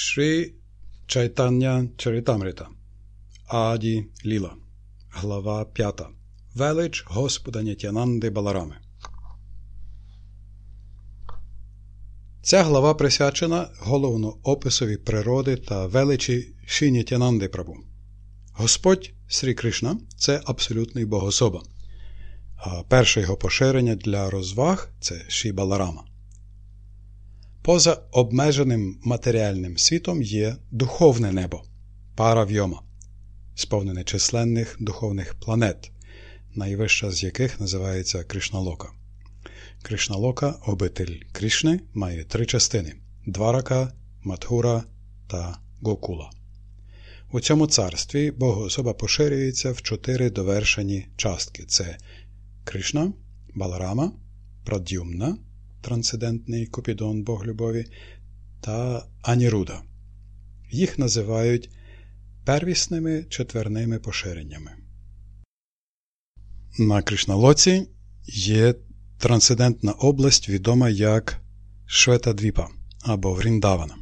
Шрі Чайтання Чаритамрита Аді Ліла Глава 5 Велич Господа Нітянанди Баларами. Ця глава присвячена головно описові природи та величі Шінітянанди Прабу. Господь Срі Кришна це абсолютний богособа. А перше його поширення для розваг це Ші Баларама. Поза обмеженим матеріальним світом є духовне небо паравйома, сповнене численних духовних планет, найвища з яких називається Кришналока. Кришналока, обитель Кришни, має три частини Дварака, Матхура та Гокула. У цьому царстві Богоособа поширюється в чотири довершені частки: це Кришна, Баларама, Прадюмна трансцендентний Купідон Бог любові та Аніруда. Їх називають первісними четверними поширеннями. На Кришналоці є трансцендентна область, відома як Шветадвіпа або Вріндавана.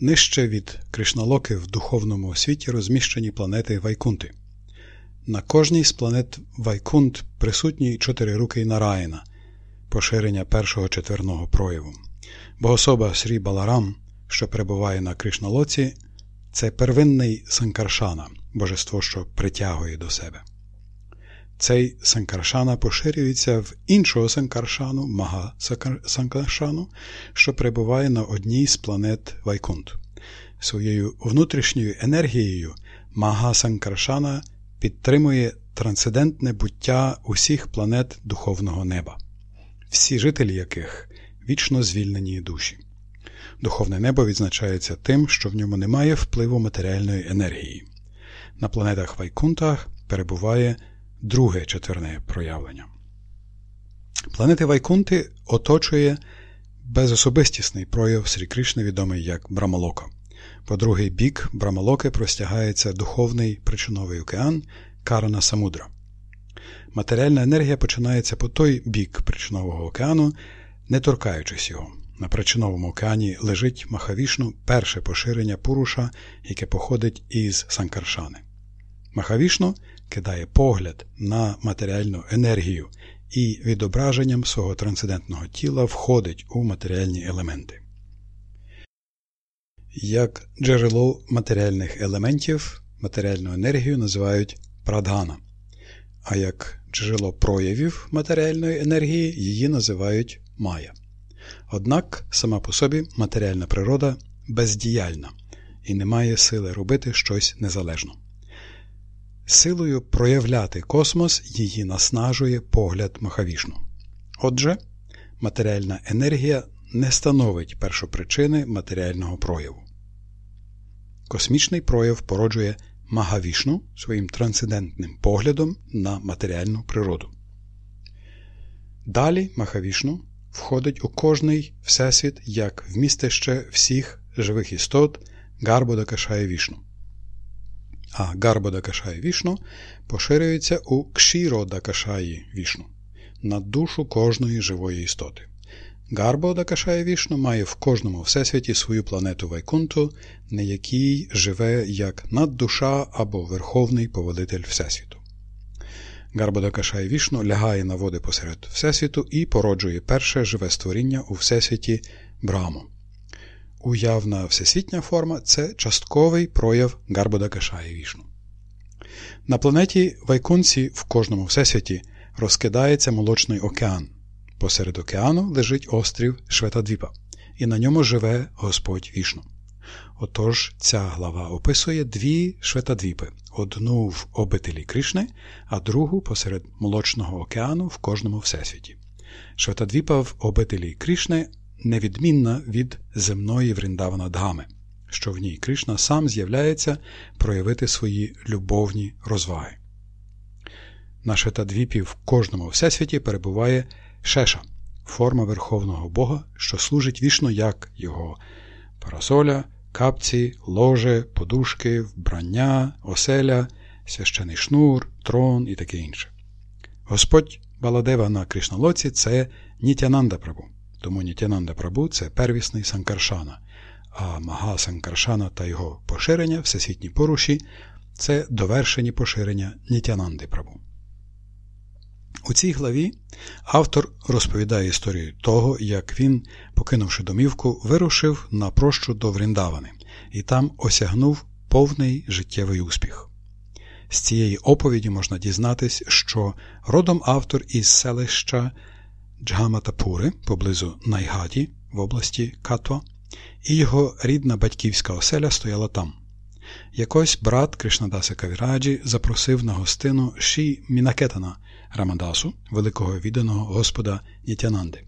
Нижче від Кришналоки в духовному світі розміщені планети Вайкунти. На кожній з планет Вайкунт присутній чотирирукий Нараїна, поширення першого четверного прояву. Богособа Срі Баларам, що перебуває на Кришналоці, це первинний Санкаршана, божество, що притягує до себе. Цей Санкаршана поширюється в іншого Санкаршану, Мага Санкаршану, що перебуває на одній з планет Вайкунт. Своєю внутрішньою енергією Мага Санкаршана підтримує трансцендентне буття усіх планет духовного неба всі жителі яких вічно звільнені душі. Духовне небо відзначається тим, що в ньому немає впливу матеріальної енергії. На планетах Вайкунтах перебуває друге четверне проявлення. Планети Вайкунти оточує безособистісний прояв Срі Кришни, відомий як Брамалока. По другий бік Брамалоки простягається духовний причиновий океан Карана Самудра. Матеріальна енергія починається по той бік причинового океану, не торкаючись його. На причиновому океані лежить Махавішну перше поширення Пуруша, яке походить із Санкаршани. Махавішну кидає погляд на матеріальну енергію і відображенням свого трансцендентного тіла входить у матеріальні елементи. Як джерело матеріальних елементів матеріальну енергію називають прадгана, а як джерело проявів матеріальної енергії її називають мая. Однак сама по собі матеріальна природа бездіяльна і не має сили робити щось незалежно. Силою проявляти космос її наснажує погляд Махавішну. Отже, матеріальна енергія не становить першопричини матеріального прояву. Космічний прояв породжує Магавішну своїм трансцендентним поглядом на матеріальну природу. Далі Махавішну входить у кожний всесвіт як вмістище всіх живих істот Гарбода Кашає Вішну. А Гарбода Кашає Вішну поширюється у Кшірода Кашаї Вішну на душу кожної живої істоти. Гарбо Дакашая Вішну має в кожному всесвіті свою планету Вайкунту, на якій живе як наддуша або верховний повелитель Всесвіту. Гарбо Дакашая Вішну лягає на води посеред Всесвіту і породжує перше живе створіння у Всесвіті Браму. Уявна всесвітня форма це частковий прояв Гарбода Кашая Вішну. На планеті Вайкунці в кожному всесвіті розкидається молочний океан. Посеред океану лежить острів Шветадвіпа, і на ньому живе Господь вішну. Отож, ця глава описує дві Шветадвіпи: одну в обителі Кришни, а другу посеред Молочного океану в кожному всесвіті. Шветадвіпа в обителі Кришни невідмінна від земної Вріндавана Дгами, що в ній Кришна сам з'являється проявити свої любовні розваги. На Шветадвіпі в кожному всесвіті перебуває Шеша форма Верховного Бога, що служить вічно як його парасоля, капці, ложе, подушки, вбрання, оселя, священий шнур, трон і таке інше. Господь Баладева на Кришналоці це Нітянанда Прабу. Тому Нітянанда Прабу це первісний Санкаршана, а Мага Санкаршана та його поширення, всесвітні поруші це довершені поширення Нітянанди Прабу. У цій главі автор розповідає історію того, як він, покинувши домівку, вирушив на прощу до Вріндавани і там осягнув повний життєвий успіх. З цієї оповіді можна дізнатись, що родом автор із селища Джгаматапури поблизу Найгаді в області Катва, і його рідна батьківська оселя стояла там. Якось брат Кришнадаса Кавіраджі запросив на гостину Ші Мінакетана Рамадасу, великого відданого господа Нітянанди.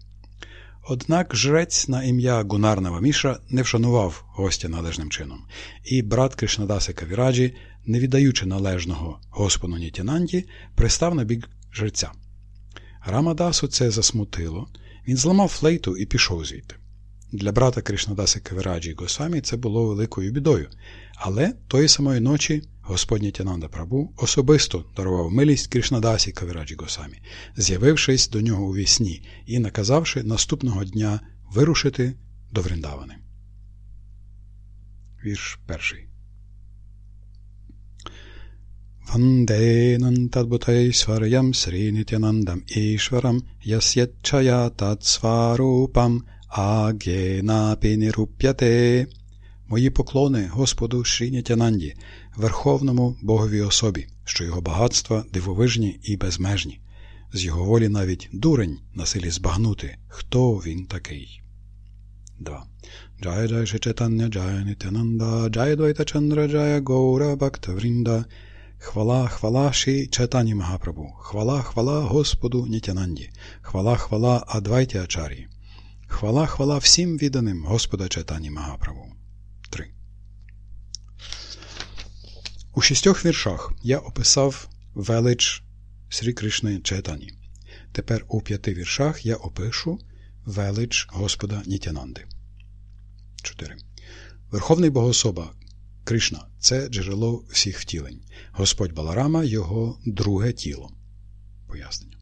Однак жрець на ім'я Гунарнава Міша не вшанував гостя належним чином, і брат Кришнадаси Кавіраджі, не віддаючи належного господу Нітянанді, пристав на бік жреця. Рамадасу це засмутило, він зламав флейту і пішов звідти. Для брата Кришнадаси Кавіраджі Госамі це було великою бідою, але тої самої ночі Господній Тянанда Прабу особисто дарував милість Кришнадасі Кавіраджі Госамі, з'явившись до нього у вісні і наказавши наступного дня вирушити до Вріндавани. Вірш перший. Ванденантадбутайсварям Срінітянандам Ішварам ясєчая тацварупам агенапі ніруп'яте. Мої поклони Господу Шрінятянанді, Верховному Богові особі, що його багатства дивовижні і безмежні. З його волі навіть дурень на силі збагнути, хто він такий. 2. Джая Джай Шичетання Джая Нитянанда, Джая Двайта Чандра Джая Гоура Бхакта Врінда, Хвала, хвала Ші Чайтані Магапрабу, хвала, хвала Господу Нітянанді, хвала, хвала Адвайті Ачарі, хвала, хвала всім відданим Господа Чайтані Магапрабу. 3. У шістьох віршах я описав велич Срі Кришни Чайтані. Тепер у п'яти віршах я опишу велич Господа Нітянанди. 4. Верховний Богособа Кришна це джерело всіх втілень. Господь Баларама його друге тіло. Пояснення.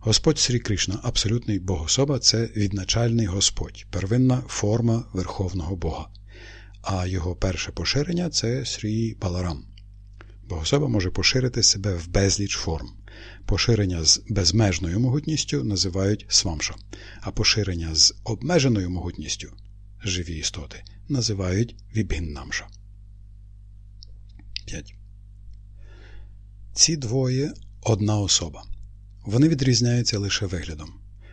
Господь Срі Кришна, абсолютний Богособа це відначальний Господь, первинна форма Верховного Бога. А його перше поширення це Срі Баларам. Богособа може поширити себе в безліч форм. Поширення з безмежною могутністю називають свамша, а поширення з обмеженою могутністю живі істоти називають вібгіннамша. 5. Ці двоє одна особа. Вони відрізняються лише виглядом.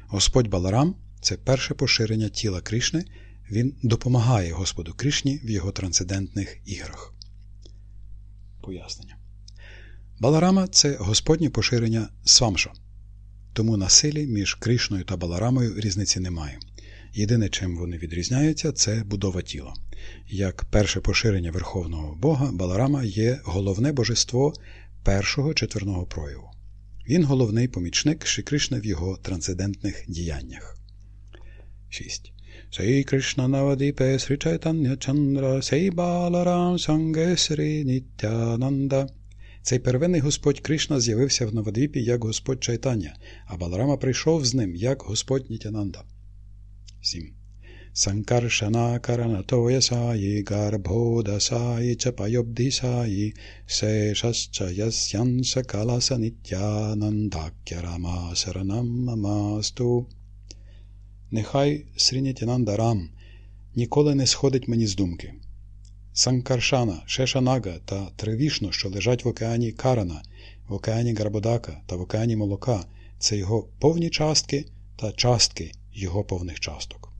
Господь Баларам це перше поширення тіла Кришни, він допомагає Господу Кришні в його трансцендентних іграх. Пояснення. Баларама це Господнє поширення свамша. Тому на силі між Кришною та Баларамою різниці немає. Єдине, чим вони відрізняються, це будова тіла. Як перше поширення Верховного Бога, Баларама є головне божество першого четверного прояву. Він головний помічник Шрі в його трансцендентних діяннях. 6. Чайтання Чандра Сей Баларам Санге Срі Нітянанда. Цей первинний Господь Кришна з'явився в Навадвіпі як Господь Чайтання, а Баларама прийшов з ним як Господь Нітянанда. 7. Санкаршанакаранатоя саї гарбhodасаї чапайобдисаї сешасча ясянса каласа нітянандакярама саранам мамасту. Нехай Срінятянандарам ніколи не сходить мені з думки. Санкаршана, Шешанага та Тривішно, що лежать в океані Карана, в океані Гарбодака та в океані Молока, це його повні частки та частки його повних часток.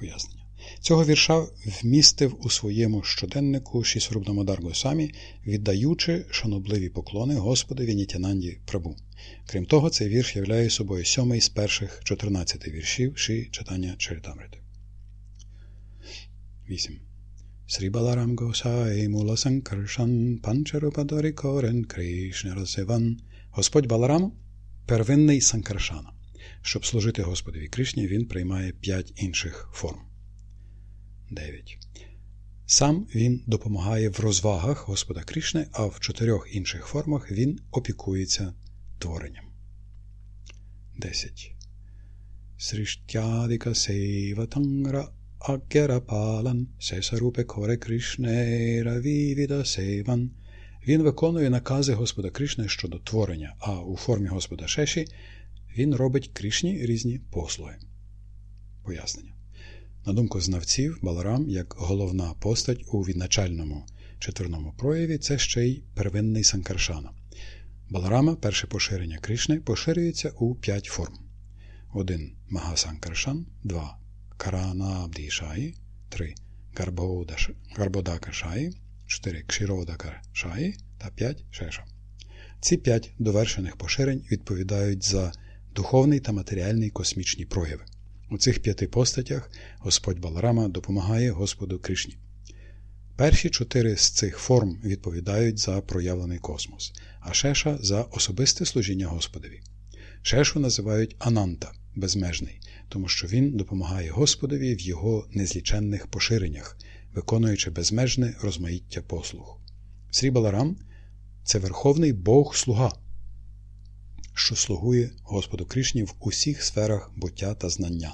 Пояснення. Цього вірша вмістив у своєму щоденнику Шісрубнамодар Госамі, віддаючи шанобливі поклони Господові Нітянанді Прабу. Крім того, цей вірш являє собою сьомий з перших 14 віршів Ші читання Чаритамрити. 8. Срі Баларам Госай Мула Санкаршан Панчарупадарі Корен Кришна Расеван Господь Баларам первинний Санкаршана. Щоб служити Господові Кришні, він приймає п'ять інших форм. 9. Сам він допомагає в розвагах Господа Кришни, а в чотирьох інших формах він опікується творенням. 10. Сріштядика сейва тангра Агерапалан, Сесарупе Коре Кришне Равівіда Сейван. Він виконує накази Господа Кришни щодо творення, а у формі Господа Шеші він робить Кришні різні послуги. Пояснення. На думку знавців, Баларам, як головна постать у відначальному четверному прояві, це ще й первинний Санкаршана. Баларама, перше поширення Кришни, поширюється у п'ять форм: 1. Магасанкаршан, 2. Каранабдішаї, 3. Гарбодакашаї, 4. Кширодакашаї та 5. Шеша. Ці п'ять довершених поширень відповідають за духовний та матеріальний космічні прояви. У цих п'яти постатях Господь Баларама допомагає Господу Кришні. Перші чотири з цих форм відповідають за проявлений космос, а Шеша за особисте служіння Господові. Шешу називають Ананта безмежний, тому що він допомагає Господові в його незліченних поширеннях, виконуючи безмежне розмаїття послуг. Срі Баларам це верховний Бог слуга, що слугує Господу Кришні в усіх сферах буття та знання.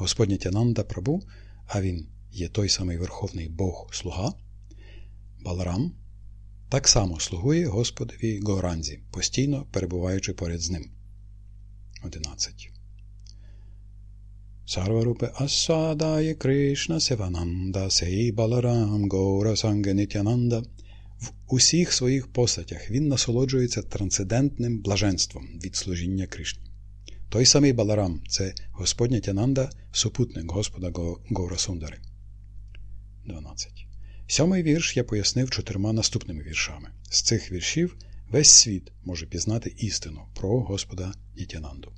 Господня Тянанда Прабу, а він є той самий Верховний Бог слуга, Баларам, так само слугує Господові Горанзі, постійно перебуваючи поряд з ним. 11. Сарварупе Асадає Кришна Севананда Сей Баларам Гора Сангенітянанда в усіх своїх постатях він насолоджується трансцендентним блаженством від служіння Кришні. Той самий Баларам це Господня Тянанда, супутник Господа Горасундари. 12. Сьомий вірш я пояснив чотирма наступними віршами. З цих віршів весь світ може пізнати істину про Господа Нітянанду.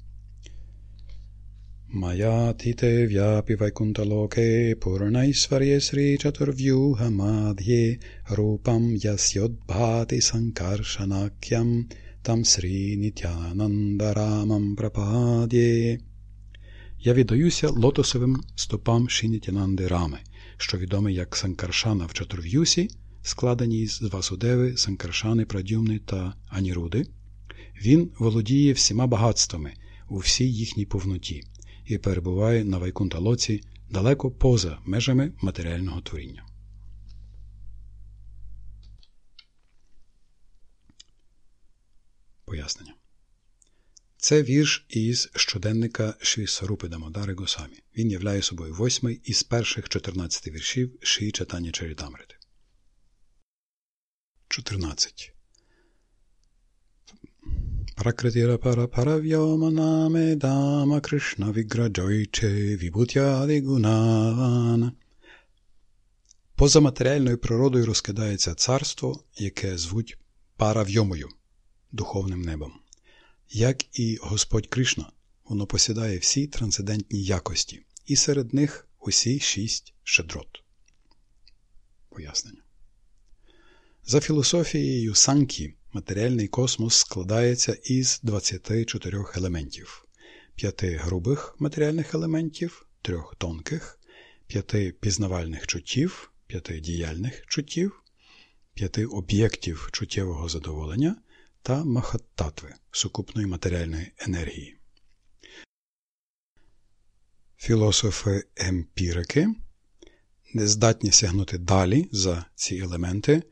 Tite vyapi vaikuntaloke purnaisvarye sri chaturvyuha madhye rupam yasyodbhati sankarshanakyam там Срі Нітянандарамам Прападє. Я віддаюся лотосовим стопам Шинітянанди Рами, що відомий як Санкаршана в Чатурв'юсі, складеній з Васудеви, Санкаршани, Прадюмни та Аніруди. Він володіє всіма багатствами у всій їхній повноті і перебуває на Вайкунталоці далеко поза межами матеріального творіння. Пояснення. Це вірш із щоденника Швісарупи Дамодари Госамі. Він являє собою восьмий із перших 14 віршів Ші читання Чарітамрити. 14. Prakritira para paravyoma dama Krishna vigraджойче vibhutyaди гунан. Поза матеріальною природою розкидається царство, яке звуть паравйомою, духовним небом. Як і Господь Кришна, воно посідає всі трансцендентні якості, і серед них усі шість щедрот. Пояснення. За філософією Санкі матеріальний космос складається із 24 елементів, п'яти грубих матеріальних елементів, трьох тонких, п'яти пізнавальних чуттів, п'яти діяльних чуттів, п'яти об'єктів чуттєвого задоволення та махаттатви сукупної матеріальної енергії. Філософи емпірики не здатні сягнути далі за ці елементи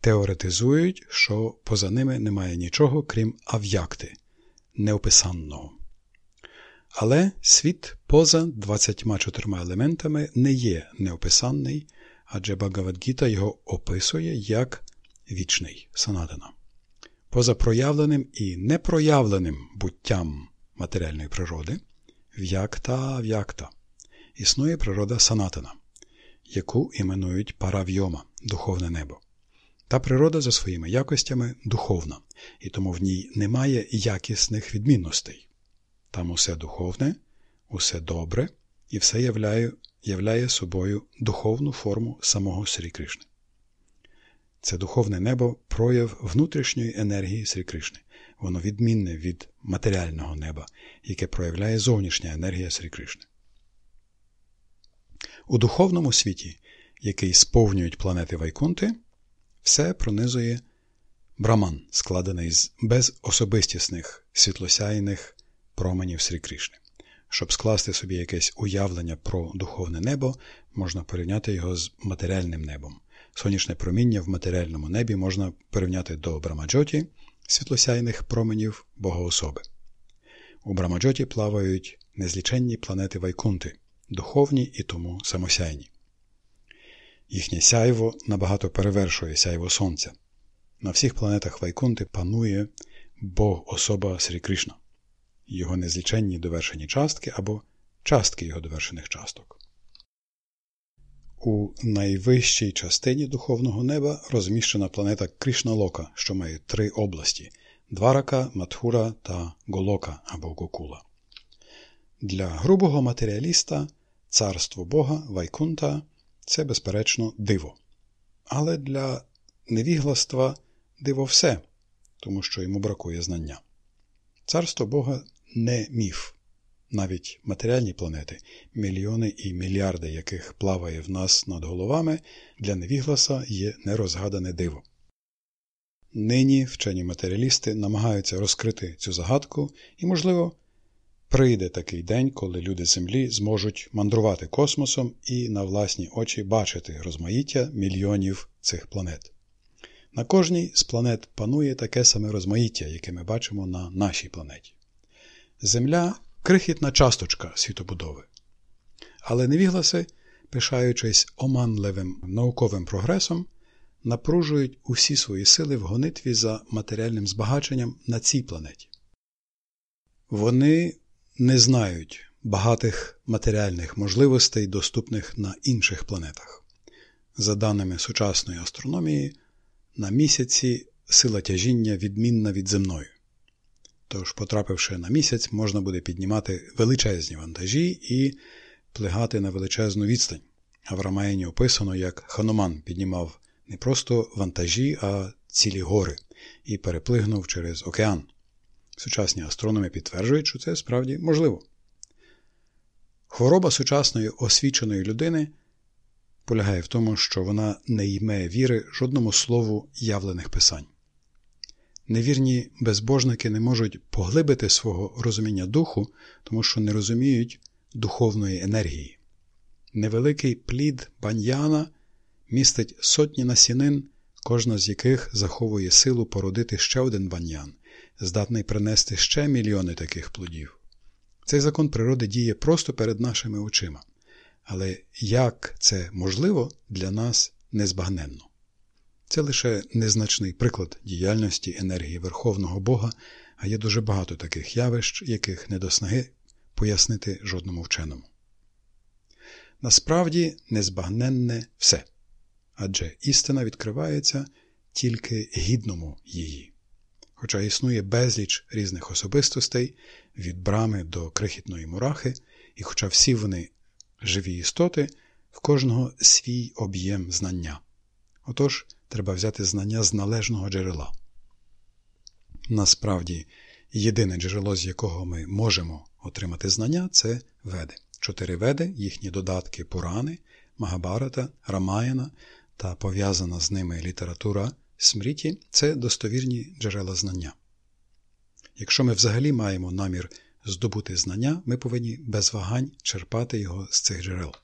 теоретизують, що поза ними немає нічого, крім ав'якти, неописанного. Але світ поза 24 елементами не є неописанний, адже Багавадгіта його описує як вічний санатана. Поза проявленим і непроявленим буттям матеріальної природи, в'якта в'якта, існує природа санатана, яку іменують паравйома духовне небо. Та природа за своїми якостями духовна, і тому в ній немає якісних відмінностей. Там усе духовне, усе добре, і все являє, являє собою духовну форму самого Срі Кришни. Це духовне небо прояв внутрішньої енергії Срі Кришни. Воно відмінне від матеріального неба, яке проявляє зовнішня енергія Срі Кришни. У духовному світі, який сповнюють планети Вайкунти, все пронизує браман, складений з безособистісних світлосяйних променів Срі Кришни. Щоб скласти собі якесь уявлення про духовне небо, можна порівняти його з матеріальним небом. Сонячне проміння в матеріальному небі можна порівняти до Брамаджоті, світлосяйних променів Богоособи. У Брамаджоті плавають незліченні планети Вайкунти, духовні і тому самосяйні. Їхнє сяйво набагато перевершує сяйво Сонця. На всіх планетах Вайкунти панує Бог особа Срі Кришна, його незліченні довершені частки або частки його довершених часток. У найвищій частині духовного неба розміщена планета Кришналока, що має три області Дварака, Матхура та Голока або Гокула. Для грубого матеріаліста царство Бога Вайкунта це, безперечно, диво. Але для невігластва диво все, тому що йому бракує знання. Царство Бога не міф. Навіть матеріальні планети, мільйони і мільярди яких плаває в нас над головами, для невігласа є нерозгадане диво. Нині вчені матеріалісти намагаються розкрити цю загадку, і, можливо, прийде такий день, коли люди Землі зможуть мандрувати космосом і на власні очі бачити розмаїття мільйонів цих планет. На кожній з планет панує таке саме розмаїття, яке ми бачимо на нашій планеті. Земля крихітна часточка світобудови. Але невігласи, пишаючись оманливим науковим прогресом, напружують усі свої сили в гонитві за матеріальним збагаченням на цій планеті. Вони не знають багатих матеріальних можливостей, доступних на інших планетах. За даними сучасної астрономії, на місяці сила тяжіння відмінна від земної. Тож, потрапивши на місяць, можна буде піднімати величезні вантажі і плигати на величезну відстань. А в Рамаїні описано, як Хануман піднімав не просто вантажі, а цілі гори і переплигнув через океан. Сучасні астрономи підтверджують, що це справді можливо. Хвороба сучасної освіченої людини полягає в тому, що вона не йме віри жодному слову явлених писань. Невірні безбожники не можуть поглибити свого розуміння духу, тому що не розуміють духовної енергії. Невеликий плід баньяна містить сотні насінин, кожна з яких заховує силу породити ще один баньян, здатний принести ще мільйони таких плодів. Цей закон природи діє просто перед нашими очима. Але як це можливо для нас незбагненно? Це лише незначний приклад діяльності енергії Верховного Бога, а є дуже багато таких явищ, яких не до снаги пояснити жодному вченому. Насправді незбагненне все, адже істина відкривається тільки гідному її. Хоча існує безліч різних особистостей від брами до крихітної мурахи, і хоча всі вони живі істоти, в кожного свій об'єм знання. Отож, треба взяти знання з належного джерела. Насправді, єдине джерело, з якого ми можемо отримати знання, це веди. Чотири веди, їхні додатки Пурани, Магабарата, Рамаяна та пов'язана з ними література Смріті це достовірні джерела знання. Якщо ми взагалі маємо намір здобути знання, ми повинні без вагань черпати його з цих джерел.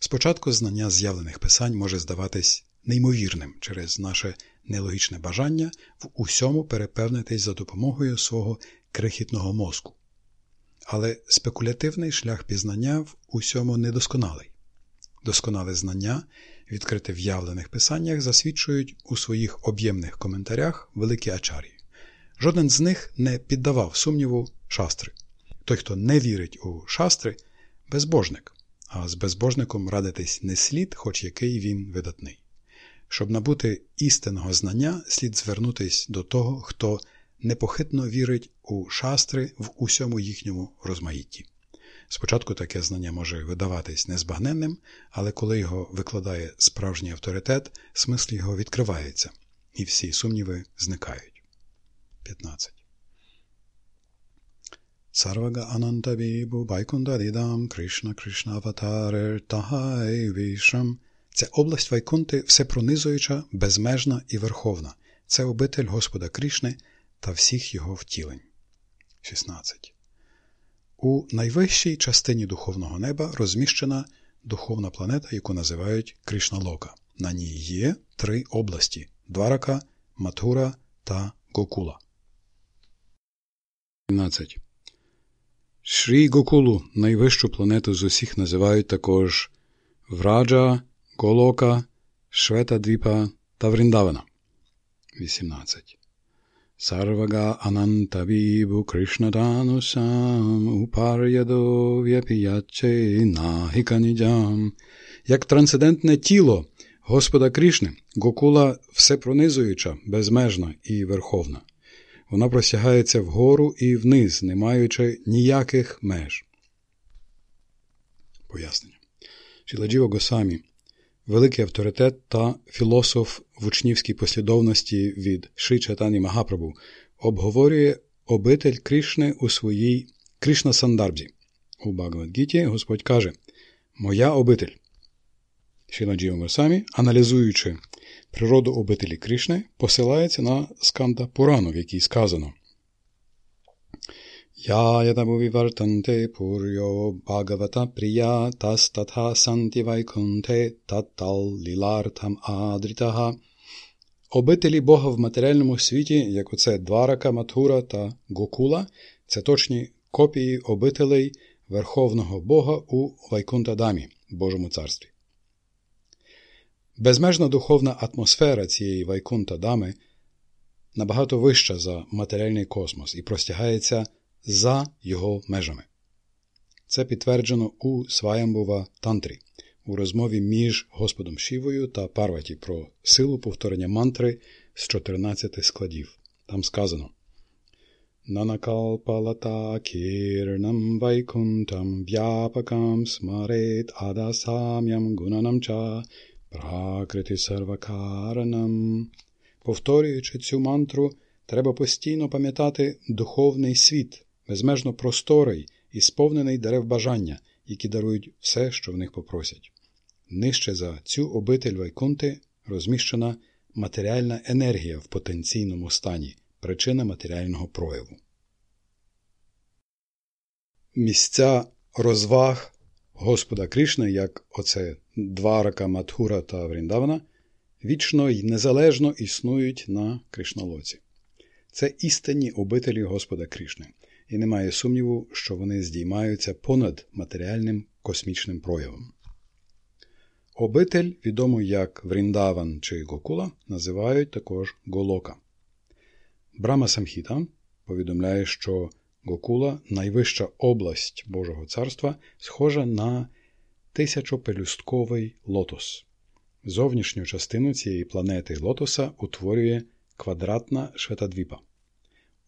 Спочатку знання з'явлених писань може здаватись неймовірним через наше нелогічне бажання в усьому перепевнитись за допомогою свого крихітного мозку. Але спекулятивний шлях пізнання в усьому недосконалий. Досконале знання, відкрите в явлених писаннях, засвідчують у своїх об'ємних коментарях великі ачарі. Жоден з них не піддавав сумніву шастри. Той, хто не вірить у шастри, безбожник, а з безбожником радитись не слід, хоч який він видатний. Щоб набути істинного знання, слід звернутись до того, хто непохитно вірить у шастри в усьому їхньому розмаїтті. Спочатку таке знання може видаватись незбагненним, але коли його викладає справжній авторитет, смисл його відкривається, і всі сумніви зникають. 15. Сарвага Анантавібу Байкундадідам Кришна Кришна Аватаре Тахай Вішам Це область Вайкунти всепронизуюча, безмежна і верховна. Це обитель Господа Кришни та всіх його втілень. 16. У найвищій частині духовного неба розміщена духовна планета, яку називають Кришналока. На ній є три області Дварака, Матура та Гокула. 17. Шрі Гокулу найвищу планету з усіх називають також Враджа, Голока, Шветадвіпа та Вріндавана. 18. Сарвага Анантавібу Кришнаданусам Упар'ядо В'япіяче Нахіканіджам. Як трансцендентне тіло Господа Кришни, Гокула всепронизуюча, безмежна і верховна. Вона простягається вгору і вниз, не маючи ніяких меж. Пояснення. Шіладжіва Госамі великий авторитет та філософ в учнівській послідовності від Ши Чатані Магапрабу обговорює обитель Кришни у своїй Кришна Сандарбзі. У Багавадгіті Господь каже Моя обитель. Шіладжіва Госамі, аналізуючи природу обителі Кришни, посилається на сканда Пурану, в якій сказано Пурьо Бхагавата прия тастатха санти вайкунте таттал лілартам. Обителі Бога в матеріальному світі, як оце Дварака, Матура та Гокула, це точні копії обителей Верховного Бога у Вайкунтадамі, Божому царстві. Безмежна духовна атмосфера цієї Вайкунта Дами набагато вища за матеріальний космос і простягається за його межами. Це підтверджено у Сваямбува Тантрі у розмові між Господом Шівою та Парваті про силу повторення мантри з 14 складів. Там сказано Нанакалпалата кірнам вайкунтам в'япакам смарет адасам'ям гунанам ча Пракрити сарвакаранам. Повторюючи цю мантру, треба постійно пам'ятати духовний світ, безмежно просторий і сповнений дерев бажання, які дарують все, що в них попросять. Нижче за цю обитель Вайкунти розміщена матеріальна енергія в потенційному стані, причина матеріального прояву. Місця розваг Господа Кришни, як оце Дварака, Матхура та Вріндавана, вічно й незалежно існують на Кришналоці. Це істинні обителі Господа Кришни, і немає сумніву, що вони здіймаються понад матеріальним космічним проявом. Обитель, відому як Вріндаван чи Гокула, називають також Голока. Брама Самхіта повідомляє, що Гокула найвища область Божого царства, схожа на тисячопелюстковий лотос. Зовнішню частину цієї планети лотоса утворює квадратна шветадвіпа.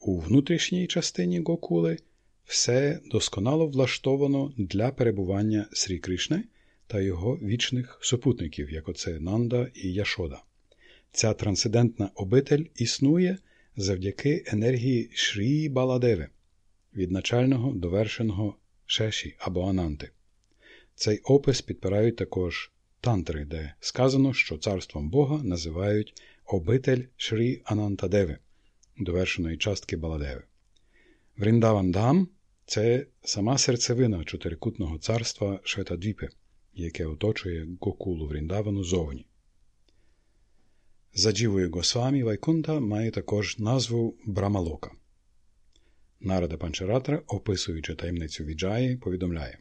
У внутрішній частині Гокули все досконало влаштовано для перебування Срі Кришни та його вічних супутників, як оце Нанда і Яшода. Ця трансцендентна обитель існує завдяки енергії Шрі Баладеви, від начального до вершеного шеші або ананти. Цей опис підпирають також тантри, де сказано, що царством Бога називають обитель Шрі Анантадеви, довершеної частки Баладеви. Вріндавандам це сама серцевина чотирикутного царства Шветадвіпи, яке оточує Гокулу Вріндавану зовні. За джівою Госвамі Вайкунта має також назву Брамалока. Нарада Панчаратра, описуючи таємницю Віджаї, повідомляє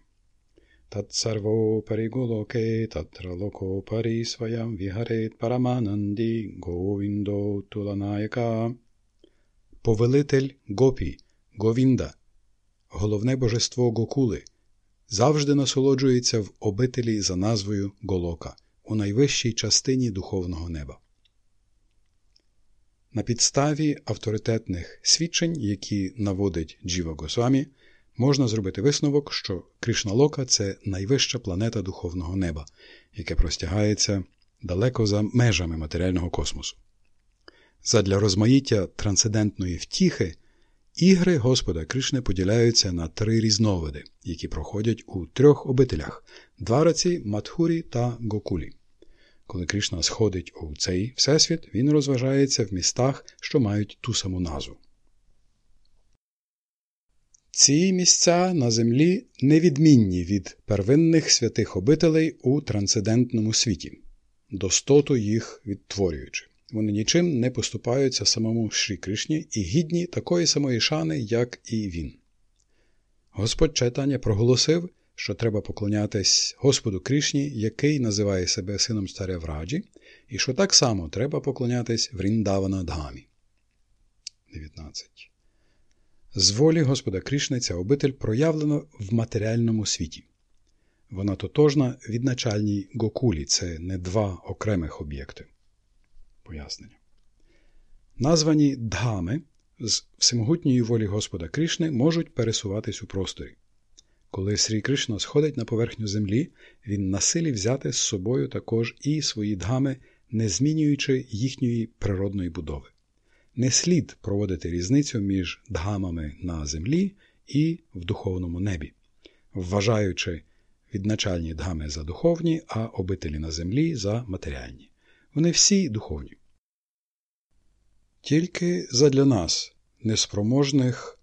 Татсарвопарі голоке татра локопарі своям вігарет парамананді говіндо туланаяка. Повелитель Гопі, Говінда, головне божество Гокули, завжди насолоджується в обителі за назвою Голока у найвищій частині духовного неба. На підставі авторитетних свідчень, які наводить Джіва Госвамі, можна зробити висновок, що Кришналока це найвища планета духовного неба, яке простягається далеко за межами матеріального космосу. Задля розмаїття трансцендентної втіхи ігри Господа Кришни поділяються на три різновиди, які проходять у трьох обителях Двараці, Матхурі та Гокулі. Коли Кришна сходить у цей всесвіт, він розважається в містах, що мають ту саму назву. Ці місця на землі невідмінні від первинних святих обителей у трансцендентному світі, достоту їх відтворюючи. Вони нічим не поступаються самому Шрі Кришні і гідні такої самої шани, як і він. Господь Чайтання проголосив, що треба поклонятись Господу Кришні, який називає себе сином старя Враджі, і що так само треба поклонятись Вріндавана Дгамі. 19. З волі Господа Кришни ця обитель проявлена в матеріальному світі. Вона тотожна відначальній Гокулі це не два окремих об'єкти. Пояснення. Названі дгами з всемогутньої волі Господа Кришни можуть пересуватись у просторі. Коли Срі Кришна сходить на поверхню землі, він насилі взяти з собою також і свої дгами, не змінюючи їхньої природної будови. Не слід проводити різницю між дгамами на землі і в духовному небі, вважаючи відначальні дгами за духовні, а обителі на землі за матеріальні. Вони всі духовні. Тільки задля нас, неспроможних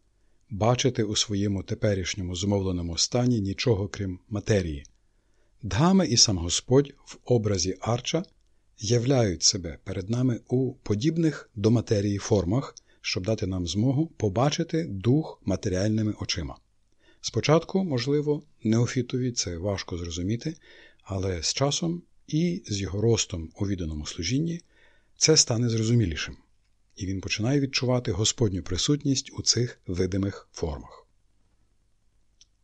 бачити у своєму теперішньому зумовленому стані нічого крім матерії. Дгами і сам Господь в образі Арча являють себе перед нами у подібних до матерії формах, щоб дати нам змогу побачити дух матеріальними очима. Спочатку, можливо, неофітові це важко зрозуміти, але з часом і з його ростом у відданому служінні це стане зрозумілішим, і він починає відчувати Господню присутність у цих видимих формах.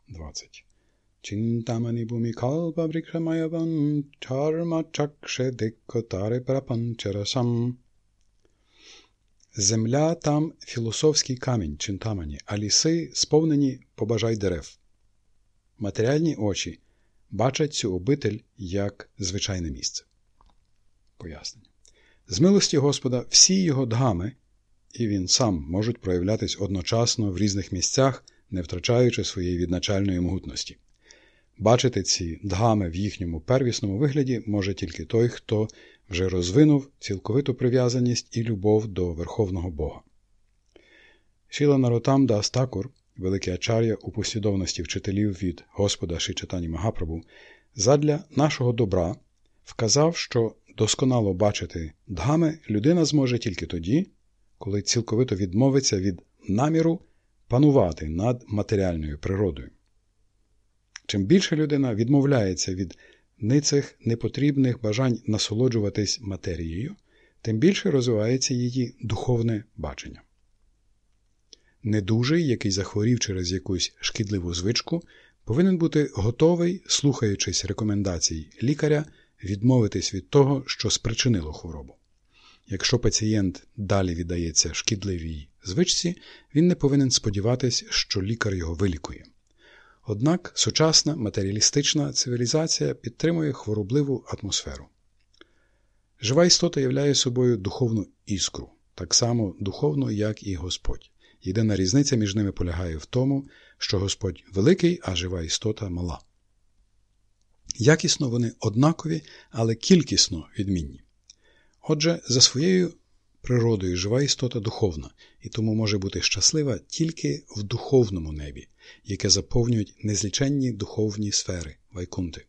20. Чинтамані бумікалпа брікшамаяван чарма чакше дикотари прапанчарасам. Земля там філософський камінь чинтамані, а ліси сповнені побажай дерев. Матеріальні очі бачать цю обитель як звичайне місце. Пояснення. З милості Господа всі його дгами, і він сам можуть проявлятись одночасно в різних місцях, не втрачаючи своєї відначальної могутності. Бачити ці дгами в їхньому первісному вигляді може тільки той, хто вже розвинув цілковиту прив'язаність і любов до Верховного Бога. Шіла Наротам Дас Такур великий ачар'я у послідовності вчителів від Господа Шичатані Магапрабу, задля нашого добра вказав, що досконало бачити дгами людина зможе тільки тоді, коли цілковито відмовиться від наміру панувати над матеріальною природою. Чим більше людина відмовляється від ницих непотрібних бажань насолоджуватись матерією, тим більше розвивається її духовне бачення. Недужий, який захворів через якусь шкідливу звичку, повинен бути готовий, слухаючись рекомендацій лікаря, відмовитись від того, що спричинило хворобу. Якщо пацієнт далі віддається шкідливій звичці, він не повинен сподіватись, що лікар його вилікує. Однак сучасна матеріалістична цивілізація підтримує хворобливу атмосферу. Жива істота являє собою духовну іскру, так само духовну, як і Господь. Єдина різниця між ними полягає в тому, що Господь великий, а жива істота мала. Якісно вони однакові, але кількісно відмінні. Отже, за своєю природою жива істота духовна, і тому може бути щаслива тільки в духовному небі, яке заповнюють незліченні духовні сфери вайкунти.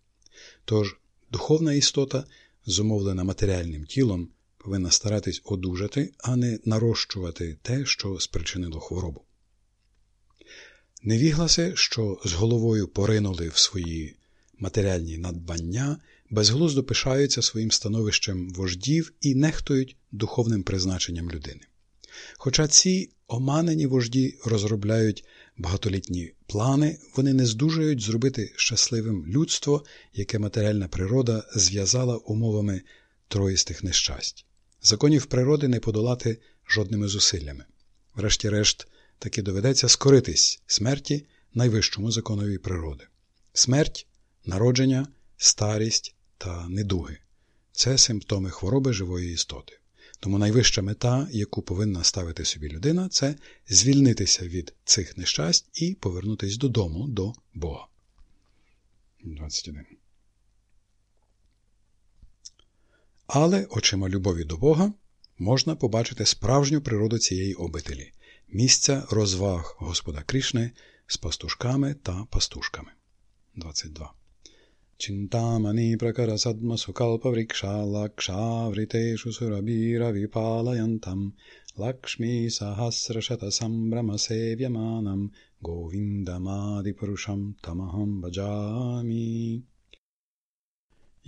Тож духовна істота, зумовлена матеріальним тілом, повинна старатись одужати, а не нарощувати те, що спричинило хворобу. Невігласи, що з головою поринули в свої матеріальні надбання, безглуздо пишаються своїм становищем вождів і нехтують духовним призначенням людини. Хоча ці оманені вожді розробляють багатолітні плани, вони не здужують зробити щасливим людство, яке матеріальна природа зв'язала умовами троїстих нещасть. Законів природи не подолати жодними зусиллями. Врешті-решт, таки доведеться скоритись смерті найвищому законові природи. Смерть, народження, старість та недуги це симптоми хвороби живої істоти. Тому найвища мета, яку повинна ставити собі людина, це звільнитися від цих нещасть і повернутися додому до Бога. 21. Але очима любові до Бога можна побачити справжню природу цієї обителі, місця розваг Господа Крішни, з пастушками та пастушками. 22. Чинтамани пракара садмасу калпаврикша лакшавритешу сурабіра віпалаянтам лакшмі сахасрашата самбрама сев'яманам говіндамадипарушам тамахам баджамі.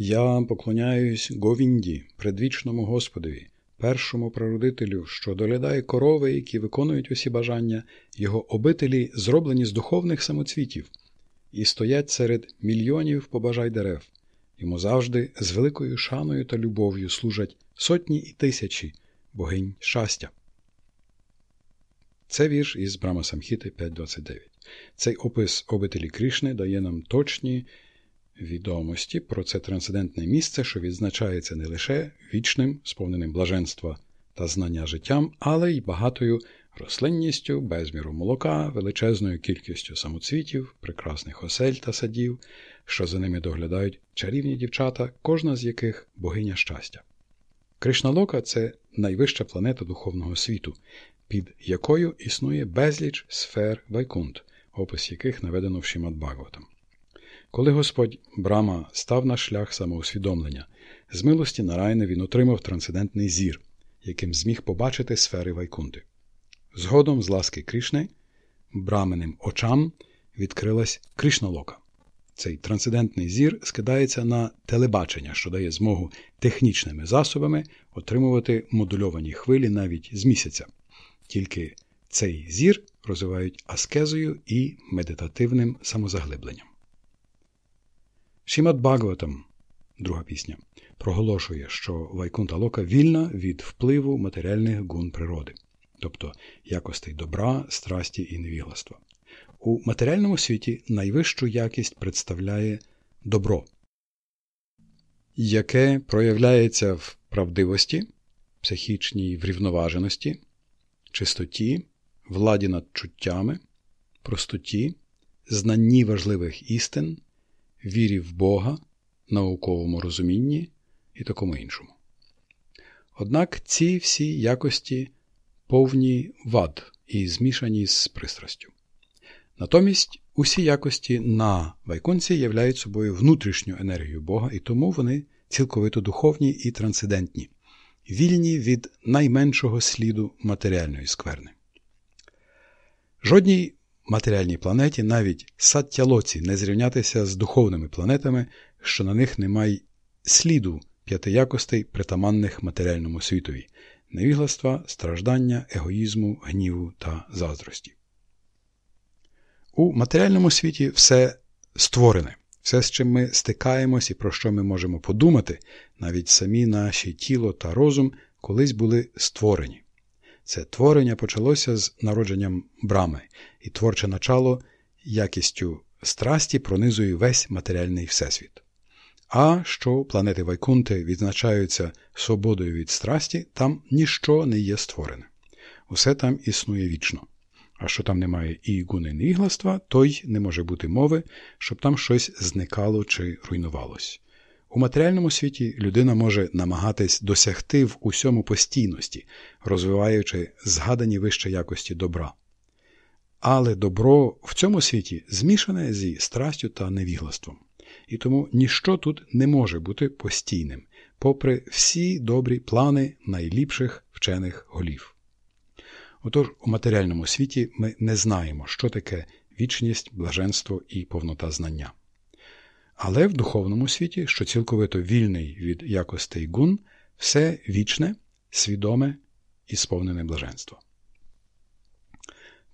Я поклоняюсь Говінді, предвічному Господові, першому прародителю, що доглядає корови, які виконують усі бажання, його обителі зроблені з духовних самоцвітів, і стоять серед мільйонів побажай дерев. Йому завжди з великою шаною та любов'ю служать сотні і тисячі богинь щастя. Це вірш із Брама Самхіти 5.29. Цей опис обителі Крішни дає нам точні відомості про це трансцендентне місце, що відзначається не лише вічним, сповненим блаженства та знання життям, але й багатою рослинністю, безміру молока, величезною кількістю самоцвітів, прекрасних осель та садів, що за ними доглядають чарівні дівчата, кожна з яких богиня щастя. Кришналока це найвища планета духовного світу, під якою існує безліч сфер Вайкунт, опис яких наведено в Шімат Бхагаватам. Коли Господь Брама став на шлях самоусвідомлення, з милості Нарайни він отримав трансцендентний зір, яким зміг побачити сфери Вайкунти. Згодом, з ласки Крішни, браменим очам відкрилась Кришналока. Цей трансцендентний зір скидається на телебачення, що дає змогу технічними засобами отримувати модульовані хвилі навіть з місяця. Тільки цей зір розвивають аскезою і медитативним самозаглибленням. Шімат Бхагаватам, друга пісня, проголошує, що Вайкунта Лока вільна від впливу матеріальних гун природи, тобто якостей добра, страсті і невігластва. У матеріальному світі найвищу якість представляє добро, яке проявляється в правдивості, психічній врівноваженості, чистоті, владі над чуттями, простоті, знанні важливих істин вірі в Бога, науковому розумінні і такому іншому. Однак ці всі якості повні вад і змішані з пристрастю. Натомість усі якості на вайконці являють собою внутрішню енергію Бога, і тому вони цілковито духовні і трансцендентні, вільні від найменшого сліду матеріальної скверни. Жодній матеріальній планеті навіть саттялоці не зрівнятися з духовними планетами, що на них немає сліду п'яти якостей, притаманних матеріальному світові невігластва, страждання, егоїзму, гніву та заздрості. У матеріальному світі все створене, все, з чим ми стикаємось і про що ми можемо подумати, навіть самі наші тіло та розум колись були створені. Це творення почалося з народженням брами, і творче начало якістю страсті пронизує весь матеріальний всесвіт. А що планети Вайкунти відзначаються свободою від страсті, там ніщо не є створене. Усе там існує вічно. А що там немає і гуни невігластва, то й не може бути мови, щоб там щось зникало чи руйнувалось. У матеріальному світі людина може намагатись досягти в усьому постійності, розвиваючи згадані вище якості добра. Але добро в цьому світі змішане зі страстю та невіглаством, і тому ніщо тут не може бути постійним, попри всі добрі плани найліпших вчених голів. Отож, у матеріальному світі ми не знаємо, що таке вічність, блаженство і повнота знання. Але в духовному світі, що цілковито вільний від якостей гун, все вічне, свідоме і сповнене блаженство.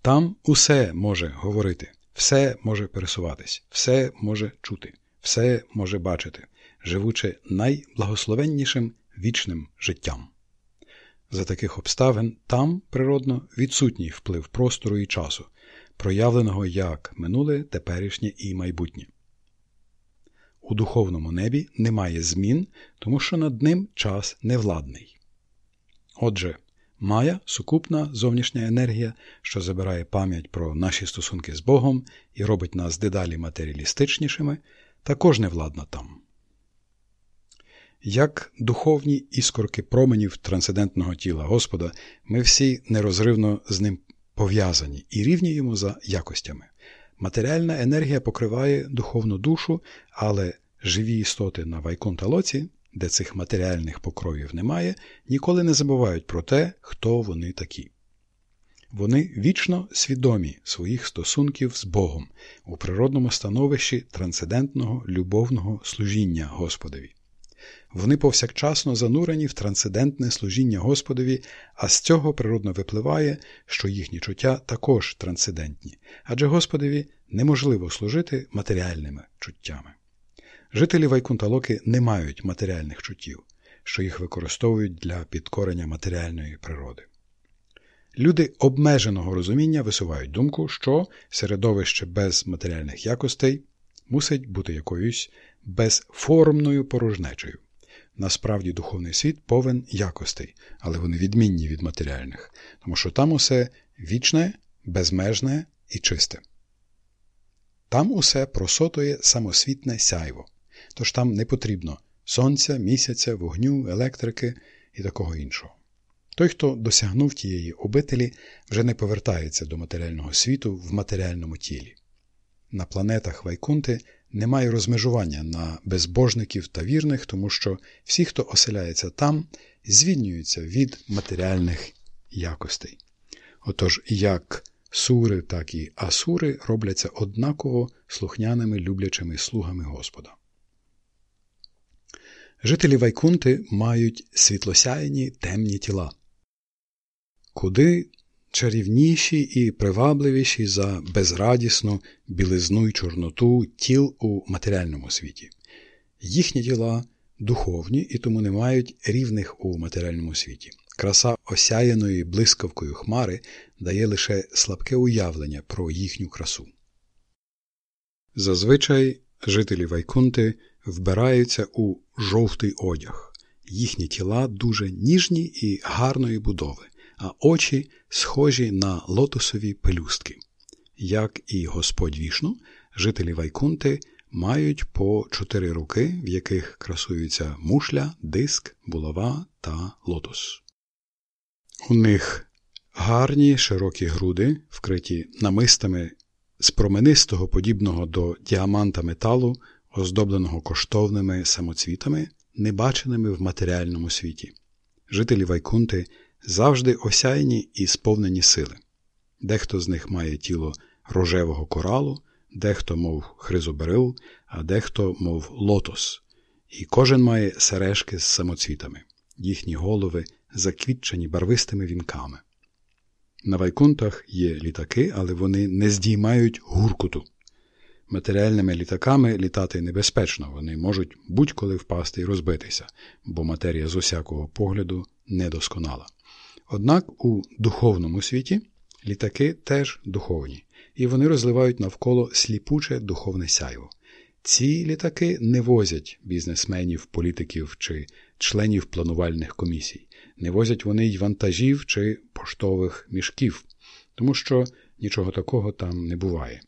Там усе може говорити, все може пересуватись, все може чути, все може бачити, живучи найблагословеннішим вічним життям. За таких обставин там природно відсутній вплив простору і часу, проявленого як минуле, теперішнє і майбутнє. У духовному небі немає змін, тому що над ним час невладний. Отже, Мая сукупна зовнішня енергія, що забирає пам'ять про наші стосунки з Богом і робить нас дедалі матеріалістичнішими, також невладна там. Як духовні іскорки променів трансцендентного тіла Господа, ми всі нерозривно з ним пов'язані і рівні йому за якостями. Матеріальна енергія покриває духовну душу, але живі істоти на Вайкунталоці, де цих матеріальних покровів немає, ніколи не забувають про те, хто вони такі. Вони вічно свідомі своїх стосунків з Богом у природному становищі трансцендентного любовного служіння Господові. Вони повсякчасно занурені в трансцендентне служіння Господові, а з цього природно випливає, що їхні чуття також трансцендентні, адже Господові неможливо служити матеріальними чуттями. Жителі Вайкунталоки не мають матеріальних чуттів, що їх використовують для підкорення матеріальної природи. Люди обмеженого розуміння висувають думку, що середовище без матеріальних якостей мусить бути якоюсь безформною порожнечею. Насправді духовний світ повен якостей, але вони відмінні від матеріальних, тому що там усе вічне, безмежне і чисте. Там усе просотує самосвітне сяйво, тож там не потрібно сонця, місяця, вогню, електрики і такого іншого. Той, хто досягнув тієї обителі, вже не повертається до матеріального світу в матеріальному тілі. На планетах Вайкунти немає розмежування на безбожників та вірних, тому що всі, хто оселяється там, звільнюються від матеріальних якостей. Отож, як сури, так і асури робляться однаково слухняними люблячими слугами Господа. Жителі Вайкунти мають світлосяйні темні тіла, куди чарівніші і привабливіші за безрадісну білизну й чорноту тіл у матеріальному світі. Їхні тіла духовні і тому не мають рівних у матеріальному світі. Краса осяяної блискавкою хмари дає лише слабке уявлення про їхню красу. Зазвичай жителі Вайкунти вбираються у жовтий одяг. Їхні тіла дуже ніжні і гарної будови, а очі схожі на лотосові пелюстки. Як і Господь вішну, жителі Вайкунти мають по чотири руки, в яких красуються мушля, диск, булава та лотос. У них гарні широкі груди, вкриті намистами з променистого подібного до діаманта металу, оздобленого коштовними самоцвітами, небаченими в матеріальному світі. Жителі Вайкунти завжди осяйні і сповнені сили. Дехто з них має тіло рожевого коралу, дехто, мов хризоберил, а дехто, мов лотос, і кожен має сережки з самоцвітами, їхні голови заквітчені барвистими вінками. На вайкунтах є літаки, але вони не здіймають гуркуту. Матеріальними літаками літати небезпечно, вони можуть будь-коли впасти і розбитися, бо матерія з усякого погляду недосконала. Однак у духовному світі літаки теж духовні, і вони розливають навколо сліпуче духовне сяйво. Ці літаки не возять бізнесменів, політиків чи членів планувальних комісій, не возять вони й вантажів чи поштових мішків, тому що нічого такого там не буває.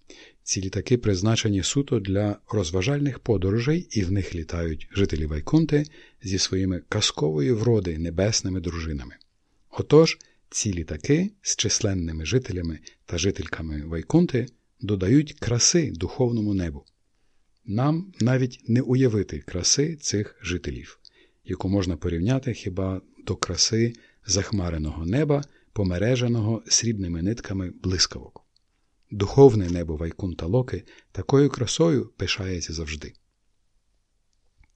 Ці літаки призначені суто для розважальних подорожей, і в них літають жителі Вайкунти зі своїми казкової вроди небесними дружинами. Отож, ці літаки з численними жителями та жительками Вайкунти додають краси духовному небу. Нам навіть не уявити краси цих жителів, яку можна порівняти хіба до краси захмареного неба, помереженого срібними нитками блискавок. Духовне небо Вайкунта Локи такою красою пишається завжди.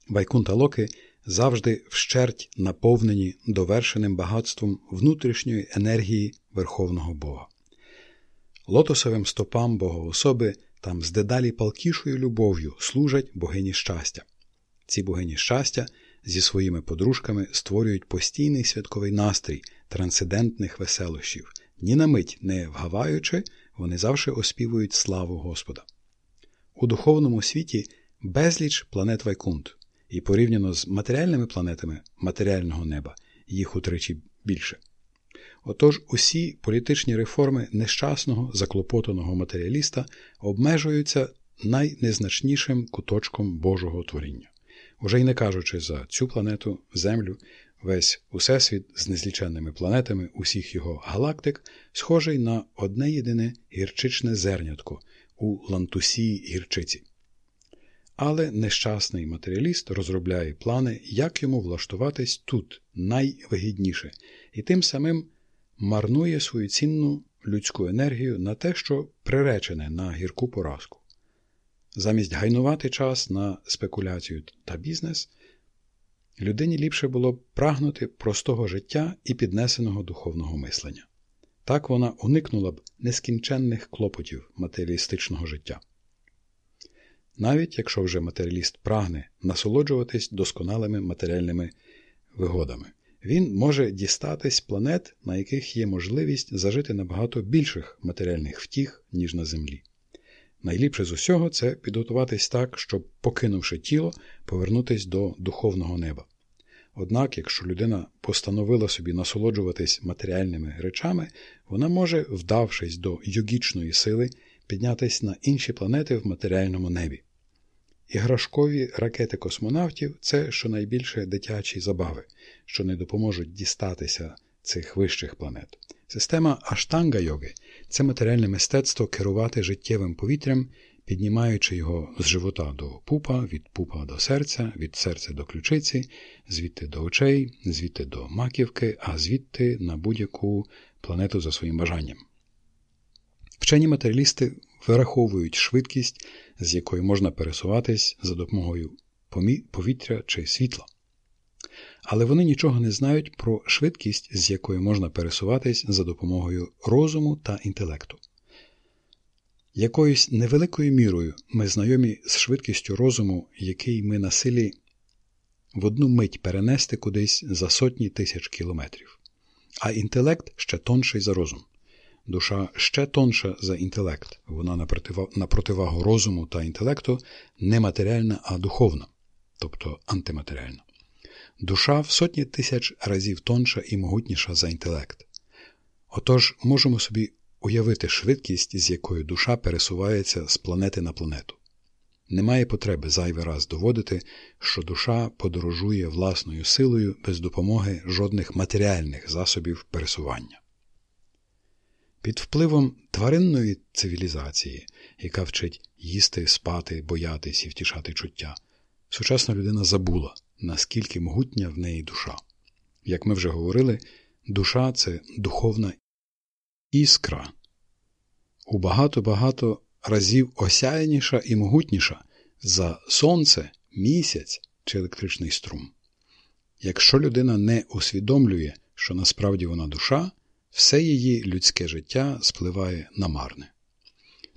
Вайкунта Локи завжди вщерть наповнені довершеним багатством внутрішньої енергії Верховного Бога. Лотосовим стопам Богоособи там з дедалі палкішою любов'ю служать богині щастя. Ці богині щастя зі своїми подружками створюють постійний святковий настрій трансцендентних веселощів, ні на мить не вгаваючи, вони завжди оспівують славу Господа. У духовному світі безліч планет Вайкунт, і порівняно з матеріальними планетами матеріального неба їх утричі більше. Отож, усі політичні реформи нещасного, заклопотаного матеріаліста обмежуються найнезначнішим куточком Божого творіння. Уже й не кажучи за цю планету, Землю, весь усесвіт з незліченними планетами усіх його галактик, схожий на одне єдине гірчичне зернятко у лантусі гірчиці. Але нещасний матеріаліст розробляє плани, як йому влаштуватись тут найвигідніше, і тим самим марнує свою цінну людську енергію на те, що приречене на гірку поразку. Замість гайнувати час на спекуляцію та бізнес, людині ліпше було б прагнути простого життя і піднесеного духовного мислення. Так вона уникнула б нескінченних клопотів матеріалістичного життя. Навіть якщо вже матеріаліст прагне насолоджуватись досконалими матеріальними вигодами, він може дістатись планет, на яких є можливість зажити набагато більших матеріальних втіх, ніж на Землі. Найліпше з усього це підготуватись так, щоб, покинувши тіло, повернутись до духовного неба. Однак, якщо людина постановила собі насолоджуватись матеріальними речами, вона може, вдавшись до йогічної сили, піднятися на інші планети в матеріальному небі. Іграшкові ракети космонавтів це щонайбільше дитячі забави, що не допоможуть дістатися цих вищих планет. Система аштанга йоги це матеріальне мистецтво керувати життєвим повітрям, піднімаючи його з живота до пупа, від пупа до серця, від серця до ключиці, звідти до очей, звідти до маківки, а звідти на будь-яку планету за своїм бажанням. Вчені матеріалісти вираховують швидкість, з якою можна пересуватись за допомогою повітря чи світла. Але вони нічого не знають про швидкість, з якою можна пересуватись за допомогою розуму та інтелекту. Якоюсь невеликою мірою ми знайомі з швидкістю розуму, який ми на силі в одну мить перенести кудись за сотні тисяч кілометрів, а інтелект ще тонший за розум. Душа ще тонша за інтелект, вона на противагу розуму та інтелекту не матеріальна, а духовна, тобто антиматеріальна. Душа в сотні тисяч разів тонша і могутніша за інтелект. Отож можемо собі уявити швидкість, з якою душа пересувається з планети на планету. Немає потреби зайвий раз доводити, що душа подорожує власною силою без допомоги жодних матеріальних засобів пересування. Під впливом тваринної цивілізації, яка вчить їсти, спати, боятись і втішати чуття, сучасна людина забула, наскільки могутня в неї душа. Як ми вже говорили, душа це духовна іскра, у багато-багато разів осяяніша і могутніша за сонце, місяць чи електричний струм. Якщо людина не усвідомлює, що насправді вона душа, все її людське життя спливає на марне.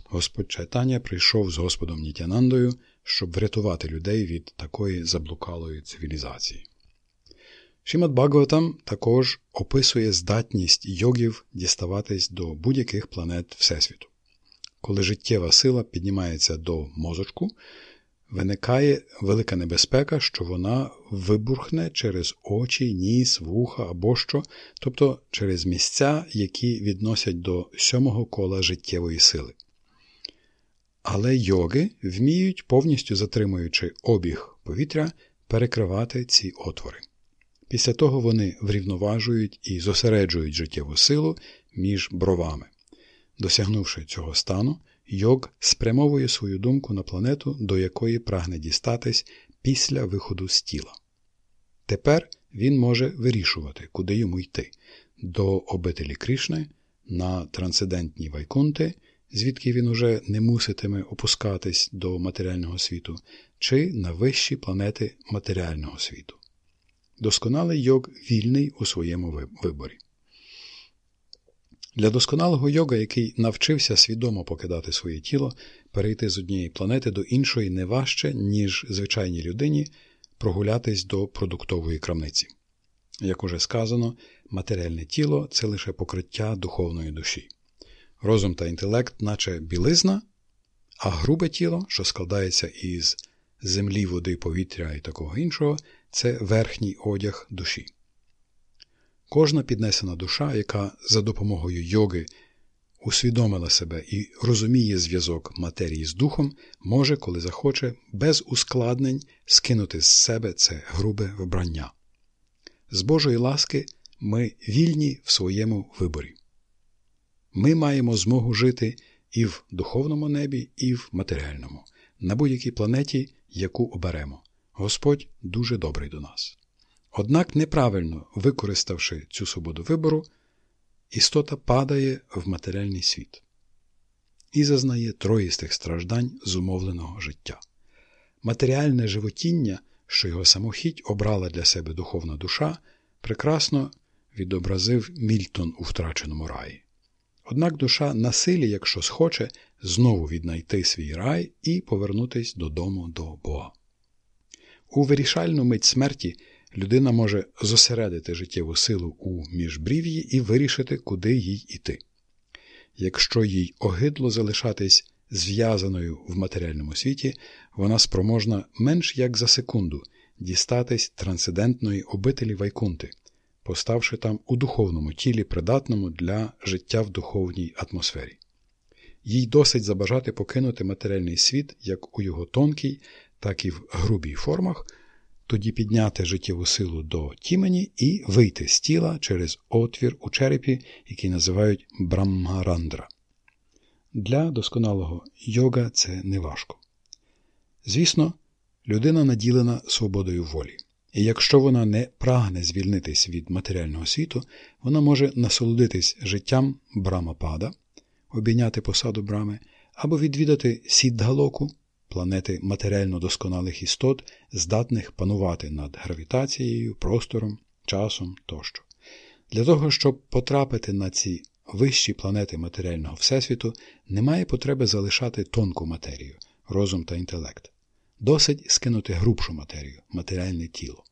Господь Чайтання прийшов з Господом Нітянандою, щоб врятувати людей від такої заблукалої цивілізації. Шімат Бхагаватам також описує здатність йогів діставатись до будь-яких планет Всесвіту. Коли життєва сила піднімається до мозочку, виникає велика небезпека, що вона вибухне через очі, ніс, вуха або що, тобто через місця, які відносять до сьомого кола життєвої сили. Але йоги вміють, повністю затримуючи обіг повітря, перекривати ці отвори. Після того вони врівноважують і зосереджують життєву силу між бровами. Досягнувши цього стану, йог спрямовує свою думку на планету, до якої прагне дістатись після виходу з тіла. Тепер він може вирішувати, куди йому йти до обителі Кришни, на трансцендентні вайкунти, звідки він уже не муситиме опускатись до матеріального світу, чи на вищі планети матеріального світу. Досконалий йог вільний у своєму виборі. Для досконалого йога, який навчився свідомо покидати своє тіло, перейти з однієї планети до іншої не важче, ніж звичайній людині прогулятись до продуктової крамниці. Як уже сказано, матеріальне тіло це лише покриття духовної душі. Розум та інтелект, наче білизна, а грубе тіло, що складається із землі, води, повітря і такого іншого, це верхній одяг душі. Кожна піднесена душа, яка за допомогою йоги усвідомила себе і розуміє зв'язок матерії з духом, може, коли захоче, без ускладнень скинути з себе це грубе вбрання. З Божої ласки ми вільні в своєму виборі. Ми маємо змогу жити і в духовному небі, і в матеріальному, на будь-якій планеті, яку оберемо. Господь дуже добрий до нас. Однак, неправильно використавши цю свободу вибору, істота падає в матеріальний світ і зазнає троїстих страждань зумовленого життя. Матеріальне животіння, що його самохідь обрала для себе духовна душа, прекрасно відобразив Мільтон у втраченому раї. Однак душа на силі, якщо схоче, знову віднайти свій рай і повернутись додому до Бога. У вирішальну мить смерті людина може зосередити життєву силу у міжбрів'ї і вирішити, куди їй іти. Якщо їй огидло залишатись зв'язаною в матеріальному світі, вона спроможна менш як за секунду дістатись трансцендентної обителі Вайкунти, поставши там у духовному тілі, придатному для життя в духовній атмосфері. Їй досить забажати покинути матеріальний світ як у його тонкій, так і в грубій формах, тоді підняти життєву силу до тімені і вийти з тіла через отвір у черепі, який називають Брамгарандра. Для досконалого йога це не важко. Звісно, людина наділена свободою волі, і якщо вона не прагне звільнитись від матеріального світу, вона може насолодитись життям Брамапада, обійняти посаду брами або відвідати Сіддгалоку, планети матеріально досконалих істот, здатних панувати над гравітацією, простором, часом тощо. Для того, щоб потрапити на ці вищі планети матеріального Всесвіту, немає потреби залишати тонку матерію, розум та інтелект. Досить скинути грубшу матерію, матеріальне тіло.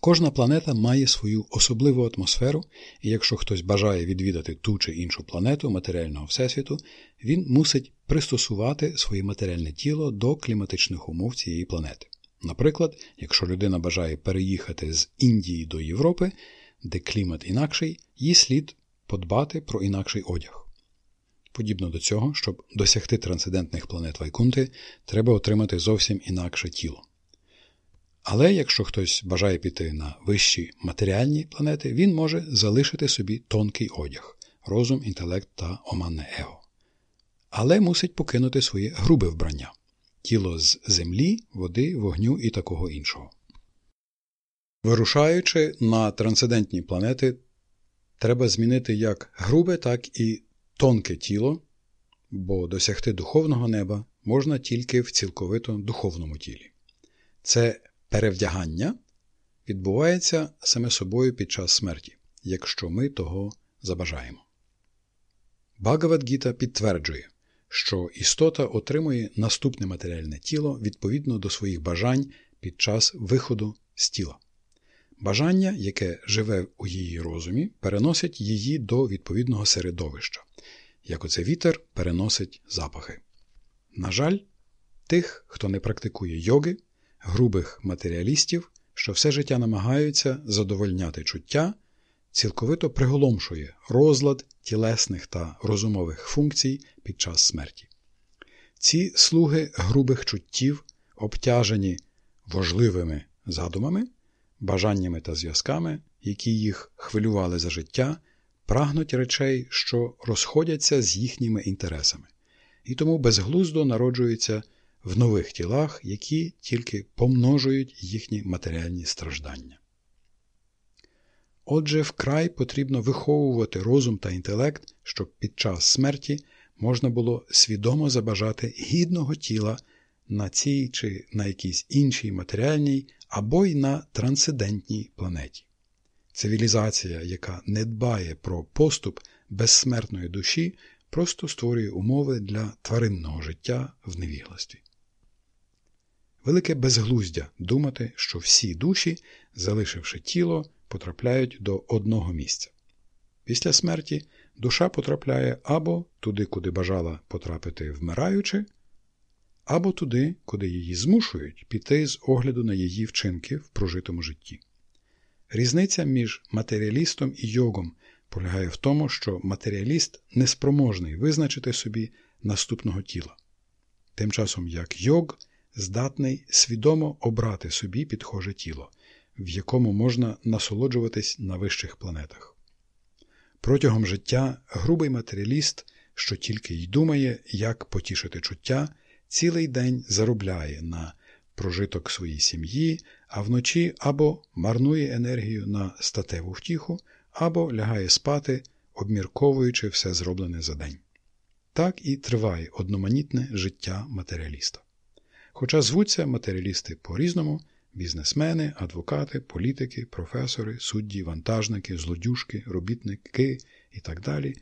Кожна планета має свою особливу атмосферу, і якщо хтось бажає відвідати ту чи іншу планету матеріального всесвіту, він мусить пристосувати своє матеріальне тіло до кліматичних умов цієї планети. Наприклад, якщо людина бажає переїхати з Індії до Європи, де клімат інакший, їй слід подбати про інакший одяг. Подібно до цього, щоб досягти трансцендентних планет Вайкунти, треба отримати зовсім інакше тіло. Але якщо хтось бажає піти на вищі матеріальні планети, він може залишити собі тонкий одяг, розум, інтелект та оманне его. Але мусить покинути своє грубе вбрання тіло з землі, води, вогню і такого іншого. Вирушаючи на трансцендентні планети, треба змінити як грубе, так і тонке тіло, бо досягти духовного неба можна тільки в цілковито духовному тілі. Це перевдягання відбувається саме собою під час смерті, якщо ми того забажаємо. Багавадгіта підтверджує, що істота отримує наступне матеріальне тіло відповідно до своїх бажань під час виходу з тіла. Бажання, яке живе у її розумі, переносить її до відповідного середовища, як оце вітер переносить запахи. На жаль, тих, хто не практикує йоги, грубих матеріалістів, що все життя намагаються задовольняти чуття, цілковито приголомшує розлад тілесних та розумових функцій під час смерті. Ці слуги грубих чуттів, обтяжені важливими задумами, бажаннями та зв'язками, які їх хвилювали за життя, прагнуть речей, що розходяться з їхніми інтересами, і тому безглуздо народжуються в нових тілах, які тільки помножують їхні матеріальні страждання. Отже, вкрай потрібно виховувати розум та інтелект, щоб під час смерті можна було свідомо забажати гідного тіла на цій чи на якійсь іншій матеріальній або й на трансцендентній планеті. Цивілізація, яка не дбає про поступ безсмертної душі, просто створює умови для тваринного життя в невігластві. Велике безглуздя думати, що всі душі, залишивши тіло, потрапляють до одного місця. Після смерті душа потрапляє або туди, куди бажала потрапити вмираючи, або туди, куди її змушують піти з огляду на її вчинки в прожитому житті. Різниця між матеріалістом і йогом полягає в тому, що матеріаліст неспроможний визначити собі наступного тіла, тим часом як йог здатний свідомо обрати собі підхоже тіло, в якому можна насолоджуватись на вищих планетах. Протягом життя грубий матеріаліст що тільки й думає, як потішити чуття, цілий день заробляє на прожиток своїй сім'ї, а вночі або марнує енергію на статеву втіху, або лягає спати, обмірковуючи все зроблене за день. Так і триває одноманітне життя матеріаліста. Хоча звуться матеріалісти по різному, бізнесмени, адвокати, політики, професори, судді, вантажники, злодюшки, робітники і так далі.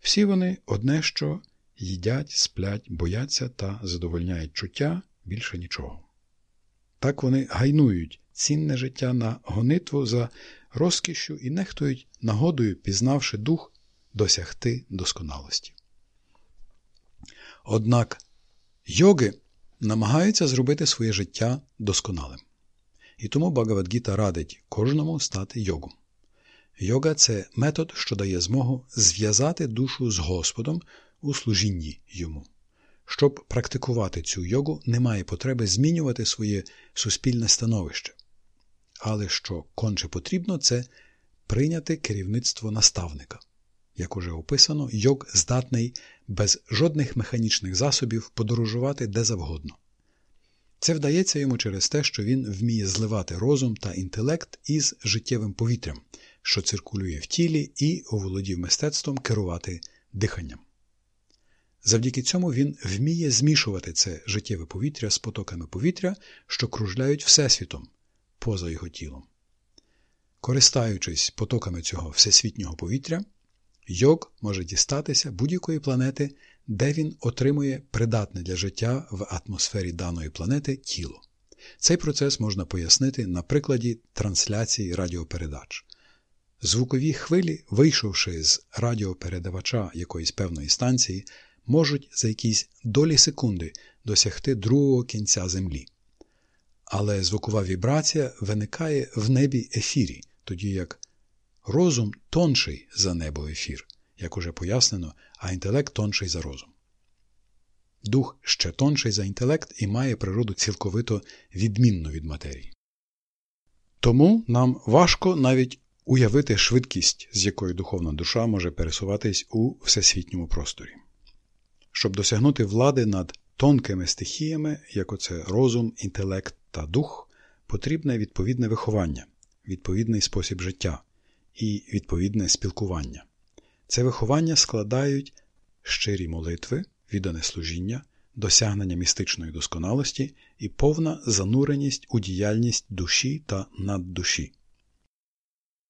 Всі вони одне що їдять, сплять, бояться та задовольняють чуття більше нічого. Так вони гайнують цінне життя на гонитву за розкішшю і нехтують нагодою, пізнавши дух, досягти досконалості. Однак йоги намагаються зробити своє життя досконалим. І тому Багавадгіта радить кожному стати йогом. Йога це метод, що дає змогу зв'язати душу з Господом у служінні йому. Щоб практикувати цю йогу, немає потреби змінювати своє суспільне становище. Але що конче потрібно, це прийняти керівництво наставника. Як уже описано, йог здатний без жодних механічних засобів подорожувати де завгодно. Це вдається йому через те, що він вміє зливати розум та інтелект із життєвим повітрям, що циркулює в тілі, і оволодів мистецтвом керувати диханням. Завдяки цьому він вміє змішувати це життєве повітря з потоками повітря, що кружляють Всесвітом поза його тілом. Користаючись потоками цього всесвітнього повітря, йог може дістатися будь-якої планети, де він отримує придатне для життя в атмосфері даної планети тіло. Цей процес можна пояснити на прикладі трансляції радіопередач. Звукові хвилі, вийшовши з радіопередавача якоїсь певної станції, можуть за якісь долі секунди досягти другого кінця Землі. Але звукова вібрація виникає в небі ефірі, тоді як розум тонший за небо ефір, як уже пояснено, а інтелект тонший за розум. Дух ще тонший за інтелект і має природу цілковито відмінну від матерії. Тому нам важко навіть уявити швидкість, з якою духовна душа може пересуватись у всесвітньому просторі. Щоб досягнути влади над тонкими стихіями, як оце розум, інтелект та дух, потрібне відповідне виховання, відповідний спосіб життя і відповідне спілкування. Це виховання складають щирі молитви, віддане служіння, досягнення містичної досконалості і повна зануреність у діяльність душі та наддуші.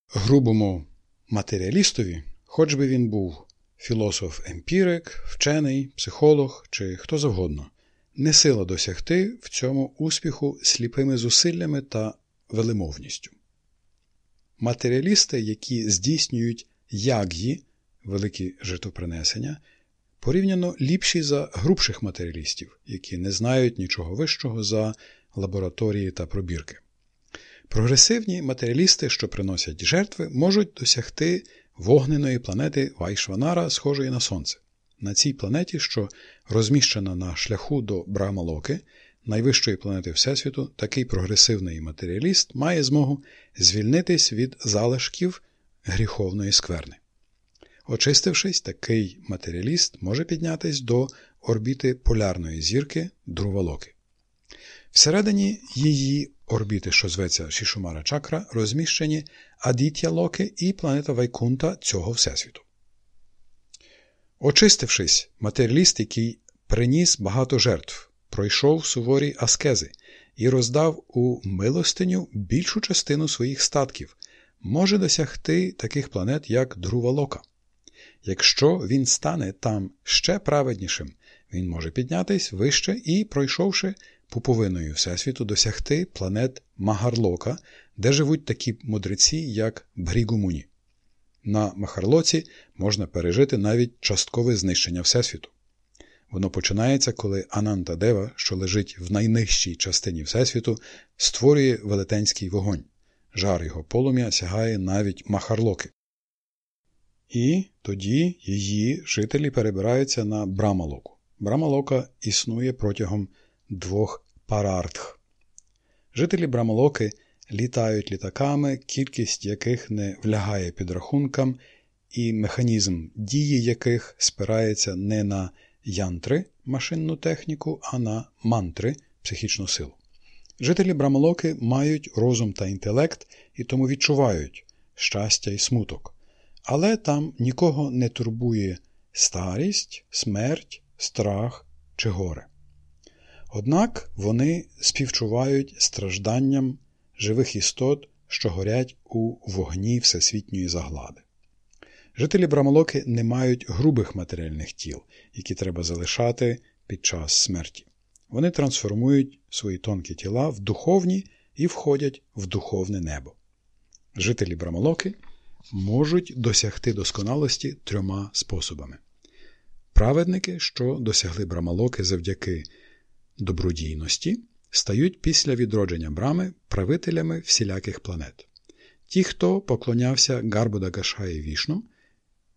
Грубому матеріалістові, хоч би він був філософ-емпірик, вчений, психолог чи хто завгодно, не сила досягти в цьому успіху сліпими зусиллями та велимовністю. Матеріалісти, які здійснюють яг'ї, великі жертвопринесення, порівняно ліпші за грубших матеріалістів, які не знають нічого вищого за лабораторії та пробірки. Прогресивні матеріалісти, що приносять жертви, можуть досягти вогненої планети Вайшванара, схожої на Сонце. На цій планеті, що розміщена на шляху до Брамалоки, найвищої планети Всесвіту, такий прогресивний матеріаліст має змогу звільнитись від залишків гріховної скверни. Очистившись, такий матеріаліст може піднятись до орбіти полярної зірки Друвалоки. Всередині її орбіти, що зветься Шішумара Чакра, розміщені Адітя Локи і планета Вайкунта цього Всесвіту. Очистившись, матеріаліст, який приніс багато жертв, пройшов суворі аскези і роздав у милостиню більшу частину своїх статків, може досягти таких планет, як Друвалока. Якщо він стане там ще праведнішим, він може піднятись вище і, пройшовши пуповиною Всесвіту, досягти планет Магарлока, де живуть такі мудреці, як Брігумуні. На Махарлоці можна пережити навіть часткове знищення Всесвіту. Воно починається, коли Ананта Дева, що лежить в найнижчій частині Всесвіту, створює велетенський вогонь. Жар його полум'я сягає навіть Махарлоки. І тоді її жителі перебираються на Брамалоку. Брамалока існує протягом двох парартх. Жителі Брамалоки літають літаками, кількість яких не влягає під рахункам, і механізм дії яких спирається не на янтри машинну техніку, а на мантри психічну силу. Жителі Брамалоки мають розум та інтелект і тому відчувають щастя і смуток. Але там нікого не турбує старість, смерть, страх чи горе. Однак вони співчувають стражданням живих істот, що горять у вогні всесвітньої заглади. Жителі Брамалоки не мають грубих матеріальних тіл, які треба залишати під час смерті. Вони трансформують свої тонкі тіла в духовні і входять в духовне небо. Жителі Брамалоки можуть досягти досконалості трьома способами. Праведники, що досягли Брамалоки завдяки добродійності, стають після відродження брами правителями всіляких планет. Ті, хто поклонявся Гарбуда Гашаї Вішну,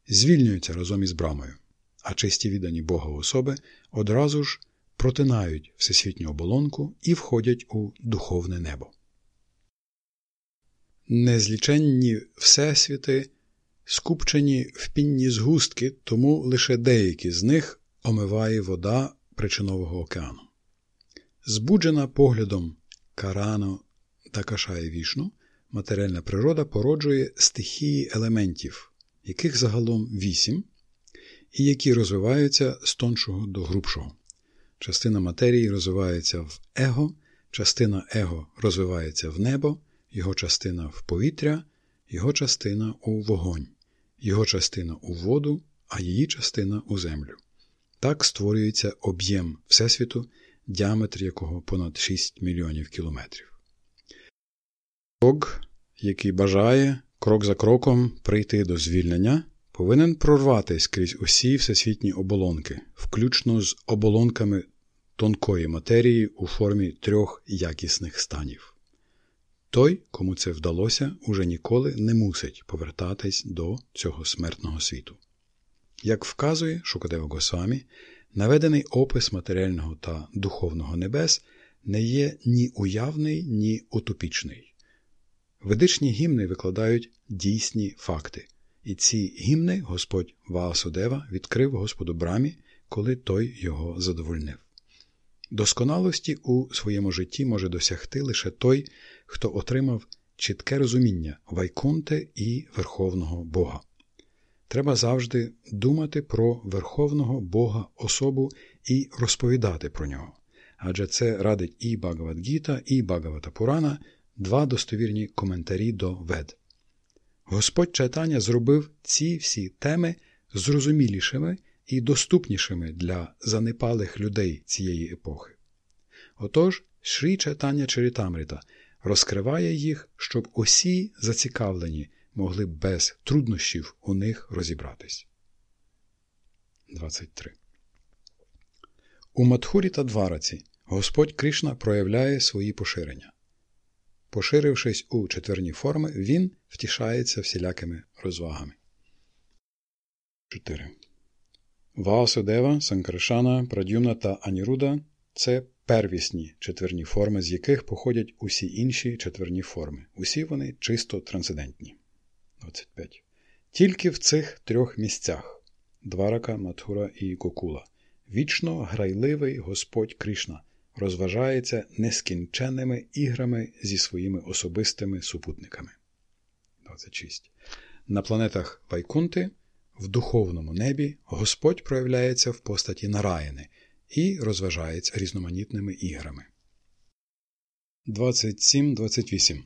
звільнюються разом із брамою, а чисті віддані Бога особи одразу ж протинають всесвітню оболонку і входять у духовне небо. Незліченні всесвіти скупчені в пінні згустки, тому лише деякі з них омиває вода причинового океану. Збуджена поглядом Карано та Кашає Вішну, матеріальна природа породжує стихії елементів, яких загалом вісім, і які розвиваються з тоншого до грубшого. Частина матерії розвивається в его, частина его розвивається в небо, його частина в повітря, його частина у вогонь, його частина у воду, а її частина у землю. Так створюється об'єм Всесвіту, діаметр якого понад 6 мільйонів кілометрів. Бог, який бажає крок за кроком прийти до звільнення, повинен прорватися крізь усі всесвітні оболонки, включно з оболонками тонкої матерії у формі трьох якісних станів. Той, кому це вдалося, уже ніколи не мусить повертатись до цього смертного світу. Як вказує Шукадева Госвамі, наведений опис матеріального та духовного небес не є ні уявний, ні утопічний. Ведичні гімни викладають дійсні факти, і ці гімни Господь Ваасудева відкрив Господу Брамі, коли той його задовольнив. Досконалості у своєму житті може досягти лише той, хто отримав чітке розуміння Вайкунте і Верховного Бога. Треба завжди думати про Верховного Бога особу і розповідати про нього. Адже це радить і Багавадгіта, і Багавата Пурана, два достовірні коментарі до Вед. Господь Чайтання зробив ці всі теми зрозумілішими і доступнішими для занепалих людей цієї епохи. Отож, Шрі Чайтання Чарітамрита розкриває їх, щоб усі зацікавлені могли без труднощів у них розібратись. 23. У Мадхурі та Двараці Господь Кришна проявляє свої поширення. Поширившись у четверні форми, він втішається всілякими розвагами. 4. Ваасудева, Санкаршана, Прадюна та Аніруда це первісні четверні форми, з яких походять усі інші четверні форми. Усі вони чисто трансцендентні. 25. Тільки в цих трьох місцях Дварака, Матхура і Гокула вічно грайливий Господь Кришна розважається нескінченними іграми зі своїми особистими супутниками. 26. На планетах Вайкунти в духовному небі Господь проявляється в постаті нараїни і розважається різноманітними іграми. 27-28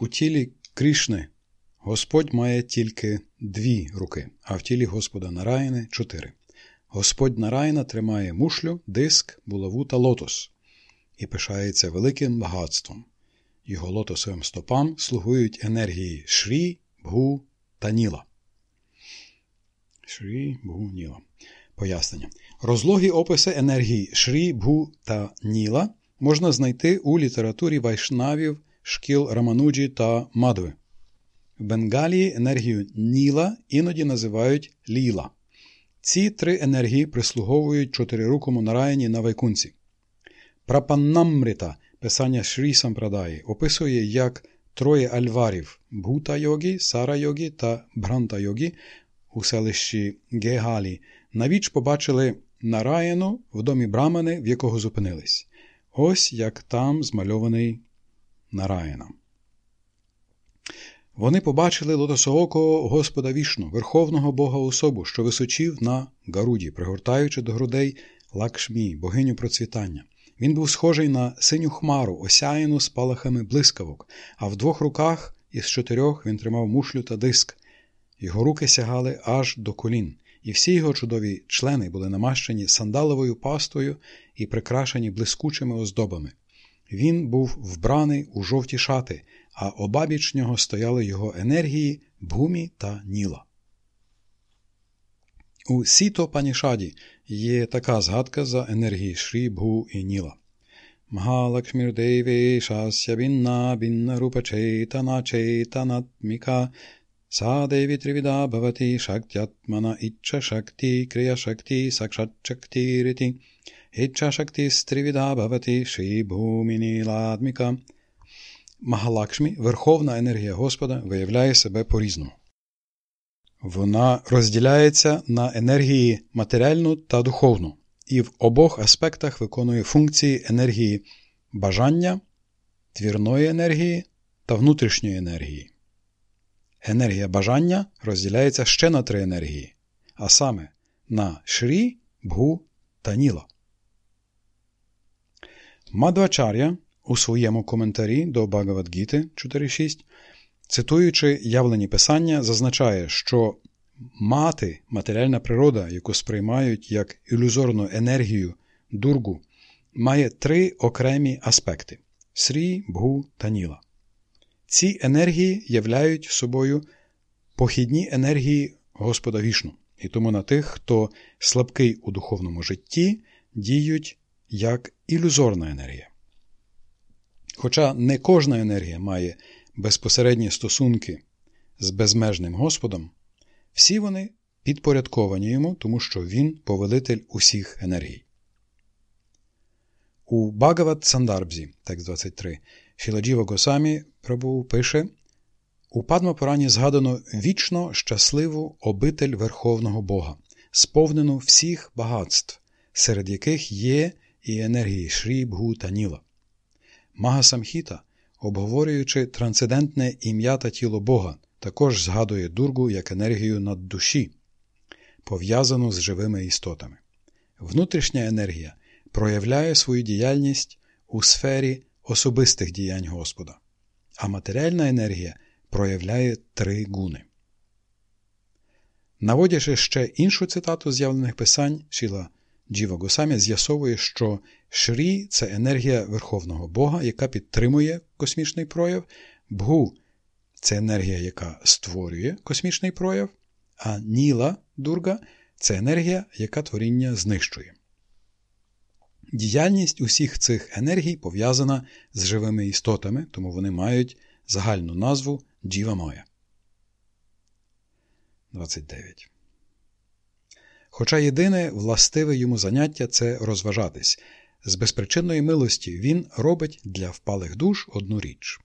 У тілі Кришни Господь має тільки дві руки, а в тілі Господа Нараїни чотири. Господь Нараїна тримає мушлю, диск, булаву та лотос і пишається великим багатством. Його лотосовим стопам слугують енергії Шрі, Бгу та Ніла. Шрі, Бгу, Ніла. Пояснення. Розлогі описи енергії Шрі, Бгу та Ніла можна знайти у літературі вайшнавів шкіл Рамануджі та Мадви. В Бенгалії енергію Ніла іноді називають Ліла. Ці три енергії прислуговують чотирирукому нараїні на Вайкунці. Прапаннамрита, писання Шрі Сампрадаї, описує, як троє альварів Бхута йогі, Сара йогі та Бранта йогі у селищі Гегалі навіч побачили Нараєну в домі Брамани, в якого зупинились. Ось як там змальований Нараєна. Вони побачили лотосоокого Господа вішну, Верховного Бога особу, що височів на Гаруді, пригортаючи до грудей Лакшмі, богиню процвітання. Він був схожий на синю хмару, осяяну спалахами блискавок, а в двох руках із чотирьох він тримав мушлю та диск. Його руки сягали аж до колін, і всі його чудові члени були намащені сандаловою пастою і прикрашені блискучими оздобами. Він був вбраний у жовті шати, а обабіч нього стояли його енергії Бгумі та Ніла. У Сіта-упанішаді є така згадка за енергії Шрі, Бгу і Ніла. Мгалакшмір Деві Шася Бінна Бінна Рупа Чейтана Чейтанатміка Са Деві Трівіда Бхавати Шактятмана Ічча Шакти Крия Шакти Сакшат Шакти Рити Ічча Шакти Стрівіда Бхавати Шрі Бхуміні Ладміка Магалакшмі, верховна енергія Господа, виявляє себе по-різному. Вона розділяється на енергії матеріальну та духовну, і в обох аспектах виконує функції енергії бажання, твірної енергії та внутрішньої енергії. Енергія бажання розділяється ще на три енергії, а саме на Шрі, Бгу та Ніла. Мадвачар'я у своєму коментарі до Багавадгіти 4.6, цитуючи явлені писання, зазначає, що мати матеріальна природа, яку сприймають як ілюзорну енергію дургу, має три окремі аспекти срі, бгу та ніла. Ці енергії являють собою похідні енергії Господа вішну, і тому на тих, хто слабкий у духовному житті, діють як ілюзорна енергія. Хоча не кожна енергія має безпосередні стосунки з безмежним Господом, всі вони підпорядковані йому, тому що він повелитель усіх енергій. У Багават Сандарбзі, текст 23, Шіладжіва Госамі Прабу пише у Падмапурані згадано вічно щасливу обитель Верховного Бога, сповнену всіх багатств, серед яких є і енергії Шрі, Бгу та Ніла. Мага Самхіта, обговорюючи трансцендентне ім'я та тіло Бога, також згадує дургу як енергію наддуші, пов'язану з живими істотами. Внутрішня енергія проявляє свою діяльність у сфері особистих діянь Господа, а матеріальна енергія проявляє три гуни. Наводячи ще іншу цитату з'явлених писань, Шіла Джіва Госамі з'ясовує, що Шрі це енергія Верховного Бога, яка підтримує космічний прояв, Бгу це енергія, яка створює космічний прояв, а Ніла Дурга це енергія, яка творіння знищує. Діяльність усіх цих енергій пов'язана з живими істотами, тому вони мають загальну назву Джіва Моя. 29. Хоча єдине властиве йому заняття це розважатись. З безпричинної милості він робить для впалих душ одну річ.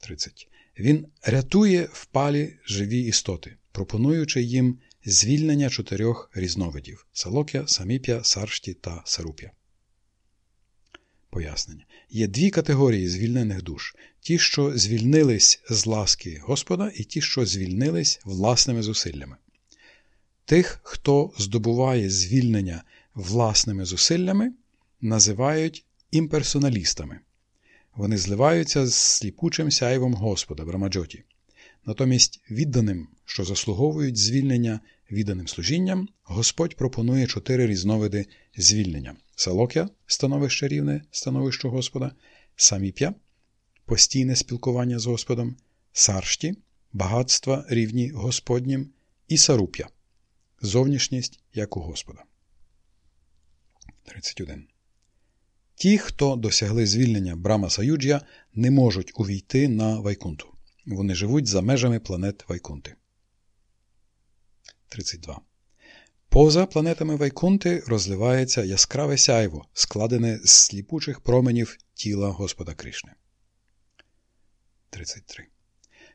30. Він рятує впалі живі істоти, пропонуючи їм звільнення чотирьох різновидів салокя, саміп'я, саршті та саруп'я. Пояснення. Є дві категорії звільнених душ: ті, що звільнились з ласки Господа, і ті, що звільнились власними зусиллями. Тих, хто здобуває звільнення власними зусиллями, називають імперсоналістами. Вони зливаються з сліпучим сяйвом Господа Брамаджоті. Натомість відданим, що заслуговують звільнення відданим служінням, Господь пропонує чотири різновиди звільнення: салокя становище рівне становищу Господа, саміп'я постійне спілкування з Господом, саршті багатства рівні Господнім і саруп'я зовнішність як у Господа. 31. Ті, хто досягли звільнення Брама Саюджя, не можуть увійти на Вайкунту. Вони живуть за межами планет Вайкунти. 32. Поза планетами Вайкунти розливається яскраве сяйво, складене з сліпучих променів тіла Господа Кришни. 33.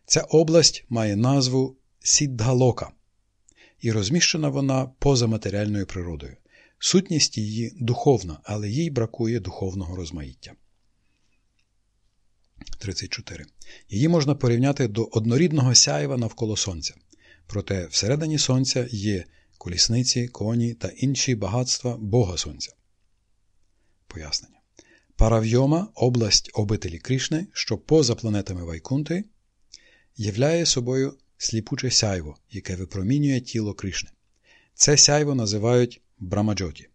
Ця область має назву Сіддгалока, і розміщена вона поза матеріальною природою. Сутність її духовна, але їй бракує духовного розмаїття. 34. Її можна порівняти до однорідного сяєва навколо Сонця. Проте всередині Сонця є колісниці, коні та інші багатства Бога Сонця. Пояснення. Паравйома, область обителі Крішни, що поза планетами Вайкунти, являє собою сліпуче сяйво, яке випромінює тіло Кришни. Це сяйво називають Брамаджоті.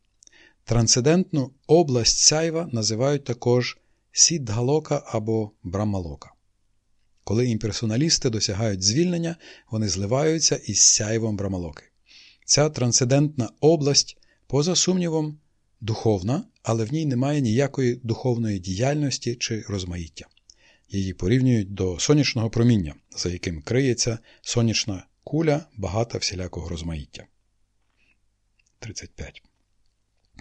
Трансцендентну область сяйва називають також Сіддгалока або Брамалока. Коли імперсоналісти досягають звільнення, вони зливаються із сяйвом Брамалоки. Ця трансцендентна область, поза сумнівом, духовна, але в ній немає ніякої духовної діяльності чи розмаїття. Її порівнюють до сонячного проміння, за яким криється сонячна куля багата всілякого розмаїття. 35.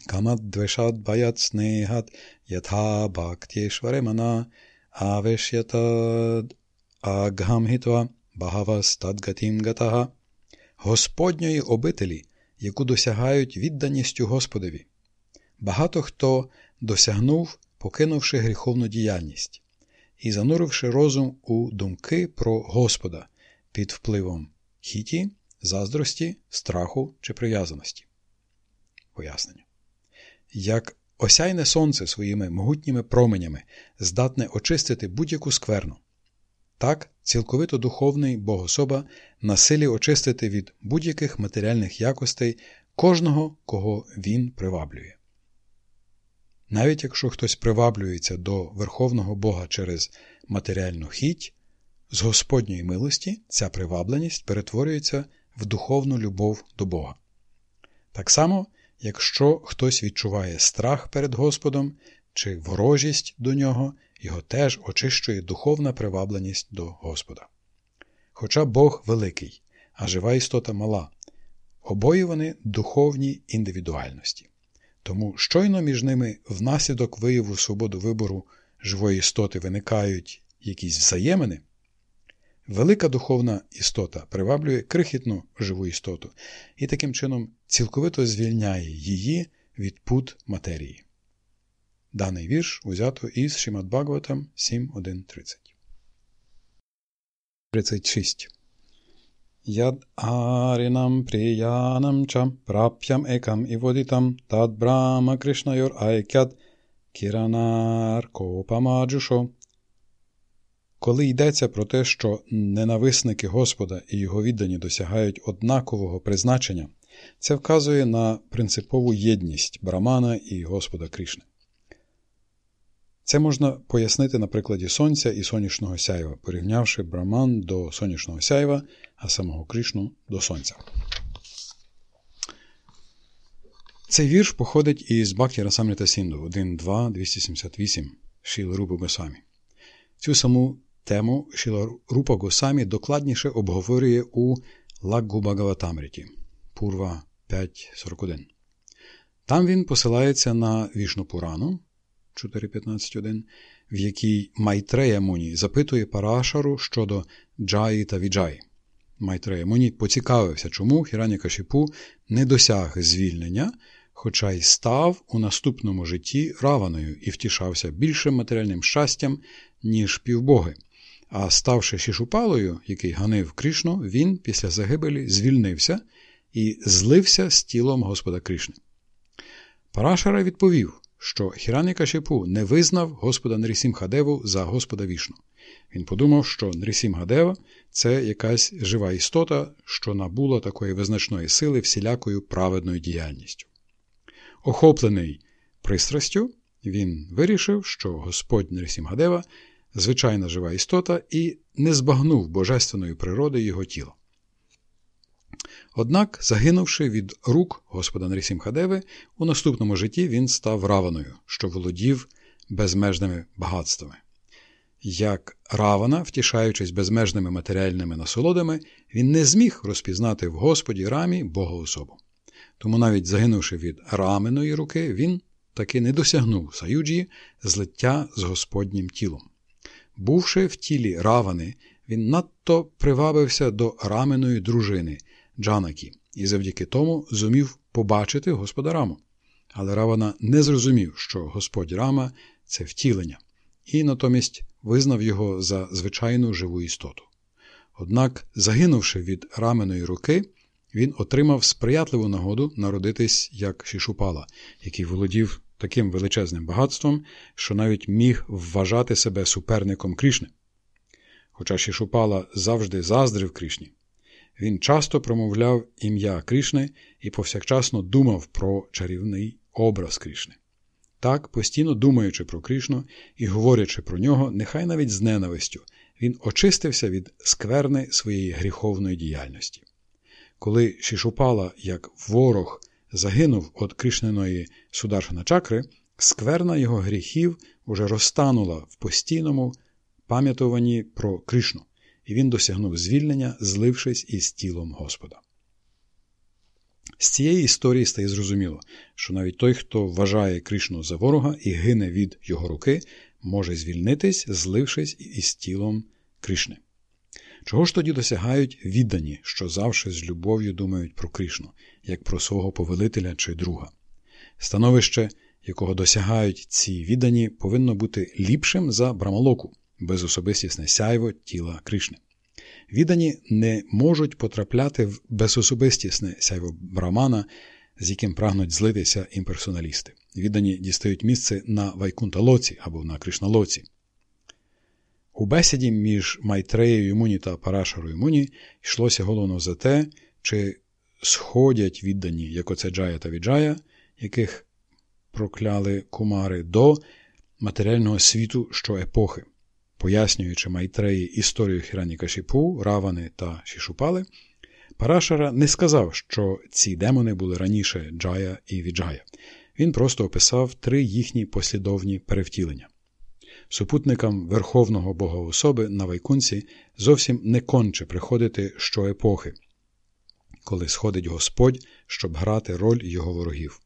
Камад двешад баят снегат ятха бхактєшваремана авешятад агамгітва багавастадгатім гатага Господньої обителі, яку досягають відданістю Господові. Багато хто досягнув, покинувши гріховну діяльність і зануривши розум у думки про Господа під впливом хіті, заздрості, страху чи прив'язаності. Пояснення. Як осяйне сонце своїми могутніми променями здатне очистити будь-яку скверну, так цілковито духовний Богособа на силі очистити від будь-яких матеріальних якостей кожного, кого він приваблює. Навіть якщо хтось приваблюється до Верховного Бога через матеріальну хіть, з Господньої милості ця привабленість перетворюється в духовну любов до Бога. Так само, якщо хтось відчуває страх перед Господом чи ворожість до нього, його теж очищує духовна привабленість до Господа. Хоча Бог великий, а жива істота мала, обоє вони духовні індивідуальності. Тому щойно між ними внаслідок вияву свободу вибору живої істоти виникають якісь взаємини, велика духовна істота приваблює крихітну живу істоту і таким чином цілковито звільняє її від пут матерії. Даний вірш узято із Шимат Бхагаватам 7.1.30. 36. Яд аринам приянам ча прап'ям екам іводитам тад брама кришнайор айкяд кіранар копамаджушо. Коли йдеться про те, що ненависники Господа і його віддані досягають однакового призначення, це вказує на принципову єдність Брамана і Господа Кришни. Це можна пояснити на прикладі сонця і сонячного сяйва, порівнявши браман до сонячного сяйва, а самого Кришну до сонця. Цей вірш походить із Бакті Расамрита Сінду 1.2.278 Шіл Рупа Госамі. Цю саму тему Шіла Рупа Госамі докладніше обговорює у Лаггу Багаватамріті Пурва 5.41. Там він посилається на Вішну Пурану, 4.15.1, в якій Майтрея Муні запитує Парашару щодо Джаї та Віджаї. Майтрея Муні поцікавився, чому Хіранікашіпу не досяг звільнення, хоча й став у наступному житті раваною і втішався більшим матеріальним щастям, ніж півбоги. А ставши Шішупалою, який ганив Кришну, він після загибелі звільнився і злився з тілом Господа Кришни. Парашара відповів, що Хіранікашипу не визнав Господа Нрісімхадеву за Господа Вішну. Він подумав, що Нрісімгадева це якась жива істота, що набула такої визначної сили всілякою праведною діяльністю. Охоплений пристрастю, він вирішив, що Господь Нрісімгадева звичайна жива істота і не збагнув божественної природи його тіла. Однак, загинувши від рук Господа Нарісімхадеви, у наступному житті він став раваною, що володів безмежними багатствами. Як равана, втішаючись безмежними матеріальними насолодами, він не зміг розпізнати в Господі рамі Бога особу. Тому навіть загинувши від раменої руки, він таки не досягнув саюджі злиття з Господнім тілом. Бувши в тілі равани, він надто привабився до раменої дружини Джанакі і завдяки тому зумів побачити Господа Раму. Але Равана не зрозумів, що Господь Рама це втілення, і натомість визнав його за звичайну живу істоту. Однак, загинувши від раменої руки, він отримав сприятливу нагоду народитись як Шішупала, який володів таким величезним багатством, що навіть міг вважати себе суперником Крішни. Хоча Шішупала завжди заздрив Крішні, він часто промовляв ім'я Крішни і повсякчасно думав про чарівний образ Крішни. Так, постійно думаючи про Крішну і говорячи про нього, нехай навіть з ненавистю, він очистився від скверни своєї гріховної діяльності. Коли Шішупала, як ворог, загинув від Кришниної Сударшана чакри, скверна його гріхів уже розтанула в постійному пам'ятуванні про Кришну, і він досягнув звільнення, злившись із тілом Господа. З цієї історії стає зрозуміло, що навіть той, хто вважає Кришну за ворога і гине від його руки, може звільнитись, злившись із тілом Кришни. Чого ж тоді досягають віддані, що завжди з любов'ю думають про Кришну, як про свого повелителя чи друга? Становище, якого досягають ці віддані, повинно бути ліпшим за брамалоку, безособистісне сяйво тіла Кришни. Віддані не можуть потрапляти в безособистісне сяйво брамана, з яким прагнуть злитися імперсоналісти. Віддані дістають місце на Вайкунталоці або на Кришналоці. У бесіді між Майтреєю Муні та Парашарою Муні йшлося головно за те, чи сходять віддані, як оце Джая та Віджая, яких прокляли кумари до матеріального світу щоепохи. Пояснюючи Майтреї історію Хіранікашіпу, Равани та Шішупали, Парашара не сказав, що ці демони були раніше Джая і Віджая. Він просто описав три їхні послідовні перевтілення. Супутникам Верховного Бога особи на Вайкунці зовсім не конче приходити щоепохи, коли сходить Господь, щоб грати роль його ворогів.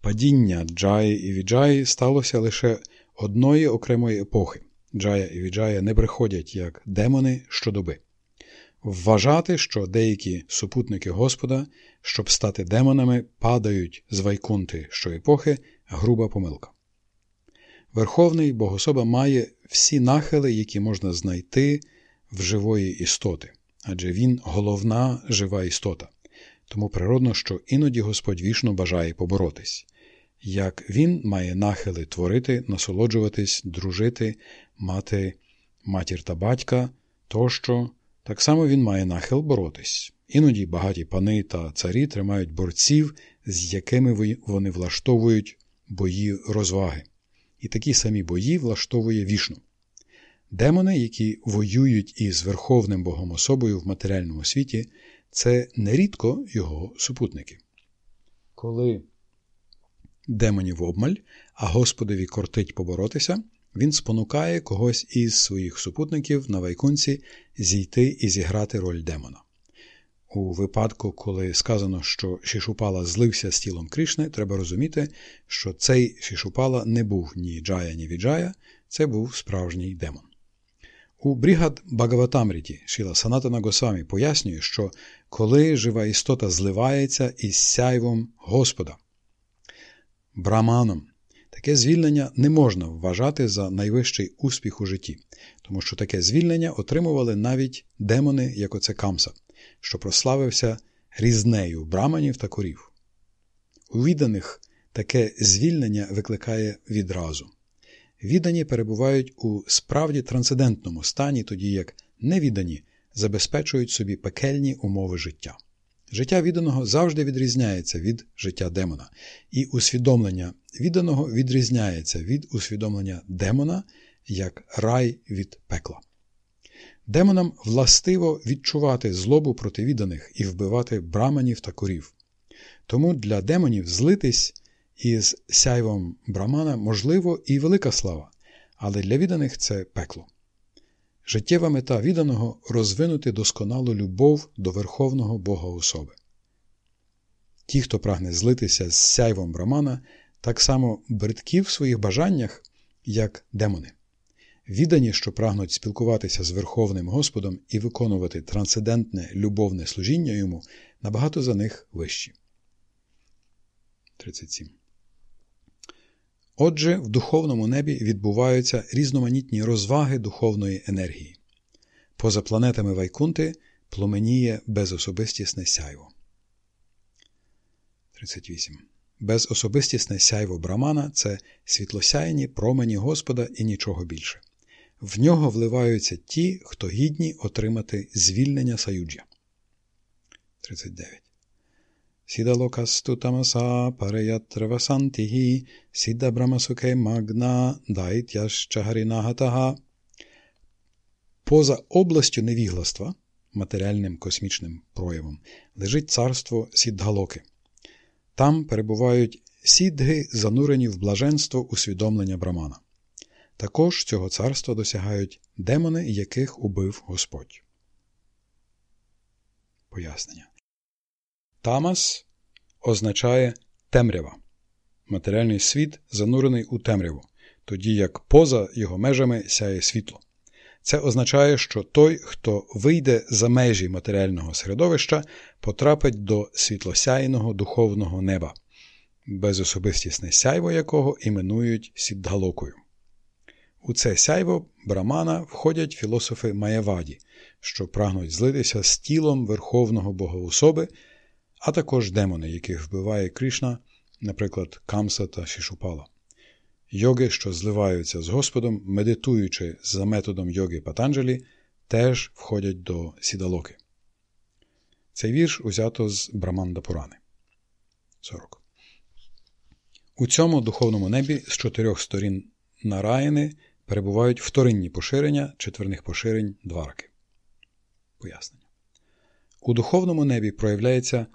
Падіння Джаї і Віджаї сталося лише одної окремої епохи. Джая і Віджая не приходять як демони щодоби. Вважати, що деякі супутники Господа, щоб стати демонами, падають з вайкунти щоепохи груба помилка. Верховний Богособа має всі нахили, які можна знайти в живої істоти, адже він головна жива істота. Тому природно, що іноді Господь вішно бажає поборотись. Як він має нахили творити, насолоджуватись, дружити, мати матір та батька тощо, так само він має нахил боротись. Іноді багаті пани та царі тримають борців, з якими вони влаштовують бої розваги і такі самі бої влаштовує вішну. Демони, які воюють із Верховним Богом особою в матеріальному світі, це нерідко його супутники. Коли демонів обмаль, а Господові кортить поборотися, він спонукає когось із своїх супутників на Вайкунтсі зійти і зіграти роль демона. У випадку, коли сказано, що Шішупала злився з тілом Кришни, треба розуміти, що цей Шішупала не був ні Джая, ні Віджая, це був справжній демон. У брігад Багаватамріті Шіла Санатана Госвамі пояснює, що коли жива істота зливається із сяйвом Господа, браманом, таке звільнення не можна вважати за найвищий успіх у житті, тому що таке звільнення отримували навіть демони, як оце Камса що прославився різнею браманів та корів. У відданих таке звільнення викликає відразу. Віддані перебувають у справді трансцендентному стані, тоді як невіддані забезпечують собі пекельні умови життя. Життя відданого завжди відрізняється від життя демона, і усвідомлення відданого відрізняється від усвідомлення демона як рай від пекла. Демонам властиво відчувати злобу проти відданих і вбивати браманів та корів. Тому для демонів злитись із сяйвом брамана можливо і велика слава, але для відданих це пекло. Життєва мета відданого розвинути досконалу любов до Верховного Бога особи. Ті, хто прагне злитися з сяйвом брамана, так само бридкі в своїх бажаннях як демони. Віддані, що прагнуть спілкуватися з Верховним Господом і виконувати трансцендентне любовне служіння йому, набагато за них вищі. 37. Отже, в духовному небі відбуваються різноманітні розваги духовної енергії. Поза планетами Вайкунти пломеніє безособистісне сяйво. 38. Безособистісне сяйво Брамана це світлосяйні промені Господа і нічого більше. В нього вливаються ті, хто гідні отримати звільнення саюджя. 39. Сідалокасту тамаса пареятрвасантігі сіда брамасуке магна дайтящагарінагатага. Поза областю невігластва, матеріальним космічним проявом, лежить царство Сідгалоки. Там перебувають сідги, занурені в блаженство усвідомлення Брамана. Також цього царства досягають демони, яких убив Господь. Пояснення. Тамас означає темрява. Матеріальний світ занурений у темряву, тоді як поза його межами сяє світло. Це означає, що той, хто вийде за межі матеріального середовища, потрапить до світлосяйного духовного неба, безособистісне сяйво якого іменують Сіддгалокою. У це сяйво Брамана входять філософи Маяваді, що прагнуть злитися з тілом Верховного Богоособи, а також демони, яких вбиває Кришна, наприклад, Камса та Шішупала. Йоги, що зливаються з Господом, медитуючи за методом йоги Патанджелі, теж входять до сідалоки. Цей вірш узято з Браманда Пурани. 40. У цьому духовному небі з чотирьох сторін Нараїни перебувають вторинні поширення четверних поширень двараки. Пояснення. У духовному небі проявляється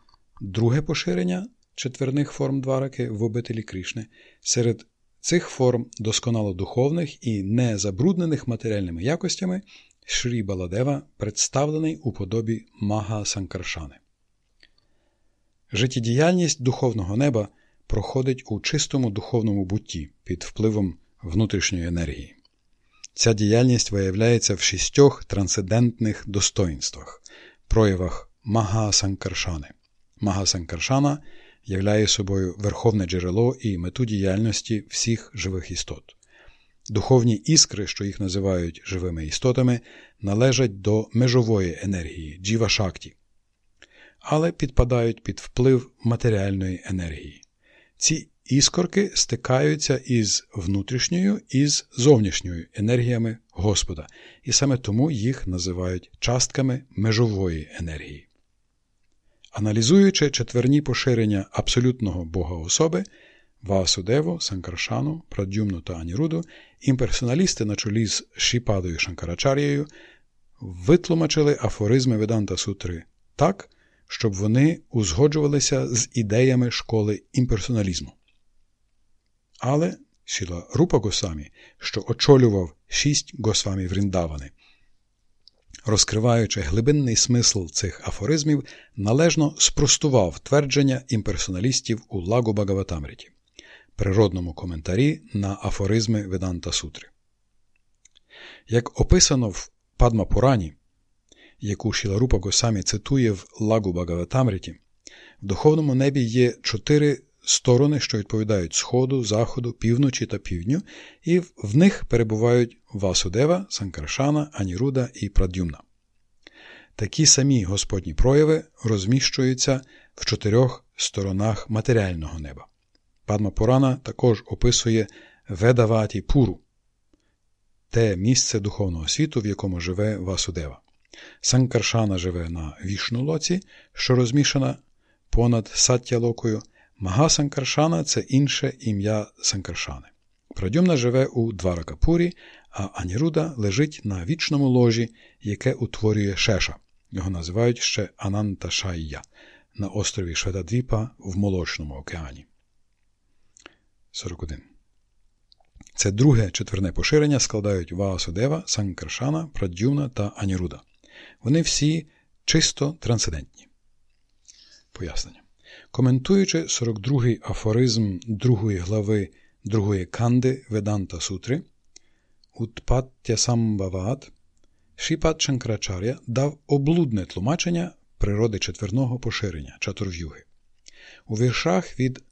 друге поширення четверних форм двараки в обителі Кришни. Серед цих форм досконало духовних і не забруднених матеріальними якостями Шрі Баладева представлений у подобі Мага Санкаршани. Життєдіяльність духовного неба проходить у чистому духовному бутті під впливом внутрішньої енергії. Ця діяльність виявляється в шістьох трансцендентних достоїнствах, проявах Мага Санкаршани. Мага Санкаршана являє собою верховне джерело і мету діяльності всіх живих істот. Духовні іскри, що їх називають живими істотами, належать до межової енергії джіва шакті, але підпадають під вплив матеріальної енергії. Ці іскорки стикаються із внутрішньою і з зовнішньою енергіями Господа, і саме тому їх називають частками межової енергії. Аналізуючи четверні поширення абсолютного Бога особи Ваасудеву, Санкаршану, Прадюмну та Аніруду, імперсоналісти на чолі з Шіпадою Шанкарачарією витлумачили афоризми Веданта Сутри так, щоб вони узгоджувалися з ідеями школи імперсоналізму. Але Шіла Рупа Госамі, що очолював шість Госвамі Вріндавани, розкриваючи глибинний смисл цих афоризмів, належно спростував твердження імперсоналістів у Лагу Багаватамріті, природному коментарі на афоризми Веданта Сутри. Як описано в Падма Пурані, яку Шіларупа Госамі цитує в Лагу Багаватамріті, в духовному небі є чотири сторони, що відповідають Сходу, Заходу, півночі та півдню, і в них перебувають Васудева, Санкаршана, Аніруда і Прадюмна. Такі самі Господні прояви розміщуються в чотирьох сторонах матеріального неба. Падма Пурана також описує Ведаваті Пуру, те місце духовного світу, в якому живе Васудева. Санкаршана живе на вішну що розмішана понад Саття-локою, Мага Санкаршана це інше ім'я Санкаршани. Прадюмна живе у Дваракапурі, а Аніруда лежить на вічному ложі, яке утворює Шеша. Його називають ще Ананташайя на острові Шведадвіпа в Молочному океані. 41. Це друге четверне поширення складають Ваасудева, Санкаршана, Прадюмна та Аніруда. Вони всі чисто трансцендентні. Пояснення. Коментуючи 42-й афоризм другої глави другої канди Веданта Сутри, Утпаття Самбават, Шіпат Шанкрачар'я дав облудне тлумачення природи четверного поширення чатурв'юги. У віршах від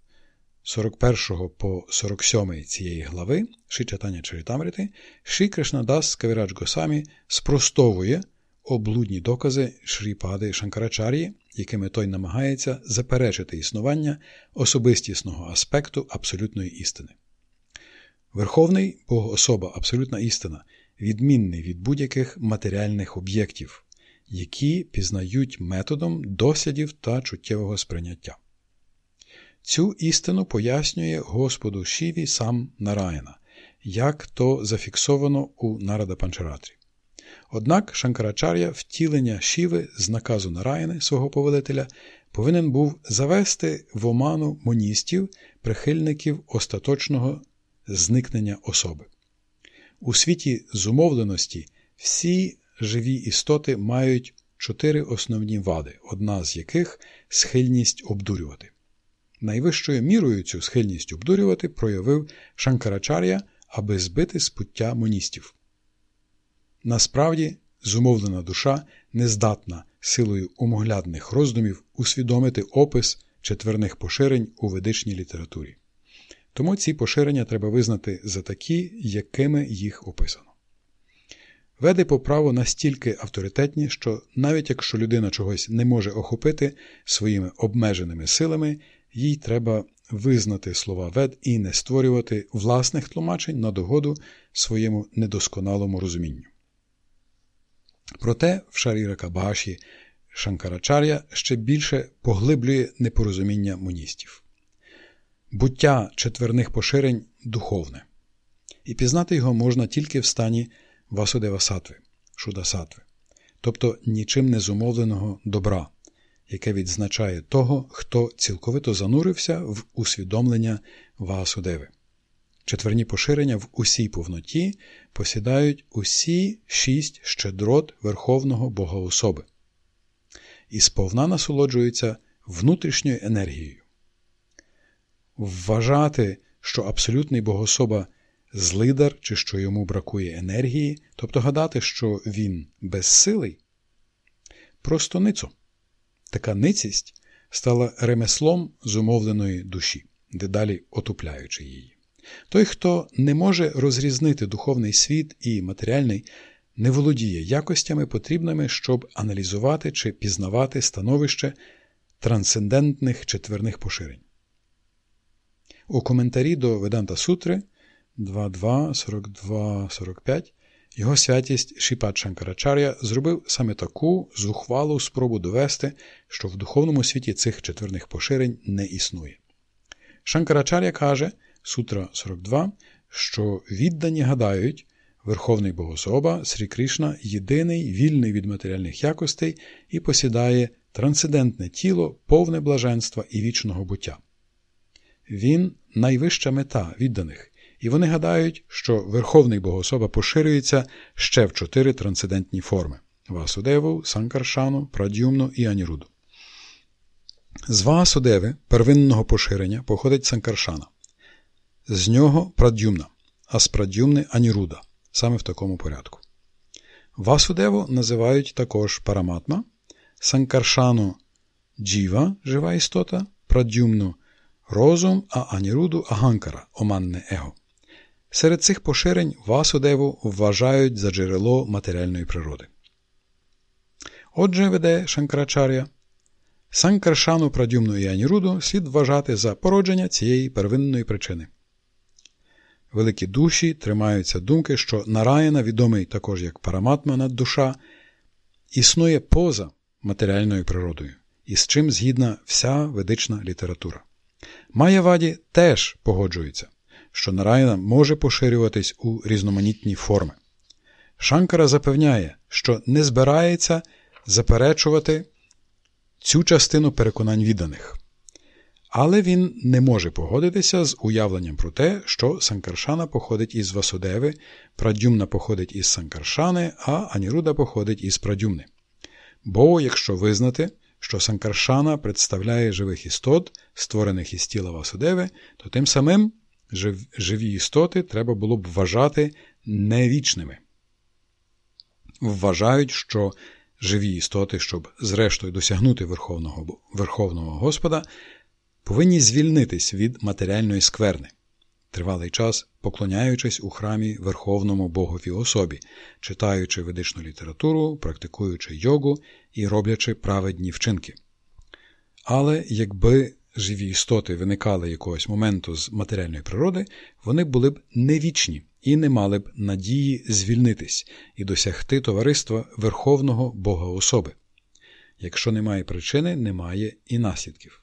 41 по 47 цієї глави Шичатання Чарітамрити Шрі Кришнадас Кавірадж Госамі спростовує облудні докази Шріпади Шанкарачарії, якими той намагається заперечити існування особистісного аспекту абсолютної істини. Верховний Богоособа абсолютна істина, відмінний від будь-яких матеріальних об'єктів, які пізнають методом дослідів та чуттєвого сприйняття. Цю істину пояснює Господу Шіві сам Нараїна, як то зафіксовано у Нарада Панчаратрі. Однак Шанкарачар'я втілення Шіви з наказу Нараїни, свого повелителя, повинен був завести в оману моністів, прихильників остаточного зникнення особи. У світі зумовленості всі живі істоти мають чотири основні вади, одна з яких схильність обдурювати. Найвищою мірою цю схильність обдурювати проявив Шанкарачар'я, аби збити з пуття моністів. Насправді, зумовлена душа не здатна силою умоглядних роздумів усвідомити опис четверних поширень у ведичній літературі. Тому ці поширення треба визнати за такі, якими їх описано. Веди по праву настільки авторитетні, що навіть якщо людина чогось не може охопити своїми обмеженими силами, їй треба визнати слова вед і не створювати власних тлумачень на догоду своєму недосконалому розумінню. Проте в Шаріра Кабаші Шанкарачар'я ще більше поглиблює непорозуміння моністів. Буття четверних поширень духовне, і пізнати його можна тільки в стані Васудева Сатви, Шуда Сатви, тобто нічим не зумовленого добра, яке відзначає того, хто цілковито занурився в усвідомлення Васудеви. Четверні поширення в усій повноті посідають усі шість щедрот Верховного Бога особи і сповна насолоджуються внутрішньою енергією. Вважати, що абсолютний богособа злидар чи що йому бракує енергії, тобто гадати, що він безсилий, просто ницо. Така ницість стала ремеслом зумовленої душі, дедалі отупляючи її. Той, хто не може розрізнити духовний світ і матеріальний, не володіє якостями, потрібними, щоб аналізувати чи пізнавати становище трансцендентних четверних поширень. У коментарі до Веданта Сутри 2.2.42.45 його святість Шіпат Шанкарачар'я зробив саме таку зухвалу спробу довести, що в духовному світі цих четверних поширень не існує. Шанкарачар'я каже, Сутра 42, що віддані гадають, Верховний Богособа Срі Кришна єдиний, вільний від матеріальних якостей і посідає трансцендентне тіло, повне блаженства і вічного буття. Він найвища мета відданих, і вони гадають, що Верховний Богособа поширюється ще в чотири трансцендентні форми Васудеву, Санкаршану, Прадюмну і Аніруду. З Васудеви первинного поширення походить Санкаршана. З нього Прадюмна, а з Прадюмни Аніруда, саме в такому порядку. Васудеву називають також Параматма, Санкаршану Джіва, жива істота, Прадюмну розум, а Аніруду Аганкара, оманне его. Серед цих поширень Васудеву вважають за джерело матеріальної природи. Отже, веде Шанкрачар'я, Санкаршану Прадюмну і Аніруду слід вважати за породження цієї первинної причини. Великі душі тримаються думки, що Нараїна, відомий також як Параматма наддуша, існує поза матеріальною природою, і з чим згідна вся ведична література. Маєваді теж погоджується, що Нараїна може поширюватись у різноманітні форми. Шанкара запевняє, що не збирається заперечувати цю частину переконань відданих. Але він не може погодитися з уявленням про те, що Санкаршана походить із Васудеви, Прадюмна походить із Санкаршани, а Аніруда походить із Прадюмни. Бо, якщо визнати, що Санкаршана представляє живих істот, створених із тіла Васудеви, то тим самим живі істоти треба було б вважати невічними. Вважають, що живі істоти, щоб зрештою досягнути Верховного Верховного Господа, повинні звільнитись від матеріальної скверни, тривалий час поклоняючись у храмі Верховному Богові особі, читаючи ведичну літературу, практикуючи йогу і роблячи праведні вчинки. Але якби живі істоти виникали якогось моменту з матеріальної природи, вони були б невічні і не мали б надії звільнитись і досягти товариства Верховного Бога особи. Якщо немає причини, немає і наслідків.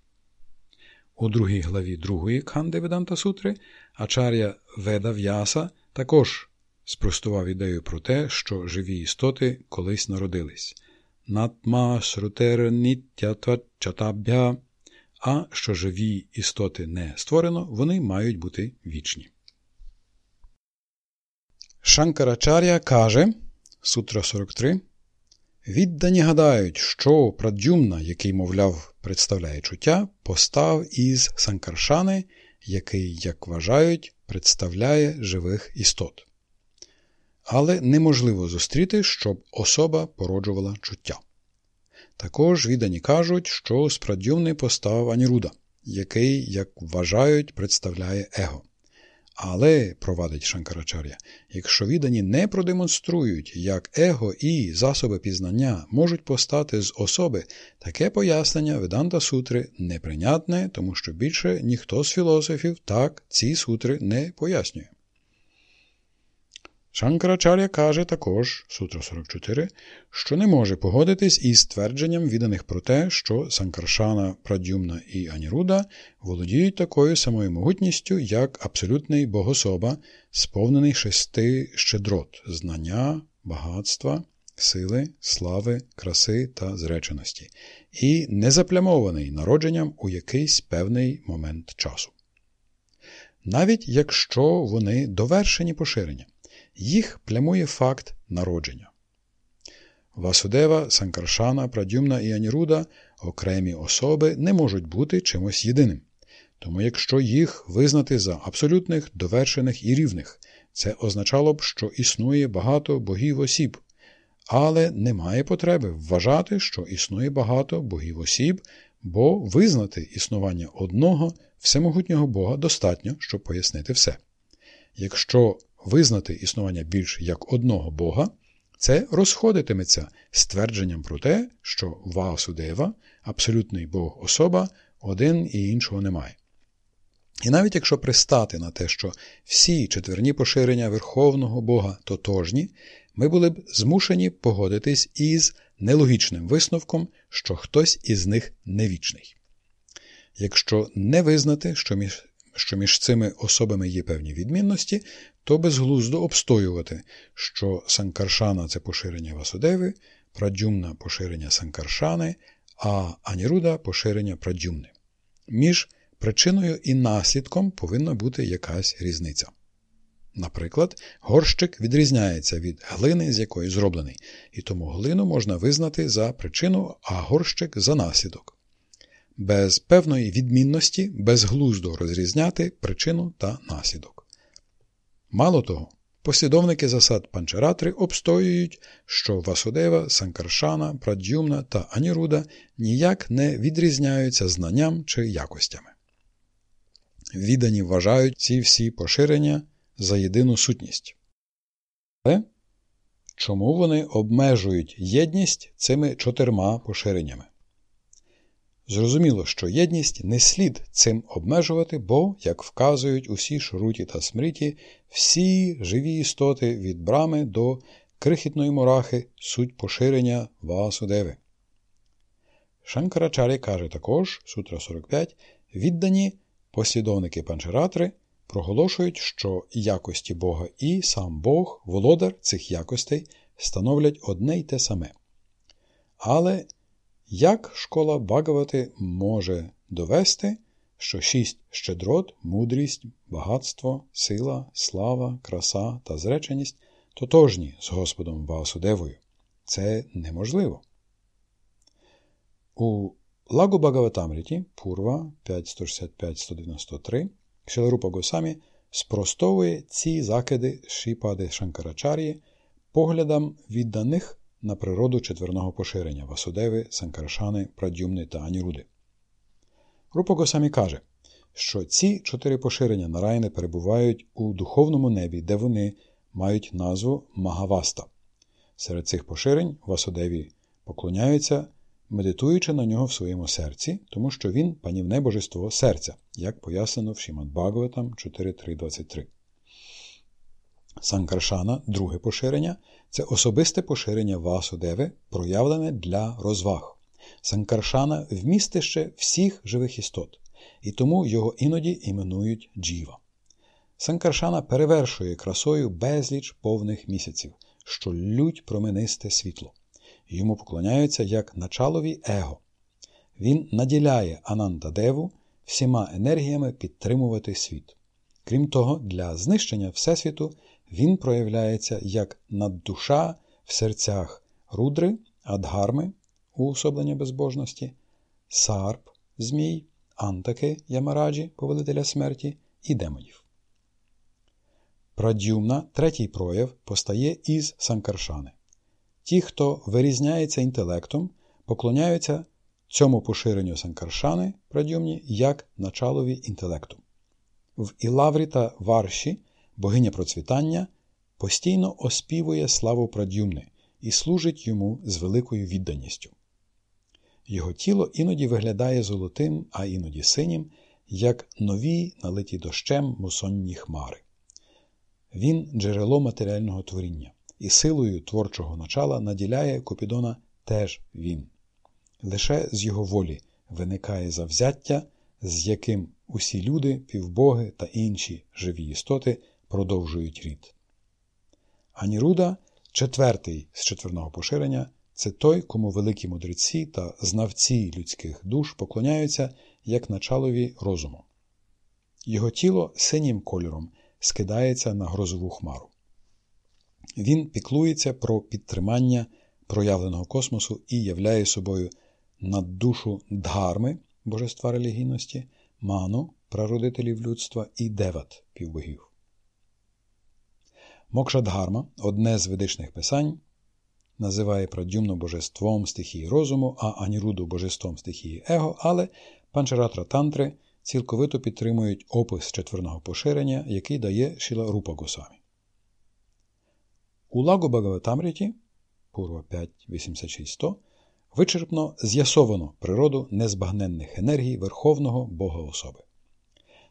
У другій главі другої Кханди Веданта Сутри Ачар'я Веда В'яса також спростував ідею про те, що живі істоти колись народились. Натма Шрутер Чатаб'я, а що живі істоти не створено, вони мають бути вічні. Шанкарачар'я каже Сутра 43. Віддані гадають, що Прадюмна, який, мовляв, представляє чуття, постав із Санкаршани, який, як вважають, представляє живих істот. Але неможливо зустріти, щоб особа породжувала чуття. Також віддані кажуть, що з Прадюмни постав Аніруда, який, як вважають, представляє его. Але, провадить Шанкарачар'я, якщо віддані не продемонструють, як его і засоби пізнання можуть постати з особи, таке пояснення Веданта Сутри неприйнятне, тому що більше ніхто з філософів так ці сутри не пояснює. Шанкарачар'я каже також, Сутра 44, що не може погодитись із твердженням відданих про те, що Санкаршана, Прадюмна і Аніруда володіють такою самою могутністю, як абсолютний богособа, сповнений шести щедрот знання, багатства, сили, слави, краси та зреченості, і не заплямований народженням у якийсь певний момент часу. Навіть якщо вони довершені поширенням їх плямує факт народження. Васудева, Санкаршана, Прадюмна і Аніруда окремі особи не можуть бути чимось єдиним. Тому якщо їх визнати за абсолютних, довершених і рівних, це означало б, що існує багато богів осіб, але немає потреби вважати, що існує багато богів осіб, бо визнати існування одного всемогутнього Бога достатньо, щоб пояснити все. Якщо визнати існування більш як одного Бога, це розходитиметься з твердженням про те, що Ваасудева, абсолютний Бог особа, один і іншого немає. І навіть якщо пристати на те, що всі четверні поширення Верховного Бога тотожні, ми були б змушені погодитись із нелогічним висновком, що хтось із них невічний. Якщо не визнати, що між що між цими особами є певні відмінності, то безглуздо обстоювати, що Санкаршана це поширення Васудеви, Прадюмна поширення Санкаршани, а Аніруда поширення Прадюмни. Між причиною і наслідком повинна бути якась різниця. Наприклад, горщик відрізняється від глини, з якої зроблений, і тому глину можна визнати за причину, а горщик за наслідок без певної відмінності безглуздо розрізняти причину та наслідок. Мало того, послідовники засад панчаратри обстоюють, що Васудева, Санкаршана, Прадюмна та Аніруда ніяк не відрізняються знанням чи якостями. Віддані вважають ці всі поширення за єдину сутність. Але чому вони обмежують єдність цими чотирма поширеннями? Зрозуміло, що єдність не слід цим обмежувати, бо, як вказують усі шруті та смриті, всі живі істоти від брами до крихітної мурахи суть поширення Васудеви. Шанкарачарі каже також, Сутра 45, віддані послідовники панчаратри проголошують, що якості Бога і сам Бог, володар цих якостей, становлять одне й те саме. Але як школа Багавати може довести, що шість щедрот, мудрість, багатство, сила, слава, краса та зреченість тотожні з Господом Ваасудевою? Це неможливо. У Лагу Багаватамріті Пурва 565-193 Кшеларупа Госамі спростовує ці закиди Шіпади Шанкарачарії поглядам відданих на природу четверного поширення Васудеви, Санкарашани, Прадюмни та Аніруди. Рупа Госамі каже, що ці чотири поширення Нарайни перебувають у духовному небі, де вони мають назву Магаваста. Серед цих поширень Васудеві поклоняються, медитуючи на нього в своєму серці, тому що він панівне божество серця, як пояснено в Шімад Бхагаватам 4.3.23. Санкаршана, друге поширення, це особисте поширення Васудеви, проявлене для розваг. Санкаршана вмістище всіх живих істот, і тому його іноді іменують джіва. Санкаршана перевершує красою безліч повних місяців, що лють променисте світло. Йому поклоняються як началові его. Він наділяє Анантадеву всіма енергіями підтримувати світ. Крім того, для знищення Всесвіту він проявляється як наддуша в серцях рудри, адгарми, уособлення безбожності, сарп, змій, антаки Ямараджі, повелителя смерті, і демонів. Прадюмна, третій прояв, постає із Санкаршани. Ті, хто вирізняється інтелектом, поклоняються цьому поширенню Санкаршани прадюмні як началові інтелекту. В Ілаврі та Варші богиня процвітання постійно оспівує славу прадюмни і служить йому з великою відданістю. Його тіло іноді виглядає золотим, а іноді синім, як нові налиті дощем мусонні хмари. Він джерело матеріального творіння, і силою творчого начала наділяє Купідона теж він. Лише з його волі виникає завзяття, з яким усі люди, півбоги та інші живі істоти продовжують рід. Аніруда, четвертий з четверного поширення, це той, кому великі мудреці та знавці людських душ поклоняються як началові розуму. Його тіло синім кольором скидається на грозову хмару. Він піклується про підтримання проявленого космосу і являє собою наддушу дгарми божества релігійності, ману прародителів людства і деват півбогів. Мокшадгарма, одне з ведичних писань, називає Прадюмну божеством стихії розуму, а Аніруду божеством стихії его, але панчаратра тантри цілковито підтримують опис четверного поширення, який дає Шіла Рупа Госамі. У Лагу Багаватамріті Пурва 5.86.100 вичерпно з'ясовано природу незбагненних енергій Верховного Бога особи.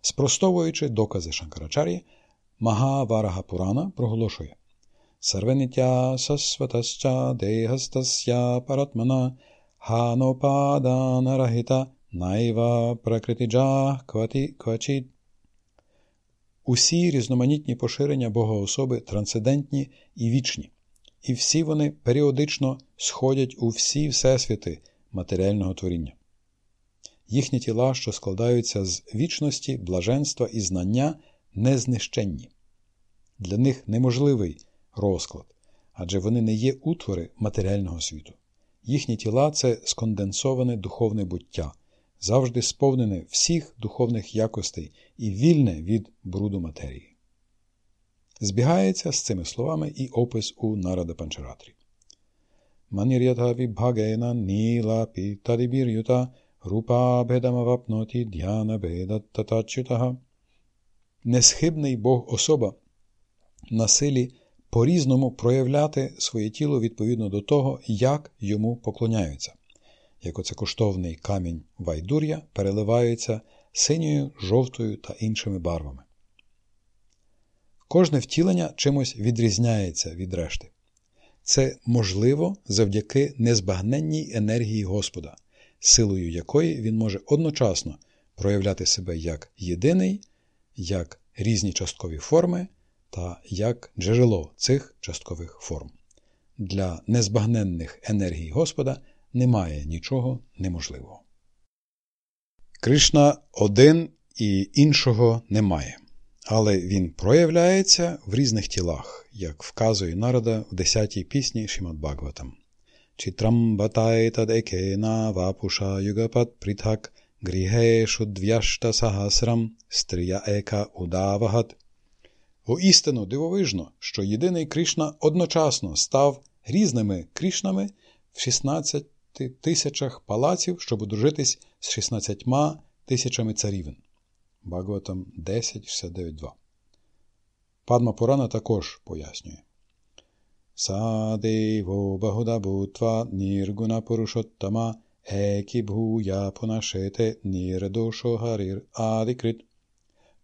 Спростовуючи докази Шанкарачарі, Магаварага Пурана проголошує Сарвенітя сасватасча дегастасya паратмана ханопаданарахіта найва пракритиджа квати квачит. Усі різноманітні поширення Богоособи трансцендентні і вічні, і всі вони періодично сходять у всі всесвіти матеріального творіння. Їхні тіла, що складаються з вічності, блаженства і знання, незнищенні. Для них неможливий розклад, адже вони не є утвори матеріального світу. Їхні тіла це сконденсоване духовне буття, завжди сповнене всіх духовних якостей і вільне від бруду матерії. Збігається з цими словами і опис у Нарада Панчаратрі. Манір'ята вібхагена ніла пітадибір'юта рупа бедамавапноті д'яна бедаттатачютага. Несхибний Бог особа на силі по-різному проявляти своє тіло відповідно до того, як йому поклоняються. Як оце коштовний камінь вайдур'я переливається синьою, жовтою та іншими барвами. Кожне втілення чимось відрізняється від решти. Це можливо завдяки незбагненній енергії Господа, силою якої він може одночасно проявляти себе як єдиний, як різні часткові форми та як джерело цих часткових форм. Для незбагненних енергій Господа немає нічого неможливого. Кришна один і іншого немає, але він проявляється в різних тілах, як вказує нарада в 10-й пісні Шимат Бхагаватам. Читрамбатайтадекена вапуша югапат притак гріхешу двяшта сахасрам стрія ека удавагат Воістину дивовижно, що єдиний Кришна одночасно став різними Кришнами в 16 тисячах палаців, щоб одружитись з 16 тисячами царівен. Багаватам 10.69.2. Падма Пурана також пояснює. Садево Багуда Бутва Ніргуна Пурушоттама Екі Бхуя Пунашете Нірдошо Гарір Адикрит.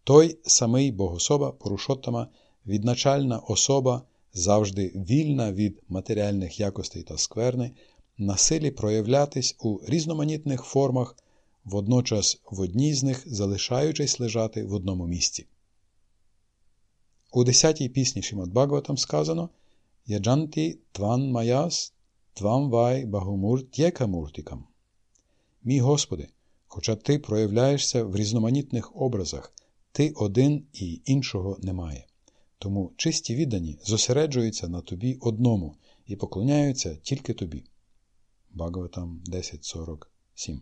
Той самий Богособа Пурушоттама, відначальна особа, завжди вільна від матеріальних якостей та скверни, на силі проявлятись у різноманітних формах, водночас в одній з них залишаючись лежати в одному місці. У десятій пісні Шимат Бхагаватам сказано Яджанті тван маяс твам вай багумуртєка муртикам. Мій Господи, хоча ти проявляєшся в різноманітних образах, ти один і іншого немає. Тому чисті віддані зосереджуються на тобі одному і поклоняються тільки тобі. Багаватам 10.47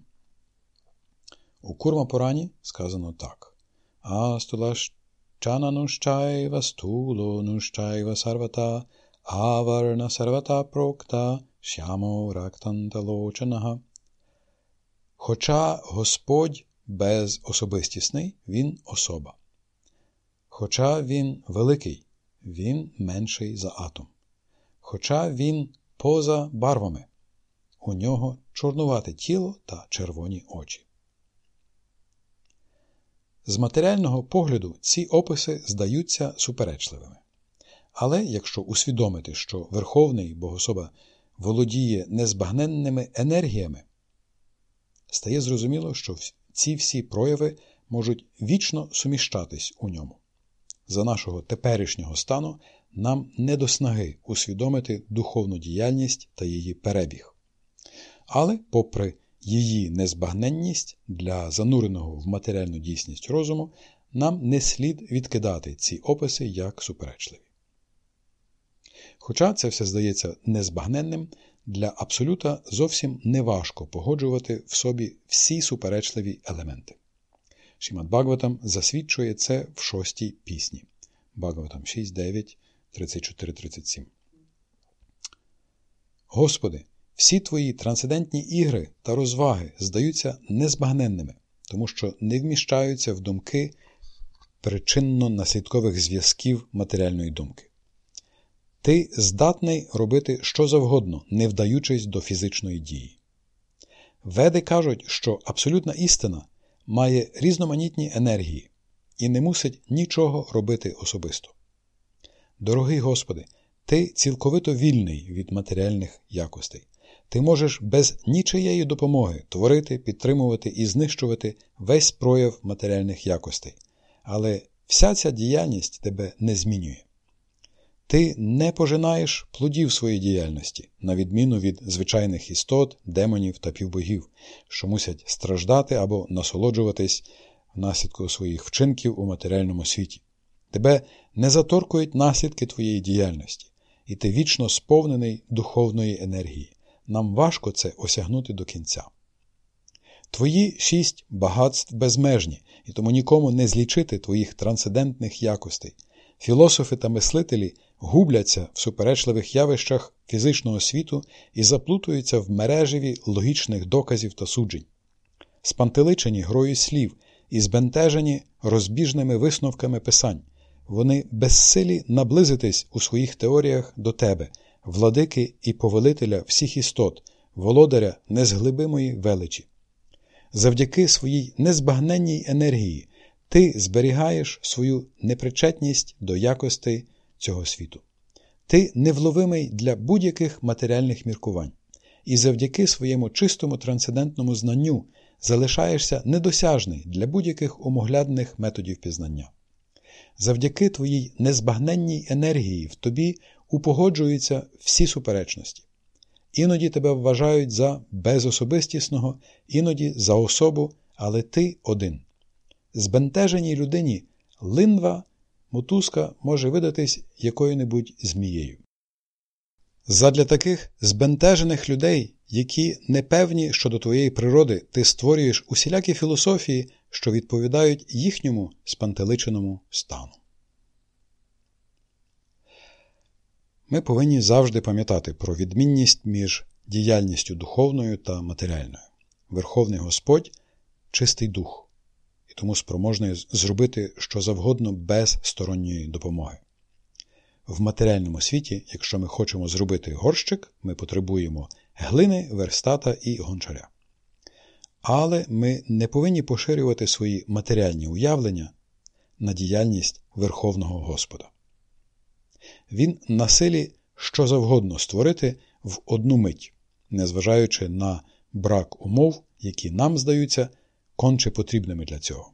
У Курма Порані сказано так. Астулаш чананушчайва стулонушчайва сарвата аварна сарвата прокта шямо рактанталочанаха. Хоча Господь безособистісний, Він особа. Хоча він великий, він менший за атом. Хоча він поза барвами, у нього чорнувате тіло та червоні очі. З матеріального погляду ці описи здаються суперечливими. Але якщо усвідомити, що Верховний Богособа володіє незбагненними енергіями, стає зрозуміло, що ці всі прояви можуть вічно суміщатись у ньому. За нашого теперішнього стану нам не до снаги усвідомити духовну діяльність та її перебіг. Але, попри її незбагненність для зануреного в матеріальну дійсність розуму, нам не слід відкидати ці описи як суперечливі. Хоча це все здається незбагненним, для абсолюта зовсім неважко погоджувати в собі всі суперечливі елементи. Шімат Бхагаватам засвідчує це в шостій пісні. Бхагаватам 6, 9, 34, 37. Господи, всі твої трансцендентні ігри та розваги здаються незбагненними, тому що не вміщаються в думки причинно-наслідкових зв'язків матеріальної думки. Ти здатний робити що завгодно, не вдаючись до фізичної дії. Веди кажуть, що абсолютна істина має різноманітні енергії і не мусить нічого робити особисто. Дорогий Господи, Ти цілковито вільний від матеріальних якостей. Ти можеш без нічиєї допомоги творити, підтримувати і знищувати весь прояв матеріальних якостей, але вся ця діяльність тебе не змінює. Ти не пожинаєш плодів своєї діяльності, на відміну від звичайних істот, демонів та півбогів, що мусять страждати або насолоджуватись внаслідку своїх вчинків у матеріальному світі. Тебе не заторкують наслідки твоєї діяльності, і ти вічно сповнений духовної енергії. Нам важко це осягнути до кінця. Твої шість багатств безмежні, і тому нікому не злічити твоїх трансцендентних якостей. Філософи та мислителі губляться в суперечливих явищах фізичного світу і заплутуються в мережеві логічних доказів та суджень, спантеличені грою слів і збентежені розбіжними висновками писань. Вони безсилі наблизитись у своїх теоріях до тебе, владики і повелителя всіх істот, володаря незглибимої величі. Завдяки своїй незбагненній енергії ти зберігаєш свою непричетність до якостей цього світу. Ти невловимий для будь-яких матеріальних міркувань, і завдяки своєму чистому трансцендентному знанню залишаєшся недосяжний для будь-яких умоглядних методів пізнання. Завдяки твоїй незбагненній енергії в тобі упогоджуються всі суперечності. Іноді тебе вважають за безособистісного, іноді за особу, але ти один. Збентеженій людині линва мотузка може видатись якою-небудь змією. Задля таких збентежених людей, які непевні щодо твоєї природи, ти створюєш усілякі філософії, що відповідають їхньому спантеличеному стану. Ми повинні завжди пам'ятати про відмінність між діяльністю духовною та матеріальною. Верховний Господь чистий дух, і тому спроможний зробити що завгодно без сторонньої допомоги. В матеріальному світі, якщо ми хочемо зробити горщик, ми потребуємо глини, верстата і гончаря. Але ми не повинні поширювати свої матеріальні уявлення на діяльність Верховного Господа. Він на силі що завгодно створити в одну мить, незважаючи на брак умов, які нам здаються конче потрібними для цього.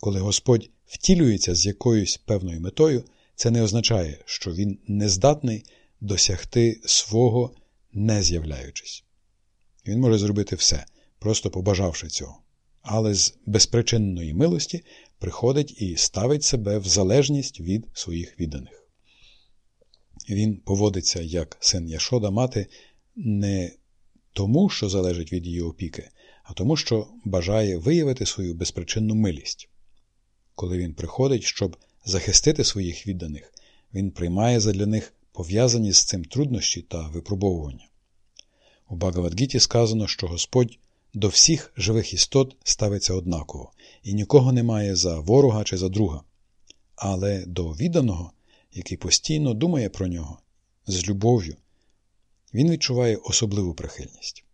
Коли Господь втілюється з якоюсь певною метою, це не означає, що він не здатний досягти свого, не з'являючись. Він може зробити все, просто побажавши цього. Але з безпричинної милості приходить і ставить себе в залежність від своїх відданих. Він поводиться як син Яшода мати не тому, що залежить від її опіки, а тому, що бажає виявити свою безпричинну милість. Коли він приходить, щоб захистити своїх відданих, він приймає задля них пов'язані з цим труднощі та випробовування. У Багавадгіті сказано, що Господь до всіх живих істот ставиться однаково і нікого немає за ворога чи за друга. Але до відданого, який постійно думає про нього з любов'ю, він відчуває особливу прихильність.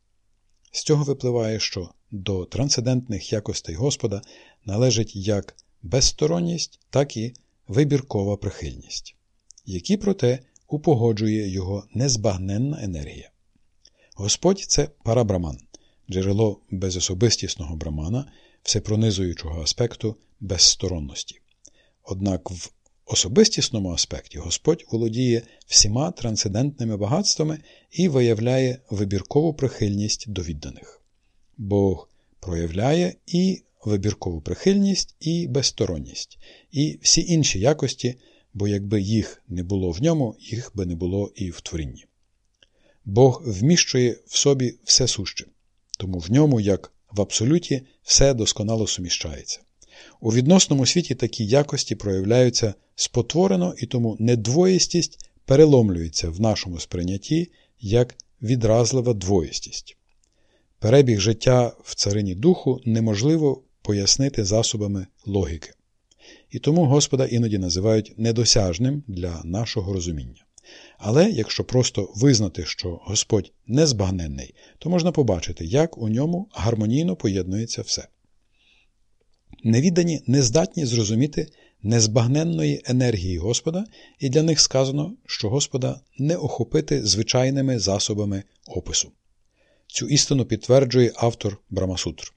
З цього випливає, що до трансцендентних якостей Господа належить як безсторонність, так і вибіркова прихильність, які, проте, упогоджує його незбагненна енергія. Господь це парабраман, джерело безособистісного брамана, всепронизуючого аспекту безсторонності. Однак в особистісному аспекті Господь володіє всіма трансцендентними багатствами і виявляє вибіркову прихильність до відданих. Бог проявляє і вибіркову прихильність, і безсторонність, і всі інші якості, бо якби їх не було в ньому, їх би не було і в творінні. Бог вміщує в собі все суще, тому в ньому, як в абсолюті, все досконало суміщається. У відносному світі такі якості проявляються спотворено і тому недвоїстість переломлюється в нашому сприйнятті як відразлива двоїстість. Перебіг життя в царині духу неможливо пояснити засобами логіки. І тому Господа іноді називають недосяжним для нашого розуміння. Але якщо просто визнати, що Господь незбагненний, то можна побачити, як у ньому гармонійно поєднується все. Невіддані не здатні зрозуміти незбагненної енергії Господа, і для них сказано, що Господа не охопити звичайними засобами опису. Цю істину підтверджує автор Брамасутр.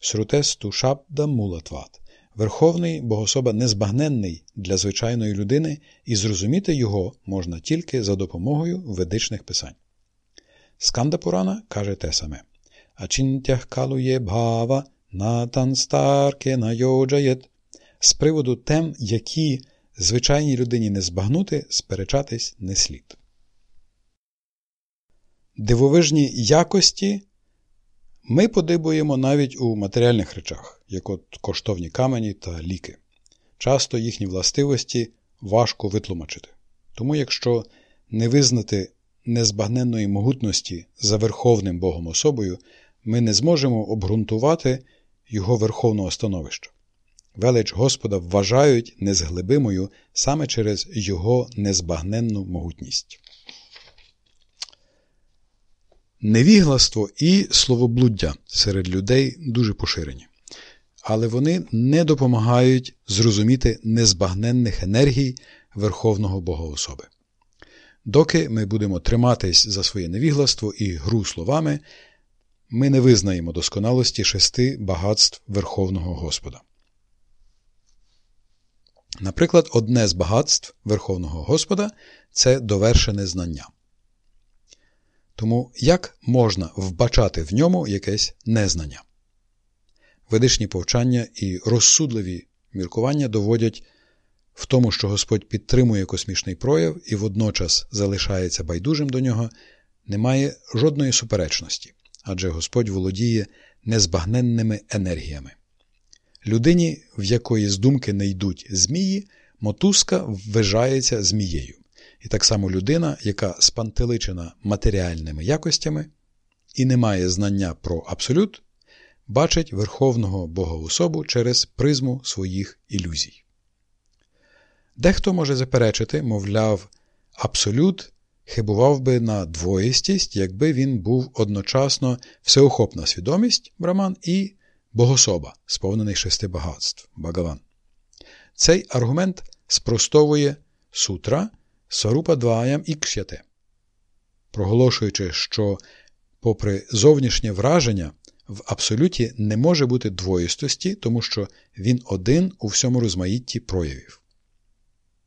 Срутесту Шабда Мулатват. Верховний Богособа незбагненний для звичайної людини, і зрозуміти його можна тільки за допомогою ведичних писань. Сканда Пурана каже те саме Ачінтях калує бхава натан старке найоджаєт. З приводу тем, які звичайній людині не збагнути, сперечатись не слід. Дивовижні якості ми подибуємо навіть у матеріальних речах, як от коштовні камені та ліки. Часто їхні властивості важко витлумачити. Тому, якщо не визнати незбагненної могутності за Верховним Богом особою, ми не зможемо обґрунтувати його верховного становища. Велич Господа вважають незглибимою саме через його незбагненну могутність. Невігластво і словоблуддя серед людей дуже поширені, але вони не допомагають зрозуміти незбагненних енергій Верховного Богоособи. Доки ми будемо триматись за своє невігластво і гру словами, ми не визнаємо досконалості шести багатств Верховного Господа. Наприклад, одне з багатств Верховного Господа це довершене знання. Тому як можна вбачати в ньому якесь незнання? Ведичні повчання і розсудливі міркування доводять в тому, що Господь підтримує космічний прояв і водночас залишається байдужим до нього, немає жодної суперечності, адже Господь володіє незбагненними енергіями. Людині, в якої з думки не йдуть змії, мотузка ввижається змією, І так само людина, яка спантеличена матеріальними якостями і не має знання про абсолют, бачить Верховного Бога особу через призму своїх ілюзій. Дехто може заперечити, мовляв, абсолют хибував би на двоїстість, якби він був одночасно всеохопна свідомість Браман і богособа, сповнений шести багатств Багаван. Цей аргумент спростовує сутра Сарупа Дваям і Кшяте, проголошуючи, що, попри зовнішнє враження, в абсолюті не може бути двоїстості, тому що він один у всьому розмаїтті проявів.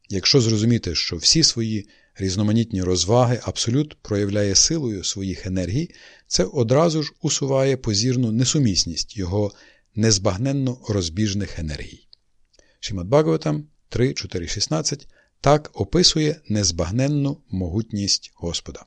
Якщо зрозуміти, що всі свої різноманітні розваги абсолют проявляє силою своїх енергій, це одразу ж усуває позірну несумісність його незбагненно розбіжних енергій. Шімат Бхагаватам 3.4.16 так описує незбагненну могутність Господа.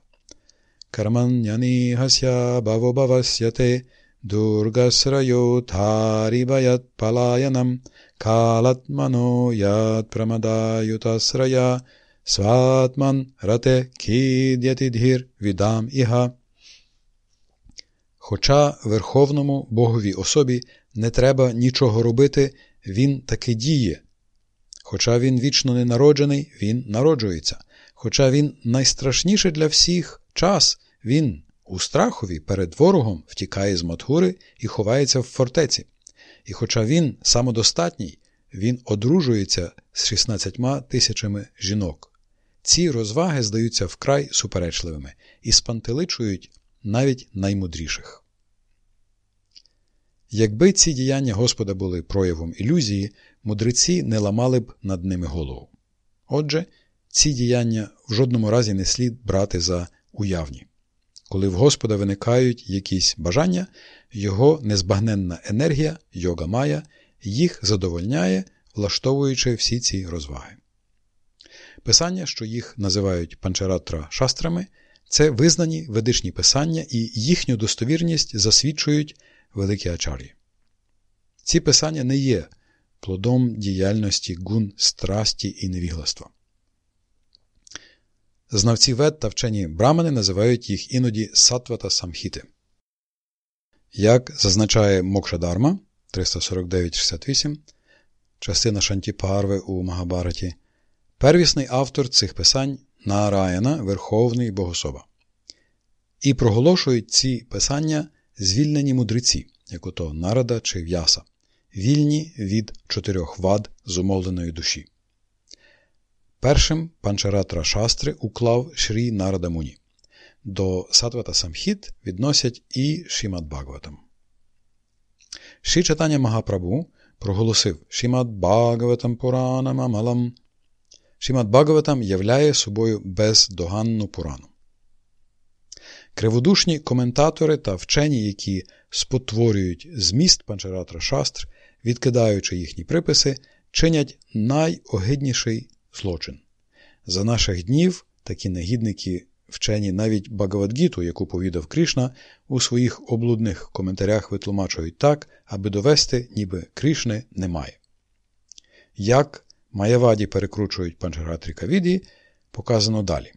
Карманняні гася бавобавасяте дургасрайотарібаят палаянам калатмано яд прамадаютасрая сватман рате кідятідгір відам іга. Хоча Верховному Боговій особі не треба нічого робити, він таки діє. Хоча він вічно не народжений, він народжується. Хоча він найстрашніший для всіх час, він у страхові перед ворогом втікає з Матхури і ховається в фортеці. І хоча він самодостатній, він одружується з 16 тисячами жінок. Ці розваги здаються вкрай суперечливими і спантеличують навіть наймудріших. Якби ці діяння Господа були проявом ілюзії, мудреці не ламали б над ними голову. Отже, ці діяння в жодному разі не слід брати за уявні. Коли в Господа виникають якісь бажання, його незбагненна енергія, йога мая, їх задовольняє, влаштовуючи всі ці розваги. Писання, що їх називають панчаратра шастрами, це визнані ведичні писання і їхню достовірність засвідчують великі ачар'ї. Ці писання не є плодом діяльності гун, страсті і невігластва. Знавці вед та вчені брамани називають їх іноді сатва та самхіти. Як зазначає Мокшадарма 349-68, частина Шантіпарви у Магабараті, первісний автор цих писань Наараяна, Верховний Богособа. І проголошують ці писання звільнені мудреці, як ото Нарада чи В'яса, вільні від чотирьох вад зумовленої душі. Першим панчаратра шастри уклав Шрі Нарада Муні. До Сатвата Самхіт відносять і Шімат Бхагаватам. Ші читання Магапрабу проголосив Шімат Бхагаватам Пуранам Амалам. Шімат Бхагаватам являє собою бездоганну Пурану. Криводушні коментатори та вчені, які спотворюють зміст панчаратра шастр, відкидаючи їхні приписи, чинять найогидніший злочин. За наших днів такі негідники вчені навіть Багавадгіту, яку повідав Кришна, у своїх облудних коментарях витлумачують так, аби довести, ніби Кришни немає. Як Маяваді перекручують панчаратрі Кавіді, показано далі.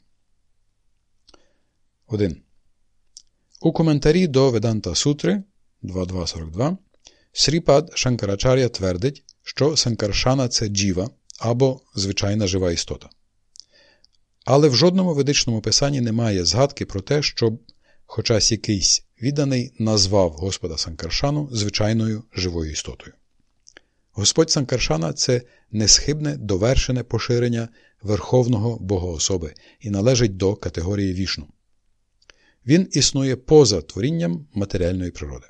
1. У коментарі до Веданта Сутри 2.2.42 Сріпад Шанкарачар'я твердить, що Санкаршана це джіва або звичайна жива істота. Але в жодному ведичному писанні немає згадки про те, щоб хоча якийсь відданий назвав Господа Санкаршану звичайною живою істотою. Господь Санкаршана це несхибне довершене поширення Верховного Богоособи і належить до категорії вішну. Він існує поза творінням матеріальної природи.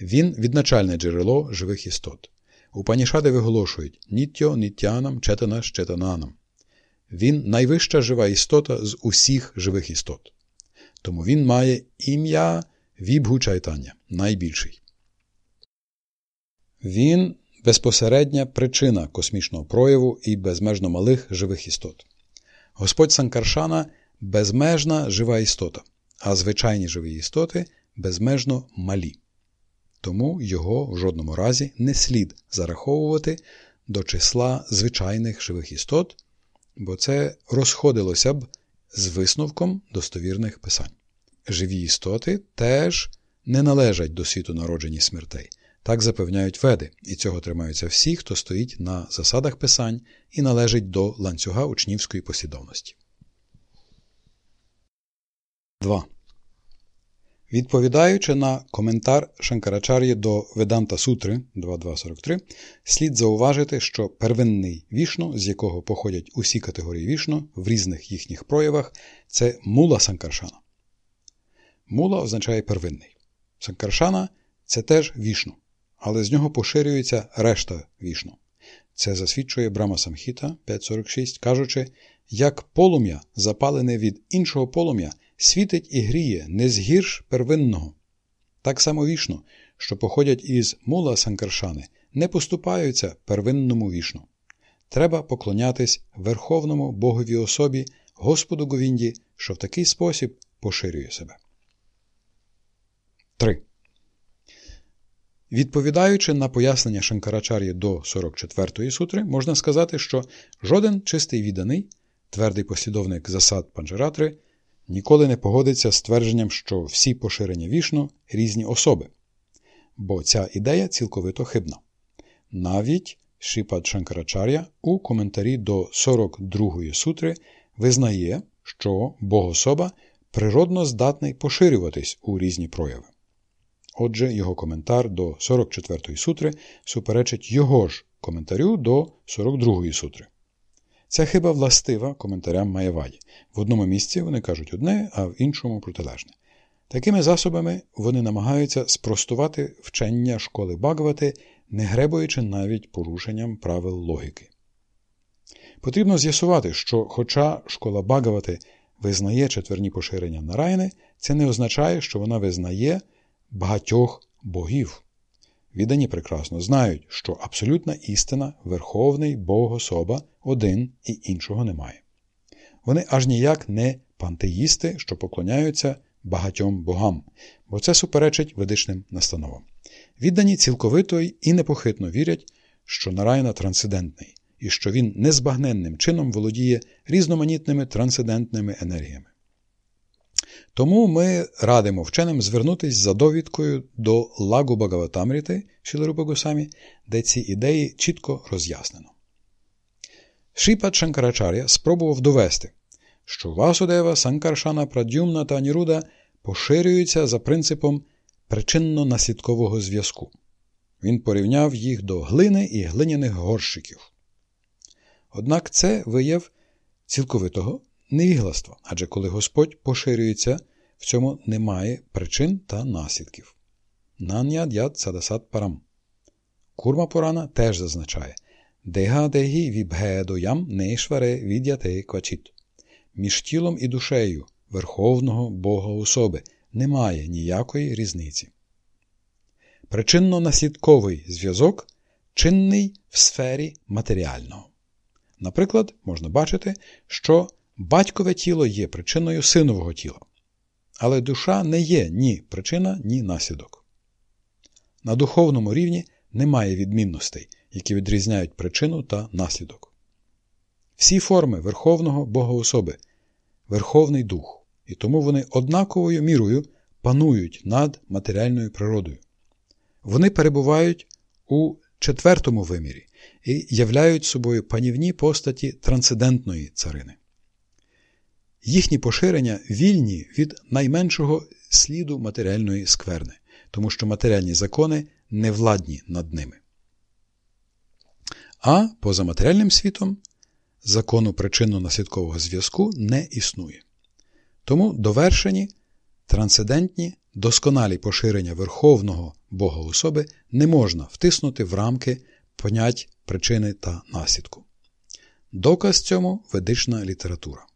Він відначальне джерело живих істот. У панішади виголошують Ніттьо ніттянам четана щетананам. Він найвища жива істота з усіх живих істот. Тому він має ім'я Вібгу Чайтання найбільший. Він безпосередня причина космічного прояву і безмежно малих живих істот. Господь Санкаршана безмежна жива істота а звичайні живі істоти безмежно малі. Тому його в жодному разі не слід зараховувати до числа звичайних живих істот, бо це розходилося б з висновком достовірних писань. Живі істоти теж не належать до світу народжень і смертей. Так запевняють веди, і цього тримаються всі, хто стоїть на засадах писань і належить до ланцюга учнівської послідовності. 2. Відповідаючи на коментар Шанкарачар'ї до Веданта Сутри 2.2.43, слід зауважити, що первинний вішну, з якого походять усі категорії вішну в різних їхніх проявах, це мула Санкаршана. Мула означає первинний. Санкаршана це теж вішну, але з нього поширюється решта вішну. Це засвідчує Брама Самхіта 5.46, кажучи, як полум'я, запалене від іншого полум'я світить і гріє не згірш первинного. Так само вішну, що походять із мула Санкаршани, не поступаються первинному вішну. Треба поклонятись Верховному Боговій особі, Господу Говінді, що в такий спосіб поширює себе. 3. Відповідаючи на пояснення Шанкарачар'ї до 44-ї сутри, можна сказати, що жоден чистий відданий, твердий послідовник засад Панджаратри, ніколи не погодиться з твердженням, що всі поширення вішну різні особи, бо ця ідея цілковито хибна. Навіть Шіпад Шанкарачар'я у коментарі до 42-ї сутри визнає, що богособа природно здатний поширюватись у різні прояви. Отже, його коментар до 44-ї сутри суперечить його ж коментарю до 42-ї сутри. Ця хиба властива коментарям Маєваді. В одному місці вони кажуть одне, а в іншому протилежне. Такими засобами вони намагаються спростувати вчення школи Багавати, не гребуючи навіть порушенням правил логіки. Потрібно з'ясувати, що, хоча школа Багавати визнає четверні поширення Нарайни, це не означає, що вона визнає багатьох богів. Віддані прекрасно знають, що абсолютна істина, Верховний Бог особа один і іншого немає. Вони аж ніяк не пантеїсти, що поклоняються багатьом богам, бо це суперечить ведичним настановам. Віддані цілковито і непохитно вірять, що Нарайна трансцендентний і що він незбагненним чином володіє різноманітними трансцендентними енергіями. Тому ми радимо вченим звернутися за довідкою до лагу Багаватамріти Шіларупа Госамі, де ці ідеї чітко роз'яснено. Шіпат Шанкарачар'я спробував довести, що Васудева, Санкаршана, Прадюмна та Ніруда поширюються за принципом причинно-наслідкового зв'язку. Він порівняв їх до глини і глиняних горщиків. Однак це вияв цілковитого невігластва, адже коли Господь поширюється, в цьому немає причин та наслідків. Нан'яд яд садасад парам. Курма Пурана теж зазначає Дега дегі вібгедоям нейшваре відяте квачіт. Між тілом і душею Верховного Бога особи немає ніякої різниці. Причинно-наслідковий зв'язок чинний в сфері матеріального. Наприклад, можна бачити, що Батькове тіло є причиною синового тіла, але душа не є ні причина, ні наслідок. На духовному рівні немає відмінностей, які відрізняють причину та наслідок. Всі форми Верховного Богоособи Верховний Дух, і тому вони однаковою мірою панують над матеріальною природою. Вони перебувають у четвертому вимірі і являють собою панівні постаті трансцендентної царини. Їхні поширення вільні від найменшого сліду матеріальної скверни, тому що матеріальні закони не владні над ними. А поза матеріальним світом закону причинно-наслідкового зв'язку не існує. Тому довершені, трансцендентні, досконалі поширення Верховного Бога особи не можна втиснути в рамки понять причини та наслідку. Доказ цьому ведична література.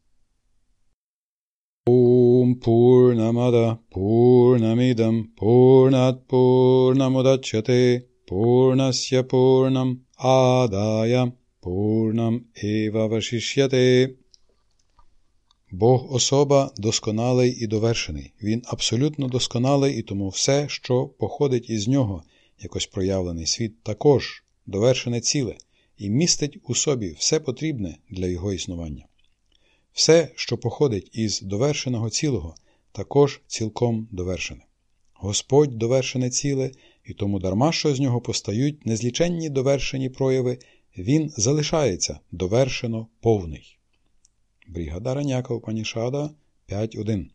Ом Пурнамада Пурнамідам Пурнат Пурнамудачате Пурнасya Пурнам Адая Пурнам Ева Вашишяте. Бог особа досконалий і довершений. Він абсолютно досконалий і тому все, що походить із нього, якось проявлений світ, також довершене ціле, і містить у собі все потрібне для його існування. Все, що походить із довершеного цілого, також цілком довершене. Господь довершене ціле, і тому дарма, що з нього постають незліченні довершені прояви, він залишається довершено повний. Брігада Раняка Панішада 5.1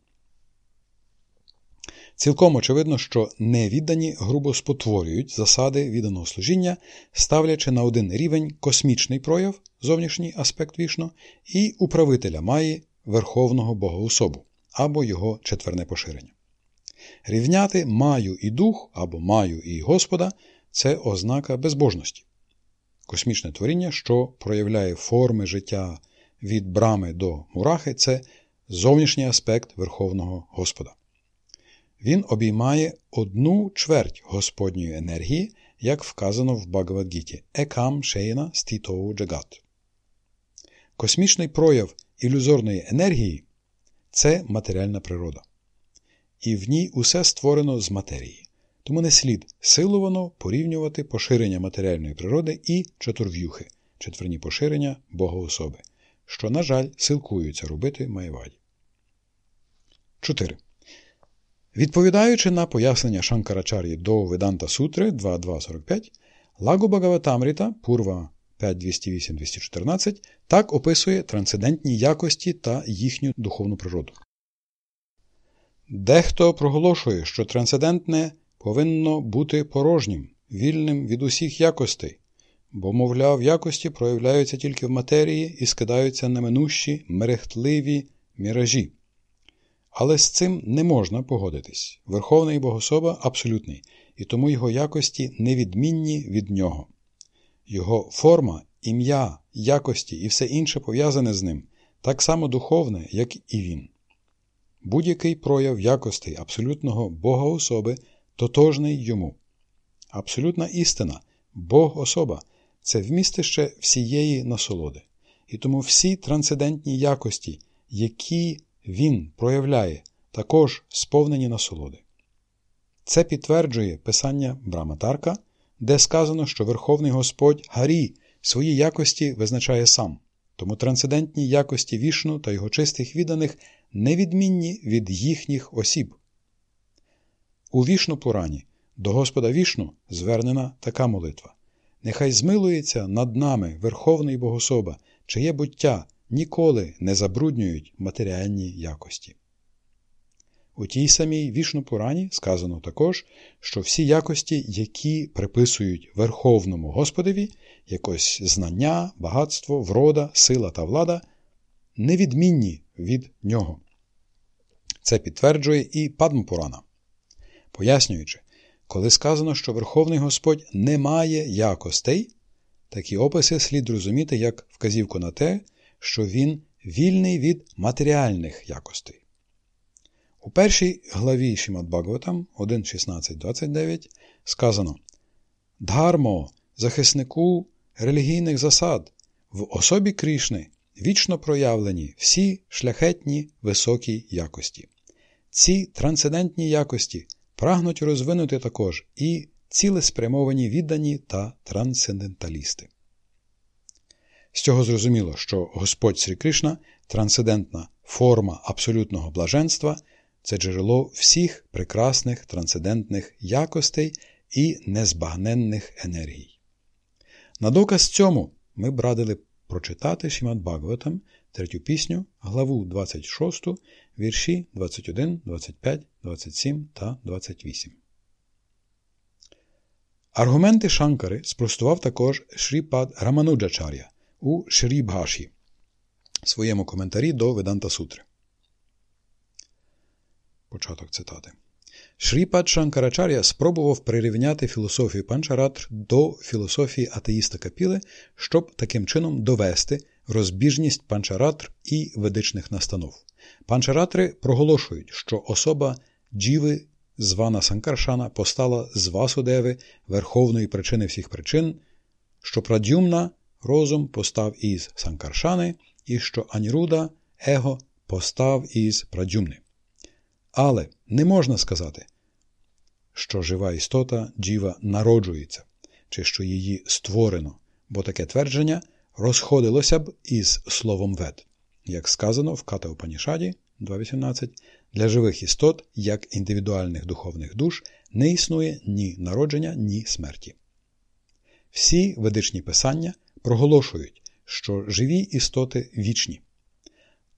Цілком очевидно, що невіддані грубо спотворюють засади відданого служіння, ставлячи на один рівень космічний прояв, зовнішній аспект вішно, і управителя Маї Верховного Богоособу або його четверне поширення. Рівняти маю і дух або маю і Господа це ознака безбожності. Космічне творіння, що проявляє форми життя від брами до мурахи, це зовнішній аспект Верховного Господа. Він обіймає одну чверть Господньої енергії, як вказано в Багавадгіті Екам Шейна Стітоу Джагат. Космічний прояв ілюзорної енергії це матеріальна природа. І в ній усе створено з матерії. Тому не слід силовано порівнювати поширення матеріальної природи і чотурв'юхи, четверні поширення Богоособи, що, на жаль, силкуються робити Маєваді. 4. Відповідаючи на пояснення Шанкарачар'ї до Веданта Сутри 2.2.45, Лагу Багаватамріта Пурва 5.208-214 так описує трансцендентні якості та їхню духовну природу. Дехто проголошує, що трансцендентне повинно бути порожнім, вільним від усіх якостей, бо, мовляв, якості проявляються тільки в матерії і скидаються на минущі мерехтливі міражі. Але з цим не можна погодитись. Верховний Богособа абсолютний, і тому його якості невідмінні від нього. Його форма, ім'я, якості і все інше пов'язане з ним так само духовне, як і він. Будь-який прояв якостей абсолютного Бога особи тотожний йому. Абсолютна істина, Бог особа це вмістище всієї насолоди. І тому всі трансцендентні якості, які він проявляє, також сповнені насолоди. Це підтверджує писання Браматарка, де сказано, що Верховний Господь Гарі свої якості визначає сам, тому трансцендентні якості вішну та його чистих відданих невідмінні від їхніх осіб. У вішну Пурані до Господа вішну звернена така молитва Нехай змилується над нами Верховний Богособа, чиє буття ніколи не забруднюють матеріальні якості. У тій самій вішну Пурані сказано також, що всі якості, які приписують Верховному Господові, якось знання, багатство, врода, сила та влада, невідмінні від нього. Це підтверджує і Падмпурана. Пояснюючи, коли сказано, що Верховний Господь не має якостей, такі описи слід розуміти як вказівку на те, що він вільний від матеріальних якостей. У першій главі Шімат Бхагаватам 1.16.29 сказано Дharmo, захиснику релігійних засад, в особі Крішни вічно проявлені всі шляхетні високі якості. Ці трансцендентні якості прагнуть розвинути також і цілеспрямовані віддані та трансценденталісти. З цього зрозуміло, що Господь Срі Кришна трансцендентна форма абсолютного блаженства це джерело всіх прекрасних трансцендентних якостей і незбагненних енергій. На доказ цьому ми б радили прочитати Шімат Бхагаватам, третю пісню, главу 26, вірші 21, 25, 27 та 28. Аргументи Шанкари спростував також Шріпад Рамануджачар'я у Шрібгаші своєму коментарі до Веданта Сутри. Початок цитати. Шріпад Шанкарачар'я спробував прирівняти філософію Панчаратр до філософії атеїста Капіли, щоб таким чином довести розбіжність панчаратр і ведичних настанов. Панчаратри проголошують, що особа джіви, звана Санкаршана, постала з Васудеви, верховної причини всіх причин, що прадюмна розум постав із Санкаршани, і що Аніруда его постав із прадюмни. Але не можна сказати, що жива істота джіва народжується, чи що її створено, бо таке твердження розходилося б із словом вед, як сказано в Ката Упанішаді 2.18, для живих істот, як індивідуальних духовних душ, не існує ні народження, ні смерті. Всі ведичні писання проголошують, що живі істоти вічні.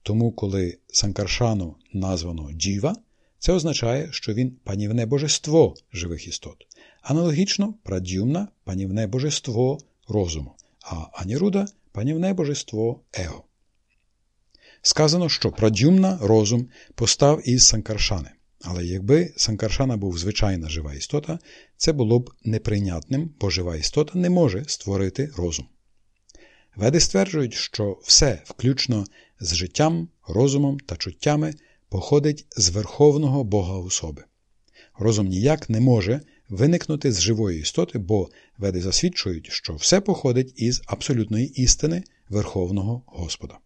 Тому, коли Санкаршану названо Джіва, це означає, що він панівне божество живих істот. Аналогічно, прадюмна панівне божество розуму, а Аніруда панівне божество его. Сказано, що прадюмна розум постав із Санкаршани. Але якби Санкаршана був звичайна жива істота, це було б неприйнятним, бо жива істота не може створити розум. Веди стверджують, що все, включно з життям, розумом та чуттями, походить з верховного Бога особи. Розум ніяк не може виникнути з живої істоти, бо веди засвідчують, що все походить із абсолютної істини Верховного Господа.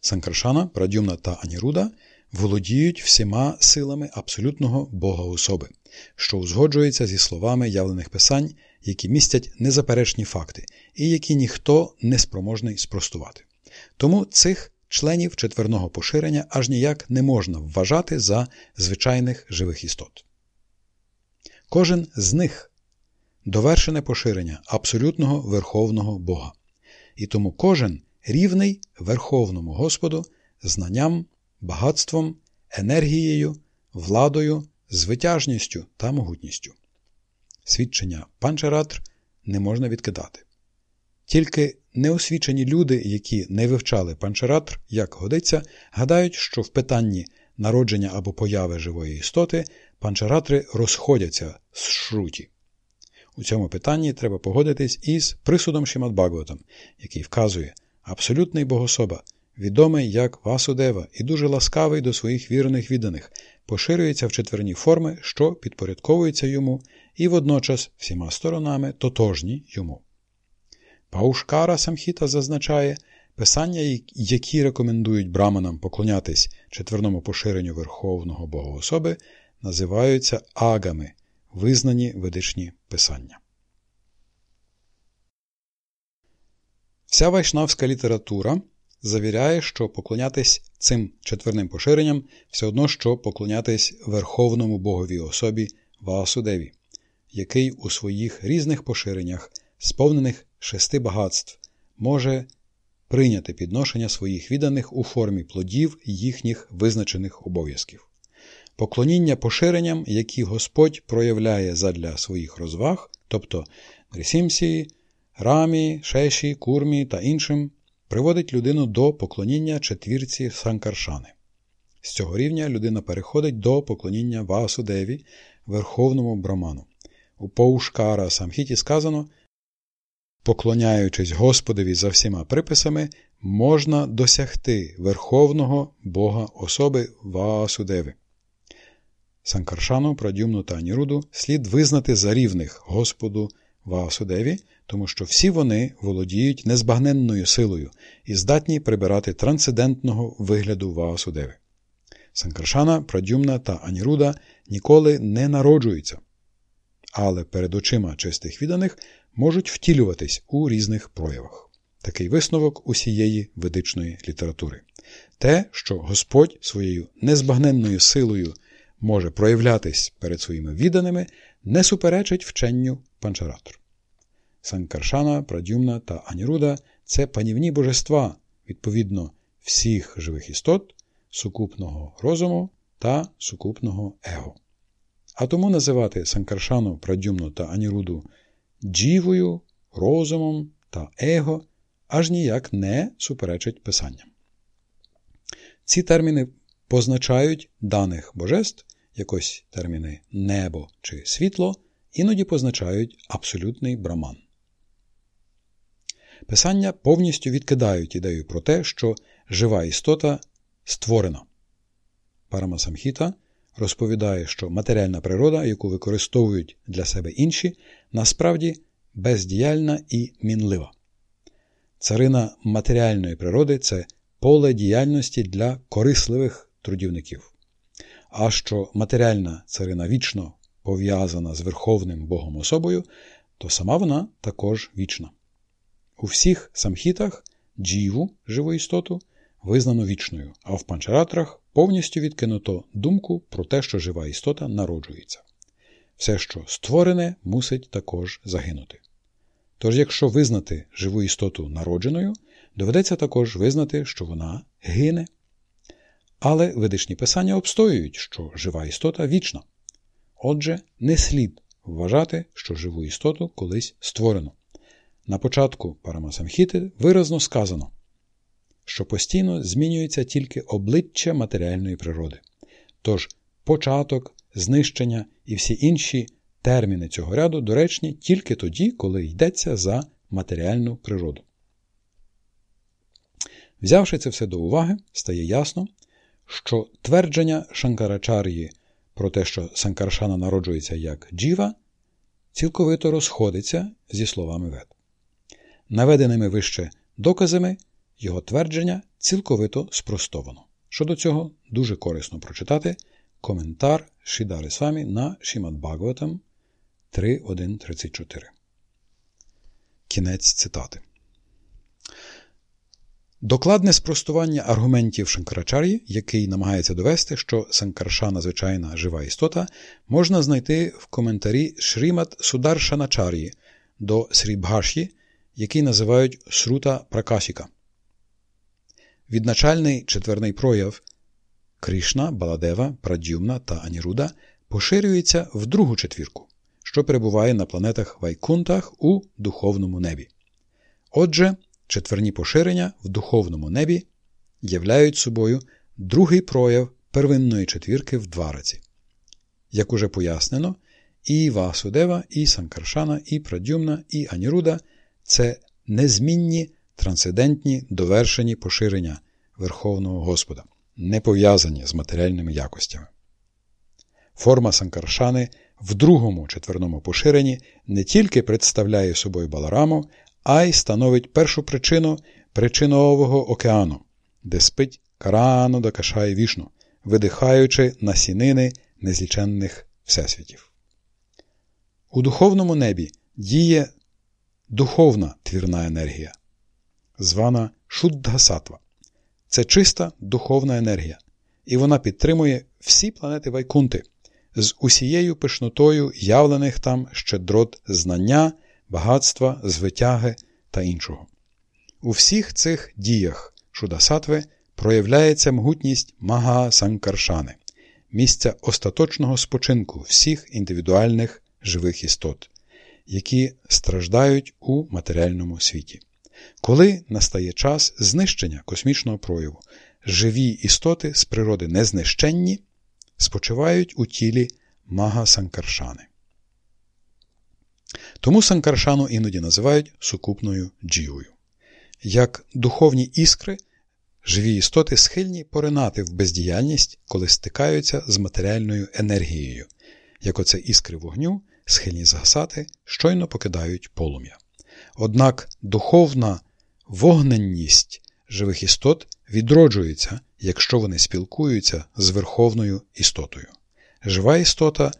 Санкаршана, Прадюмна та Аніруда володіють всіма силами абсолютного Бога особи, що узгоджується зі словами явлених писань, які містять незаперечні факти і які ніхто не спроможний спростувати. Тому цих членів четверного поширення аж ніяк не можна вважати за звичайних живих істот. Кожен з них довершене поширення абсолютного Верховного Бога. І тому кожен рівний Верховному Господу знанням, багатством, енергією, владою, звитяжністю та могутністю. Свідчення панчаратр не можна відкидати. Тільки неосвічені люди, які не вивчали панчаратр, як годиться, гадають, що в питанні народження або появи живої істоти панчаратри розходяться з шруті. У цьому питанні треба погодитись із присудом Шимат який вказує, абсолютний богособа, відомий як Васудева і дуже ласкавий до своїх вірних відданих, поширюється в четверні форми, що підпорядковуються йому, і водночас всіма сторонами тотожні йому. Паушкара Самхіта зазначає, писання, які рекомендують браманам поклонятись четверному поширенню Верховного Богоособи, називаються агами, визнані ведичні писання. Вся вайшнавська література завіряє, що поклонятись цим четверним поширенням все одно, що поклонятись Верховному Боговій особі Ваасудеві, який у своїх різних поширеннях, сповнених шести багатств, може прийняти підношення своїх відданих у формі плодів їхніх визначених обов'язків. Поклоніння поширенням, які Господь проявляє задля своїх розваг, тобто Рісімсії, рамі, шеші, курмі та іншим, приводить людину до поклоніння четвірці Санкаршани. З цього рівня людина переходить до поклоніння Васудеві, Верховному Браману. У Поушкара Самхіті сказано, поклоняючись Господові за всіма приписами, можна досягти Верховного Бога особи Васудеви. Санкаршану, Прадюмну та Аніруду слід визнати за рівних Господу Ваасудеві, тому що всі вони володіють незбагненною силою і здатні прибирати трансцендентного вигляду Ваасудеви. Санкаршана, Прадюмна та Аніруда ніколи не народжуються, але перед очима чистих відданих можуть втілюватись у різних проявах. Такий висновок усієї ведичної літератури. Те, що Господь своєю незбагненною силою може проявлятись перед своїми відданими, не суперечить вченню панчаратр. Санкаршана, Прадюмна та Аніруда це панівні божества, відповідно, всіх живих істот, сукупного розуму та сукупного его. А тому називати Санкаршану, Прадюмну та Аніруду джівою, розумом та его аж ніяк не суперечить писанням. Ці терміни позначають даних божеств, якось терміни небо чи світло, іноді позначають абсолютний браман. Писання повністю відкидають ідею про те, що жива істота створена. Парамасамхіта розповідає, що матеріальна природа, яку використовують для себе інші, насправді бездіяльна і мінлива. Царина матеріальної природи це поле діяльності для корисливих трудівників. А що матеріальна царина вічно пов'язана з Верховним Богом особою, то сама вона також вічна. У всіх самхітах джіву, живу істоту, визнано вічною, а в панчаратрах повністю відкинуто думку про те, що жива істота народжується. Все, що створене, мусить також загинути. Тож, якщо визнати живу істоту народженою, доведеться також визнати, що вона гине. Але ведичні писання обстоюють, що жива істота вічна. Отже, не слід вважати, що живу істоту колись створено. На початку Парамасамхіти виразно сказано, що постійно змінюється тільки обличчя матеріальної природи. Тож початок, знищення і всі інші терміни цього ряду доречні тільки тоді, коли йдеться за матеріальну природу. Взявши це все до уваги, стає ясно, що твердження Шанкарачар'ї про те, що Санкаршана народжується як джіва, цілковито розходиться зі словами вед. Наведеними вище доказами його твердження цілковито спростовано. Щодо цього дуже корисно прочитати коментар Шідари Свамі на Шімад Бхагаватам 3.1.34. Кінець цитати. Докладне спростування аргументів Шанкарачар'ї, який намагається довести, що Санкаршана звичайна жива істота, можна знайти в коментарі Шрімат Сударшаначар'ї до Срібгаш'ї, який називають Срута Пракасіка. Відначальний четверний прояв Кришна, Баладева, Прадюмна та Аніруда поширюється в другу четвірку, що перебуває на планетах Вайкунтах у духовному небі. Отже, четверні поширення в духовному небі являють собою другий прояв первинної четвірки в двараці. Як уже пояснено, і Васудева, і Санкаршана, і Прадюмна, і Аніруда це незмінні трансцендентні довершені поширення Верховного Господа, не пов'язані з матеріальними якостями. Форма Санкаршани в другому четверному поширенні не тільки представляє собою Балараму, а й становить першу причину причинового океану, де спить Карану да Кашай вішну, видихаючи насінини незліченних всесвітів. У духовному небі діє духовна твірна енергія, звана Шуддгасатва. Це чиста духовна енергія, і вона підтримує всі планети Вайкунти з усією пишнотою явлених там щедрот знання, багатства, звитяги та іншого. У всіх цих діях Шудасатви проявляється могутність Мага Санкаршани, місця остаточного спочинку всіх індивідуальних живих істот, які страждають у матеріальному світі. Коли настає час знищення космічного прояву, живі істоти з природи незнищенні спочивають у тілі мага Санкаршани. Тому Санкаршану іноді називають сукупною джією. Як духовні іскри, живі істоти схильні поринати в бездіяльність, коли стикаються з матеріальною енергією, як оце іскри вогню, схильні згасати, щойно покидають полум'я. Однак духовна вогненність живих істот відроджується, якщо вони спілкуються з верховною істотою. Жива істота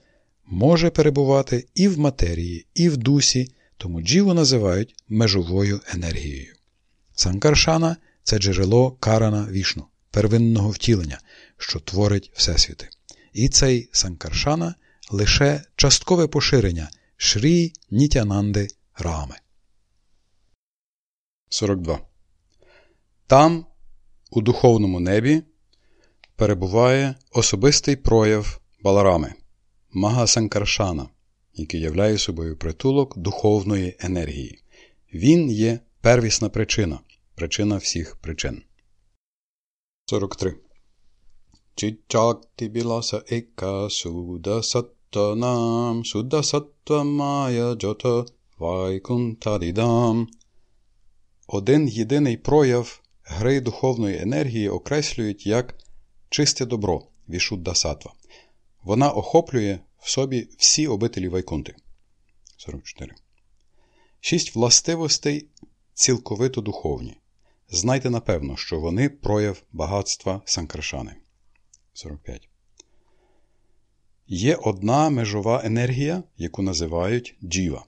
може перебувати і в матерії, і в дусі, тому джіву називають межовою енергією. Санкаршана це джерело карана вішну, первинного втілення, що творить Всесвіти. І цей Санкаршана лише часткове поширення Шрі Нітянанди Рами. 42. Там, у духовному небі, перебуває особистий прояв Баларами Мага Санкаршана, який являє собою притулок духовної енергії. Він є первісна причина, причина всіх причин. 43. Чичакти біласа ека суда саттанам суда саттва мая джота вайкунтадідам один єдиний прояв гри духовної енергії окреслюють як чисте добро вішудда сатва. Вона охоплює в собі всі обителі Вайкунти. 44. Шість властивостей цілковито духовні. Знайте напевно, що вони прояв багатства Санкаршани. 45. Є одна межова енергія, яку називають джіва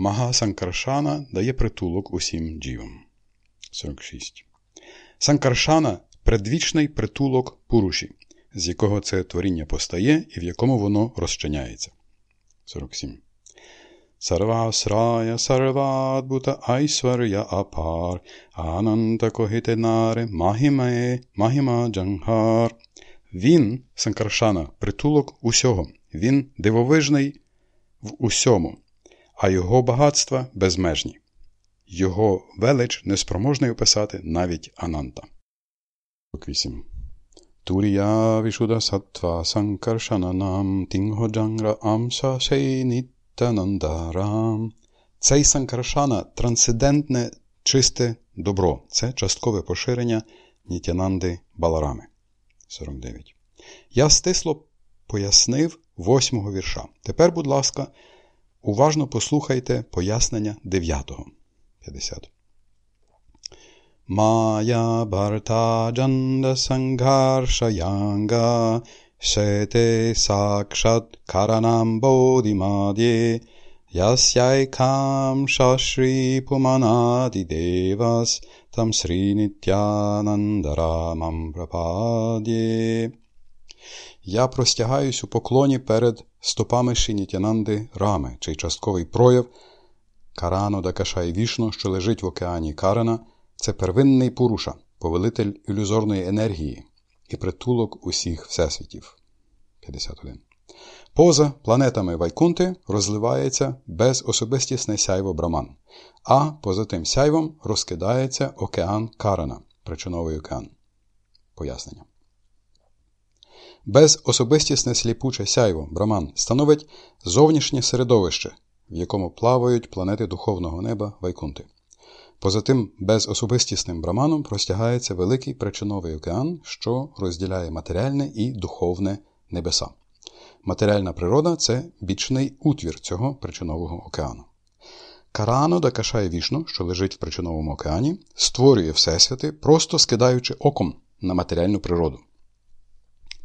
Мага Санкаршана дає притулок усім джівам. 46. Санкаршана предвічний притулок Пуруші, з якого це творіння постає і в якому воно розчиняється. 47. Сарвасрая Сарвадбута Айсваря Апар Ананта Когітенаре Магіме Магіма Джангар. Він, Санкаршана, притулок усього. Він дивовижний в усьому, а його багатства безмежні. Його велич неспроможний описати навіть Ананта. 8. Турія Вішуда Саттва Санкаршананам Тінгоджангра Амса Сейнітанандарам. Цей Санкаршана трансцендентне чисте добро. Це часткове поширення Нітянанди Баларами. 49. Я стисло пояснив восьмого вірша. Тепер, будь ласка, уважно послухайте пояснення дев'ятого. 50. Maya Bharta Janda Sangharsha Yanga Shete Sakshat Karanam Bodhimadye Yasyaikam Shashri Pumanadi Devas Tam Sri Nityanandaramam Я простягаюсь у поклоні перед стопами Шинітянанди Рами, чий частковий прояв Карано Дакашай Вішно, що лежить в океані Карана – це первинний Пуруша, повелитель ілюзорної енергії і притулок усіх всесвітів. 51. Поза планетами Вайкунти розливається безособистісне сяйво Браман, а поза тим сяйвом розкидається океан Карана, причиновий океан. Пояснення. Безособистісне сліпуче сяйво Браман становить зовнішнє середовище, в якому плавають планети духовного неба Вайкунти. Поза тим безособистісним браманом простягається великий причиновий океан, що розділяє матеріальне і духовне небеса. Матеріальна природа це бічний утвір цього причинового океану. Карано Дакашай Вішну, що лежить в причиновому океані, створює Всесвяти, просто скидаючи оком на матеріальну природу.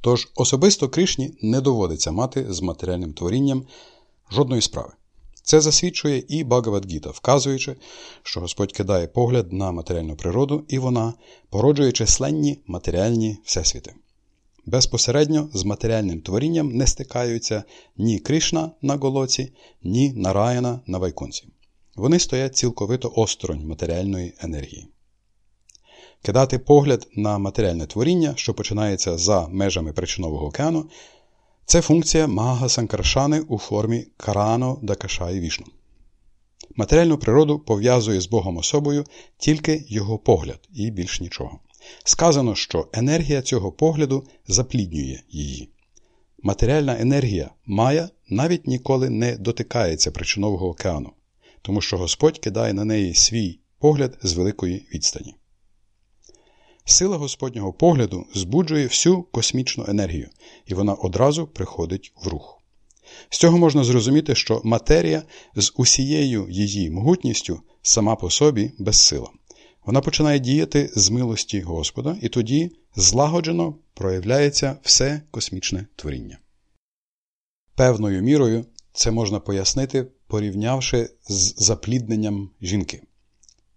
Тож особисто Кришні не доводиться мати з матеріальним творінням жодної справи. Це засвідчує і Багавадгіта, вказуючи, що Господь кидає погляд на матеріальну природу, і вона породжує численні матеріальні всесвіти. Безпосередньо з матеріальним творінням не стикаються ні Кришна на Голоці, ні Нараяна на Вайкунці. Вони стоять цілковито осторонь матеріальної енергії. Кидати погляд на матеріальне творіння, що починається за межами причинового океану, це функція Мага Санкаршани у формі Карано Дакашаї Вішну. Матеріальну природу пов'язує з Богом особою тільки його погляд і більш нічого. Сказано, що енергія цього погляду запліднює її. Матеріальна енергія Майя навіть ніколи не дотикається причинового океану, тому що Господь кидає на неї свій погляд з великої відстані. Сила Господнього погляду збуджує всю космічну енергію, і вона одразу приходить в рух. З цього можна зрозуміти, що матерія з усією її могутністю сама по собі безсила. Вона починає діяти з милості Господа, і тоді злагоджено проявляється все космічне творіння. Певною мірою це можна пояснити, порівнявши з заплідненням жінки.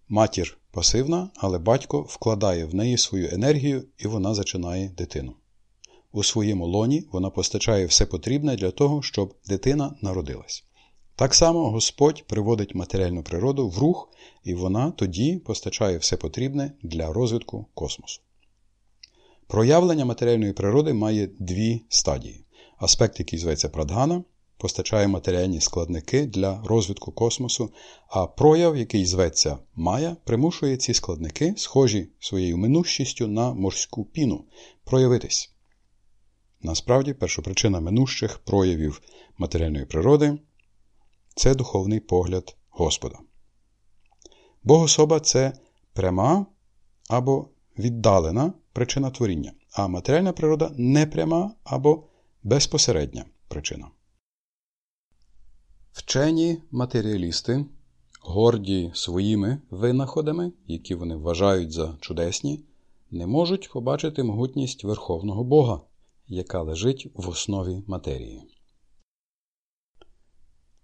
Матір пасивна, але батько вкладає в неї свою енергію і вона зачинає дитину. У своєму лоні вона постачає все потрібне для того, щоб дитина народилась. Так само Господь приводить матеріальну природу в рух, і вона тоді постачає все потрібне для розвитку космосу. Проявлення матеріальної природи має дві стадії: аспект, який зветься Прадгана, постачає матеріальні складники для розвитку космосу, а прояв, який зветься Майя, примушує ці складники, схожі своєю минущістю на морську піну, проявитись. Насправді, першопричина минущих проявів матеріальної природи це духовний погляд Господа. Богособа це пряма або віддалена причина творіння, а матеріальна природа непряма або безпосередня причина. Вчені матеріалісти, горді своїми винаходами, які вони вважають за чудесні, не можуть побачити могутність Верховного Бога, яка лежить в основі матерії.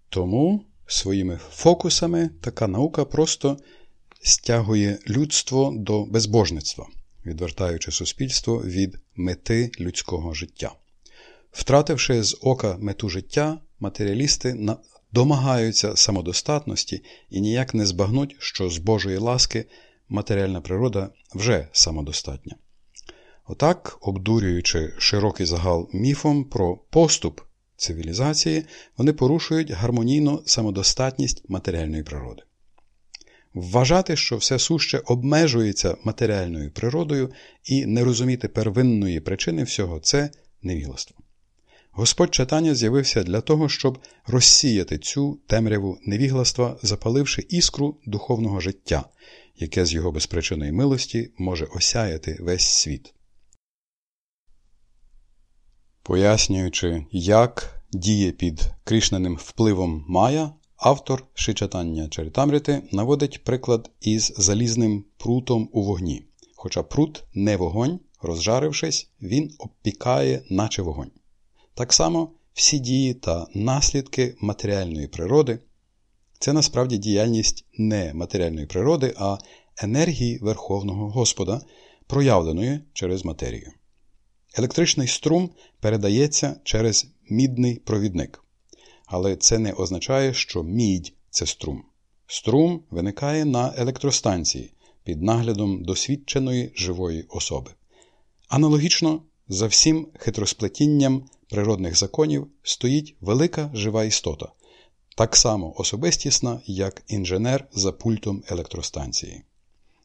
Тому своїми фокусами така наука просто стягує людство до безбожництва, відвертаючи суспільство від мети людського життя. Втративши з ока мету життя, матеріалісти домагаються самодостатності і ніяк не збагнуть, що з Божої ласки матеріальна природа вже самодостатня. Отак, обдурюючи широкий загал міфом про поступ цивілізації, вони порушують гармонійну самодостатність матеріальної природи. Вважати, що все суще обмежується матеріальною природою і не розуміти первинної причини всього це невігластво. Господь читання з'явився для того, щоб розсіяти цю темряву невігластва, запаливши іскру духовного життя, яке з його безпричинної милості може осяяти весь світ. Пояснюючи, як діє під кришненим впливом Майя, автор Шичатання Чаритамрити наводить приклад із залізним прутом у вогні. Хоча прут не вогонь, розжарившись, він обпікає, наче вогонь. Так само всі дії та наслідки матеріальної природи це насправді діяльність не матеріальної природи, а енергії Верховного Господа, проявленої через матерію. Електричний струм передається через мідний провідник. Але це не означає, що мідь це струм. Струм виникає на електростанції під наглядом досвідченої живої особи. Аналогічно за всім хитросплетінням природних законів стоїть велика жива істота, так само особистісна, як інженер за пультом електростанції.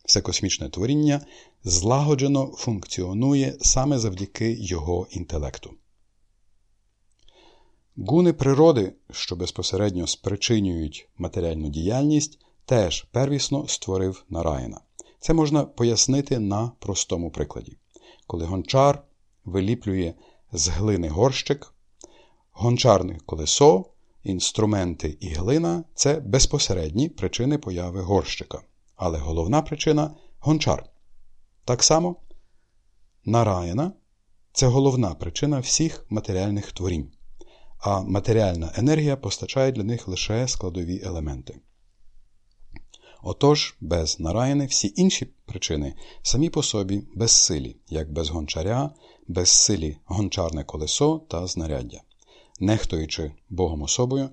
Все космічне творіння злагоджено функціонує саме завдяки його інтелекту. Гуни природи, що безпосередньо спричинюють матеріальну діяльність, теж первісно створив Нараїна. Це можна пояснити на простому прикладі. Коли гончар виліплює з глини горщик, гончарне колесо, інструменти і глина це безпосередні причини появи горщика. Але головна причина гончар. Так само нараїна це головна причина всіх матеріальних творінь, а матеріальна енергія постачає для них лише складові елементи. Отож, без нараїни всі інші причини самі по собі безсилі, як без гончаря, безсилі гончарне колесо та знаряддя. Нехтуючи Богом особою,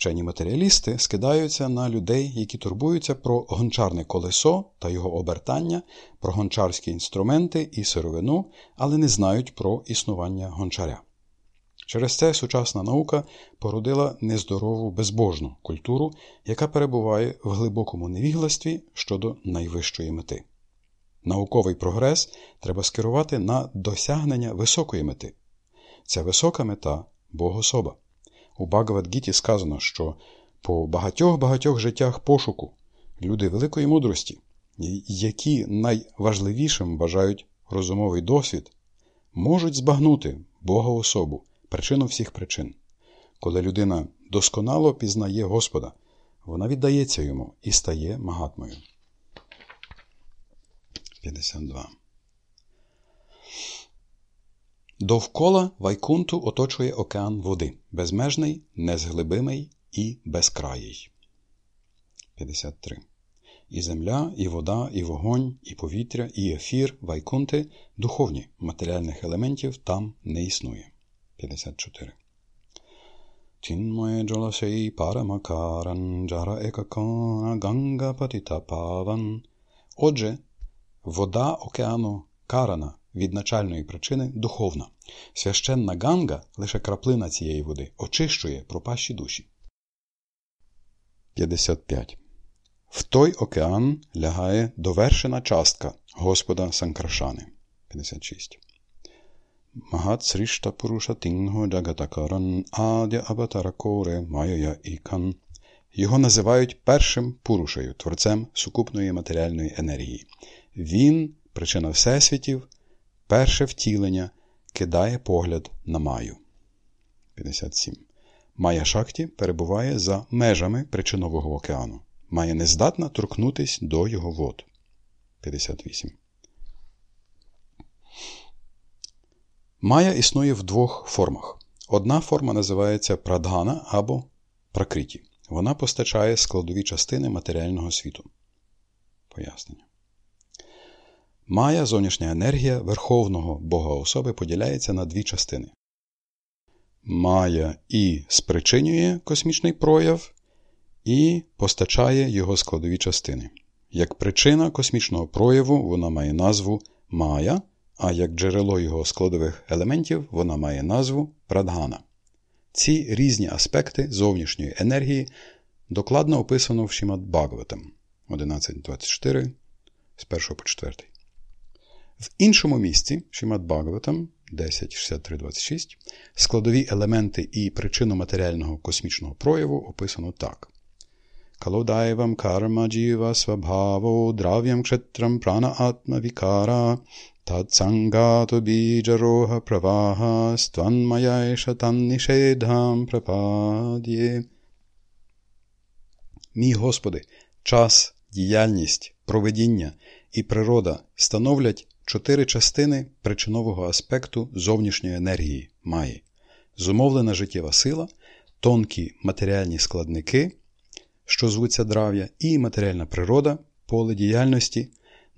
Вчені матеріалісти скидаються на людей, які турбуються про гончарне колесо та його обертання, про гончарські інструменти і сировину, але не знають про існування гончаря. Через це сучасна наука породила нездорову безбожну культуру, яка перебуває в глибокому невігластві щодо найвищої мети. Науковий прогрес треба скерувати на досягнення високої мети. Ця висока мета Богособа. У Багавадгіті сказано, що по багатьох-багатьох життях пошуку люди великої мудрості, які найважливішим вважають розумовий досвід, можуть збагнути Бога особу, причину всіх причин. Коли людина досконало пізнає Господа, вона віддається йому і стає магатмою. 52 Довкола Вайкунту оточує океан води, безмежний, незглибимий і безкраїй. 53. І земля, і вода, і вогонь, і повітря, і ефір, вайкунти духовні матеріальних елементів там не існує. 54. Чинмоє джоласей парамакаран джара екакона ганга патита паван. Отже, вода океану Карана від начальної причини духовна. Священна ганга, лише краплина цієї води, очищує пропащі душі. 55. В той океан лягає довершена частка Господа Санкаршани. 56. Магат Срішта Пуруша Тінго Джагатакаран Адя Абатаракоре Майоя Ікан. Його називають першим Пурушею, творцем сукупної матеріальної енергії. Він, причина всесвітів, Перше втілення кидає погляд на Маю. 57. Майя Шакті перебуває за межами причинового океану. Має нездатна торкнутись до його вод. 58. Майя існує в двох формах. Одна форма називається прадгана або пракриті. Вона постачає складові частини матеріального світу. Пояснення. Мая зовнішня енергія Верховного Бога особи поділяється на дві частини. Мая і спричинює космічний прояв, і постачає його складові частини. Як причина космічного прояву вона має назву Мая, а як джерело його складових елементів вона має назву Прадгана. Ці різні аспекти зовнішньої енергії докладно описано в Шімат Бхагаватам 11.24 з 1 по 4. В іншому місці Шімат Бхагаватам 10.63.26 складові елементи і причину матеріального космічного прояву описано так. Калодайвам карма джіва свабхаво драв'ям ksheтрам прана атма вікара Біджароха правага стванмаяйша таннішедхам прападє. Мій Господи, час, діяльність, проведіння і природа становлять чотири частини причинового аспекту зовнішньої енергії маї, зумовлена життєва сила, тонкі матеріальні складники, що звуться драв'я, і матеріальна природа, поле діяльності,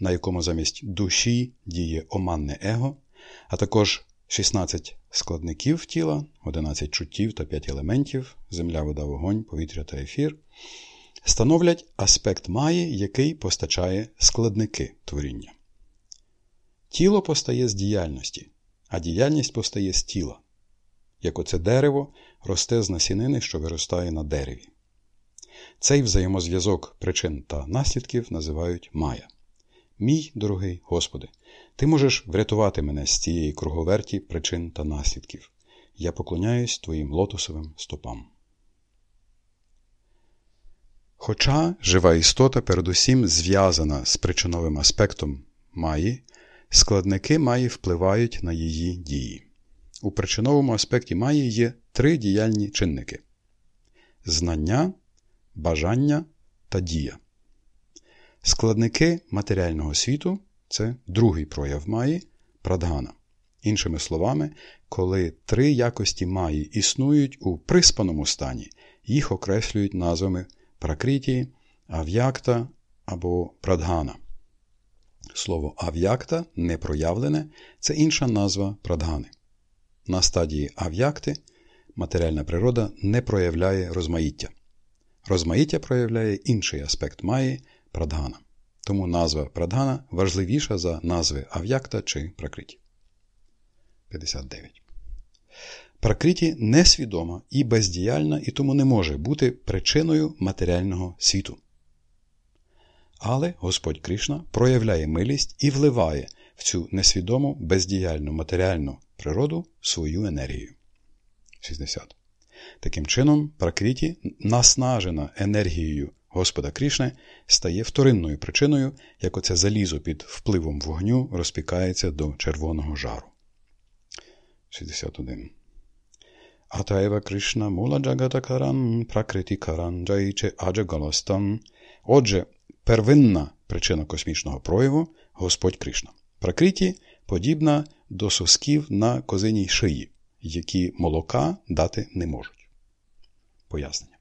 на якому замість душі діє оманне его, а також 16 складників тіла, 11 чуттів та 5 елементів земля, вода, вогонь, повітря та ефір, становлять аспект маї, який постачає складники творіння. Тіло постає з діяльності, а діяльність постає з тіла. Як оце дерево росте з насінини, що виростає на дереві. Цей взаємозв'язок причин та наслідків називають Мая. Мій дорогий Господи, Ти можеш врятувати мене з цієї круговерті причин та наслідків. Я поклоняюсь Твоїм лотосовим стопам. Хоча жива істота передусім зв'язана з причиновим аспектом Маї, складники Маї впливають на її дії. У причиновому аспекті Маї є три діяльні чинники знання, бажання та дія. Складники матеріального світу це другий прояв Маї прадгана. Іншими словами, коли три якості Маї існують у приспаному стані, їх окреслюють назвами пракріті, ав'якта або прадгана. Слово ав'якта непроявлене це інша назва прадгани. На стадії ав'якти матеріальна природа не проявляє розмаїття. Розмаїття проявляє інший аспект Маї прадгана. Тому назва прадгана важливіша за назви ав'якта чи пракриті. 59. Пракриті несвідома і бездіяльна і тому не може бути причиною матеріального світу. Але Господь Кришна проявляє милість і вливає в цю несвідому бездіяльну матеріальну природу свою енергію. 60. Таким чином, пракриті, наснажена енергією Господа Крішне, стає вторинною причиною, як оце залізо під впливом вогню розпікається до червоного жару. 61. Атаева Кришна мула джагатакаран пракритікаран джайче аджагаластам. Отже, первинна причина космічного прояву Господь Кришна. Пракриті подібна до сосків на козиній шиї, які молока дати не можуть. Пояснення.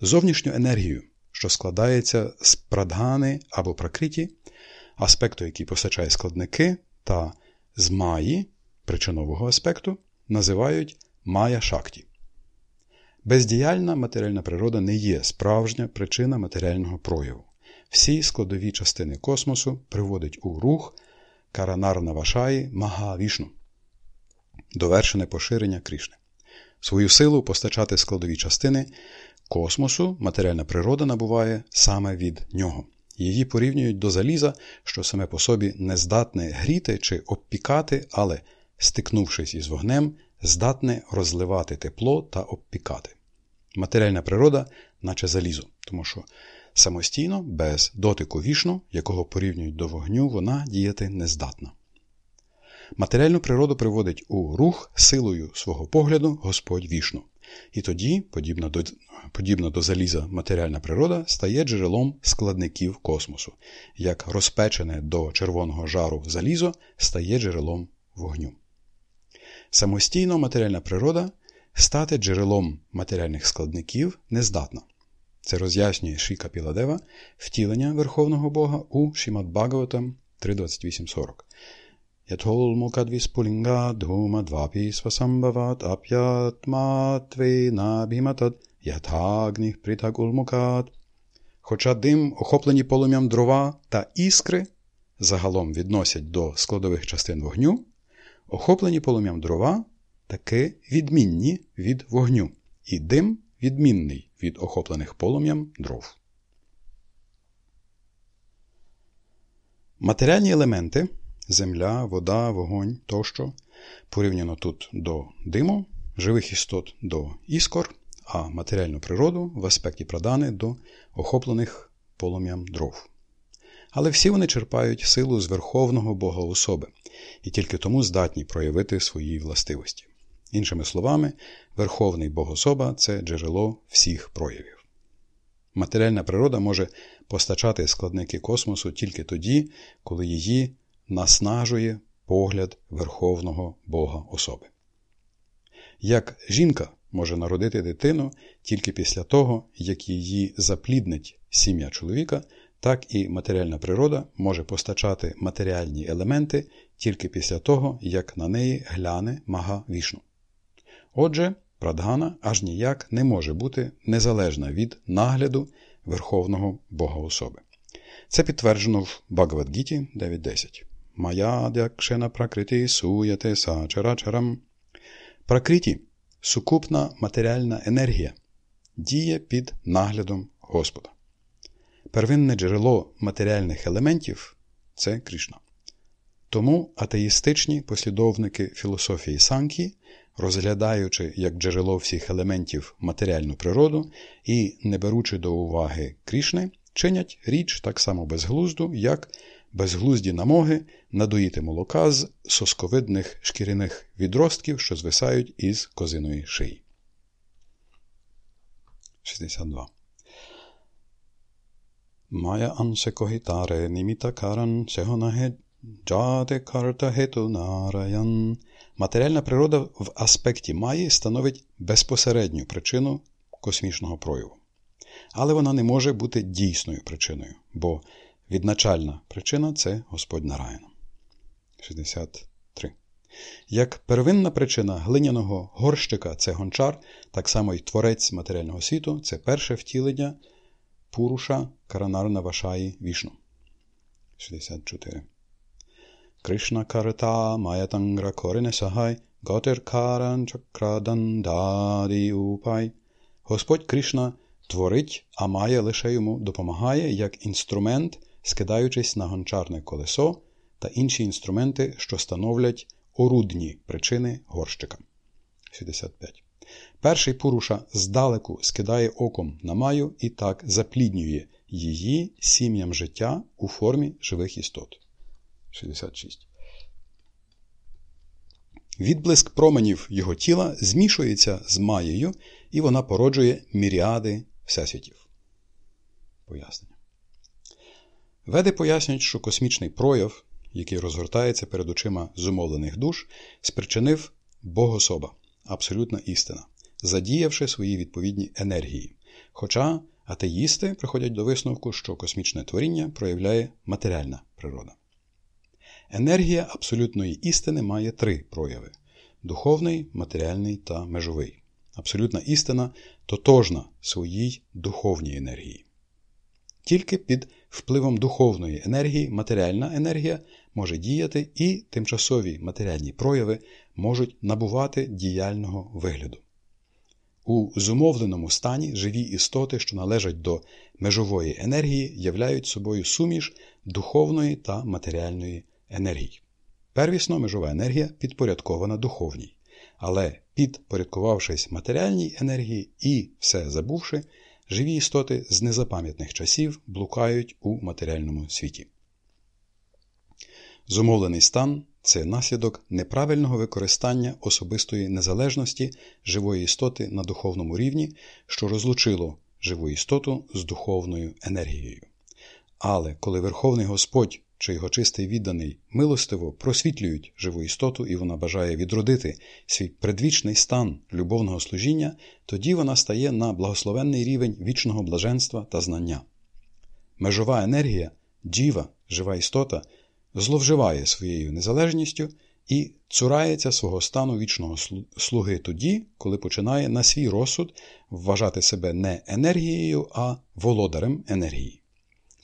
Зовнішню енергію, що складається з прадгани або пракриті, аспекту, який постачає складники, та з маї причинового аспекту, називають Мая Шакті. Бездіяльна матеріальна природа не є справжня причина матеріального прояву. Всі складові частини космосу приводить у рух Каранарна Вашаї Магавішну, довершене поширення Крішни. Свою силу постачати складові частини космосу матеріальна природа набуває саме від нього. Її порівнюють до заліза, що саме по собі не здатне гріти чи обпікати, але, стикнувшись із вогнем, здатне розливати тепло та обпікати. Матеріальна природа, наче залізо, тому що самостійно, без дотику вішну, якого порівнюють до вогню, вона діяти не здатна. Матеріальну природу приводить у рух силою свого погляду Господь вішну. І тоді, подібно до подібно до заліза матеріальна природа, стає джерелом складників космосу, як розпечене до червоного жару залізо стає джерелом вогню. Самостійно матеріальна природа стати джерелом матеріальних складників не здатна. Це роз'яснює Шіка Піладева втілення Верховного Бога у Шімат Бхагаватам 3.28.40. Ятхолмукадвіспулінга dhuма двапі свасамбават ап'ятматві набіматад ятагніх притагулмукад. Хоча дим, охоплені полум'ям дрова та іскри, загалом відносять до складових частин вогню, охоплені полум'ям дрова таки відмінні від вогню, і дим відмінний від охоплених полум'ям дров. Матеріальні елементи земля, вода, вогонь тощо порівняно тут до диму, живих істот до іскор, а матеріальну природу в аспекті прадани до охоплених полум'ям дров. Але всі вони черпають силу з Верховного Бога особи і тільки тому здатні проявити свої властивості. Іншими словами, Верховний Богособа це джерело всіх проявів. Матеріальна природа може постачати складники космосу тільки тоді, коли її наснажує погляд Верховного Бога особи. Як жінка може народити дитину тільки після того, як її запліднить сім'я чоловіка, так і матеріальна природа може постачати матеріальні елементи тільки після того, як на неї гляне мага вішну. Отже, прадгана аж ніяк не може бути незалежна від нагляду Верховного Бога особи. Це підтверджено в Багавадгіті 9.10. Маядякшена пракриті суєте сачарачарам. Пракриті сукупна матеріальна енергія діє під наглядом Господа. Первинне джерело матеріальних елементів це Кришна. Тому атеїстичні послідовники філософії Санкі, розглядаючи як джерело всіх елементів матеріальну природу і не беручи до уваги Крішни, чинять річ так само безглузду, як безглузді намоги надоїти молока з сосковидних шкіряних відростків, що звисають із козиної шиї. 62. Мая ансе когітаре німіта каран сегонаге джаде карта гету нараян. Матеріальна природа в аспекті Маї становить безпосередню причину космічного прояву. Але вона не може бути дійсною причиною, бо Відначальна причина це Господь Нараяна. 63. Як первинна причина глиняного горщика це гончар, так само й творець матеріального світу це перше втілення Пуруша Каранарна Вашаї Вішну. 64. Кришна карта маятангра корене сагай готер каран чакрадандаді упай. Господь Кришна творить, а має лише йому допомагає як інструмент скидаючись на гончарне колесо та інші інструменти, що становлять орудні причини горщика. 65. Перший Пуруша здалеку скидає оком на маю і так запліднює її сім'ям життя у формі живих істот. 66. Відблиск променів його тіла змішується з маєю, і вона породжує міріади всесвітів. Пояснення. Веди пояснюють, що космічний прояв, який розгортається перед очима зумовлених душ, спричинив Богособа, абсолютна істина, задіявши свої відповідні енергії. Хоча атеїсти приходять до висновку, що космічне творіння проявляє матеріальна природа. Енергія абсолютної істини має три прояви: духовний, матеріальний та межовий. Абсолютна істина тотожна своїй духовній енергії. Тільки під впливом духовної енергії матеріальна енергія може діяти і тимчасові матеріальні прояви можуть набувати діяльного вигляду. У зумовленому стані живі істоти, що належать до межової енергії, являють собою суміш духовної та матеріальної енергії. Первісно межова енергія підпорядкована духовній, але підпорядкувавшись матеріальній енергії і все забувши, живі істоти з незапам'ятних часів блукають у матеріальному світі. Зумовлений стан це наслідок неправильного використання особистої незалежності живої істоти на духовному рівні, що розлучило живу істоту з духовною енергією. Але коли Верховний Господь чи його чистий відданий милостиво просвітлюють живу істоту, і вона бажає відродити свій предвічний стан любовного служіння, тоді вона стає на благословенний рівень вічного блаженства та знання. Межова енергія, джіва, жива істота, зловживає своєю незалежністю і цурається свого стану вічного слуги тоді, коли починає на свій розсуд вважати себе не енергією, а володарем енергії.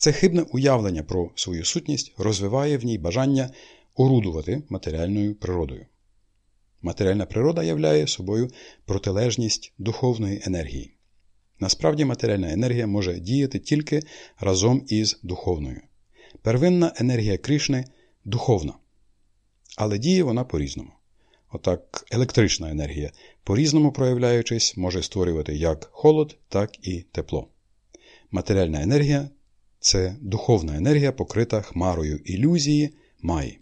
Це хибне уявлення про свою сутність розвиває в ній бажання орудувати матеріальною природою. Матеріальна природа являє собою протилежність духовної енергії. Насправді, матеріальна енергія може діяти тільки разом із духовною. Первинна енергія Кришни духовна, але діє вона по-різному. Отак, електрична енергія, по-різному проявляючись, може створювати як холод, так і тепло. Матеріальна енергія це духовна енергія, покрита хмарою ілюзії маї.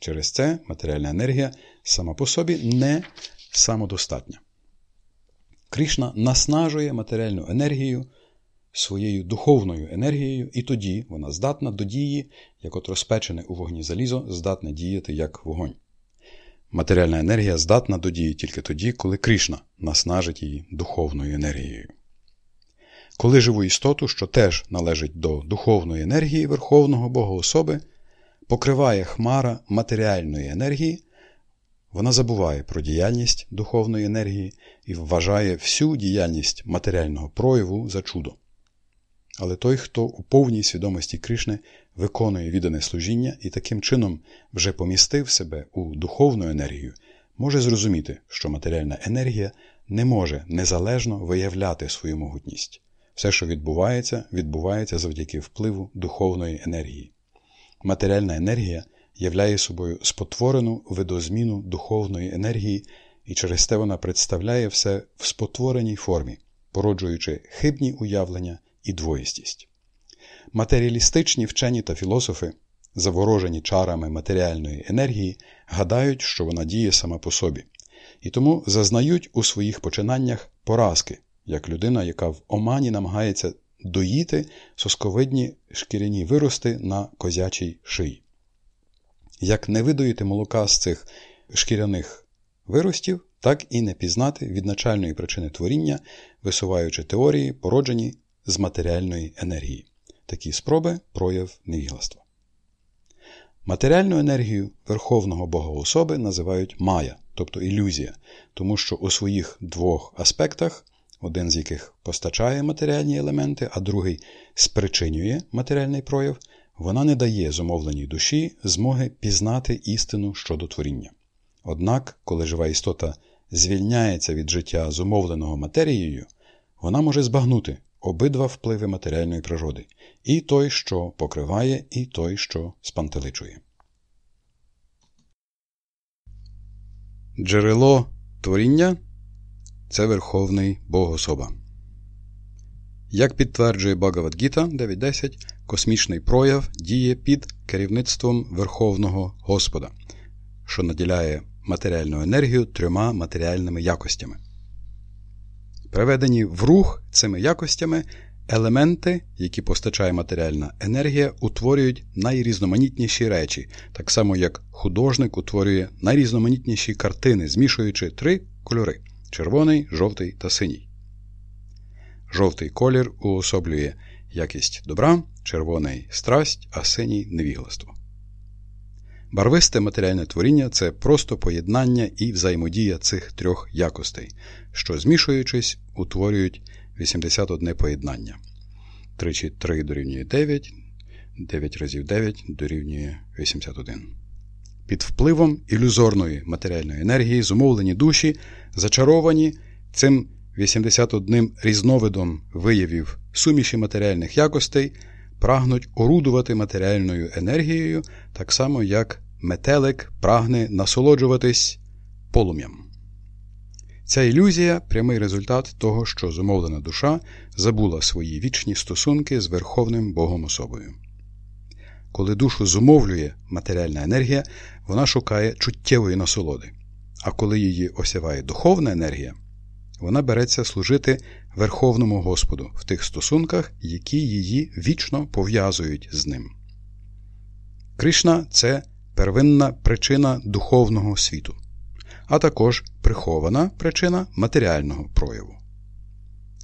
Через це матеріальна енергія сама по собі не самодостатня. Кришна наснажує матеріальну енергію своєю духовною енергією, і тоді вона здатна до дії, як от розпечене у вогні залізо, здатне діяти як вогонь. Матеріальна енергія здатна до дії тільки тоді, коли Кришна наснажить її духовною енергією. Коли живу істоту, що теж належить до духовної енергії Верховного Бога особи, покриває хмара матеріальної енергії, вона забуває про діяльність духовної енергії і вважає всю діяльність матеріального прояву за чудо. Але той, хто у повній свідомості Кришни виконує віддане служіння і таким чином вже помістив себе у духовну енергію, може зрозуміти, що матеріальна енергія не може незалежно виявляти свою могутність. Все, що відбувається, відбувається завдяки впливу духовної енергії. Матеріальна енергія являє собою спотворену видозміну духовної енергії, і через те вона представляє все в спотвореній формі, породжуючи хибні уявлення і двоїстість. Матеріалістичні вчені та філософи, заворожені чарами матеріальної енергії, гадають, що вона діє сама по собі, і тому зазнають у своїх починаннях поразки як людина, яка в омані намагається доїти сосковидні шкіряні вирости на козячій шиї. Як не видоїти молока з цих шкіряних виростів, так і не пізнати від начальної причини творіння, висуваючи теорії, породжені з матеріальної енергії. Такі спроби прояв невігластва. Матеріальну енергію Верховного Бога особи називають мая, тобто ілюзія, тому що у своїх двох аспектах один з яких постачає матеріальні елементи, а другий спричинює матеріальний прояв, вона не дає зумовленій душі змоги пізнати істину щодо творіння. Однак, коли жива істота звільняється від життя зумовленого матерією, вона може збагнути обидва впливи матеріальної природи і той, що покриває, і той, що спантеличує. Джерело творіння це Верховний Богособа. Як підтверджує Багавадгіта 9.10, космічний прояв діє під керівництвом Верховного Господа, що наділяє матеріальну енергію трьома матеріальними якостями. Приведені в рух цими якостями елементи, які постачає матеріальна енергія, утворюють найрізноманітніші речі, так само як художник утворює найрізноманітніші картини, змішуючи три кольори червоний, жовтий та синій. Жовтий колір уособлює якість добра, червоний страсть, а синій невігластво. Барвисте матеріальне творіння це просто поєднання і взаємодія цих трьох якостей, що, змішуючись, утворюють 81 поєднання. Тричі 3 дорівнює 9, 9 разів 9 дорівнює 81. Під впливом ілюзорної матеріальної енергії зумовлені душі зачаровані цим 81 різновидом виявів суміші матеріальних якостей, прагнуть орудувати матеріальною енергією, так само як метелик прагне насолоджуватись полум'ям. Ця ілюзія прямий результат того, що зумовлена душа забула свої вічні стосунки з Верховним Богом особою. Коли душу зумовлює матеріальна енергія, вона шукає чуттєвої насолоди. А коли її осяває духовна енергія, вона береться служити Верховному Господу в тих стосунках, які її вічно пов'язують з ним. Кришна це первинна причина духовного світу, а також прихована причина матеріального прояву.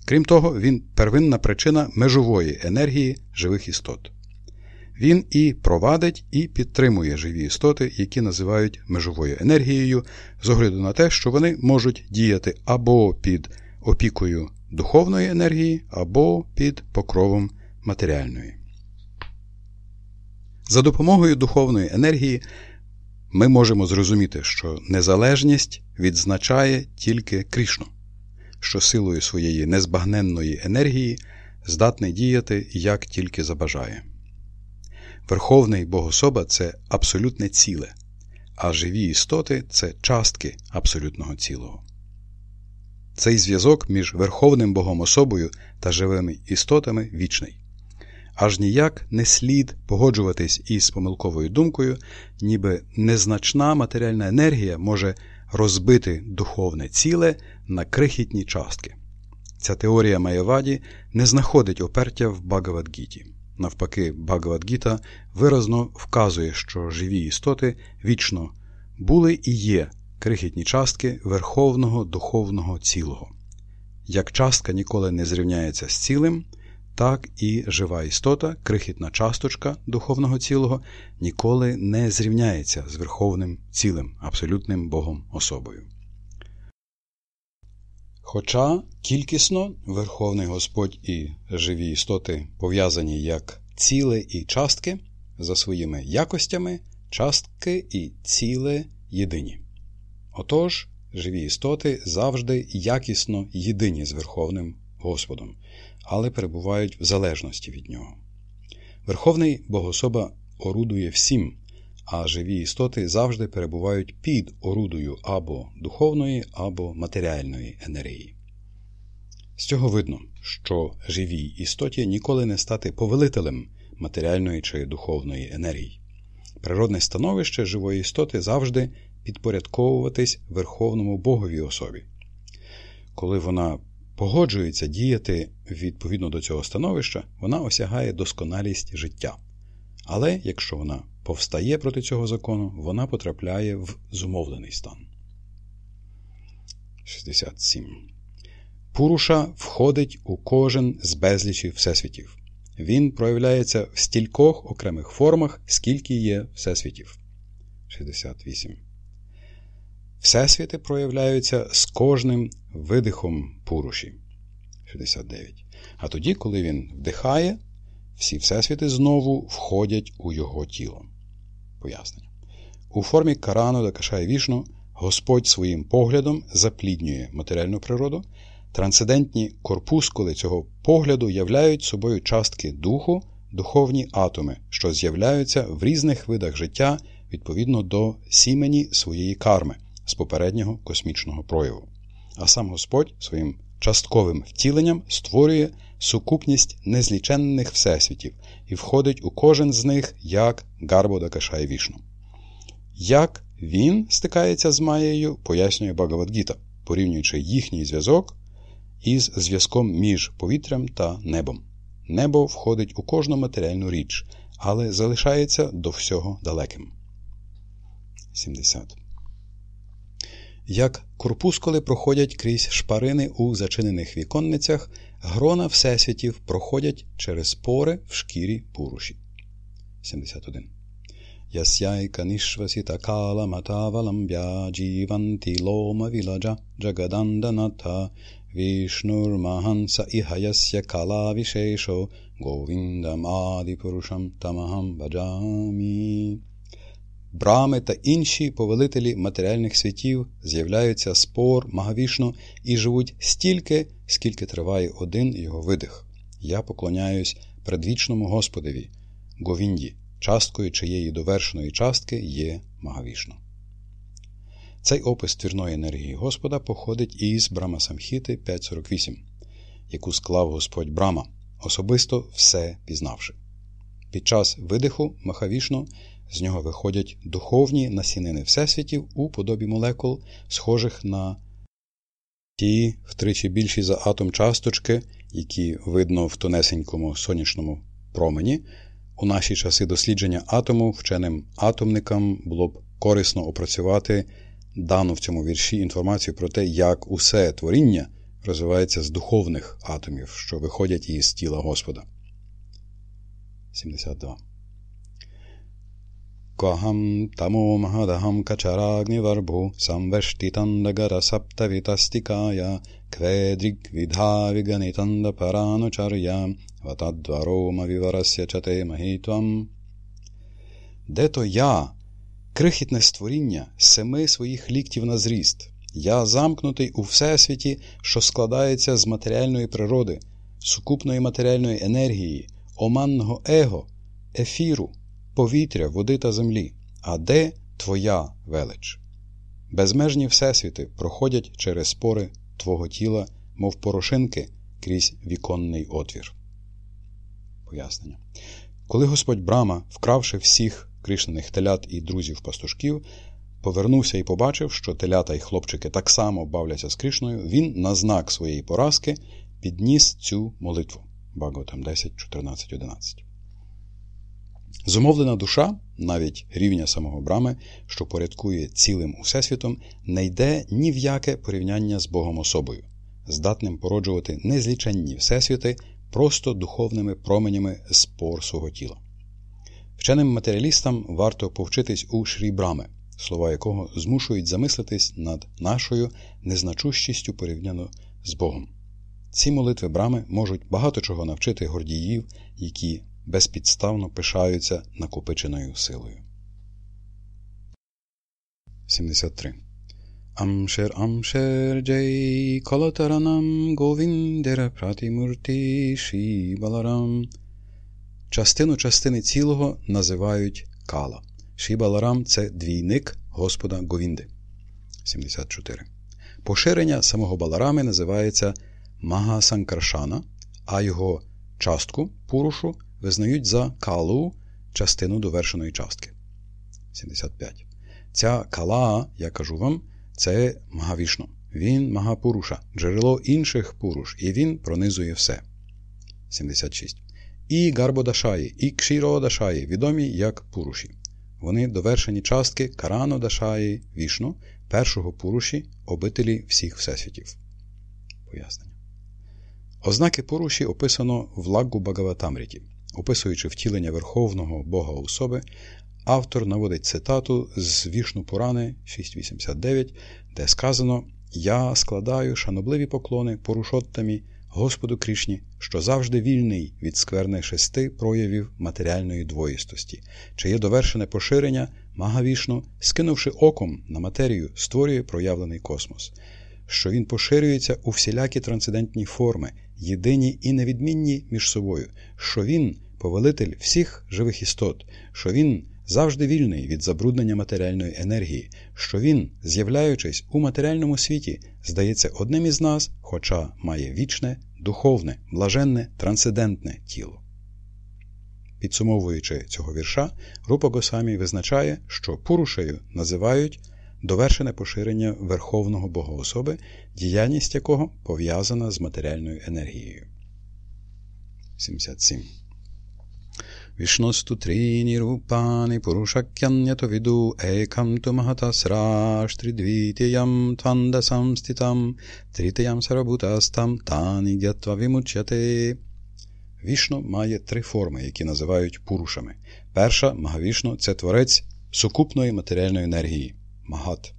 Крім того, він первинна причина межової енергії живих істот. Він і провадить, і підтримує живі істоти, які називають межовою енергією, з огляду на те, що вони можуть діяти або під опікою духовної енергії, або під покровом матеріальної. За допомогою духовної енергії ми можемо зрозуміти, що незалежність відзначає тільки Крішну, що силою своєї незбагненної енергії здатний діяти як тільки забажає. Верховний Богособа це абсолютне ціле, а живі істоти це частки абсолютного цілого. Цей зв'язок між Верховним Богом особою та живими істотами вічний. Аж ніяк не слід погоджуватись із помилковою думкою, ніби незначна матеріальна енергія може розбити духовне ціле на крихітні частки. Ця теорія Маєваді не знаходить опертя в Багавадгіті. Навпаки, Багавадгіта виразно вказує, що живі істоти вічно були і є крихітні частки Верховного Духовного цілого. Як частка ніколи не зрівняється з цілим, так і жива істота, крихітна часточка духовного цілого, ніколи не зрівняється з Верховним цілим, абсолютним Богом особою. Хоча кількісно Верховний Господь і живі істоти пов'язані як ціле і частки за своїми якостями, частки і ціле єдині. Отож, живі істоти завжди якісно єдині з Верховним Господом, але перебувають в залежності від нього. Верховний Богособа орудує всім, а живі істоти завжди перебувають під орудою або духовної, або матеріальної енергії. З цього видно, що живій істоті ніколи не стати повелителем матеріальної чи духовної енергії. Природне становище живої істоти завжди підпорядковуватись Верховному Боговій особі. Коли вона погоджується діяти відповідно до цього становища, вона осягає досконалість життя. Але якщо вона повстає проти цього закону, вона потрапляє в зумовлений стан. 67. Пуруша входить у кожен з безлічі всесвітів. Він проявляється в стількох окремих формах, скільки є всесвітів. 68. Всесвіти проявляються з кожним видихом пуруші. 69. А тоді, коли він вдихає, всі всесвіти знову входять у його тіло. Пояснення. У формі Карану Дакашай Вішну Господь своїм поглядом запліднює матеріальну природу. Трансцендентні корпускули цього погляду являють собою частки духу, духовні атоми, що з'являються в різних видах життя відповідно до сімені своєї карми з попереднього космічного прояву. А сам Господь своїм частковим втіленням створює сукупність незліченних всесвітів і входить у кожен з них як Гарбода Кашай Вішну. Як він стикається з Маєю, пояснює Багавадгіта, порівнюючи їхній зв'язок із зв'язком між повітрям та небом. Небо входить у кожну матеріальну річ, але залишається до всього далеким. 70. Як корпускули проходять крізь шпарини у зачинених віконницях, грона всесвітів проходять через пори в шкірі пуруші. 71. Ясяйка нішвасіта кала матаваламбя джіванті лома віладжа джагаданданата вішнурмаганса іхаясya кала вішешо говіндам адипурушам тамахам баджамі. Брами та інші повелителі матеріальних світів з'являються спор Магавішну і живуть стільки, скільки триває один його видих. Я поклоняюсь предвічному Господові, Говінді, часткою чиєї довершеної частки є Магавішну. Цей опис твірної енергії Господа походить із Брама Самхіти 5.48, яку склав Господь Брама, особисто все пізнавши. Під час видиху Махавішну з нього виходять духовні насінини всесвітів у подобі молекул, схожих на ті втричі більші за атом часточки, які видно в тонесенькому сонячному промені, У наші часи дослідження атому вченим атомникам було б корисно опрацювати дану в цьому вірші інформацію про те, як усе творіння розвивається з духовних атомів, що виходять із тіла Господа. 72. Квахам тамо махадахам качарагніварбу самвештітандагара саптавітастікая кведрік відгавіганітанда паранучар'я ватадварома віварасya чате махітвам. Де то я, крихітне створіння семи своїх ліктів на зріст, я замкнутий у всесвіті, що складається з матеріальної природи, сукупної матеріальної енергії, оманного его, ефіру, повітря, води та землі. А де твоя велич? Безмежні всесвіти проходять через спори твого тіла, мов порошинки крізь віконний отвір. Пояснення. Коли Господь Брама, вкравши всіх кришнених телят і друзів пастушків, повернувся і побачив, що телята й хлопчики так само бавляться з Кришною, він на знак своєї поразки підніс цю молитву. Баготам 10, 14, 11. Зумовлена душа, навіть рівня самого Брами, що порядкує цілим усесвітом, не йде ні в яке порівняння з Богом особою, здатним породжувати незліченні всесвіти просто духовними променями спор свого тіла. Вченим матеріалістам варто повчитись у Шрі Брами, слова якого змушують замислитись над нашою незначущістю порівняно з Богом. Ці молитви брами можуть багато чого навчити гордіїв, які безпідставно пишаються накопиченою силою. 73. Амшер Амшер Джей Колотаранам Говіндера Пратімурті Ші Баларам. Частину частини цілого називають кала. Шібаларам це двійник Господа Говінди. 74. Поширення самого Баларами називається Мага Санкаршана, а його частку пурушу визнають за калу частину довершеної частки. 75. Ця кала, я кажу вам, це Магавішну. Він Магапуруша, джерело інших пуруш, і він пронизує все. 76. І Гарбодашаї, і Кшіродашаї відомі як пуруші. Вони довершені частки Карано Дашаї Вішну, першого пуруші, обителі всіх всесвітів. Пояснення. Ознаки поруші описано в Лаггу Багаватамріті. Описуючи втілення Верховного Бога особи, автор наводить цитату з Вішну Пурани 689, де сказано: Я складаю шанобливі поклони порушоттамі Господу Крішні, що завжди вільний від скверни шести проявів матеріальної двоїстості, чиє довершене поширення Магавішну, скинувши оком на матерію, створює проявлений космос, що він поширюється у всілякі трансцендентні форми, єдині і невідмінні між собою, що він повелитель всіх живих істот, що він завжди вільний від забруднення матеріальної енергії, що він, з'являючись у матеріальному світі, здається одним із нас, хоча має вічне, духовне, блаженне, трансцендентне тіло. Підсумовуючи цього вірша, Рупа Госамі визначає, що Пурушею називають довершене поширення Верховного Богоособи, діяльність якого пов'язана з матеріальною енергією. 77 Рупані пурушакянято віду екам ту магатасраштридвітіям твандасам ститам трітіям сарабутастам тані гятва вимучяте. Вішну має три форми, які називають пурушами. Перша Магавішну це творець сукупної матеріальної енергії магат.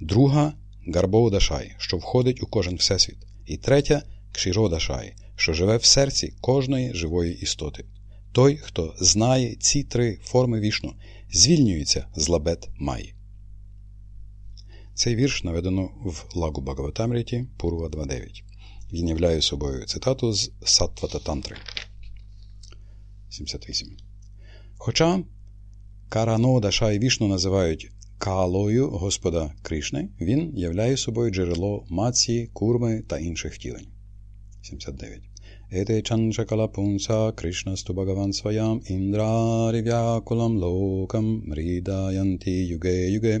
Друга Гарбоудашай, що входить у кожен всесвіт. І третя Кшіродашай, що живе в серці кожної живої істоти. Той, хто знає ці три форми вішну, звільнюється з лабет Маї. Цей вірш наведено в Лагу Багаватамріті Пурва 2.9. Він являє собою цитату з Саттвата Тантри 78. Хоча Карано Дашай Вішну називають Калою Господа Кришни, він являє собою джерело маці, курми та інших втілень. 79. Чанчакала пунса Кришнасту Бхагаван Сваям Індрарів'якулам локам мрідаянти юге юге.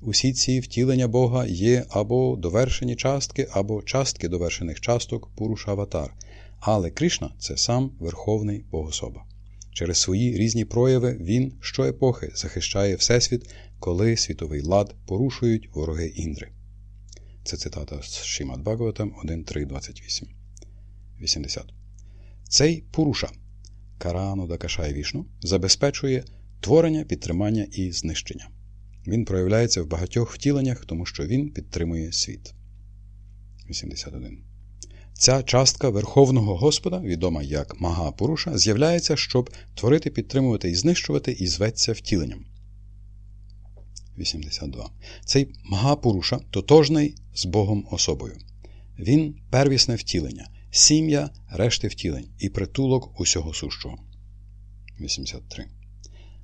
Усі ці втілення Бога є або довершені частки, або частки довершених часток Пурушаватар. Але Кришна це сам Верховний Богособа. Через свої різні прояви він щоепохи захищає Всесвіт, коли світовий лад порушують вороги Індри. Це цитата з Шимат Бхагаватам 1.3.28. 80. Цей Пуруша Карану Дакашай Вішну забезпечує творення, підтримання і знищення. Він проявляється в багатьох втіленнях, тому що він підтримує світ. 81. Ця частка Верховного Господа, відома як Мага Пуруша, з'являється, щоб творити, підтримувати і знищувати, і зветься втіленням. 82. Цей Магапуруша тотожний з Богом особою. Він первісне втілення, сім'я решти втілень і притулок усього сущого. 83.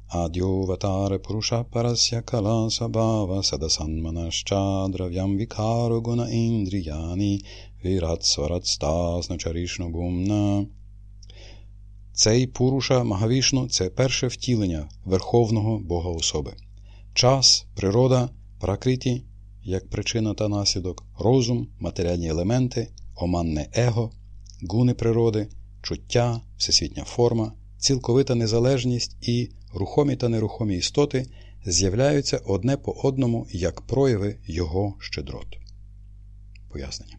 Адьоватаре Пуруша Парася Кала Сабава Садасанманашчадрав'ям Вікару Гуна Індріяні Вірат Сварат Стасна Чарішну Бумна. Цей Пуруша Магавішну це перше втілення Верховного Бога особи час, природа, пракриті як причина та наслідок, розум, матеріальні елементи, оманне его, гуни природи, чуття, всесвітня форма, цілковита незалежність і рухомі та нерухомі істоти з'являються одне по одному як прояви його щедрот. Пояснення.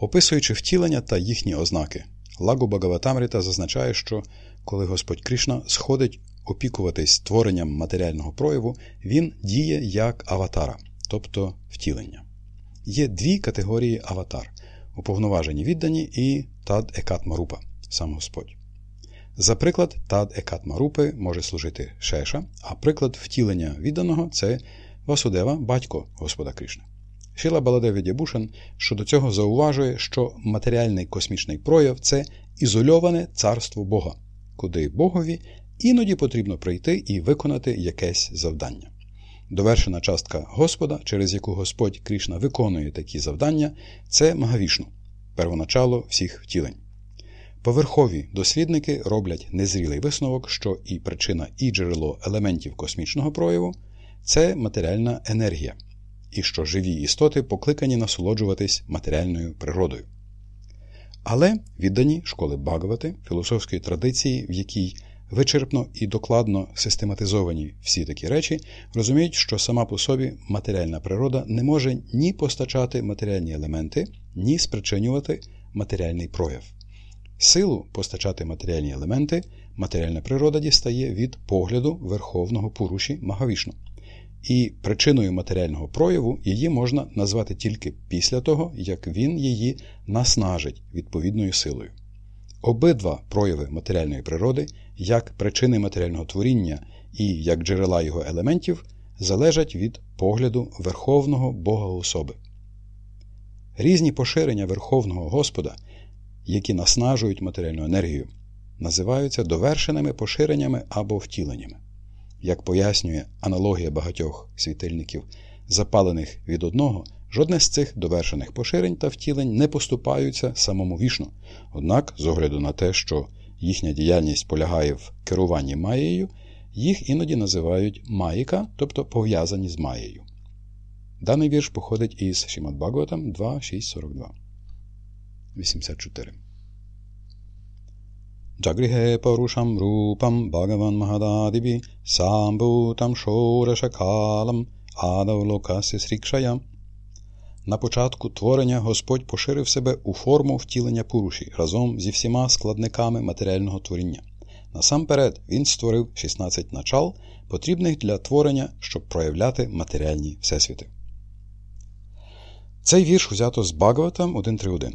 Описуючи втілення та їхні ознаки, Лагу Багаватамріта зазначає, що коли Господь Кришна сходить опікуватись створенням матеріального прояву, він діє як аватара, тобто втілення. Є дві категорії аватар уповноважені віддані і тад екат марупа, сам Господь. За приклад, тад екат марупи може служити шеша, а приклад втілення відданого це Васудева, батько Господа Кришни. Шіла Баладеві Дябушин щодо цього зауважує, що матеріальний космічний прояв це ізольоване царство Бога, куди Богові Іноді потрібно прийти і виконати якесь завдання. Довершена частка Господа, через яку Господь Крішна виконує такі завдання, це Магавішну, первоначало всіх втілень. Поверхові дослідники роблять незрілий висновок, що і причина, і джерело елементів космічного прояву це матеріальна енергія, і що живі істоти покликані насолоджуватись матеріальною природою. Але віддані школи Багавати, філософської традиції, в якій вичерпно і докладно систематизовані всі такі речі, розуміють, що сама по собі матеріальна природа не може ні постачати матеріальні елементи, ні спричинювати матеріальний прояв. Силу постачати матеріальні елементи матеріальна природа дістає від погляду Верховного Пуруші Магавішну. І причиною матеріального прояву її можна назвати тільки після того, як він її наснажить відповідною силою. Обидва прояви матеріальної природи як причини матеріального творіння і як джерела його елементів залежать від погляду Верховного Бога особи. Різні поширення Верховного Господа, які наснажують матеріальну енергію, називаються довершеними поширеннями або втіленнями. Як пояснює аналогія багатьох світильників, запалених від одного, жодне з цих довершених поширень та втілень не поступаються самому вішну. Однак, з огляду на те, що їхня діяльність полягає в керуванні маєю, їх іноді називають маїка, тобто пов'язані з маєю. Даний вірш походить із Шімат Багаватам 2.6.42. 84. Джагріге порушам рупам Бхагаван Махададібі самбутам шорашакалам адавлокаси срікшаям на початку творення Господь поширив себе у форму втілення Пуруші разом зі всіма складниками матеріального творіння. Насамперед, він створив 16 начал, потрібних для творення, щоб проявляти матеріальні всесвіти. Цей вірш взято з Багаватам 1.3.1.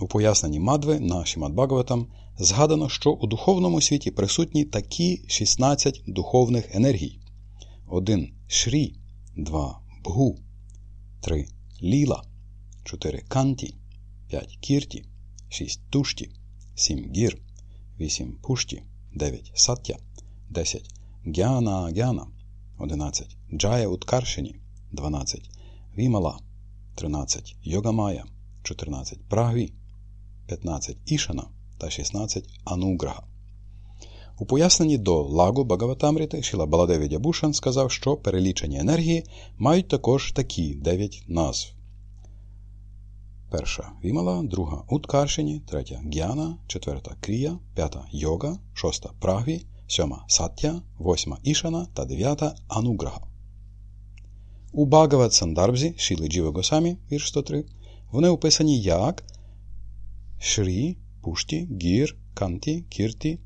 У поясненні Мадви на Шімат Багаватам згадано, що у духовному світі присутні такі 16 духовних енергій: 1 Шрі, 2 Бгу, 3 ліла, 4 канті, 5 кірті, 6 тушті, 7 гір, 8 пушті, 9 саття, 10 гяна гяна, 11 джая уткаршині, 12 вімала, 13 йогамая, 14 прагві, 15 ішана та 16 ануграха. У поясненні до лагу Багаватамріти Шіла Баладеві Дябушан сказав, що перелічені енергії мають також такі дев'ять назв. Перша вімала, друга уткаршині, третя г'яна, четверта крія, п'ята йога, шоста прагві, сьома саття, восьма ішана та дев'ята ануграха. У Багават Сандарбзі Шіли Джіва Госамі, вірш 103, вони описані як Шрі, Пушті, Гір, Канті, Кірті,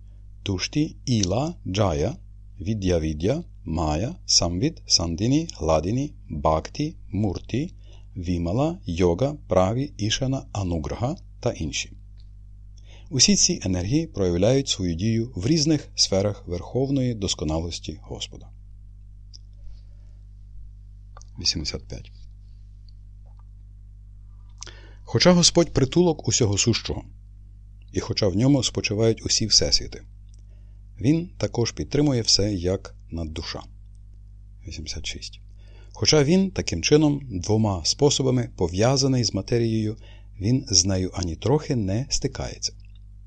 Тушті, Іла, Джая, Віддя, Майя, Самвід, Сандіні, Ладіні, Бакті, Мурті, Вімала, Йога, Праві, Ішана, Ануграха та інші. Усі ці енергії проявляють свою дію в різних сферах верховної досконалості Господа. 85. Хоча Господь притулок усього сущого, і хоча в ньому спочивають усі всесвіти, Він також підтримує все як наддуша. 86. Хоча він таким чином двома способами пов'язаний з матерією, він з нею ані трохи не стикається.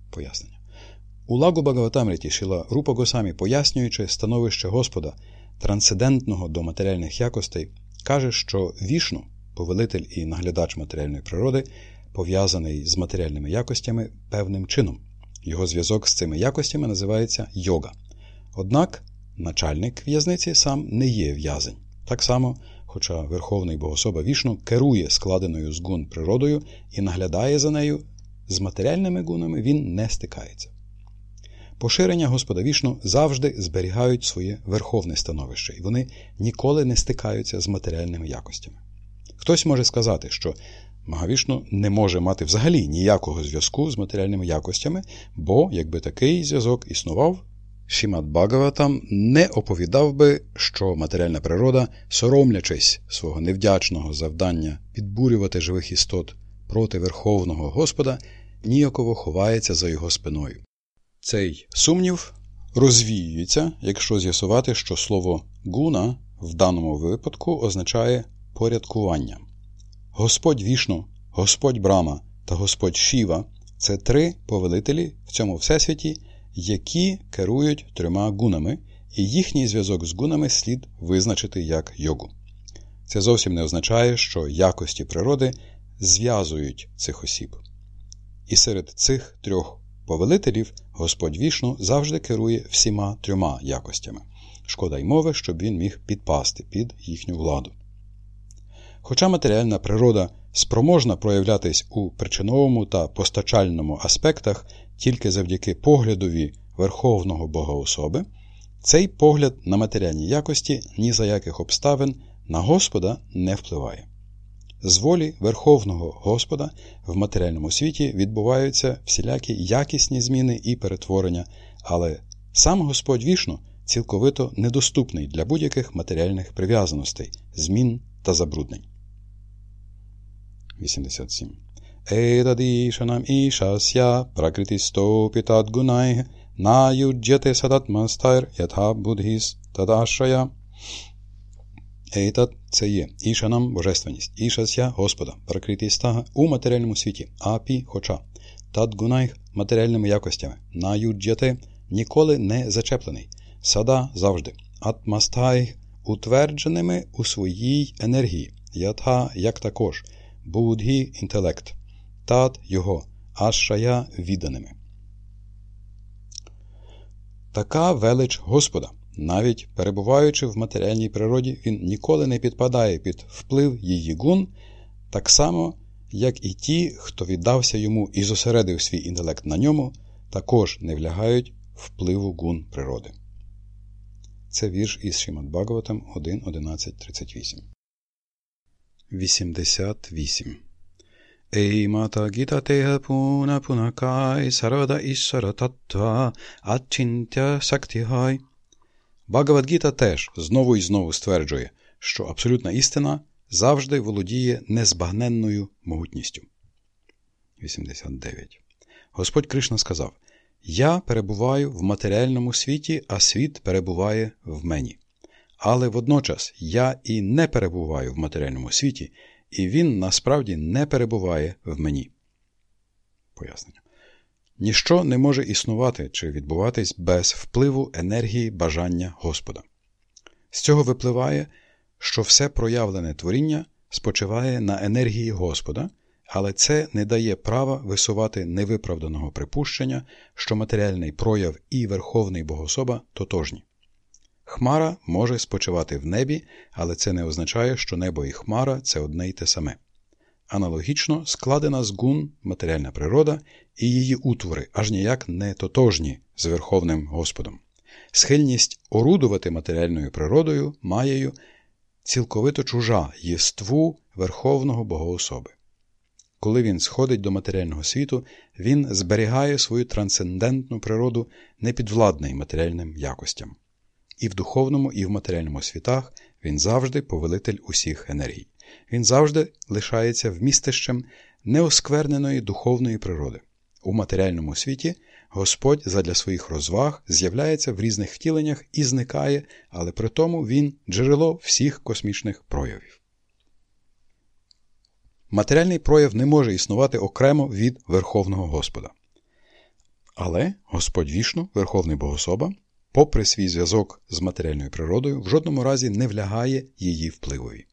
Пояснення. У Лагу Багаватамріті Шіла Рупа Госамі, пояснюючи становище Господа, трансцендентного до матеріальних якостей, каже, що вішну, повелитель і наглядач матеріальної природи, пов'язаний з матеріальними якостями певним чином. Його зв'язок з цими якостями називається йога. Однак начальник в'язниці сам не є в'язень. Так само, хоча Верховний Богособа вішну керує складеною з гун природою і наглядає за нею, з матеріальними гунами він не стикається. Поширення Господа вішну завжди зберігають своє верховне становище, і вони ніколи не стикаються з матеріальними якостями. Хтось може сказати, що Магавішну не може мати взагалі ніякого зв'язку з матеріальними якостями, бо, якби такий зв'язок існував, Шімат Багаватам не оповідав би, що матеріальна природа, соромлячись свого невдячного завдання підбурювати живих істот проти Верховного Господа, ніяково ховається за його спиною. Цей сумнів розвіюється, якщо з'ясувати, що слово гуна в даному випадку означає порядкування. Господь Вішну, Господь Брама та Господь Шіва це три повелителі в цьому всесвіті, які керують трьома гунами, і їхній зв'язок з гунами слід визначити як йогу. Це зовсім не означає, що якості природи зв'язують цих осіб. І серед цих трьох повелителів Господь Вішну завжди керує всіма трьома якостями. Шкода й мови, щоб він міг підпасти під їхню владу. Хоча матеріальна природа спроможна проявлятись у причиновому та постачальному аспектах тільки завдяки поглядові Верховного Бога особи, цей погляд на матеріальні якості ні за яких обставин на Господа не впливає. З волі Верховного Господа в матеріальному світі відбуваються всілякі якісні зміни і перетворення, але сам Господь вішну цілковито недоступний для будь-яких матеріальних прив'язаностей, змін та забруднень. 87. Етадішанам ішася пракритистопі тадгунайх наюджяте садатмастайр ятха будгіс тадашая. Ейтат це є ішанам божественність, ішася Господа, пракритістага у матеріальному світі, апі хоча, тадгунайх матеріальними якостями, наюджяте ніколи не зачеплений, сада завжди, атмастай утвердженими у своїй енергії, ятха як також – Будгі інтелект, тат його, ашая відданими. Така велич Господа, навіть перебуваючи в матеріальній природі, він ніколи не підпадає під вплив її гун, так само, як і ті, хто віддався йому і зосередив свій інтелект на ньому, також не влягають впливу гун природи. Це вірш із Шимат Багаватам 1.11.38. 88. Ей мата гіта тега пуна пунакай сарвада ішара таттва ачинтя сактігай. Багавадгіта теж знову і знову стверджує, що абсолютна істина завжди володіє незбагненною могутністю. 89. Господь Кришна сказав: Я перебуваю в матеріальному світі, а світ перебуває в мені. Але водночас я і не перебуваю в матеріальному світі, і він насправді не перебуває в мені. Пояснення. Ніщо не може існувати чи відбуватись без впливу енергії бажання Господа. З цього випливає, що все проявлене творіння спочиває на енергії Господа, але це не дає права висувати невиправданого припущення, що матеріальний прояв і Верховний Богособа тотожні. Хмара може спочивати в небі, але це не означає, що небо і хмара це одне й те саме. Аналогічно складена з гун матеріальна природа і її утвори аж ніяк не тотожні з Верховним Господом. Схильність орудувати матеріальною природою, маєю цілковито чужа єству Верховного Богоособи. Коли він сходить до матеріального світу, він зберігає свою трансцендентну природу непідвладний матеріальним якостям. І в духовному, і в матеріальному світах він завжди повелитель усіх енергій. Він завжди лишається вмістищем неоскверненої духовної природи. У матеріальному світі Господь задля своїх розваг з'являється в різних втіленнях і зникає, але при тому він джерело всіх космічних проявів. Матеріальний прояв не може існувати окремо від Верховного Господа. Але Господь вішну, Верховний Богособа, попри свій зв'язок з матеріальною природою, в жодному разі не влягає її впливові.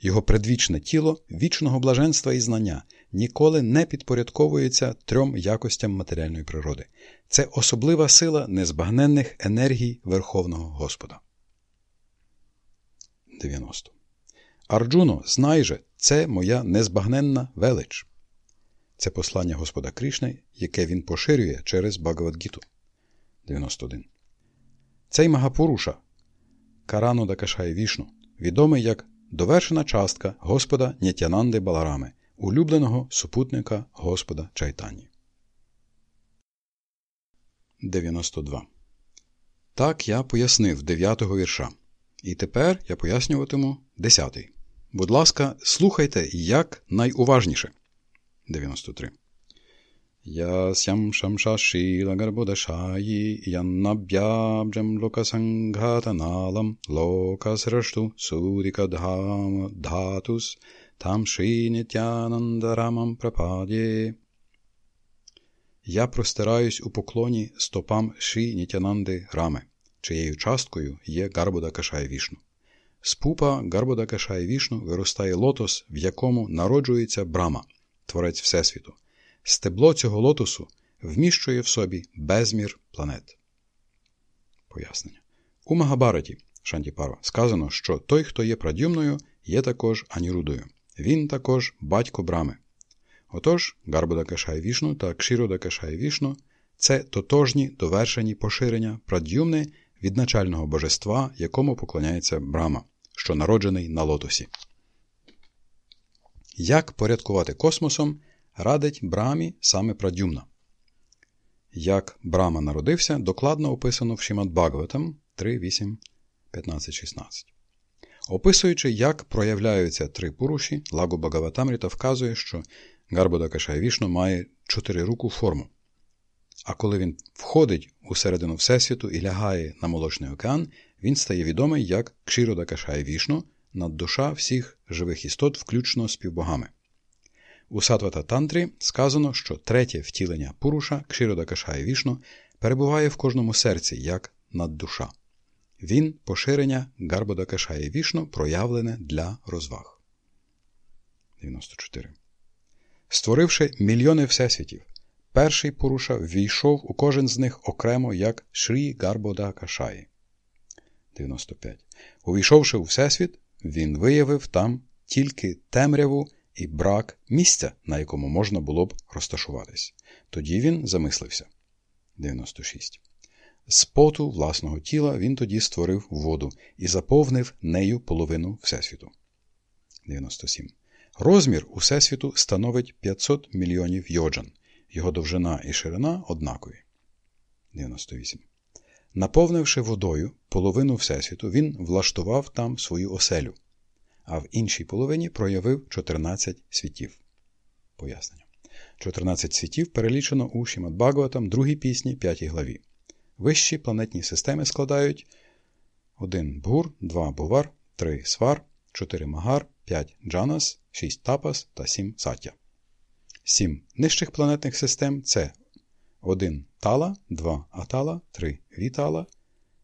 Його предвічне тіло вічного блаженства і знання ніколи не підпорядковується трьом якостям матеріальної природи. Це особлива сила незбагненних енергій Верховного Господа. 90. Арджуно, знай же, це моя незбагненна велич. Це послання Господа Кришни, яке він поширює через Багавадгіту. 91. Цей Магапуруша Карано Дакашай Вішну, відомий як довершена частка Господа Нітянанди Баларами, улюбленого супутника Господа Чайтані. 92. Так я пояснив 9-го вірша. І тепер я пояснюватиму 10-й. Будь ласка, слухайте як найуважніше. 93. Шамшашіла гарбудашаї яннаб'ябджам локасангатаналам локасрашту судикадхам дхатус там шрінітянандарамам прападє. Я простираюсь у поклоні стопам Шрі Нітянанди Рами, чиєю часткою є Гарбуда Кашай Вішну. З пупа Гарбуда Кашай Вішну виростає лотос, в якому народжується Брама, творець Всесвіту. Стебло цього лотосу вміщує в собі безмір планет. Пояснення. У Магабараті Шантіпаро сказано, що той, хто є прадюмною, є також анірудою. Він також батько Брами. Отож, Гарбуда Кашай Вішну та Кшіруда Кашай Вішну це тотожні довершені поширення прадюмни від начального божества, якому поклоняється Брама, що народжений на лотосі. Як порядкувати космосом радить Брамі саме Прадюмна. Як Брама народився, докладно описано в Шімад Бхагаватам 3, 8, 15, 16. Описуючи, як проявляються три пуруші, Лагу Багаватамріта вказує, що Гарбода Кашайвішну має чотирируку форму. А коли він входить у середину Всесвіту і лягає на молочний океан, він стає відомий як Кшірода Кашайвішну, наддуша всіх живих істот, включно з півбогами. У Сатвата Тантрі сказано, що третє втілення Пуруша, Кшірода Кашая Вішну, перебуває в кожному серці як наддуша. Він поширення Гарбода Кашая Вішну проявлене для розваг. 94. Створивши мільйони всесвітів, перший Пуруша ввійшов у кожен з них окремо як Шрі Гарбода Кашаї. 95. Увійшовши у Всесвіт, він виявив там тільки темряву і брак місця, на якому можна було б розташуватись. Тоді він замислився. 96. З поту власного тіла він тоді створив воду і заповнив нею половину Всесвіту. 97. Розмір Всесвіту становить 500 мільйонів йоджан. Його довжина і ширина однакові. 98. Наповнивши водою половину Всесвіту, він влаштував там свою оселю а в іншій половині проявив 14 світів. Пояснення. 14 світів перелічено у Шімат другій пісні, 5 главі. Вищі планетні системи складають 1 Бгур, 2 Бувар, 3 Свар, 4 Магар, 5 Джанас, 6 Тапас та 7 Сатя. 7 нижчих планетних систем це 1 Тала, 2 Атала, 3 Вітала,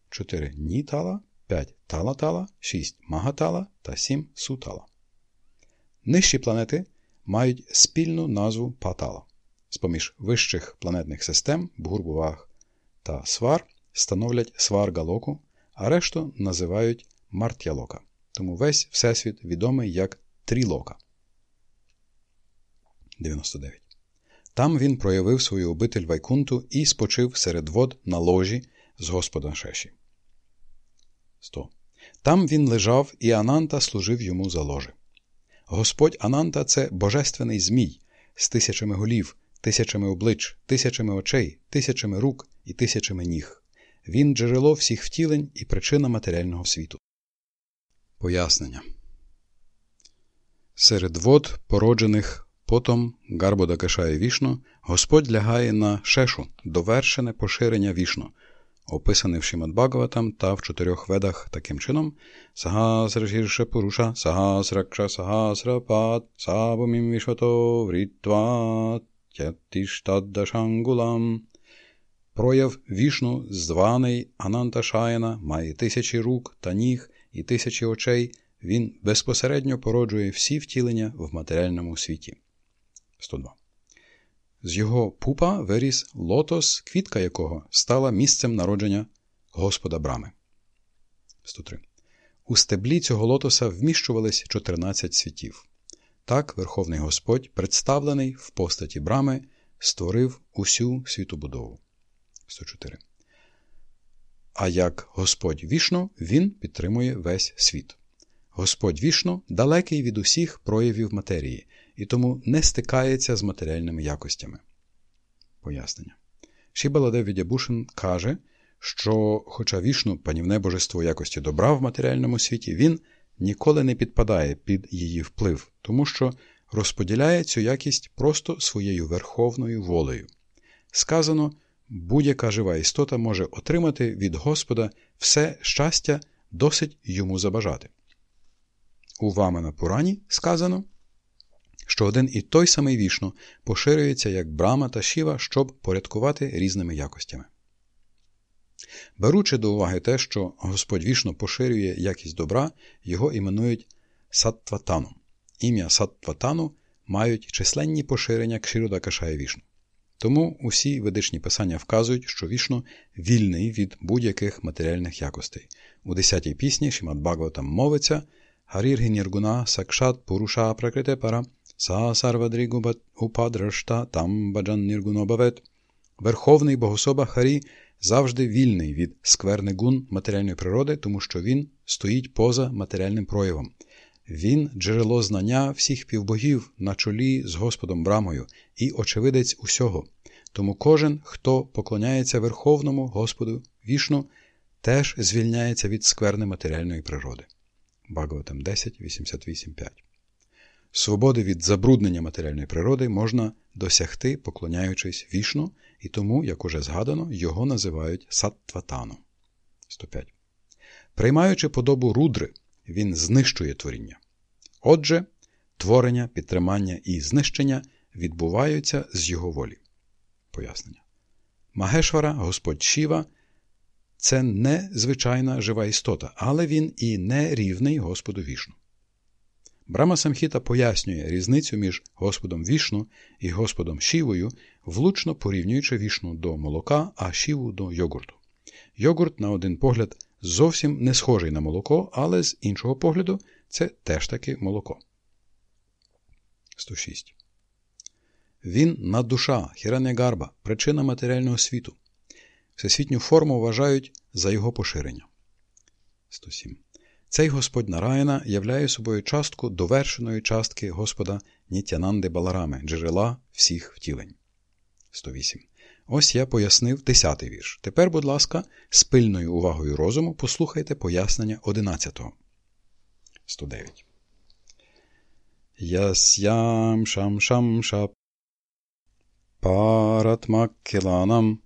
4 Нітала, 5 талатала, 6 магатала та 7 сутала. Нижчі планети мають спільну назву Патала. З поміж вищих планетних систем Бгурбувах та Свар становлять Сваргалоку, а решту називають Март'ялока. Тому весь Всесвіт відомий як Трілока. 99. Там він проявив свою обитель Вайкунту і спочив серед вод на ложі з Господа Шеші. 100. Там він лежав, і Ананта служив йому за ложе. Господь Ананта це божественний Змій з тисячами голів, тисячами облич, тисячами очей, тисячами рук і тисячами ніг. Він джерело всіх втілень і причина матеріального світу. Пояснення. Серед вод, породжених потом Гарбодакашаї Вішну, Господь лягає на шешу, довершене поширення Вішну, описане в Шрімад-Бгагаватам та в чотирьох ведах таким чином Сагасра Шірша Пуруша, Сагасракша Сагасрапад, Сабумім Вішвато Врітват, Тятіштаддашангулам. Прояв Вішну, званий Ананта Шаяна, має тисячі рук та ніг і тисячі очей, він безпосередньо породжує всі втілення в матеріальному світі. 102. З його пупа виріс лотос, квітка якого стала місцем народження Господа Брами. 103. У стеблі цього лотоса вміщувались 14 світів. Так Верховний Господь, представлений в постаті Брами, створив усю світобудову. 104. А як Господь вішно, Він підтримує весь світ. Господь вішно далекий від усіх проявів матерії і тому не стикається з матеріальними якостями. Пояснення. Шібаладев Відябушин каже, що, хоча вішну панівне божество якості добра в матеріальному світі, він ніколи не підпадає під її вплив, тому що розподіляє цю якість просто своєю верховною волею. Сказано, будь-яка жива істота може отримати від Господа все щастя, досить йому забажати. У Вамана Пурані сказано, що один і той самий вішну поширюється як брама та шіва, щоб порядкувати різними якостями. Беручи до уваги те, що Господь вішно поширює якість добра, його іменують саттватаном. Ім'я саттватану мають численні поширення Кширода Кашая вішну. Тому усі ведичні писання вказують, що вішну вільний від будь-яких матеріальних якостей. У 10-й пісні Шимат Бхагаватам мовиться Харіргі Ніргуна Сакшат Пуруша Пракрите Пара Са Сарвадрігубат Упадрашта Там Ніргунобавет. Верховний Богособа Харі завжди вільний від скверни гун матеріальної природи, тому що він стоїть поза матеріальним проявом. Він джерело знання всіх півбогів на чолі з Господом Брамою і очевидець усього. Тому кожен, хто поклоняється Верховному Господу вішну, теж звільняється від скверни матеріальної природи. Багаватам 10, 88.5 Свободи від забруднення матеріальної природи можна досягти, поклоняючись вішну, і тому, як уже згадано, його називають саттватаном. 105. Приймаючи подобу рудри, він знищує творіння. Отже, творення, підтримання і знищення відбуваються з його волі. Пояснення. Магешвара, Господь Шіва це не звичайна жива істота, але він і не рівний Господу вішну. Брама Самхіта пояснює різницю між Господом вішну і Господом Шівою, влучно порівнюючи вішну до молока, а шіву до йогурту. Йогурт, на один погляд, зовсім не схожий на молоко, але з іншого погляду, це теж таки молоко. 106. Він наддуша, хіранегарба, причина матеріального світу. Всесвітню форму вважають за його поширення. 107. Цей Господь Нараїна являє собою частку довершеної частки Господа Нітянанди Баларами, джерела всіх втілень. 108. Ось я пояснив 10-й вірш. Тепер, будь ласка, з пильною увагою розуму послухайте пояснення 11-го. 109. Ясям шам шам шап Паратмаккіланам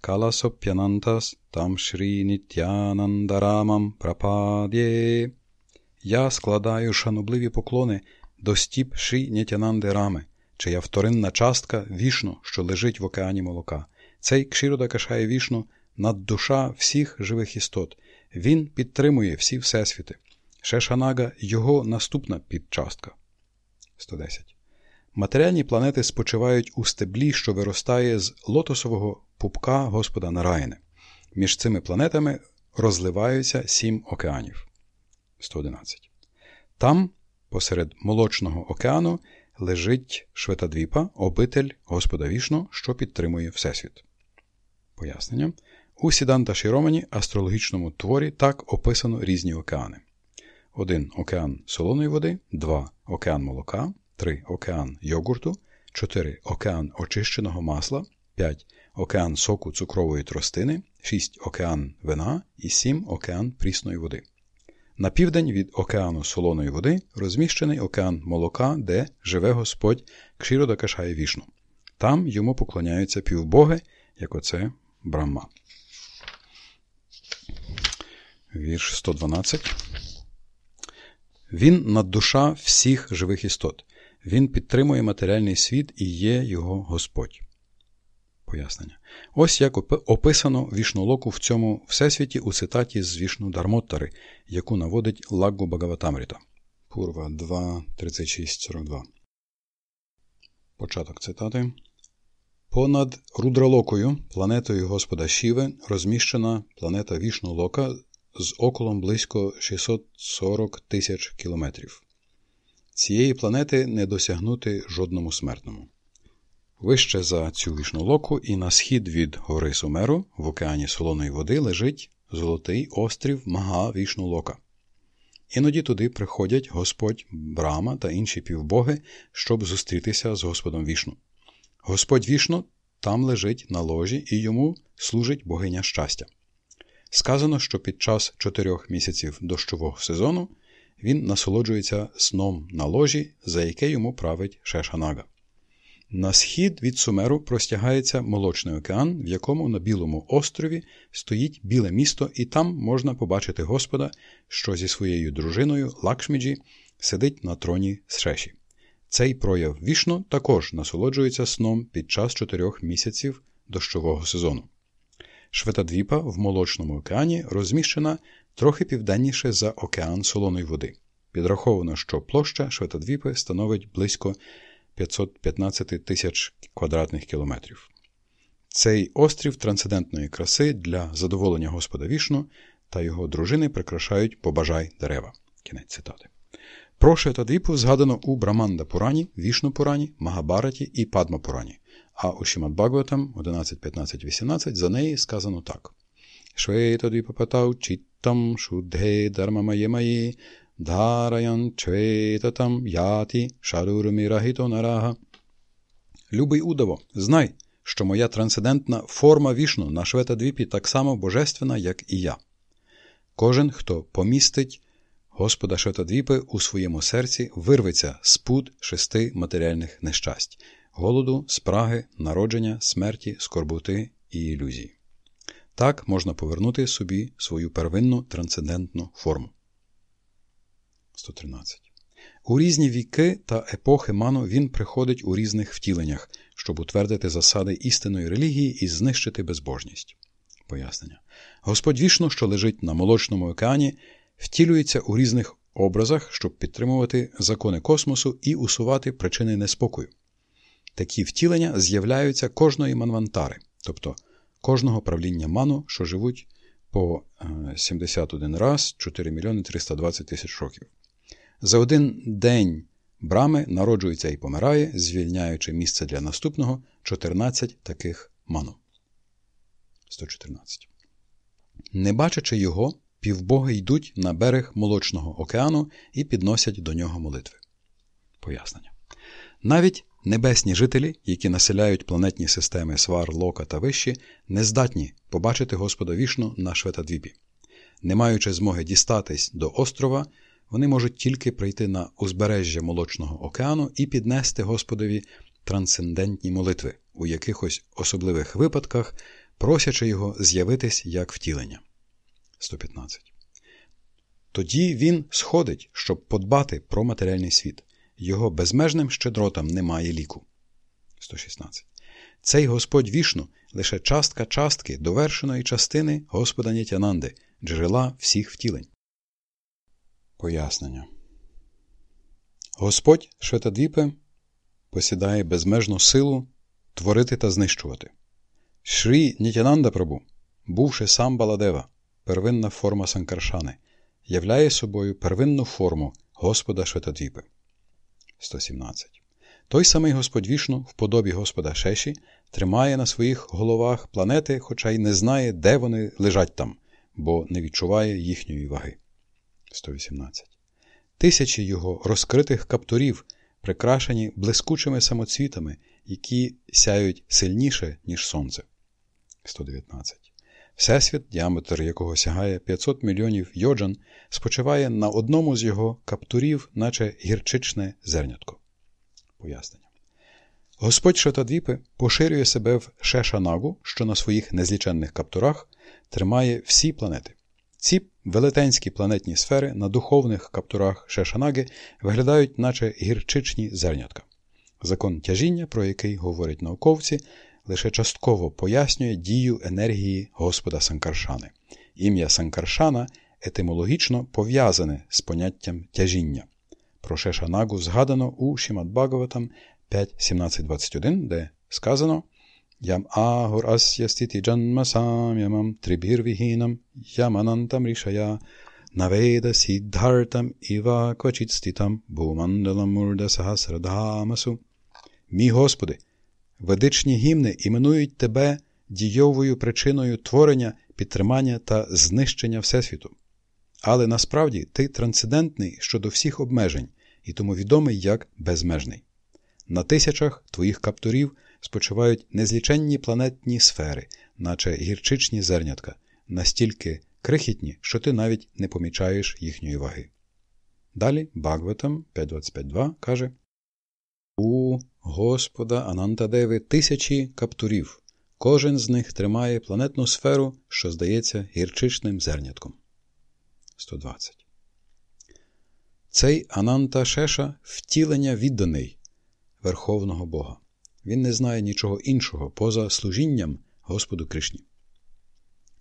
каласоп'янантас там Шрі Нітянандарамам прападє. Я складаю шанобливі поклони до стіп Шрі Нітянанди Рами, чия вторинна частка вішну, що лежить в океані молока. Цей Кширода Кашає вішну наддуша всіх живих істот. Він підтримує всі всесвіти. Шешанага його наступна підчастка. 110. Матеріальні планети спочивають у стеблі, що виростає з лотосового пупка Господа Нараїни. Між цими планетами розливаються сім океанів. 111. Там, посеред Молочного океану, лежить Шветадвіпа, обитель Господа Вішну, що підтримує Всесвіт. Пояснення. У Сіданта Шіромані астрологічному творі так описано різні океани. 1 океан солоної води, 2 океан молока, 3 океан йогурту, 4 океан очищеного масла, 5 океан соку цукрової тростини, 6 океан вина і 7 океан прісної води. На південь від океану солоної води розміщений океан молока, де живе Господь Кшірода Кашає Вішну. Там йому поклоняються півбоги, як оце Брахма. Вірш 112. Він наддуша всіх живих істот. Він підтримує матеріальний світ і є його Господь. Пояснення. Ось як описано вішнолоку в цьому всесвіті у цитаті з вішну Дармоттари, яку наводить Лаггу Багаватамріта. Пурва 2, 36, 42. Початок цитати. Понад Рудралокою, планетою Господа Шіви, розміщена планета Вішну-Лока з околом близько 640 тисяч кілометрів. Цієї планети не досягнути жодному смертному. Вище за цю вішнолоку і на схід від гори Сумеру в океані солоної води лежить золотий острів Мага Вішнолока. Іноді туди приходять Господь Брама та інші півбоги, щоб зустрітися з Господом Вішну. Господь Вішну там лежить на ложі і йому служить богиня щастя. Сказано, що під час чотирьох місяців дощового сезону він насолоджується сном на ложі, за яке йому править Шешанага. На схід від Сумеру простягається Молочний океан, в якому на Білому острові стоїть біле місто, і там можна побачити Господа, що зі своєю дружиною Лакшміджі сидить на троні з Шеші. Цей прояв Вішну також насолоджується сном під час чотирьох місяців дощового сезону. Шветадвіпа в Молочному океані розміщена трохи південніше за океан солоної води. Підраховано, що площа Шветадвіпи становить близько 515 тисяч квадратних кілометрів. Цей острів трансцендентної краси для задоволення Господа Вішну та його дружини прикрашають побажай дерева. Кінець цитати. Про Шветадвіпу згадано у Браманда Пурані, Вішну Пурані, Магабараті і Падма Пурані, а у Шімад Бхагаватам 11.15.18 за неї сказано так. Шветадвіпапатау чіттам шудде дармамаємаї Дharayан чветатам яті шарурмірагіто нарага. Любий удово, знай, що моя трансцендентна форма вішну на Шветадвіпі так само божественна, як і я. Кожен, хто помістить Господа Шветадвіпи у своєму серці, вирветься з пут шести матеріальних нещасть голоду, спраги, народження, смерті, скорбути і ілюзії. Так можна повернути собі свою первинну трансцендентну форму. 113. У різні віки та епохи ману він приходить у різних втіленнях, щоб утвердити засади істинної релігії і знищити безбожність. Пояснення. Господь вішну, що лежить на молочному океані, втілюється у різних образах, щоб підтримувати закони космосу і усувати причини неспокою. Такі втілення з'являються кожної манвантари, тобто кожного правління ману, що живуть по 71 раз 4 мільйони 320 тисяч років. За один день брами народжується і помирає, звільняючи місце для наступного 14 таких ману. 114. Не бачачи його, півбоги йдуть на берег Молочного океану і підносять до нього молитви. Пояснення. Навіть небесні жителі, які населяють планетні системи Свар, Лока та вищі, не здатні побачити Господа вішну на Шветадвіпі. Не маючи змоги дістатись до острова, вони можуть тільки прийти на узбережжя Молочного океану і піднести Господові трансцендентні молитви у якихось особливих випадках, просячи його з'явитись як втілення. 115. Тоді він сходить, щоб подбати про матеріальний світ. Його безмежним щедротам немає ліку. 116. Цей Господь вішну лише частка частки довершеної частини Господа Нітянанди, джерела всіх втілень. Пояснення. Господь Шветадвіпе посідає безмежну силу творити та знищувати. Шрі Нітянанда Прабу, бувши сам Баладева, первинна форма Санкаршани, являє собою первинну форму Господа Шветадвіпи. 117. Той самий Господь Вішну в подобі Господа Шеші тримає на своїх головах планети, хоча й не знає, де вони лежать там, бо не відчуває їхньої ваги. 118. Тисячі його розкритих каптурів, прикрашені блискучими самоцвітами, які сяють сильніше, ніж сонце. 119. Всесвіт, діаметр якого сягає 500 мільйонів йоджан, спочиває на одному з його каптурів, наче гірчичне зернятко. Пояснення. Господь Шотадвіпи поширює себе в Шешанагу, що на своїх незліченних каптурах тримає всі планети. Ці велетенські планетні сфери на духовних каптурах Шешанаги виглядають, наче гірчичні зернятка. Закон тяжіння, про який говорять науковці, лише частково пояснює дію енергії Господа Санкаршани. Ім'я Санкаршана етимологічно пов'язане з поняттям тяжіння. Про Шешанагу згадано у Шімат Бхагаватам 5.17.21, де сказано Ям агур асya стіті джанма сам'ямам трибірвігінам яманантам рішая наведа сіддхартам іва квачит стітам бумандалам мурда сахасрадамасу. Мій Господи, ведичні гімни іменують Тебе дійовою причиною творення, підтримання та знищення Всесвіту. Але насправді ти трансцендентний щодо всіх обмежень і тому відомий як безмежний. На тисячах твоїх каптурів спочивають незліченні планетні сфери, наче гірчичні зернятка, настільки крихітні, що ти навіть не помічаєш їхньої ваги. Далі Багватам 5.25.2 каже У Господа Анантадеви тисячі каптурів. Кожен з них тримає планетну сферу, що здається гірчичним зернятком. 120. Цей Ананта Шеша втілення відданий Верховного Бога. Він не знає нічого іншого поза служінням Господу Кришні.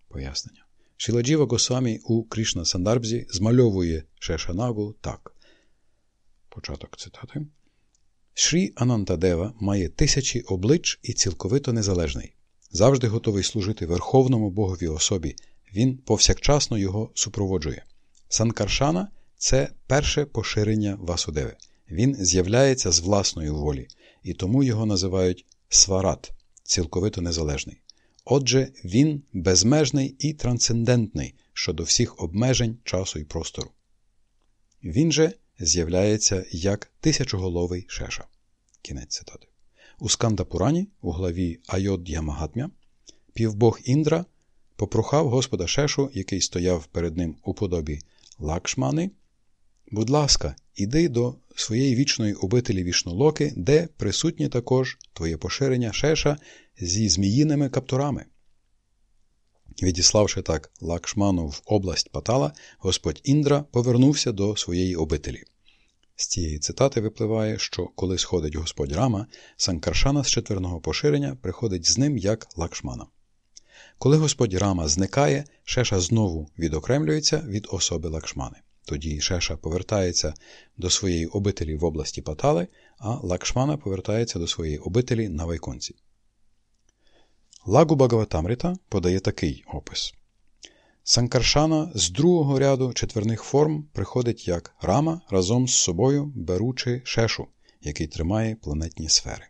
Пояснення. Шіладжіва Госвамі у Кришна Сандарбзі змальовує Шешанагу так. Початок цитати. Шрі Анантадева має тисячі облич і цілковито незалежний. Завжди готовий служити Верховному Богові особі. Він повсякчасно його супроводжує. Санкаршана це перше поширення Васудеви. Він з'являється з власної волі, і тому його називають сварат, цілковито незалежний. Отже, він безмежний і трансцендентний щодо всіх обмежень часу і простору. Він же з'являється як тисячоголовий шеша. Кінець цитати. У Скандапурані, у главі Айод'я Магатмя, півбог Індра попрохав Господа Шешу, який стояв перед ним у подобі Лакшмани. Будь ласка, іди до своєї вічної обителі Вішнолоки, де присутні також твоє поширення шеша зі зміїними каптурами. Відіславши так Лакшману в область Патала, Господь Індра повернувся до своєї обителі. З цієї цитати випливає, що коли сходить Господь Рама, Санкаршана з четверного поширення приходить з ним як Лакшмана. Коли Господь Рама зникає, Шеша знову відокремлюється від особи Лакшмани. Тоді Шеша повертається до своєї обителі в області Патали, а Лакшмана повертається до своєї обителі на Вайконці. Лагу Багаватамрита подає такий опис. Санкаршана з другого ряду четверних форм приходить як рама разом з собою беручи шешу, який тримає планетні сфери.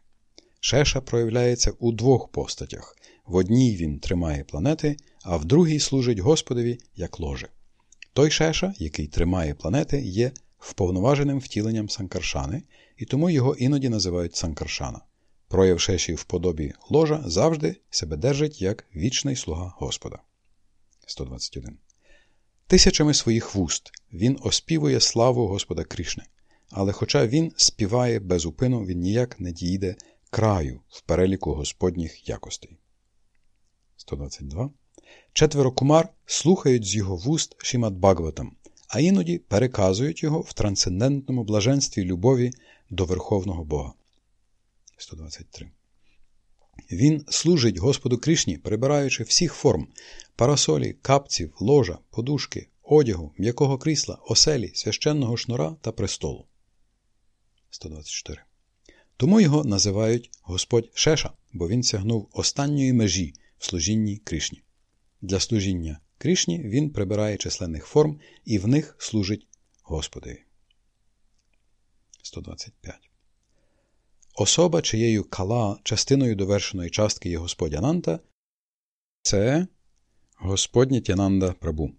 Шеша проявляється у двох постатях. В одній він тримає планети, а в другій служить Господові як ложе. Той шеша, який тримає планети, є вповноваженим втіленням Санкаршани, і тому його іноді називають Санкаршана. Прояв шеші в подобі ложа завжди себе держить як вічний слуга Господа. 121. Тисячами своїх вуст він оспівує славу Господа Крішни, але хоча він співає без упину, він ніяк не дійде краю в переліку Господніх якостей. 122. Четверо кумар слухають з його вуст Шімат Бхагаватам, а іноді переказують його в трансцендентному блаженстві любові до Верховного Бога. 123. Він служить Господу Кришні, прибираючи всіх форм парасолі, капців, ложа, подушки, одягу, м'якого крісла, оселі, священного шнура та престолу. 124. Тому його називають Господь Шеша, бо він сягнув останньої межі в служінні Кришні. Для служіння Кришні він прибирає численних форм і в них служить Господові. 125. Особа, чиєю кала частиною довершеної частки є Господь Ананта, це Господнє Тянанда Прабу.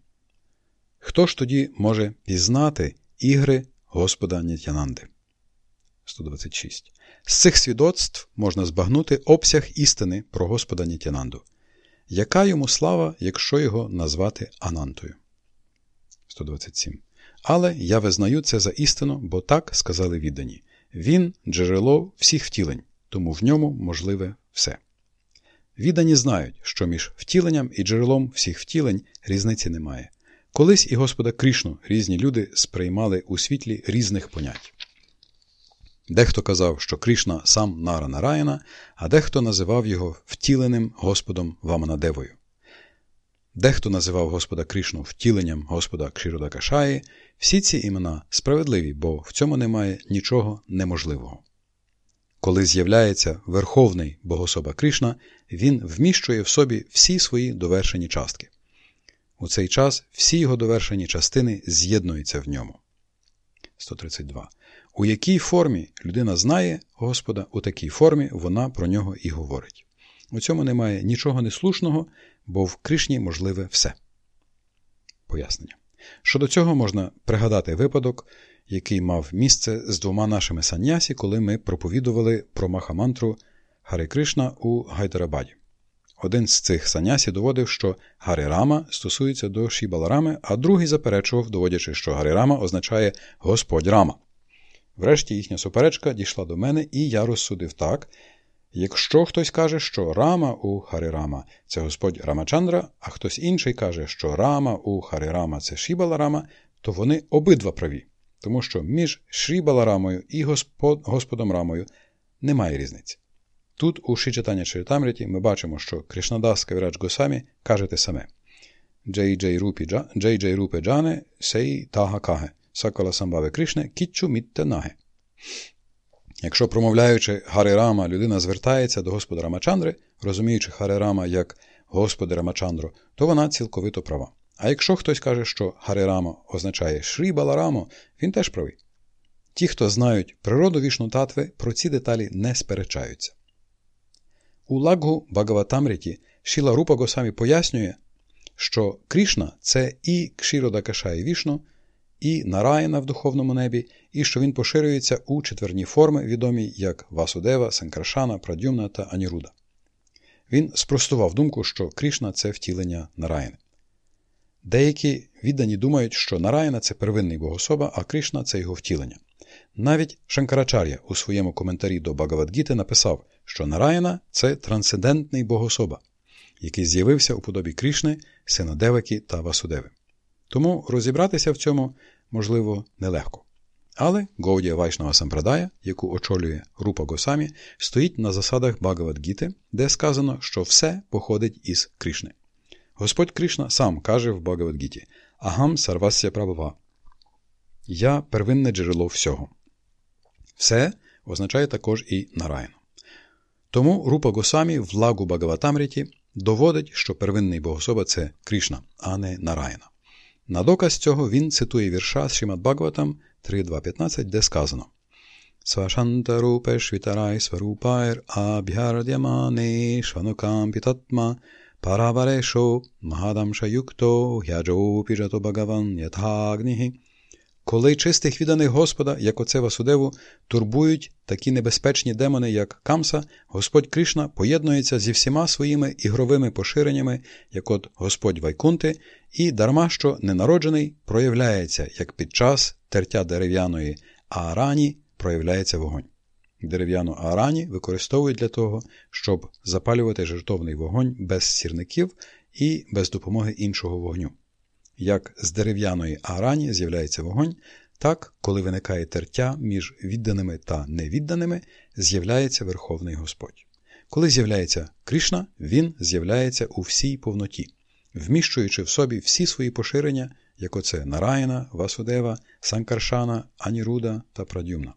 Хто ж тоді може пізнати ігри Господа Нітянанди? 126. З цих свідоцтв можна збагнути обсяг істини про Господа Нітянанду. Яка йому слава, якщо його назвати Анантою? 127. Але я визнаю це за істину, бо так сказали віддані. Він джерело всіх втілень, тому в ньому можливе все. Віддані знають, що між втіленням і джерелом всіх втілень різниці немає. Колись і Господа Крішну різні люди сприймали у світлі різних понять. Дехто казав, що Кришна сам Нара Нараяна, а дехто називав його втіленим Господом Ваманадевою. Дехто називав Господа Кришну втіленням Господа Кширодакашаї. Всі ці імена справедливі, бо в цьому немає нічого неможливого. Коли з'являється Верховний Богособа Кришна, він вміщує в собі всі свої довершені частки. У цей час всі його довершені частини з'єднуються в ньому. 132. У якій формі людина знає Господа, у такій формі вона про нього і говорить. У цьому немає нічого неслушного, бо в Кришні можливе все. Пояснення. Щодо цього можна пригадати випадок, який мав місце з двома нашими саннясі, коли ми проповідували про Махамантру Харе Крішна у Гайдарабаді. Один з цих санясі доводив, що Гари Рама стосується до Шібаларами, а другий заперечував, доводячи, що Гари Рама означає Господь Рама. Врешті їхня суперечка дійшла до мене, і я розсудив так. Якщо хтось каже, що Рама у Харирама це Господь Рамачандра, а хтось інший каже, що Рама у Харирама це Шібала Рама, то вони обидва праві, тому що між Шрібаларамою і Господ, Господом Рамою немає різниці. Тут, у Шрі Чайтанья-чарітамріті, ми бачимо, що Кришнадас Кавіраджа Госвамі каже те саме: Джей Джей Рупе Джане Сей Тага Каге, Сакала Самбаве Кришне, Кітчу Мітте Наге. Якщо, промовляючи Харе Рама, людина звертається до Господа Рамачандри, розуміючи Харе Рама як Господи Рамачандро, то вона цілковито права. А якщо хтось каже, що Харе Рама означає Шрі Баларамо, він теж правий. Ті, хто знають природу вішну татви, про ці деталі не сперечаються. У Лаггу Багаватамріті Шіла Рупа Госамі пояснює, що Крішна це і Кшірода Кашай Вішну, і Нараїна в духовному небі, і що він поширюється у четверні форми, відомі як Васудева, Санкрашана, Прадюмна та Аніруда. Він спростував думку, що Крішна це втілення Нараїни. Деякі віддані думають, що Нараїна це первинний богособа, а Кришна це його втілення. Навіть Шанкарачар'я у своєму коментарі до Багавадгіти написав, що Нараїна це трансцендентний богособа, який з'явився у подобі Крішни, сина Деваки та Васудеви. Тому розібратися в цьому, можливо, нелегко. Але Гаудія Вайшнава Сампрадая, яку очолює Рупа Госамі, стоїть на засадах Багавадгіти, де сказано, що все походить із Кришни. Господь Кришна сам каже в Багавадгіті Агам сарвасya прабава. Я первинне джерело всього. Все означає також і Нараяну. Тому Рупа Госамі в лагу Багаватамріті доводить, що первинний богособа це Кришна, а не Нараяна. На доказ цього він цитує вірша з Шимат Бхагаватам 3.2.15, де сказано. Свашантарупе швітарай сварупайр абхярдямане шванукам пітатма параварешо махадамша юкто гяджо піжато Бхагаван ятагніхі коли чистих відданих Господа, як оце Васудеву, турбують такі небезпечні демони, як Камса, Господь Кришна поєднується зі всіма своїми ігровими поширеннями, як от Господь Вайкунти, і дарма що ненароджений проявляється, як під час тертя дерев'яної аарані проявляється вогонь. Дерев'яну аарані використовують для того, щоб запалювати жертовний вогонь без сірників і без допомоги іншого вогню. Як з дерев'яної арані з'являється вогонь, так, коли виникає тертя між відданими та невідданими, з'являється Верховний Господь. Коли з'являється Кришна, він з'являється у всій повноті, вміщуючи в собі всі свої поширення, як оце Нараяна, Васудева, Санкаршана, Аніруда та Прадюмна.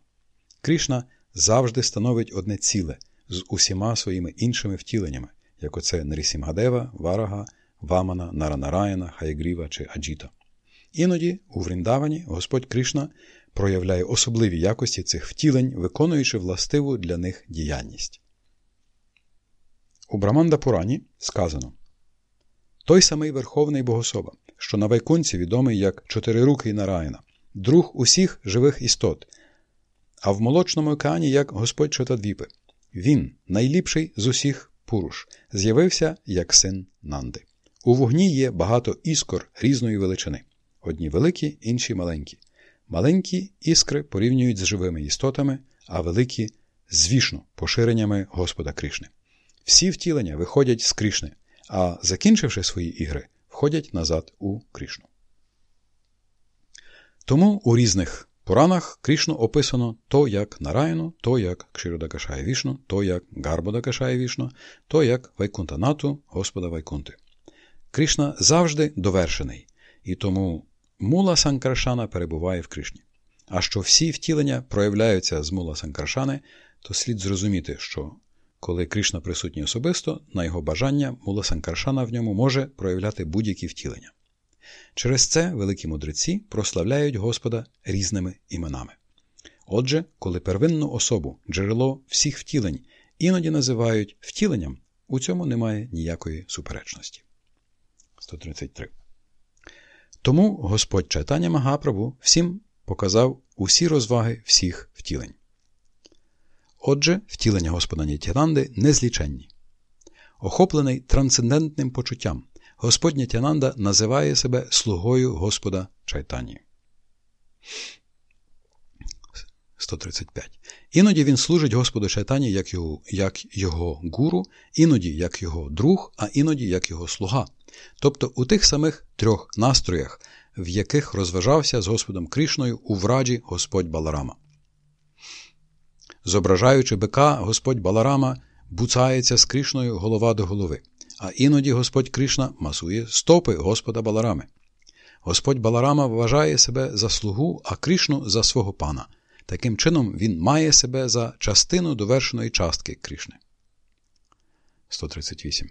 Кришна завжди становить одне ціле з усіма своїми іншими втіленнями, як оце Нарісімгадева, Варага, Вамана, Наранараяна, Хаягріва чи Аджіта. Іноді у Вріндавані Господь Кришна проявляє особливі якості цих втілень, виконуючи властиву для них діяльність. У Браманда Пурані сказано той самий Верховний Богособа, що на Вайкунці відомий як Чотирирукий Нараїна, друг усіх живих істот, а в Молочному океані як Господь Чотадвіпи. Він, найліпший з усіх Пуруш, з'явився як син Нанди. У вогні є багато іскор різної величини. Одні великі, інші маленькі. Маленькі іскри порівнюють з живими істотами, а великі з вішну, поширеннями Господа Кришни. Всі втілення виходять з Кришни, а закінчивши свої ігри, входять назад у Кришну. Тому у різних Пуранах Кришну описано то як Нараяну, то як Кширодакашая Вішну, то як Гарбодакашая Вішну, то як Вайкунтанату Господа Вайкунти. Кришна завжди довершений, і тому мула Санкаршана перебуває в Кришні. А що всі втілення проявляються з мула Санкаршани, то слід зрозуміти, що коли Кришна присутній особисто, на його бажання мула Санкаршана в ньому може проявляти будь-які втілення. Через це великі мудреці прославляють Господа різними іменами. Отже, коли первинну особу, джерело всіх втілень, іноді називають втіленням, у цьому немає ніякої суперечності. 133. Тому Господь читання Магапрабу всім показав усі розваги всіх втілень. Отже, втілення Господа Нітянанди незліченні. Охоплений трансцендентним почуттям, Господь Нітянанда називає себе слугою Господа Чайтані. 135. Іноді він служить Господу Чайтані як його, як його гуру, іноді як його друг, а іноді як його слуга. Тобто у тих самих трьох настроях, в яких розважався з Господом Кришною у враджі Господь Баларама. Зображаючи бика, Господь Баларама буцається з Кришною голова до голови а іноді Господь Кришна масує стопи Господа Баларами. Господь Баларама вважає себе за слугу, а Кришну за свого пана. Таким чином, він має себе за частину довершеної частки Кришни. 138.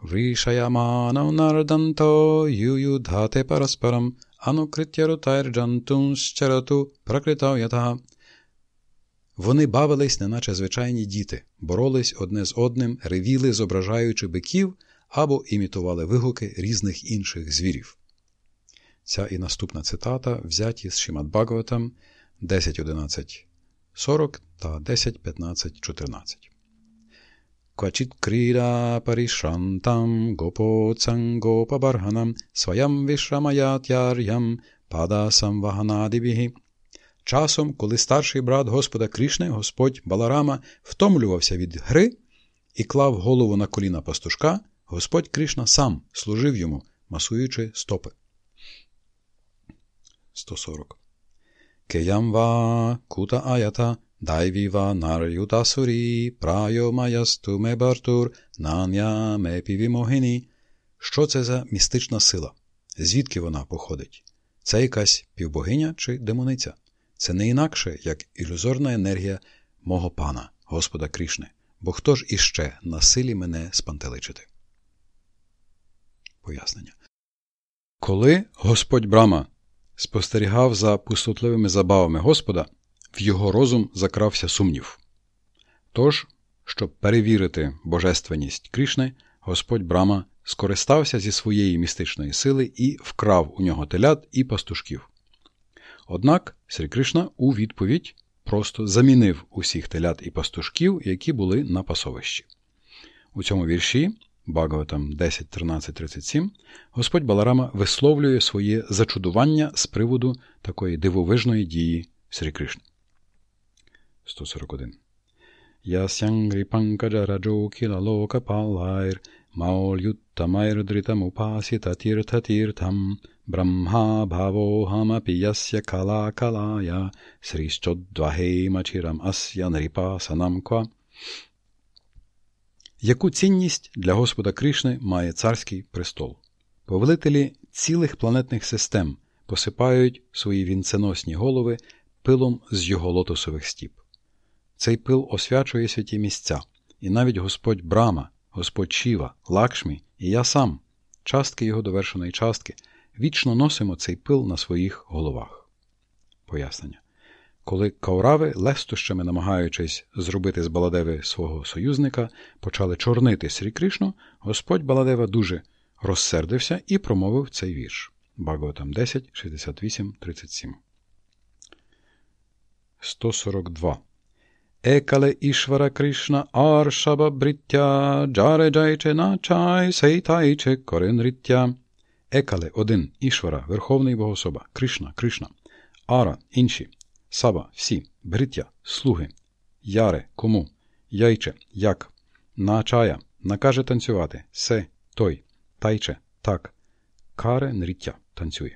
Вишаяманав нарданто ююдхате параспарам анукриттярутайрджантунщарату пракритав ятага. Вони бавились, неначе звичайні діти, боролись одне з одним, ревіли, зображаючи биків або імітували вигуки різних інших звірів. Ця і наступна цитата взяті з Шімадбагаватам – 10-11 40 та 10-15-14. Квачіт кріра парішантам сваям своям вішамаятяр'ям падасам ваганадибігі. Часом, коли старший брат Господа Крішни, Господь Баларама, втомлювався від гри і клав голову на коліна пастушка, Господь Крішна сам служив йому, масуючи стопи. 140 Кеям ва кута аята дайвіва нар'ютасурі прайо маясту мебартур нан'я мепівімогині. Що це за містична сила? Звідки вона походить? Це якась півбогиня чи демониця? Це не інакше, як ілюзорна енергія мого пана, Господа Крішни, бо хто ж іще на силі мене спантеличити? Пояснення. Коли Господь Брама спостерігав за пустотливими забавами Господа, в його розум закрався сумнів. Тож, щоб перевірити божественність Крішни, Господь Брама скористався зі своєї містичної сили і вкрав у нього телят і пастушків. Однак Срі Кришна у відповідь просто замінив усіх телят і пастушків, які були на пасовищі. У цьому вірші Багаватам 10.13.37 Господь Баларама висловлює своє зачудування з приводу такої дивовижної дії Срі Кришни. 141. Yasyanghri pankajarajo khilaloka palair maulyuttamairdhritamupasita tirthatirtham Brahma bhavohamapि yasya kala kalaya srischodvahemachiram asya nripasanam kva. Яку цінність для Господа Кришни має царський престол? Повелителі цілих планетних систем посипають свої вінценосні голови пилом з його лотосових стіп. Цей пил освячує святі місця, і навіть Господь Брама, Господь Шіва, Лакшмі і я сам, частки його довершеної частки, вічно носимо цей пил на своїх головах. Пояснення. Коли каурави, лестощами намагаючись зробити з Баладеви свого союзника, почали чорнити Срі Кришну, Господь Баладева дуже розсердився і промовив цей вірш. Багаватам 10, 68, 37. 142. Екале Ішвара Кришна Аршаба Бриття Джаре Джайче Начай Сейтайче Коренриття. Екале один Ішвара, Верховний Богособа, Кришна, Кришна, Ара інші, Саба всі, Бриття, слуги, Яре кому, Яйче як, Начая накаже танцювати, Се той, Тайче так, Каре нриття танцює.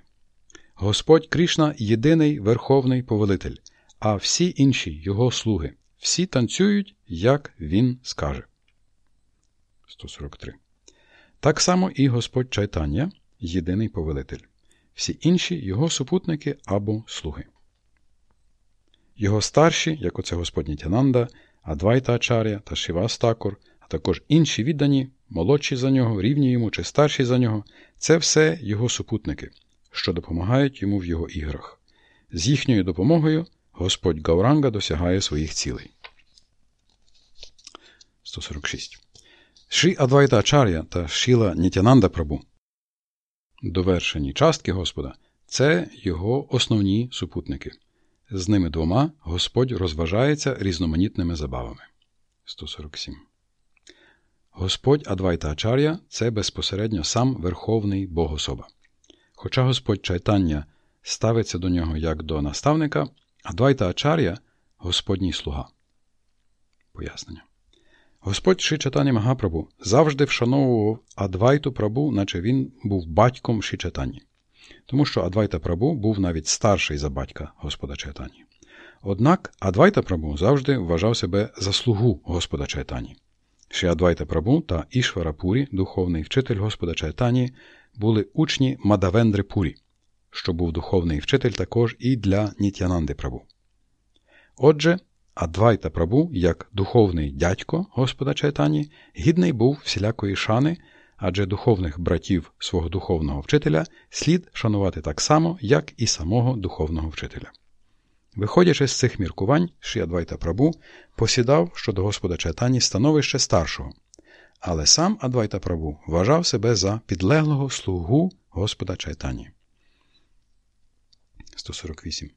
Господь Кришна єдиний Верховний Повелитель, а всі інші його слуги. Всі танцюють, як він скаже. 143. Так само і Господь Чайтання єдиний повелитель. Всі інші його супутники або слуги. Його старші, як оце Господь Нітянанда, Адвайта Ачаря та Шивастакур, а також інші віддані, молодші за нього, рівні йому чи старші за нього це все його супутники, що допомагають йому в його іграх. З їхньою допомогою Господь Гауранга досягає своїх цілей. 146. Шрі Адвайта Ачар'я та Шіла Нітянанда Прабу. Довершені частки Господа це його основні супутники. З ними двома Господь розважається різноманітними забавами. 147. Господь Адвайта Ачар'я це безпосередньо сам Верховний Богособа. Хоча Господь Чайтання ставиться до нього як до наставника, Адвайта Ачар'я Господній слуга. Пояснення. Господь Шичатані Магапрабу завжди вшановував Адвайту Прабу, наче він був батьком Шичатані. Тому що Адвайта Прабу був навіть старший за батька Господа Чайтані. Однак Адвайта Прабу завжди вважав себе за слугу Господа Чайтані. Ші Адвайта Прабу та Ішвара Пурі, духовний вчитель Господа Чайтані, були учні Мадавендри Пурі, що був духовний вчитель також і для Нітянанди Прабу. Отже, Адвайта Прабу, як духовний дядько Господа Чайтані, гідний був всілякої шани, адже духовних братів свого духовного вчителя слід шанувати так само, як і самого духовного вчителя. Виходячи з цих міркувань, Шіадвайта Прабу посідав щодо Господа Чайтані становище старшого, але сам Адвайта Прабу вважав себе за підлеглого слугу Господа Чайтані. 148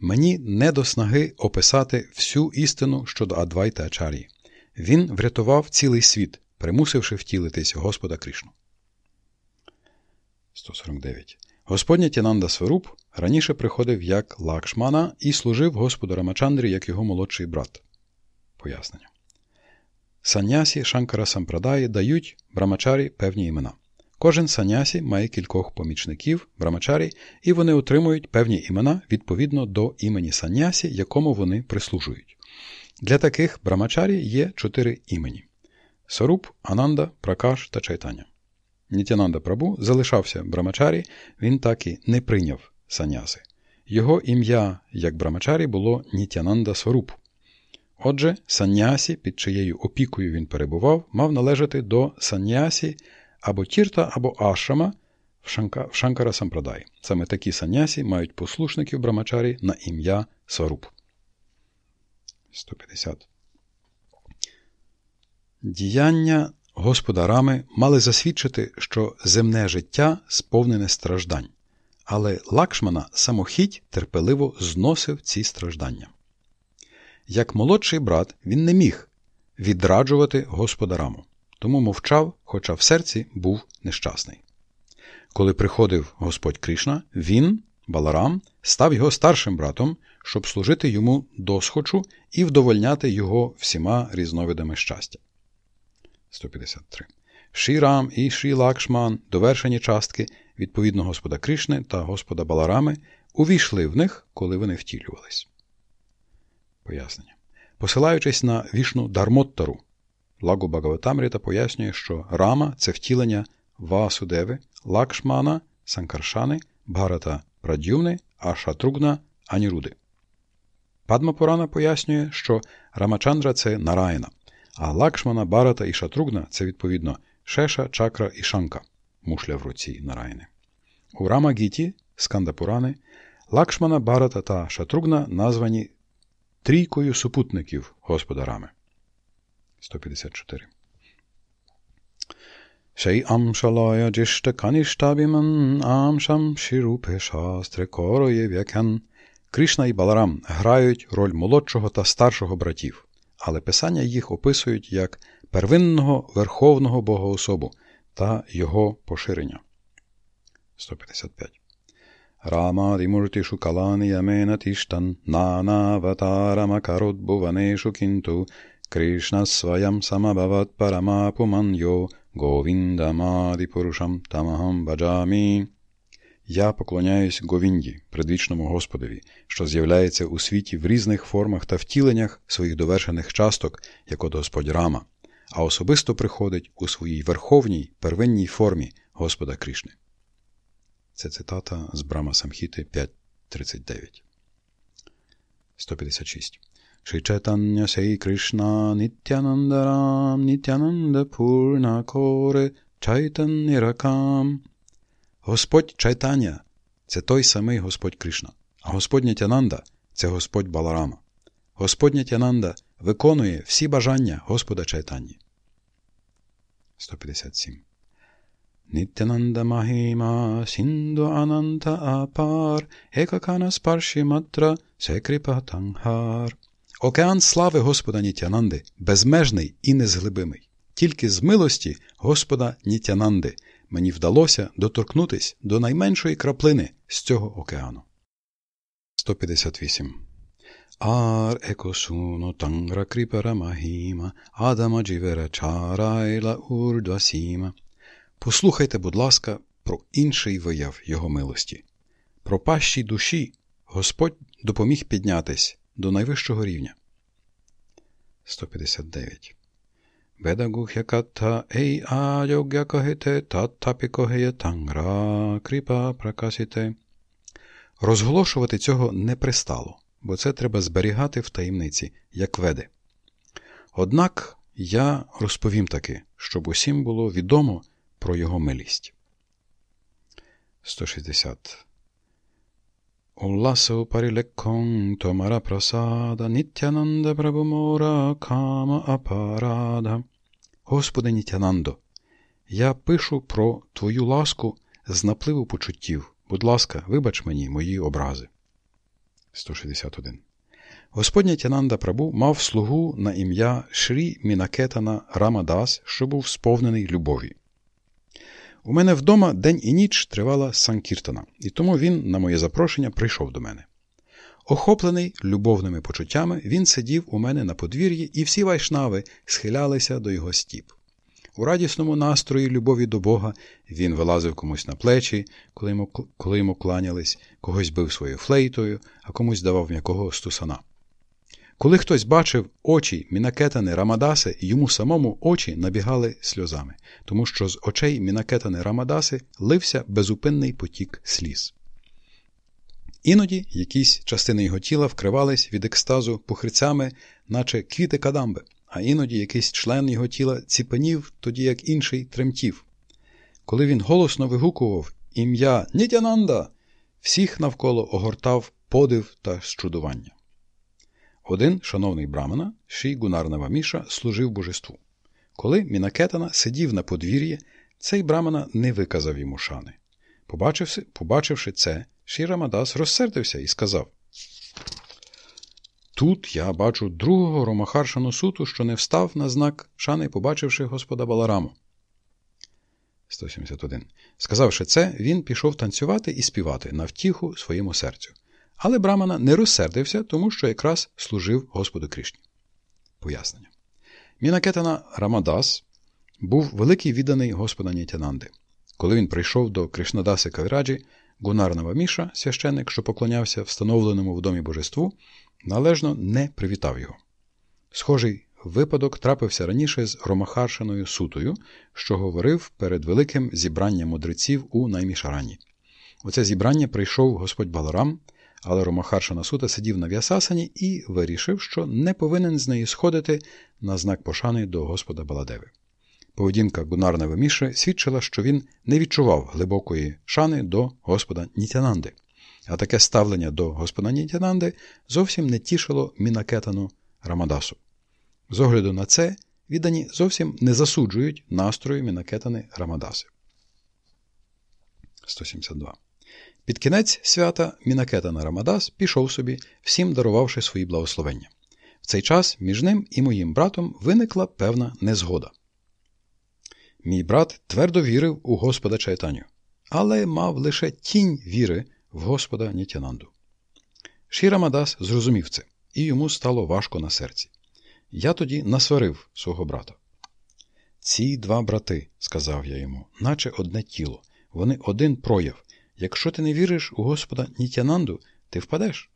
Мені не до снаги описати всю істину щодо Адвайта Ачарії. Він врятував цілий світ, примусивши втілитись Господа Кришну. 149. Господня Тянанда Сваруб раніше приходив як Лакшмана і служив Господу Рамачандрі як його молодший брат. Пояснення. Санясі Шанкара Сампрадаї дають Брамачарі певні імена. Кожен санясі має кількох помічників, брамачарі, і вони отримують певні імена відповідно до імені санясі, якому вони прислужують. Для таких брамачарі є чотири імені: Саруб, Ананда, Пракаш та Чайтаня. Нітянанда Прабу залишався брамачарі, він так і не прийняв саняси. Його ім'я як брамачарі було Нітянанда Саруб. Отже, санясі, під чиєю опікою він перебував, мав належати до санясі або тірта, або ашрама в, Шанка, в Шанкара Сампрадай. Саме такі санясі мають послушників брамачарі на ім'я Сваруб. 150. Діяння Господа Рами мали засвідчити, що земне життя сповнене страждань, але Лакшмана самохідь терпеливо зносив ці страждання. Як молодший брат, він не міг відраджувати Господа Раму тому мовчав, хоча в серці був нещасний. Коли приходив Господь Кришна, він, Баларам, став його старшим братом, щоб служити йому досхочу і вдовольняти його всіма різновидами щастя. 153. Шірам і Шрі Лакшман, довершені частки, відповідно Господа Кришни та Господа Баларами, увійшли в них, коли вони втілювались. Пояснення. Посилаючись на вішну Дармоттару, Лагу Багаватамріта пояснює, що Рама це втілення Васудеви, Лакшмана, Санкаршани, Бхарата Прадюмни, а Шатругна Аніруди. Падма Пурана пояснює, що Рамачандра це Нараїна, а Лакшмана, Барата і Шатругна це відповідно Шеша, Чакра і Шанка, мушля в руці Нараїни. У Рама Гіті, Сканда Пурани, Лакшмана, Барата та Шатругна названі трійкою супутників Господа Рами. 154. Шей амшалая джишта каніштабіман амшам шірупе шастре короє в'якян. Кришна і Баларам грають роль молодшого та старшого братів, але писання їх описують як первинного верховного богоособу та його поширення. 155. Рамадимуртишу калани ямена тіштан нанаватарамакарудбуванешу кінту Кришна своям самабават парамапуманьо Говіндамаді Пурушам Тамахам Баджамі. Я поклоняюсь Говінді, предвічному Господові, що з'являється у світі в різних формах та втіленнях своїх довершених часток, як от Господь Рама, а особисто приходить у своїй верховній первинній формі Господа Кришни. Це цитата з Брама Самхіти 5.39. 156. Шри Сей Кришна Нітянандарам Нітянанда Пурна Коре Чайтанніракам. Господь Чайтання це той самий Господь Кришна, а Господь Нітянанда це Господь Баларама. Господь Нітянанда виконує всі бажання Господа Чайтанні. 157. Нітянанда Махіма Сінду Ананта Апар Екакана Спарші Матра Секріпа Тангхар. Океан слави Господа Нітянанди безмежний і незглибимий. Тільки з милості Господа Нітянанди мені вдалося доторкнутись до найменшої краплини з цього океану. 158. Ар екосуно тангра кріпера магіма, адама джівера чарайла урдвасіма. Послухайте, будь ласка, про інший вияв його милості. Про пащій душі Господь допоміг піднятись до найвищого рівня. 159. Катта ей айогя кахете таттапі когеє тангра кріпа пракасіте. Розголошувати цього не пристало, бо це треба зберігати в таємниці, як веде. Однак я розповім таки, щоб усім було відомо про його милість. 160. Улласо парилеккон томара прасада Нітянанда Прабумора кама апарада. Господи Нітянандо, я пишу про Твою ласку з напливу почуттів. Будь ласка, вибач мені мої образи. 161. Господня Тянанда Прабу мав слугу на ім'я Шрі Мінакетана Рамадас, що був сповнений любові. У мене вдома день і ніч тривала Санкіртана, і тому він, на моє запрошення, прийшов до мене. Охоплений любовними почуттями, він сидів у мене на подвір'ї, і всі вайшнави схилялися до його стіп. У радісному настрої любові до Бога він вилазив комусь на плечі, коли йому, коли йому кланялись, когось бив своєю флейтою, а комусь давав м'якого стусана. Коли хтось бачив очі Мінакетани Рамадаси, йому самому очі набігали сльозами, тому що з очей Мінакетани Рамадаси лився безупинний потік сліз. Іноді якісь частини його тіла вкривались від екстазу пухрицями, наче квіти кадамби, а іноді якийсь член його тіла ціпенів, тоді як інший тремтів. Коли він голосно вигукував ім'я Нітянанда, всіх навколо огортав подив та щудування. Один, шановний брамана, Ші Гунарнава Міша, служив божеству. Коли Мінакетана сидів на подвір'ї, цей брамана не виказав йому шани. Побачивши, побачивши це, Ші Рамадас розсердився і сказав: Тут я бачу другого Ромахаршану суту, що не встав на знак шани, побачивши господа Балараму. 171. Сказавши це, він пішов танцювати і співати на втіху своєму серцю. Але Брамана не розсердився, тому що якраз служив Господу Кришні. Пояснення. Мінакетана Рамадас був великий відданий Господа Нітянанди. Коли він прийшов до Кришнадаси Кавіраджі, Гунарнава Міша, священник, що поклонявся встановленому в домі божеству, належно не привітав його. Схожий випадок трапився раніше з Ромахаршиною сутою, що говорив перед великим зібранням мудреців у Наймішарані. У це зібрання прийшов господь Баларам, але Ромахаршина сута сидів на В'ясасані і вирішив, що не повинен з неї сходити на знак пошани до господа Баладеви. Поведінка Гунарна Веміши свідчила, що він не відчував глибокої шани до господа Нітянанди, а таке ставлення до господа Нітянанди зовсім не тішило Мінакетану Рамадасу. З огляду на це, віддані зовсім не засуджують настрою Мінакетани Рамадаси. 172. Під кінець свята Мінакетана Рамадас пішов собі, всім дарувавши свої благословення. В цей час між ним і моїм братом виникла певна незгода. Мій брат твердо вірив у Господа Чайтаню, але мав лише тінь віри в Господа Нітянанду. Шірамадас зрозумів це, і йому стало важко на серці. Я тоді насварив свого брата. Ці два брати, сказав я йому, наче одне тіло, вони один прояв. Якщо ти не віриш у Господа Нітянанду, ти впадеш.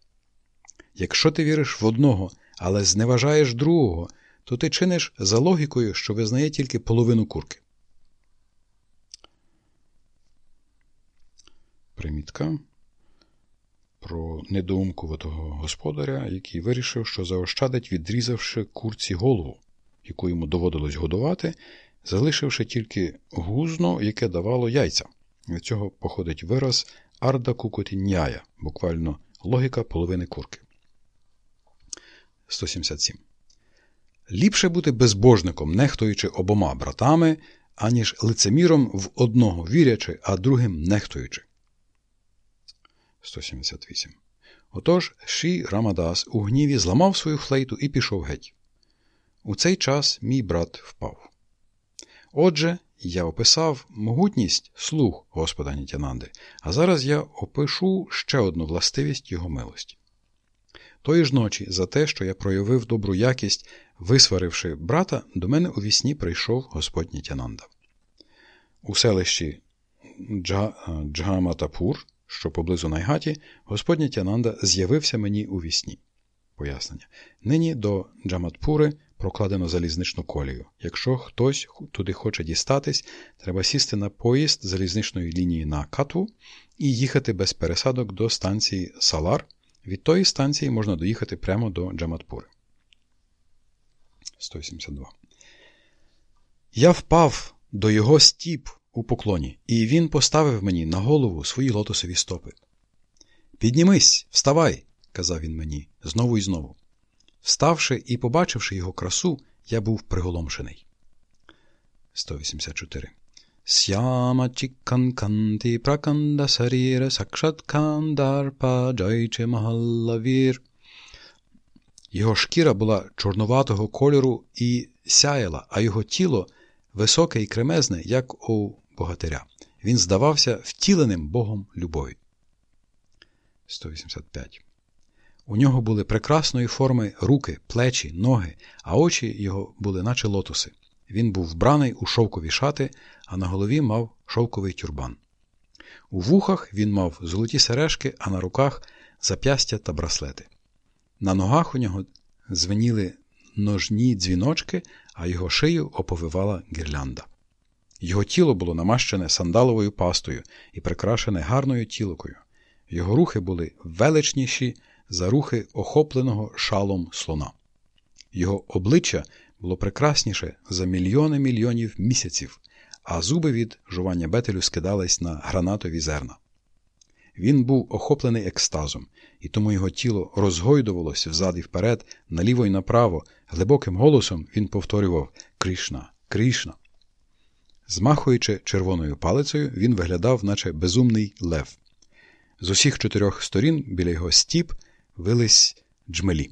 Якщо ти віриш в одного, але зневажаєш другого, то ти чиниш за логікою, що визнає тільки половину курки. Примітка про недоумкуватого господаря, який вирішив, що заощадить, відрізавши курці голову, яку йому доводилось годувати, залишивши тільки гузно, яке давало яйця. Від цього походить вираз арда кукотінняя, буквально логіка половини курки. 177. Ліпше бути безбожником, нехтуючи обома братами, аніж лицеміром в одного вірячи, а другим нехтуючи. 178. Отож Ші Рамадас у гніві зламав свою флейту і пішов геть. У цей час мій брат впав. Отже, я описав могутність слуг Господа Нітянанди, а зараз я опишу ще одну властивість його милості. Тої ж ночі, за те, що я проявив добру якість, висваривши брата, до мене у вісні прийшов Господь Нітянанда. У селищі Джгаматапур що поблизу Найгаті, Господня Тянанда з'явився мені у вісні. Пояснення. Нині до Джаматпури прокладено залізничну колію. Якщо хтось туди хоче дістатись, треба сісти на поїзд залізничної лінії на Катву і їхати без пересадок до станції Салар. Від тої станції можна доїхати прямо до Джаматпури. 172. Я впав до його стіп у поклоні, і він поставив мені на голову свої лотосові стопи. Піднімись, вставай, казав він мені знову і знову. Вставши і побачивши його красу, я був приголомшений. 184. Сяма чікканканти праканда саріра сакшаткандарпа джайче магаллавір. Його шкіра була чорнуватого кольору і сяяла, а його тіло високе і кремезне, як у богатиря. Він здавався втіленим Богом любові. 185. У нього були прекрасної форми руки, плечі, ноги, а очі його були, наче лотоси. Він був вбраний у шовкові шати, а на голові мав шовковий тюрбан. У вухах він мав золоті сережки, а на руках зап'ястя та браслети. На ногах у нього звеніли ножні дзвіночки, а його шию оповивала гірлянда. Його тіло було намащене сандаловою пастою і прикрашене гарною тілокою. Його рухи були величніші за рухи охопленого шалом слона. Його обличчя було прекрасніше за мільйони мільйонів місяців, а зуби від жування бетелю скидались на гранатові зерна. Він був охоплений екстазом, і тому його тіло розгойдувалося взад і вперед, наліво й направо. Глибоким голосом він повторював Кришна, Кришна. Змахуючи червоною палицею, він виглядав, наче безумний лев. З усіх чотирьох сторін біля його стіп вились джмелі.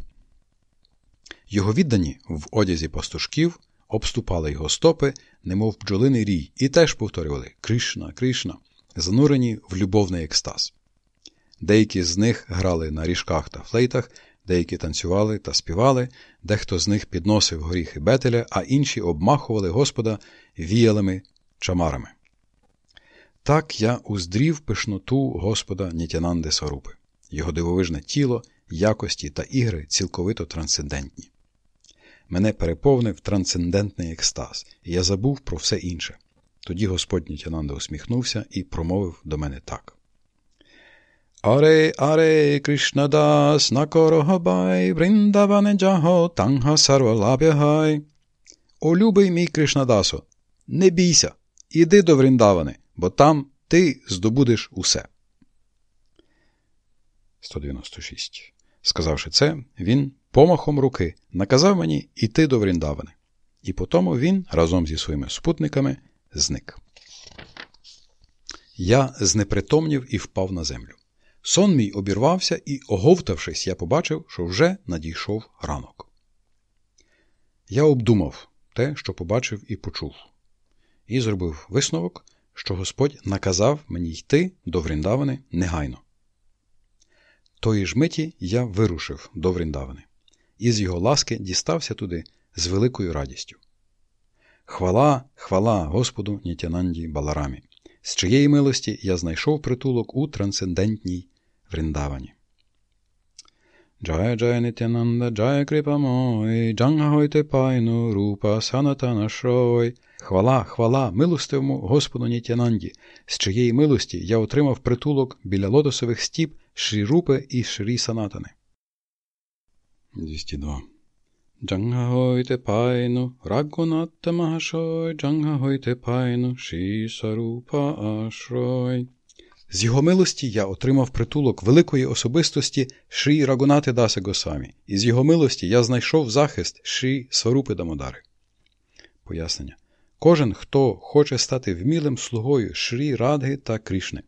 Його віддані в одязі пастушків обступали його стопи, немов бджолиний рій, і теж повторювали Кришна, Кришна, занурені в любовний екстаз. Деякі з них грали на ріжках та флейтах, деякі танцювали та співали, дехто з них підносив горіхи бетеля, а інші обмахували Господа віялими чамарами. Так я уздрів пишноту Господа Нітянанди Сарупи, його дивовижне тіло, якості та ігри цілковито трансцендентні. мене переповнив трансцендентний екстаз, і я забув про все інше. Тоді Господь Нітянанда усміхнувся і промовив до мене так. Аре, аре, Кришнадас, накорогабай, Бриндаване джаго, танга сарвалабягай. О, любий мій Кришнадасо, не бійся, іди до Вріндавани, бо там ти здобудеш усе. 196. Сказавши це, він помахом руки наказав мені йти до Вріндавани. І потому він разом зі своїми спутниками зник. Я знепритомнів і впав на землю. Сон мій обірвався, і, оговтавшись, я побачив, що вже надійшов ранок. Я обдумав те, що побачив і почув, і зробив висновок, що Господь наказав мені йти до Вріндавани негайно. Тої ж миті я вирушив до Вріндавани, і з його ласки дістався туди з великою радістю. Хвала, хвала Господу Нітянанді Баларамі, з чиєї милості я знайшов притулок у трансцендентній Вріндавані. Джая Джая Нітянанда, Джая Крипамой, Джанга Хойте Пайну, Рупа Санатана Шрой. Хвала, хвала, милостивому Господу Нітянанді, з чиєї милості я отримав притулок біля лотосових стіп Шрі Рупи і Шрі Санатани. 202. Джанга Хойте Пайну, Рагунатта Махашой, Джанга Хойте Пайну, Ші Сарупа Ашрой. З його милості я отримав притулок великої особистості Шрі Рагунатхи Даси Госвамі, і з його милості я знайшов захист Шрі Сварупи Дамодари. Пояснення. Кожен, хто хоче стати вмілим слугою Шрі Радги та Крішни,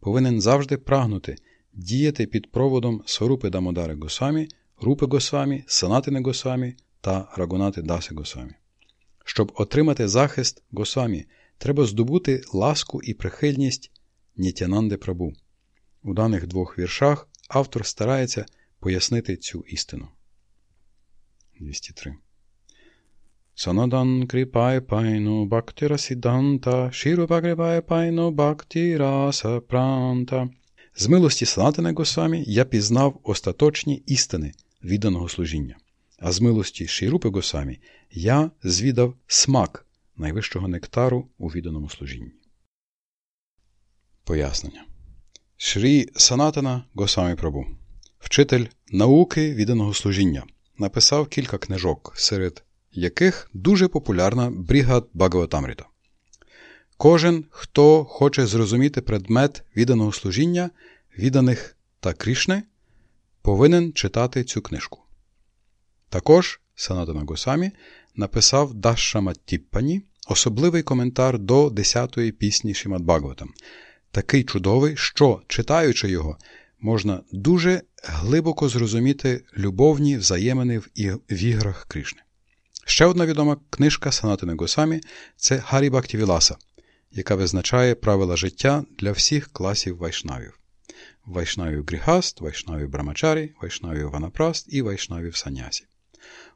повинен завжди прагнути діяти під проводом Сварупи Дамодари Госамі, Рупи Госамі, Санатини Госамі та Рагунати Даси Госамі. Щоб отримати захист Госамі, треба здобути ласку і прихильність Нітянанди Прабу. У даних двох віршах автор старається пояснити цю істину. 203. Санадан кріпай пайну бактіра сіданта, шірупа кріпай пайну бактіра сапранта. З милості Санатана Госамі я пізнав остаточні істини відданого служіння, а з милості Шірупи Госамі я звідав смак найвищого нектару у відданому служінні. Пояснення. Шрі Санатана Госамі Прабу, вчитель науки відданого служіння, написав кілька книжок, серед яких дуже популярна брігад Багаватамріта. Кожен, хто хоче зрозуміти предмет відданого служіння, відданих та Крішни, повинен читати цю книжку. Також Санатана Госамі написав Дашшаматтіппані, особливий коментар до 10-ї пісні Шімад Багаватам, такий чудовий, що, читаючи його, можна дуже глибоко зрозуміти любовні взаємини в іграх Кришни. Ще одна відома книжка Санатани Госвамі це Харі-бгакті-віласа, яка визначає правила життя для всіх класів вайшнавів: вайшнавів Грігаст, вайшнавів Брамачарі, вайшнавів Ванапраст і вайшнавів Санясі.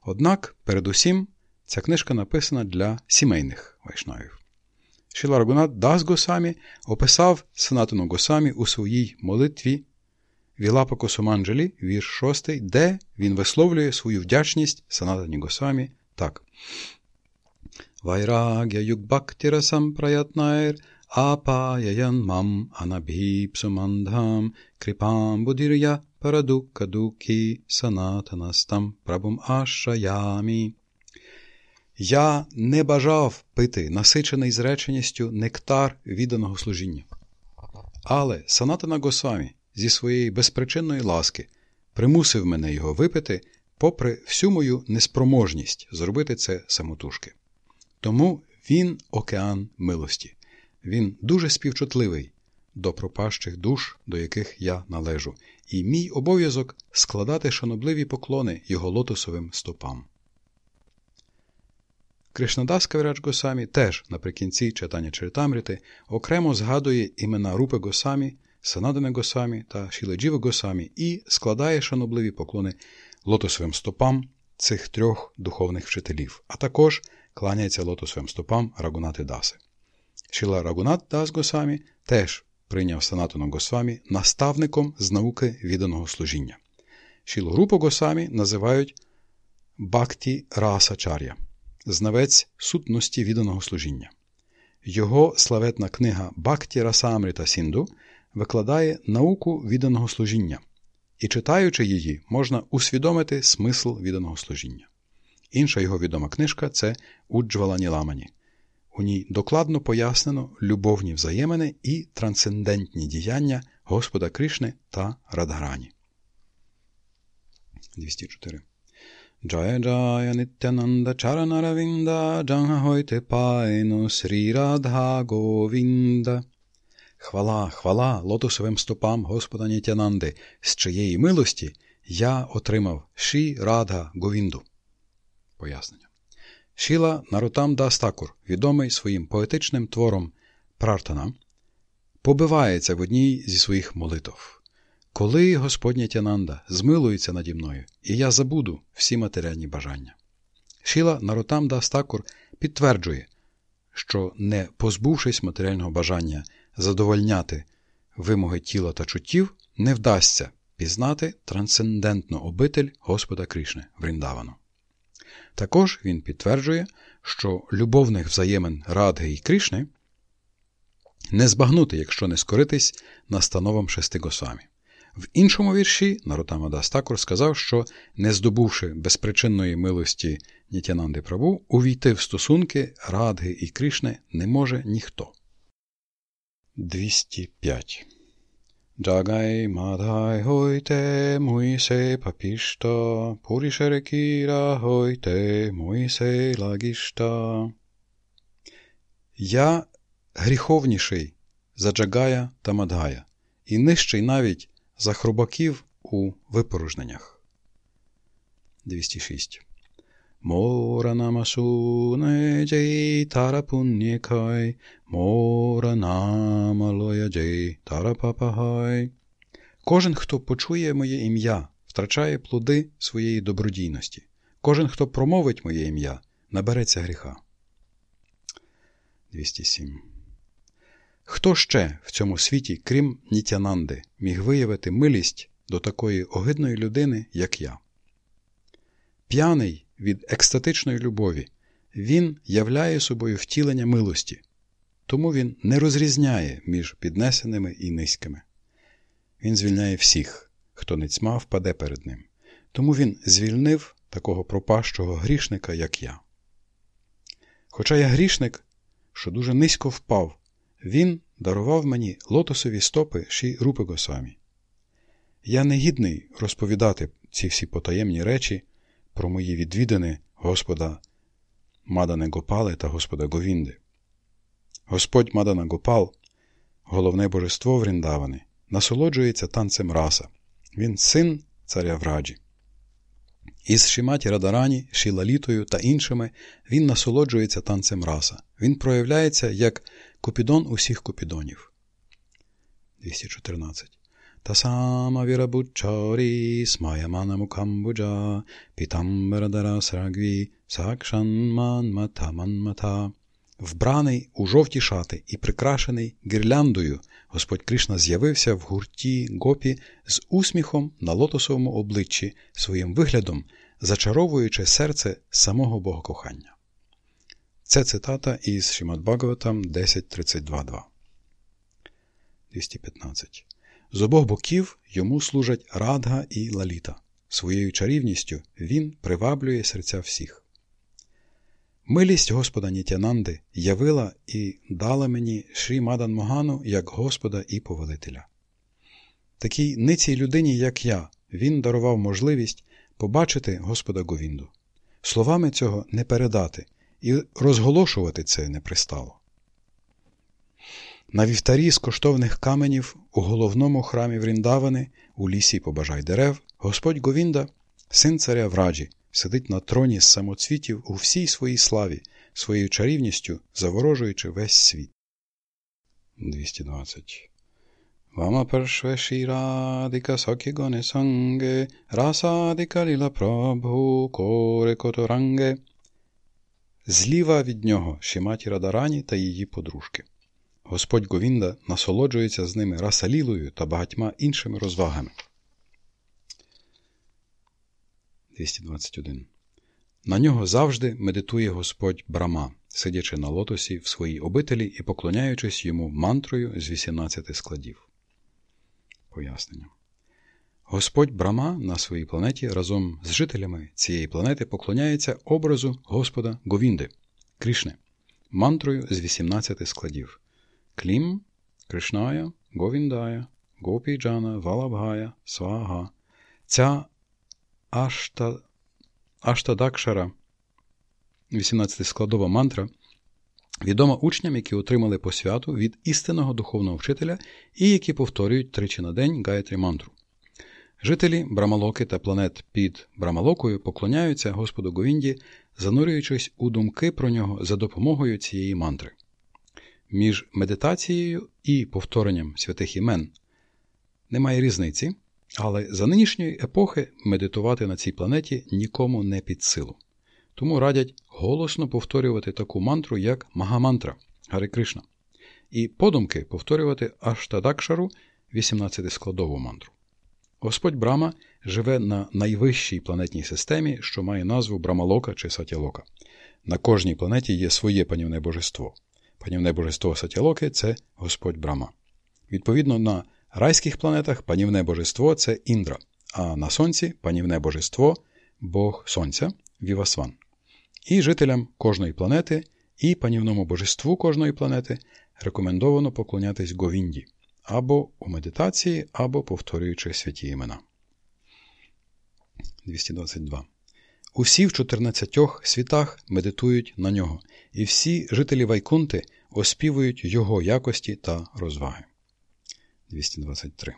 Однак, передусім, ця книжка написана для сімейних вайшнавів. Шріла Рагунатха Дас Госвамі описав Санатану Госвамі у своїй молитві Вілапа-кусуманджалі, вірш 6, де він висловлює свою вдячність Санатані Госвамі так. Вайрагя югбактіра сампраятнайр апаяян мам анабхіпсумандхам крипам будір'я парадуккадукі санатанастам прабум ашаямі. Я не бажав пити насичений зреченістю нектар відданого служіння. Але Санатана Госвамі зі своєї безпричинної ласки примусив мене його випити, попри всю мою неспроможність зробити це самотужки. Тому він океан милості, він дуже співчутливий до пропащих душ, до яких я належу, і мій обов'язок складати шанобливі поклони його лотосовим стопам. Кришнадас Кавірач Госамі теж наприкінці читання Чаритамрити окремо згадує імена Рупи Госамі, Санадане Госамі та Шіладжіви Госамі і складає шанобливі поклони лотосовим стопам цих трьох духовних вчителів, а також кланяється лотосовим стопам Рагунати Даси. Шіла Рагунат Дас Госамі теж прийняв Санатану Госвамі наставником з науки відданого служіння. Шілу Рупу Госамі називають Бакті Раса Чар'я, знавець сутності відданого служіння. Його славетна книга Бакті Расамріта Сінду викладає науку відданого служіння, і читаючи її, можна усвідомити смисл відданого служіння. Інша його відома книжка це Уджвала Ніламані. У ній докладно пояснено любовні взаємини і трансцендентні діяння Господа Кришни та Радгарані. 204. Джая Джая Нитянанда Чаранаравінда Джанга Хойте Пайну Срі Радха Говінда. Хвала, хвала лотосовим стопам Господа Нітянанди, з чиєї милості я отримав Ші Радха Говінду. Пояснення. Шіла Нарутам Дастакур, відомий своїм поетичним твором Прартана, побивається в одній зі своїх молитв. Коли Господня Тянанда змилується наді мною, і я забуду всі матеріальні бажання. Шіла Нарутам Дастакур підтверджує, що, не позбувшись матеріального бажання задовольняти вимоги тіла та чуттів, не вдасться пізнати трансцендентну обитель Господа Кришни Вріндавану. Також він підтверджує, що любовних взаємин Радги і Кришни не збагнути, якщо не скоритись настановам шести госвамі. В іншому вірші Нарутама Дастакур сказав, що, не здобувши безпричинної милості Нітянанди Прабу, увійти в стосунки Радги і Кришни не може ніхто. 205 Джагай мадай хойте муйсе папішта, пурішере кіра хойте муйсе лагішта. Я гріховніший за Джагая та Мадгая, і нижчий навіть за хробаків у випорожненнях. 206. Тара пуннікай, мора намалоя джей тарапапахай. Кожен, хто почує моє ім'я, втрачає плоди своєї добродійності. Кожен, хто промовить моє ім'я, набереться гріха. 207. Хто ще в цьому світі, крім Нітянанди, міг виявити милість до такої огидної людини, як я? П'яний від екстатичної любові, він являє собою втілення милості, тому він не розрізняє між піднесеними і низькими. Він звільняє всіх, хто не цьма впаде перед ним. Тому він звільнив такого пропащого грішника, як я. Хоча я грішник, що дуже низько впав, він дарував мені лотосові стопи Ші Рупи Госвамі. Я не гідний розповідати ці всі потаємні речі про мої відвідини Господа Мадане Гопали та Господа Говінди. Господь Мадана Гопал, головне божество Вріндавани, насолоджується танцем раса. Він син царя Враджі. Із Шіматі Радарані, Шілалітою та іншими він насолоджується танцем раса. Він проявляється як Купідон усіх купідонів. 214. Смаямана мукамбуджа пітамбарадара срагві сакшан мата. Вбраний у жовті шати і прикрашений гірляндою, Господь Кришна з'явився в гурті гопі з усміхом на лотосовому обличчі своїм виглядом, зачаровуючи серце самого Богокохання. Це цитата із Шимат Бхагаватам 10.32.2. 215. З обох боків йому служать Радга і Лаліта. Своєю чарівністю він приваблює серця всіх. Милість Господа Нітянанди явила і дала мені Шрі Мадан Могану як Господа і повелителя. Такій ницій людині, як я, він дарував можливість побачити Господа Говінду. Словами цього не передати, і розголошувати це не пристало. На вівтарі з коштовних каменів у головному храмі Вріндавани, у лісі побажай дерев, Господь Говінда, син царя Враджі, сидить на троні з самоцвітів у всій своїй славі, своєю чарівністю заворожуючи весь світ. 220. Вама першвеші радика сокігоне санге, расадика ліла прабху коре которанге. Зліва від нього Шіматі Радарані та її подружки. Господь Говінда насолоджується з ними расалілою та багатьма іншими розвагами. 221. На нього завжди медитує Господь Брама, сидячи на лотосі в своїй обителі і поклоняючись йому мантрою з 18 складів. Пояснення. Господь Брама на своїй планеті разом з жителями цієї планети поклоняється образу Господа Говінди Кришни, мантрою з 18 складів Клім, Кришная, Говіндая, Гопіджана, Валабгая, Свага. Ця Ашта, Аштадакшара, 18 складова мантра, відома учням, які отримали посвяту від істинного духовного вчителя і які повторюють тричі на день гаятрі мантру. Жителі Брамалоки та планет під Брамалокою поклоняються Господу Говінді, занурюючись у думки про нього за допомогою цієї мантри. Між медитацією і повторенням святих імен немає різниці, але за нинішньої епохи медитувати на цій планеті нікому не під силу. Тому радять голосно повторювати таку мантру, як Магамантра Гари Кришна, і подумки повторювати Аштадакшару 18-складову мантру. Господь Брама живе на найвищій планетній системі, що має назву Брамалока чи Сатялока. На кожній планеті є своє панівне божество. Панівне божество Сатялоки це Господь Брама. Відповідно, на райських планетах панівне божество це Індра, а на Сонці панівне божество Бог Сонця Вівасван. І жителям кожної планети і панівному божеству кожної планети рекомендовано поклонятись Говінді або у медитації, або повторюючи святі імена. 222. Усі в 14 світах медитують на нього, і всі жителі Вайкунти оспівують його якості та розваги. 223.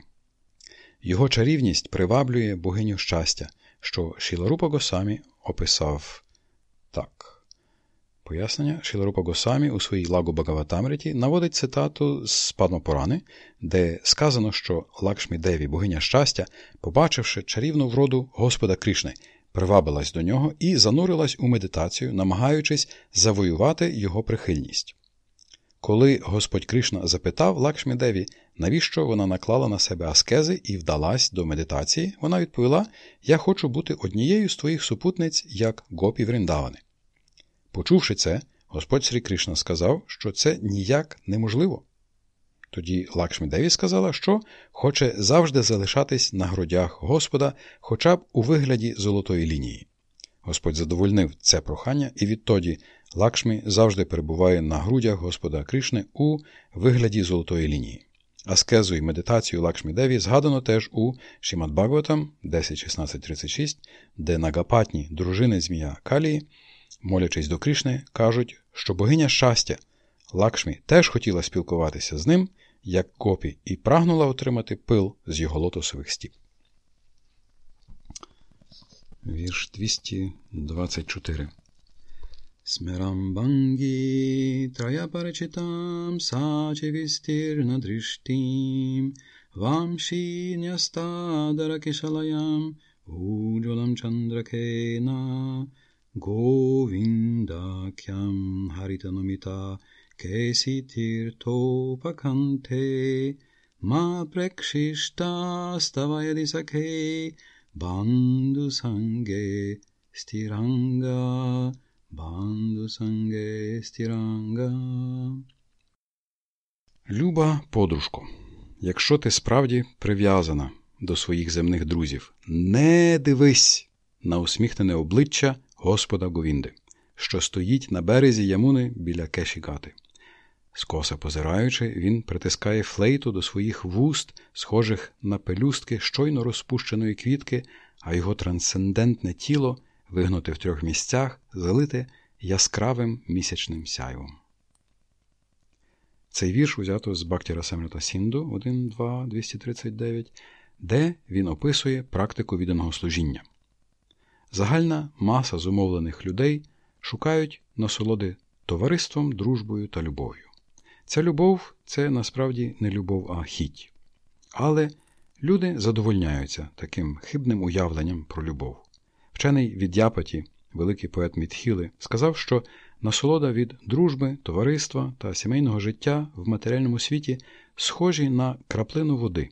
Його чарівність приваблює богиню щастя, що Шіларупа Госамі описав так. Пояснення Шіларупа Госамі у своїй Лагу Багаватамриті наводить цитату з Падмапорани, де сказано, що Лакшмі Деві, богиня щастя, побачивши чарівну вроду Господа Кришни, привабилась до нього і занурилась у медитацію, намагаючись завоювати його прихильність. Коли Господь Кришна запитав Лакшмі Деві, навіщо вона наклала на себе аскези і вдалась до медитації, вона відповіла: Я хочу бути однією з твоїх супутниць, як гопі Вріндавани. Почувши це, Господь Срі Кришна сказав, що це ніяк неможливо. Тоді Лакшмі Деві сказала, що хоче завжди залишатись на грудях Господа, хоча б у вигляді золотої лінії. Господь задовольнив це прохання, і відтоді Лакшмі завжди перебуває на грудях Господа Кришни у вигляді золотої лінії. Аскезу і медитацію Лакшмі Деві згадано теж у Шімат Бхагаватам 10.16.36, де нагапатні дружини Змія Калії молячись до Кришни, кажуть, що богиня щастя Лакшмі теж хотіла спілкуватися з ним, як копі, і прагнула отримати пил з його лотосових стіп. Вірш 224 Смерамбангі траяпаричитам сачевістірна дріштім Вамшінястадаракишалаям Уджолам чандракена. Govindakyam haritanamita kesitirtopakante ma prekshishta stavayadi sakhe bandhu sange stiranga bandhu sange stiranga. Люба подружко, якщо ти справді прив'язана до своїх земних друзів, не дивись на усміхнене обличчя Господа Говінди, що стоїть на березі Ямуни біля кешігати. Скоса позираючи, він притискає флейту до своїх вуст, схожих на пелюстки щойно розпущеної квітки, а його трансцендентне тіло, вигнуте в трьох місцях, залите яскравим місячним сяйвом. Цей вірш узято з Бактіра Семрата Сінду 1.2.239, де він описує практику відданого служіння. Загальна маса зумовлених людей шукають насолоди товариством, дружбою та любов'ю. Ця любов це насправді не любов, а хіть. Але люди задовольняються таким хибним уявленням про любов. Вчений від Япаті, великий поет Мітхіли, сказав, що насолода від дружби, товариства та сімейного життя в матеріальному світі схожі на краплину води.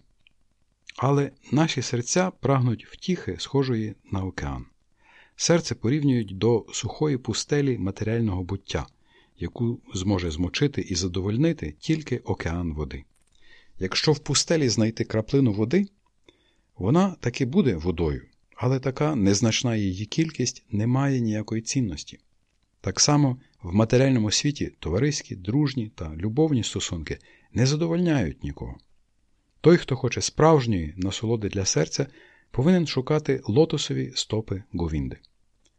Але наші серця прагнуть втіхи, схожої на океан. серце порівнюють до сухої пустелі матеріального буття, яку зможе змочити і задовольнити тільки океан води. Якщо в пустелі знайти краплину води, вона таки буде водою, але така незначна її кількість не має ніякої цінності. Так само в матеріальному світі товариські, дружні та любовні стосунки не задовольняють нікого. Той, хто хоче справжньої насолоди для серця, повинен шукати лотосові стопи Говінди.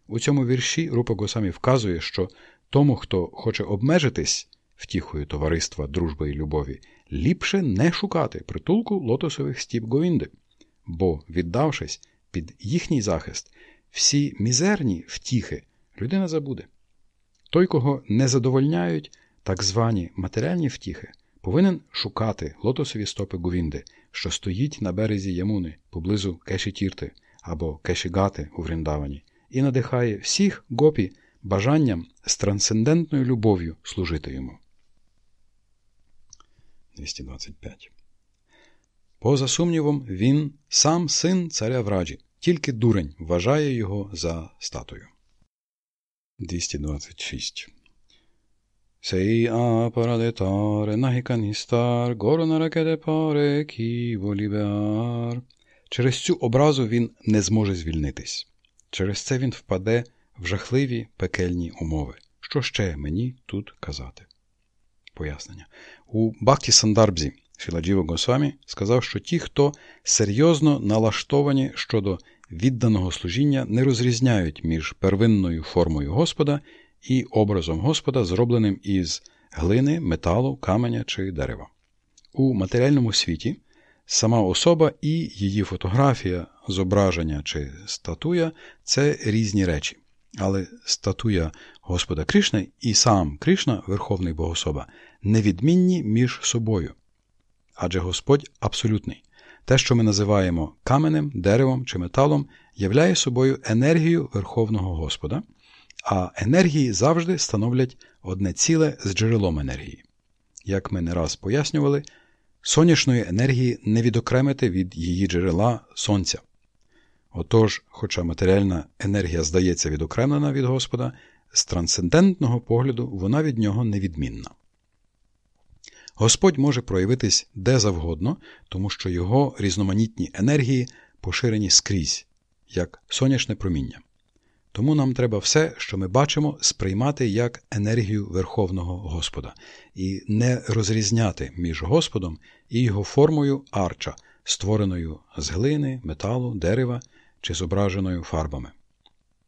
У цьому вірші Рупа Госамі вказує, що тому, хто хоче обмежитись втіхою товариства, дружби і любові, ліпше не шукати притулку лотосових стіп Говінди, бо, віддавшись під їхній захист, всі мізерні втіхи людина забуде. Той, кого не задовольняють так звані матеріальні втіхи, повинен шукати лотосові стопи Говінди, що стоїть на березі Ямуни поблизу Кешітірти або Кешігати у Вріндавані, і надихає всіх гопі бажанням з трансцендентною любов'ю служити йому. 225. Поза сумнівом, він сам син царя Враджі, тільки дурень вважає його за статую. 226. Сей апарадетаре нахіканістар, горонаракедепаре ківолібеар. Через цю образу він не зможе звільнитись. Через це він впаде в жахливі пекельні умови. Що ще мені тут казати? Пояснення. У Бхакті Сандарбзі Філаджіва Госвамі сказав, що ті, хто серйозно налаштовані щодо відданого служіння, не розрізняють між первинною формою Господа і образом Господа, зробленим із глини, металу, каменя чи дерева. У матеріальному світі сама особа і її фотографія, зображення чи статуя це різні речі. Але статуя Господа Кришни і сам Кришна, Верховний Богособа, невідмінні між собою. Адже Господь абсолютний. Те, що ми називаємо каменем, деревом чи металом, являє собою енергію Верховного Господа, а енергії завжди становлять одне ціле з джерелом енергії. Як ми не раз пояснювали, сонячної енергії не відокремити від її джерела сонця. Отож, хоча матеріальна енергія здається відокремлена від Господа, з трансцендентного погляду вона від нього невідмінна. Господь може проявитись де завгодно, тому що його різноманітні енергії поширені скрізь, як сонячне проміння. Тому нам треба все, що ми бачимо, сприймати як енергію Верховного Господа і не розрізняти між Господом і його формою арча, створеною з глини, металу, дерева чи зображеною фарбами.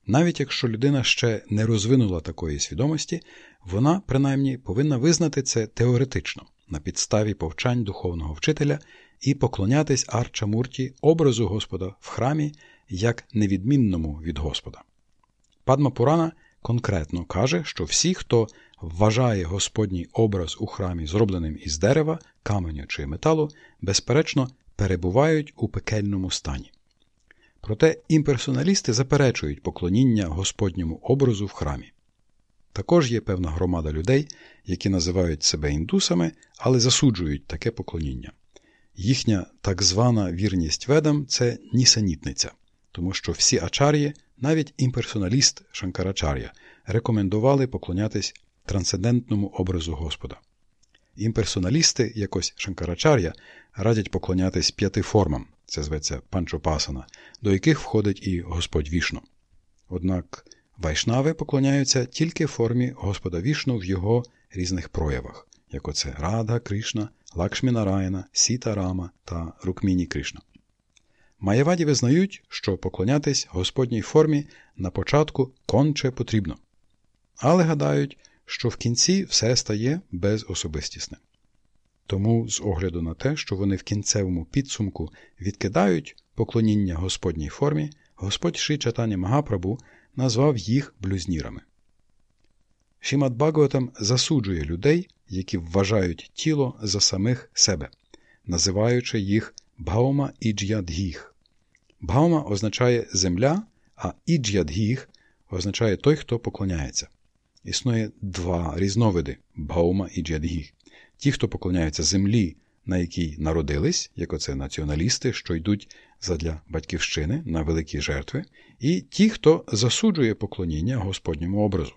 Навіть якщо людина ще не розвинула такої свідомості, вона, принаймні, повинна визнати це теоретично на підставі повчань духовного вчителя і поклонятись Арча Мурті образу Господа в храмі як невідмінному від Господа. Падма Пурана конкретно каже, що всі, хто вважає Господній образ у храмі, зробленим із дерева, каменю чи металу, безперечно перебувають у пекельному стані. Проте імперсоналісти заперечують поклоніння Господньому образу в храмі. Також є певна громада людей, які називають себе індусами, але засуджують таке поклоніння. Їхня так звана вірність ведам це нісенітниця, тому що всі ачар'ї, навіть імперсоналіст Шанкарачар'я, рекомендували поклонятись трансцендентному образу Господа. Імперсоналісти, якось Шанкарачар'я, радять поклонятись п'яти формам, це зветься панчопасана, до яких входить і Господь вішну. Однак Вайшнави поклоняються тільки формі Господа Вішну в його різних проявах, як оце Радha Кришна, Лакшмі Нараяна, Сіта Рама та Рукміні Кришна. Маєваді визнають, що поклонятись Господній формі на початку конче потрібно, але гадають, що в кінці все стає безособистісним. Тому, з огляду на те, що вони в кінцевому підсумку відкидають поклоніння Господній формі, Господь Ши Чатані Магапрабу назвав їх блюзнірами. Шімат Багуатам засуджує людей, які вважають тіло за самих себе, називаючи їх Бхаума Іджядгіх. Бхаума означає земля, а Іджядгіх означає той, хто поклоняється. Існує два різновиди Бхаума і Джадгіх. Ті, хто поклоняються землі, на якій народились, як оце націоналісти, що йдуть задля батьківщини на великі жертви, і ті, хто засуджує поклоніння Господньому образу.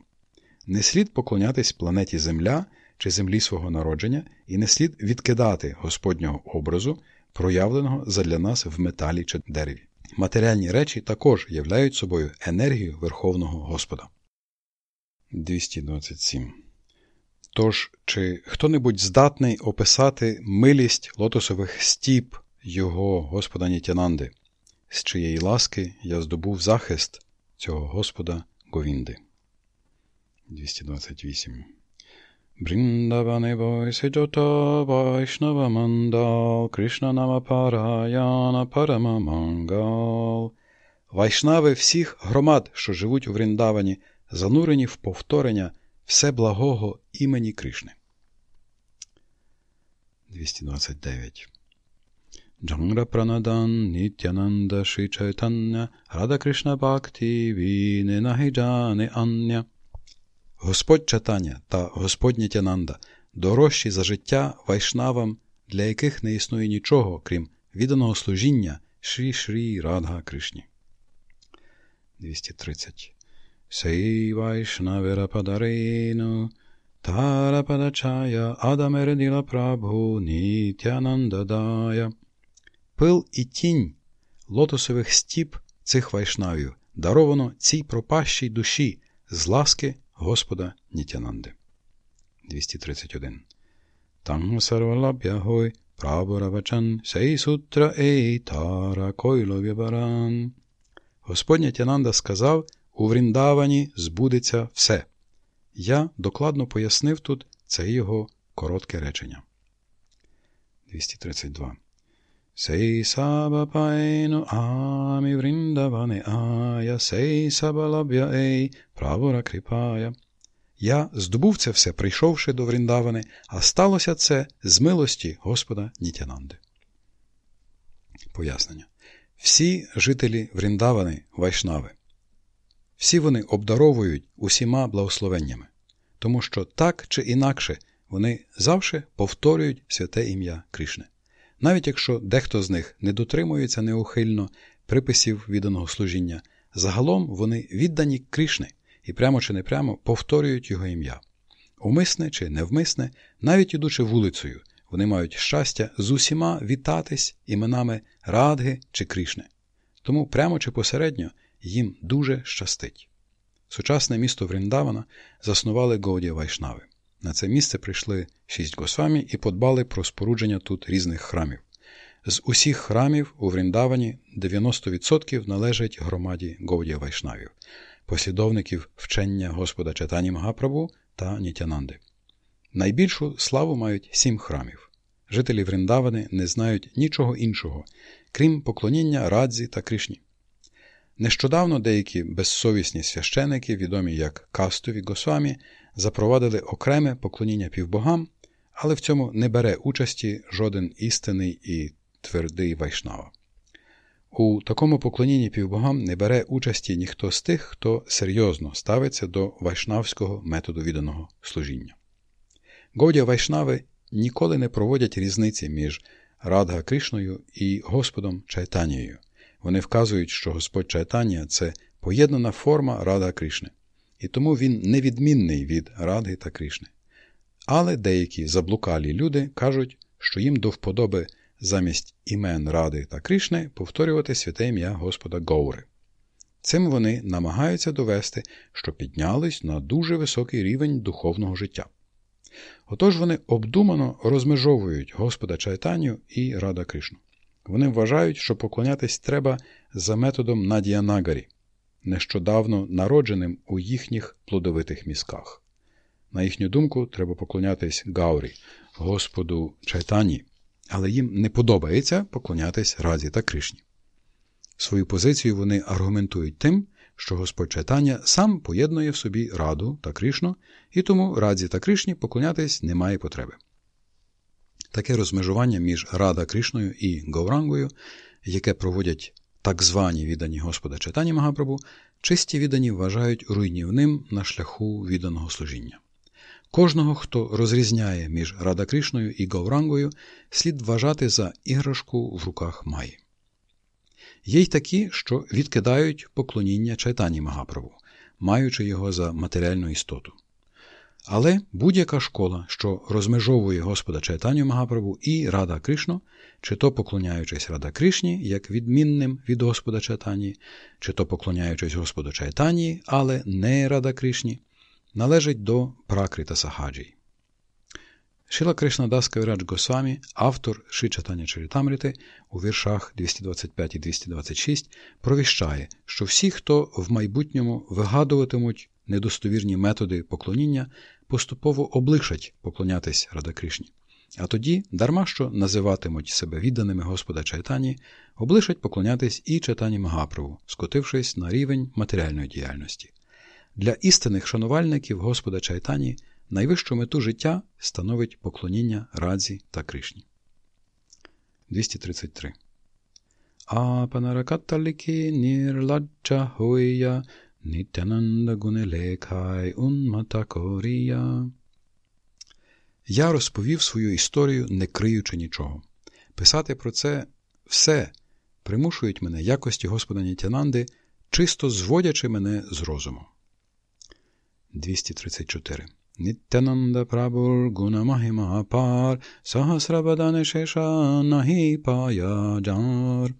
Не слід поклонятись планеті Земля чи землі свого народження, і не слід відкидати Господнього образу, проявленого задля нас в металі чи дереві. Матеріальні речі також являють собою енергію Верховного Господа. 227. Тож, чи хто-небудь здатний описати милість лотосових стіп його Господа Нітянанди, з чиєї ласки я здобув захист цього Господа Говінди. 228. Бріндаване Войсиджота Вайшнава мандал, Кришна нама параяна парама мангал. Вайшнави всіх громад, що живуть у Вріндавані, занурені в повторення всеблагого імені Кришни. 229. Джангра Пранадан Нітянанда Ши Чайтання Рада Кришна Бхакти Віне Нагіджани Ання. Господь Чатаня та Господня Тянанда дорожчі за життя вайшнавам, для яких не існує нічого, крім відданого служіння Шрі Шрі Радга Кришні. 230. Вайшнавера Падарейну Тарападачая Адамереділа Прабху Нітянандадая. Пил і тінь лотосових стіп цих вайшнавів даровано цій пропащій душі з ласки Господа Нітянанди. 231. Там сарвалаб'ягой прабуравачан сей сутра ей тара койлов'ябаран. Господня Тянанда сказав, у Вріндавані збудеться все. Я докладно пояснив тут це його коротке речення. 232. Сей саба амі вріндаване ая, сей саба ей, правора кріпая. Я здобув це все, прийшовши до Вріндавани, а сталося це з милості Господа Нітянанди. Пояснення. Всі жителі Вріндавани вайшнави. Всі вони обдаровують усіма благословеннями, тому що так чи інакше вони завжди повторюють святе ім'я Кришни. Навіть якщо дехто з них не дотримується неухильно приписів відданого служіння, загалом вони віддані Кришни і прямо чи непрямо повторюють його ім'я. Умисне чи невмисне, навіть ідучи вулицею, вони мають щастя з усіма вітатись іменами Радги чи Кришни. Тому прямо чи посередньо їм дуже щастить. Сучасне місто Вріндавана заснували Гоудія Вайшнави. На це місце прийшли шість госвамі і подбали про спорудження тут різних храмів. З усіх храмів у Вріндавані 90% належать громаді Говдія Вайшнавів, послідовників вчення Господа Чатані Магапрабу та Нітянанди. Найбільшу славу мають сім храмів. Жителі Вріндавани не знають нічого іншого, крім поклоніння Радзі та Кришні. Нещодавно деякі безсовісні священики, відомі як кастові госвамі, запровадили окреме поклоніння півбогам, але в цьому не бере участі жоден істинний і твердий вайшнава. У такому поклонінні півбогам не бере участі ніхто з тих, хто серйозно ставиться до вайшнавського методу відданого служіння. Годя вайшнави ніколи не проводять різниці між Радга Кришною і Господом Чайтанією. Вони вказують, що Господь Чайтанія це поєднана форма Рада Кришни, і тому він невідмінний від Радги та Кришни. Але деякі заблукалі люди кажуть, що їм до вподоби замість імен Ради та Кришни повторювати святе ім'я Господа Гоури. Цим вони намагаються довести, що піднялись на дуже високий рівень духовного життя. Отож вони обдумано розмежовують Господа Чайтанію і Рада Кришну. Вони вважають, що поклонятись треба за методом Надіянагарі, нещодавно народженим у їхніх плодовитих мізках. На їхню думку, треба поклонятись Гаурі, Господу Чайтані, але їм не подобається поклонятись Разі та Кришні. Свою позицію вони аргументують тим, що Господь Чайтання сам поєднує в собі Раду та Кришну, і тому Радзі та Кришні поклонятись немає потреби. Таке розмежування між Рада Кришною і Гаурангою, яке проводять так звані віддані Господа Читані Магапрабу, чисті віддані вважають руйнівним на шляху відданого служіння. Кожного, хто розрізняє між Рада Кришною і Гаурангою, слід вважати за іграшку в руках Маї. Є й такі, що відкидають поклоніння Чайтані Магаправу, маючи його за матеріальну істоту. Але будь-яка школа, що розмежовує Господа Чайтаню Магаправу і Рада Кришну, чи то поклоняючись Рада Кришні, як відмінним від Господа Чайтані, чи то поклоняючись Господу Чайтані, але не Рада Кришні, належить до Пракрита Сахаджій. Шіла Кришнадас Кавірадж Госвамі, автор Шичатання Чарітамрити, у віршах 225 і 226, провіщає, що всі, хто в майбутньому вигадуватимуть недостовірні методи поклоніння, поступово облишать поклонятись Радакришні. А тоді, дарма що називатимуть себе відданими Господа Чайтані, облишать поклонятись і Чайтані Магаправу, скотившись на рівень матеріальної діяльності. Для істинних шанувальників Господа Чайтані найвищу мету життя становить поклоніння Радзі та Кришні. 233. Апанаракатталіки нірладжа хойя Нітянанда гунелекай унматакорія. Я розповів свою історію, не криючи нічого. Писати про це все примушують мене якості Господа Нітянанди, чисто зводячи мене з розуму. 234. Нітянанда Прабур Гуна Махіма Пар Сахасрабадане Шеша Нахі Паяджар.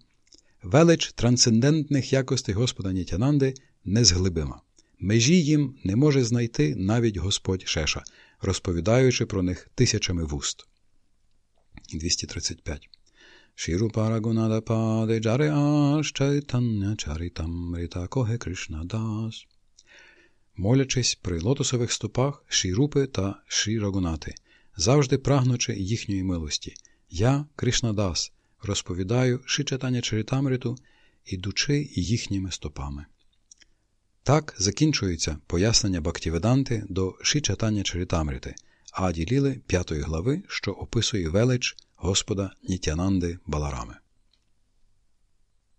Велич трансцендентних якостей Господа Нітянанди незглибима. Межі їм не може знайти навіть Господь Шеша, розповідаючи про них тисячами вуст. 235. Шіру парагунада паде чайтання чаритам рита коге Кришна дас. Молячись при лотосових стопах Шірупи та Шірагунати, завжди прагнучи їхньої милості, я, Кришнадас, розповідаю шичатання Чаритамриту, ідучи їхніми стопами. Так закінчується пояснення Бактіведанти до Шичатання Чарітамрити, Аді Ліли 5 глави, що описує велич Господа Нітянанди Баларами.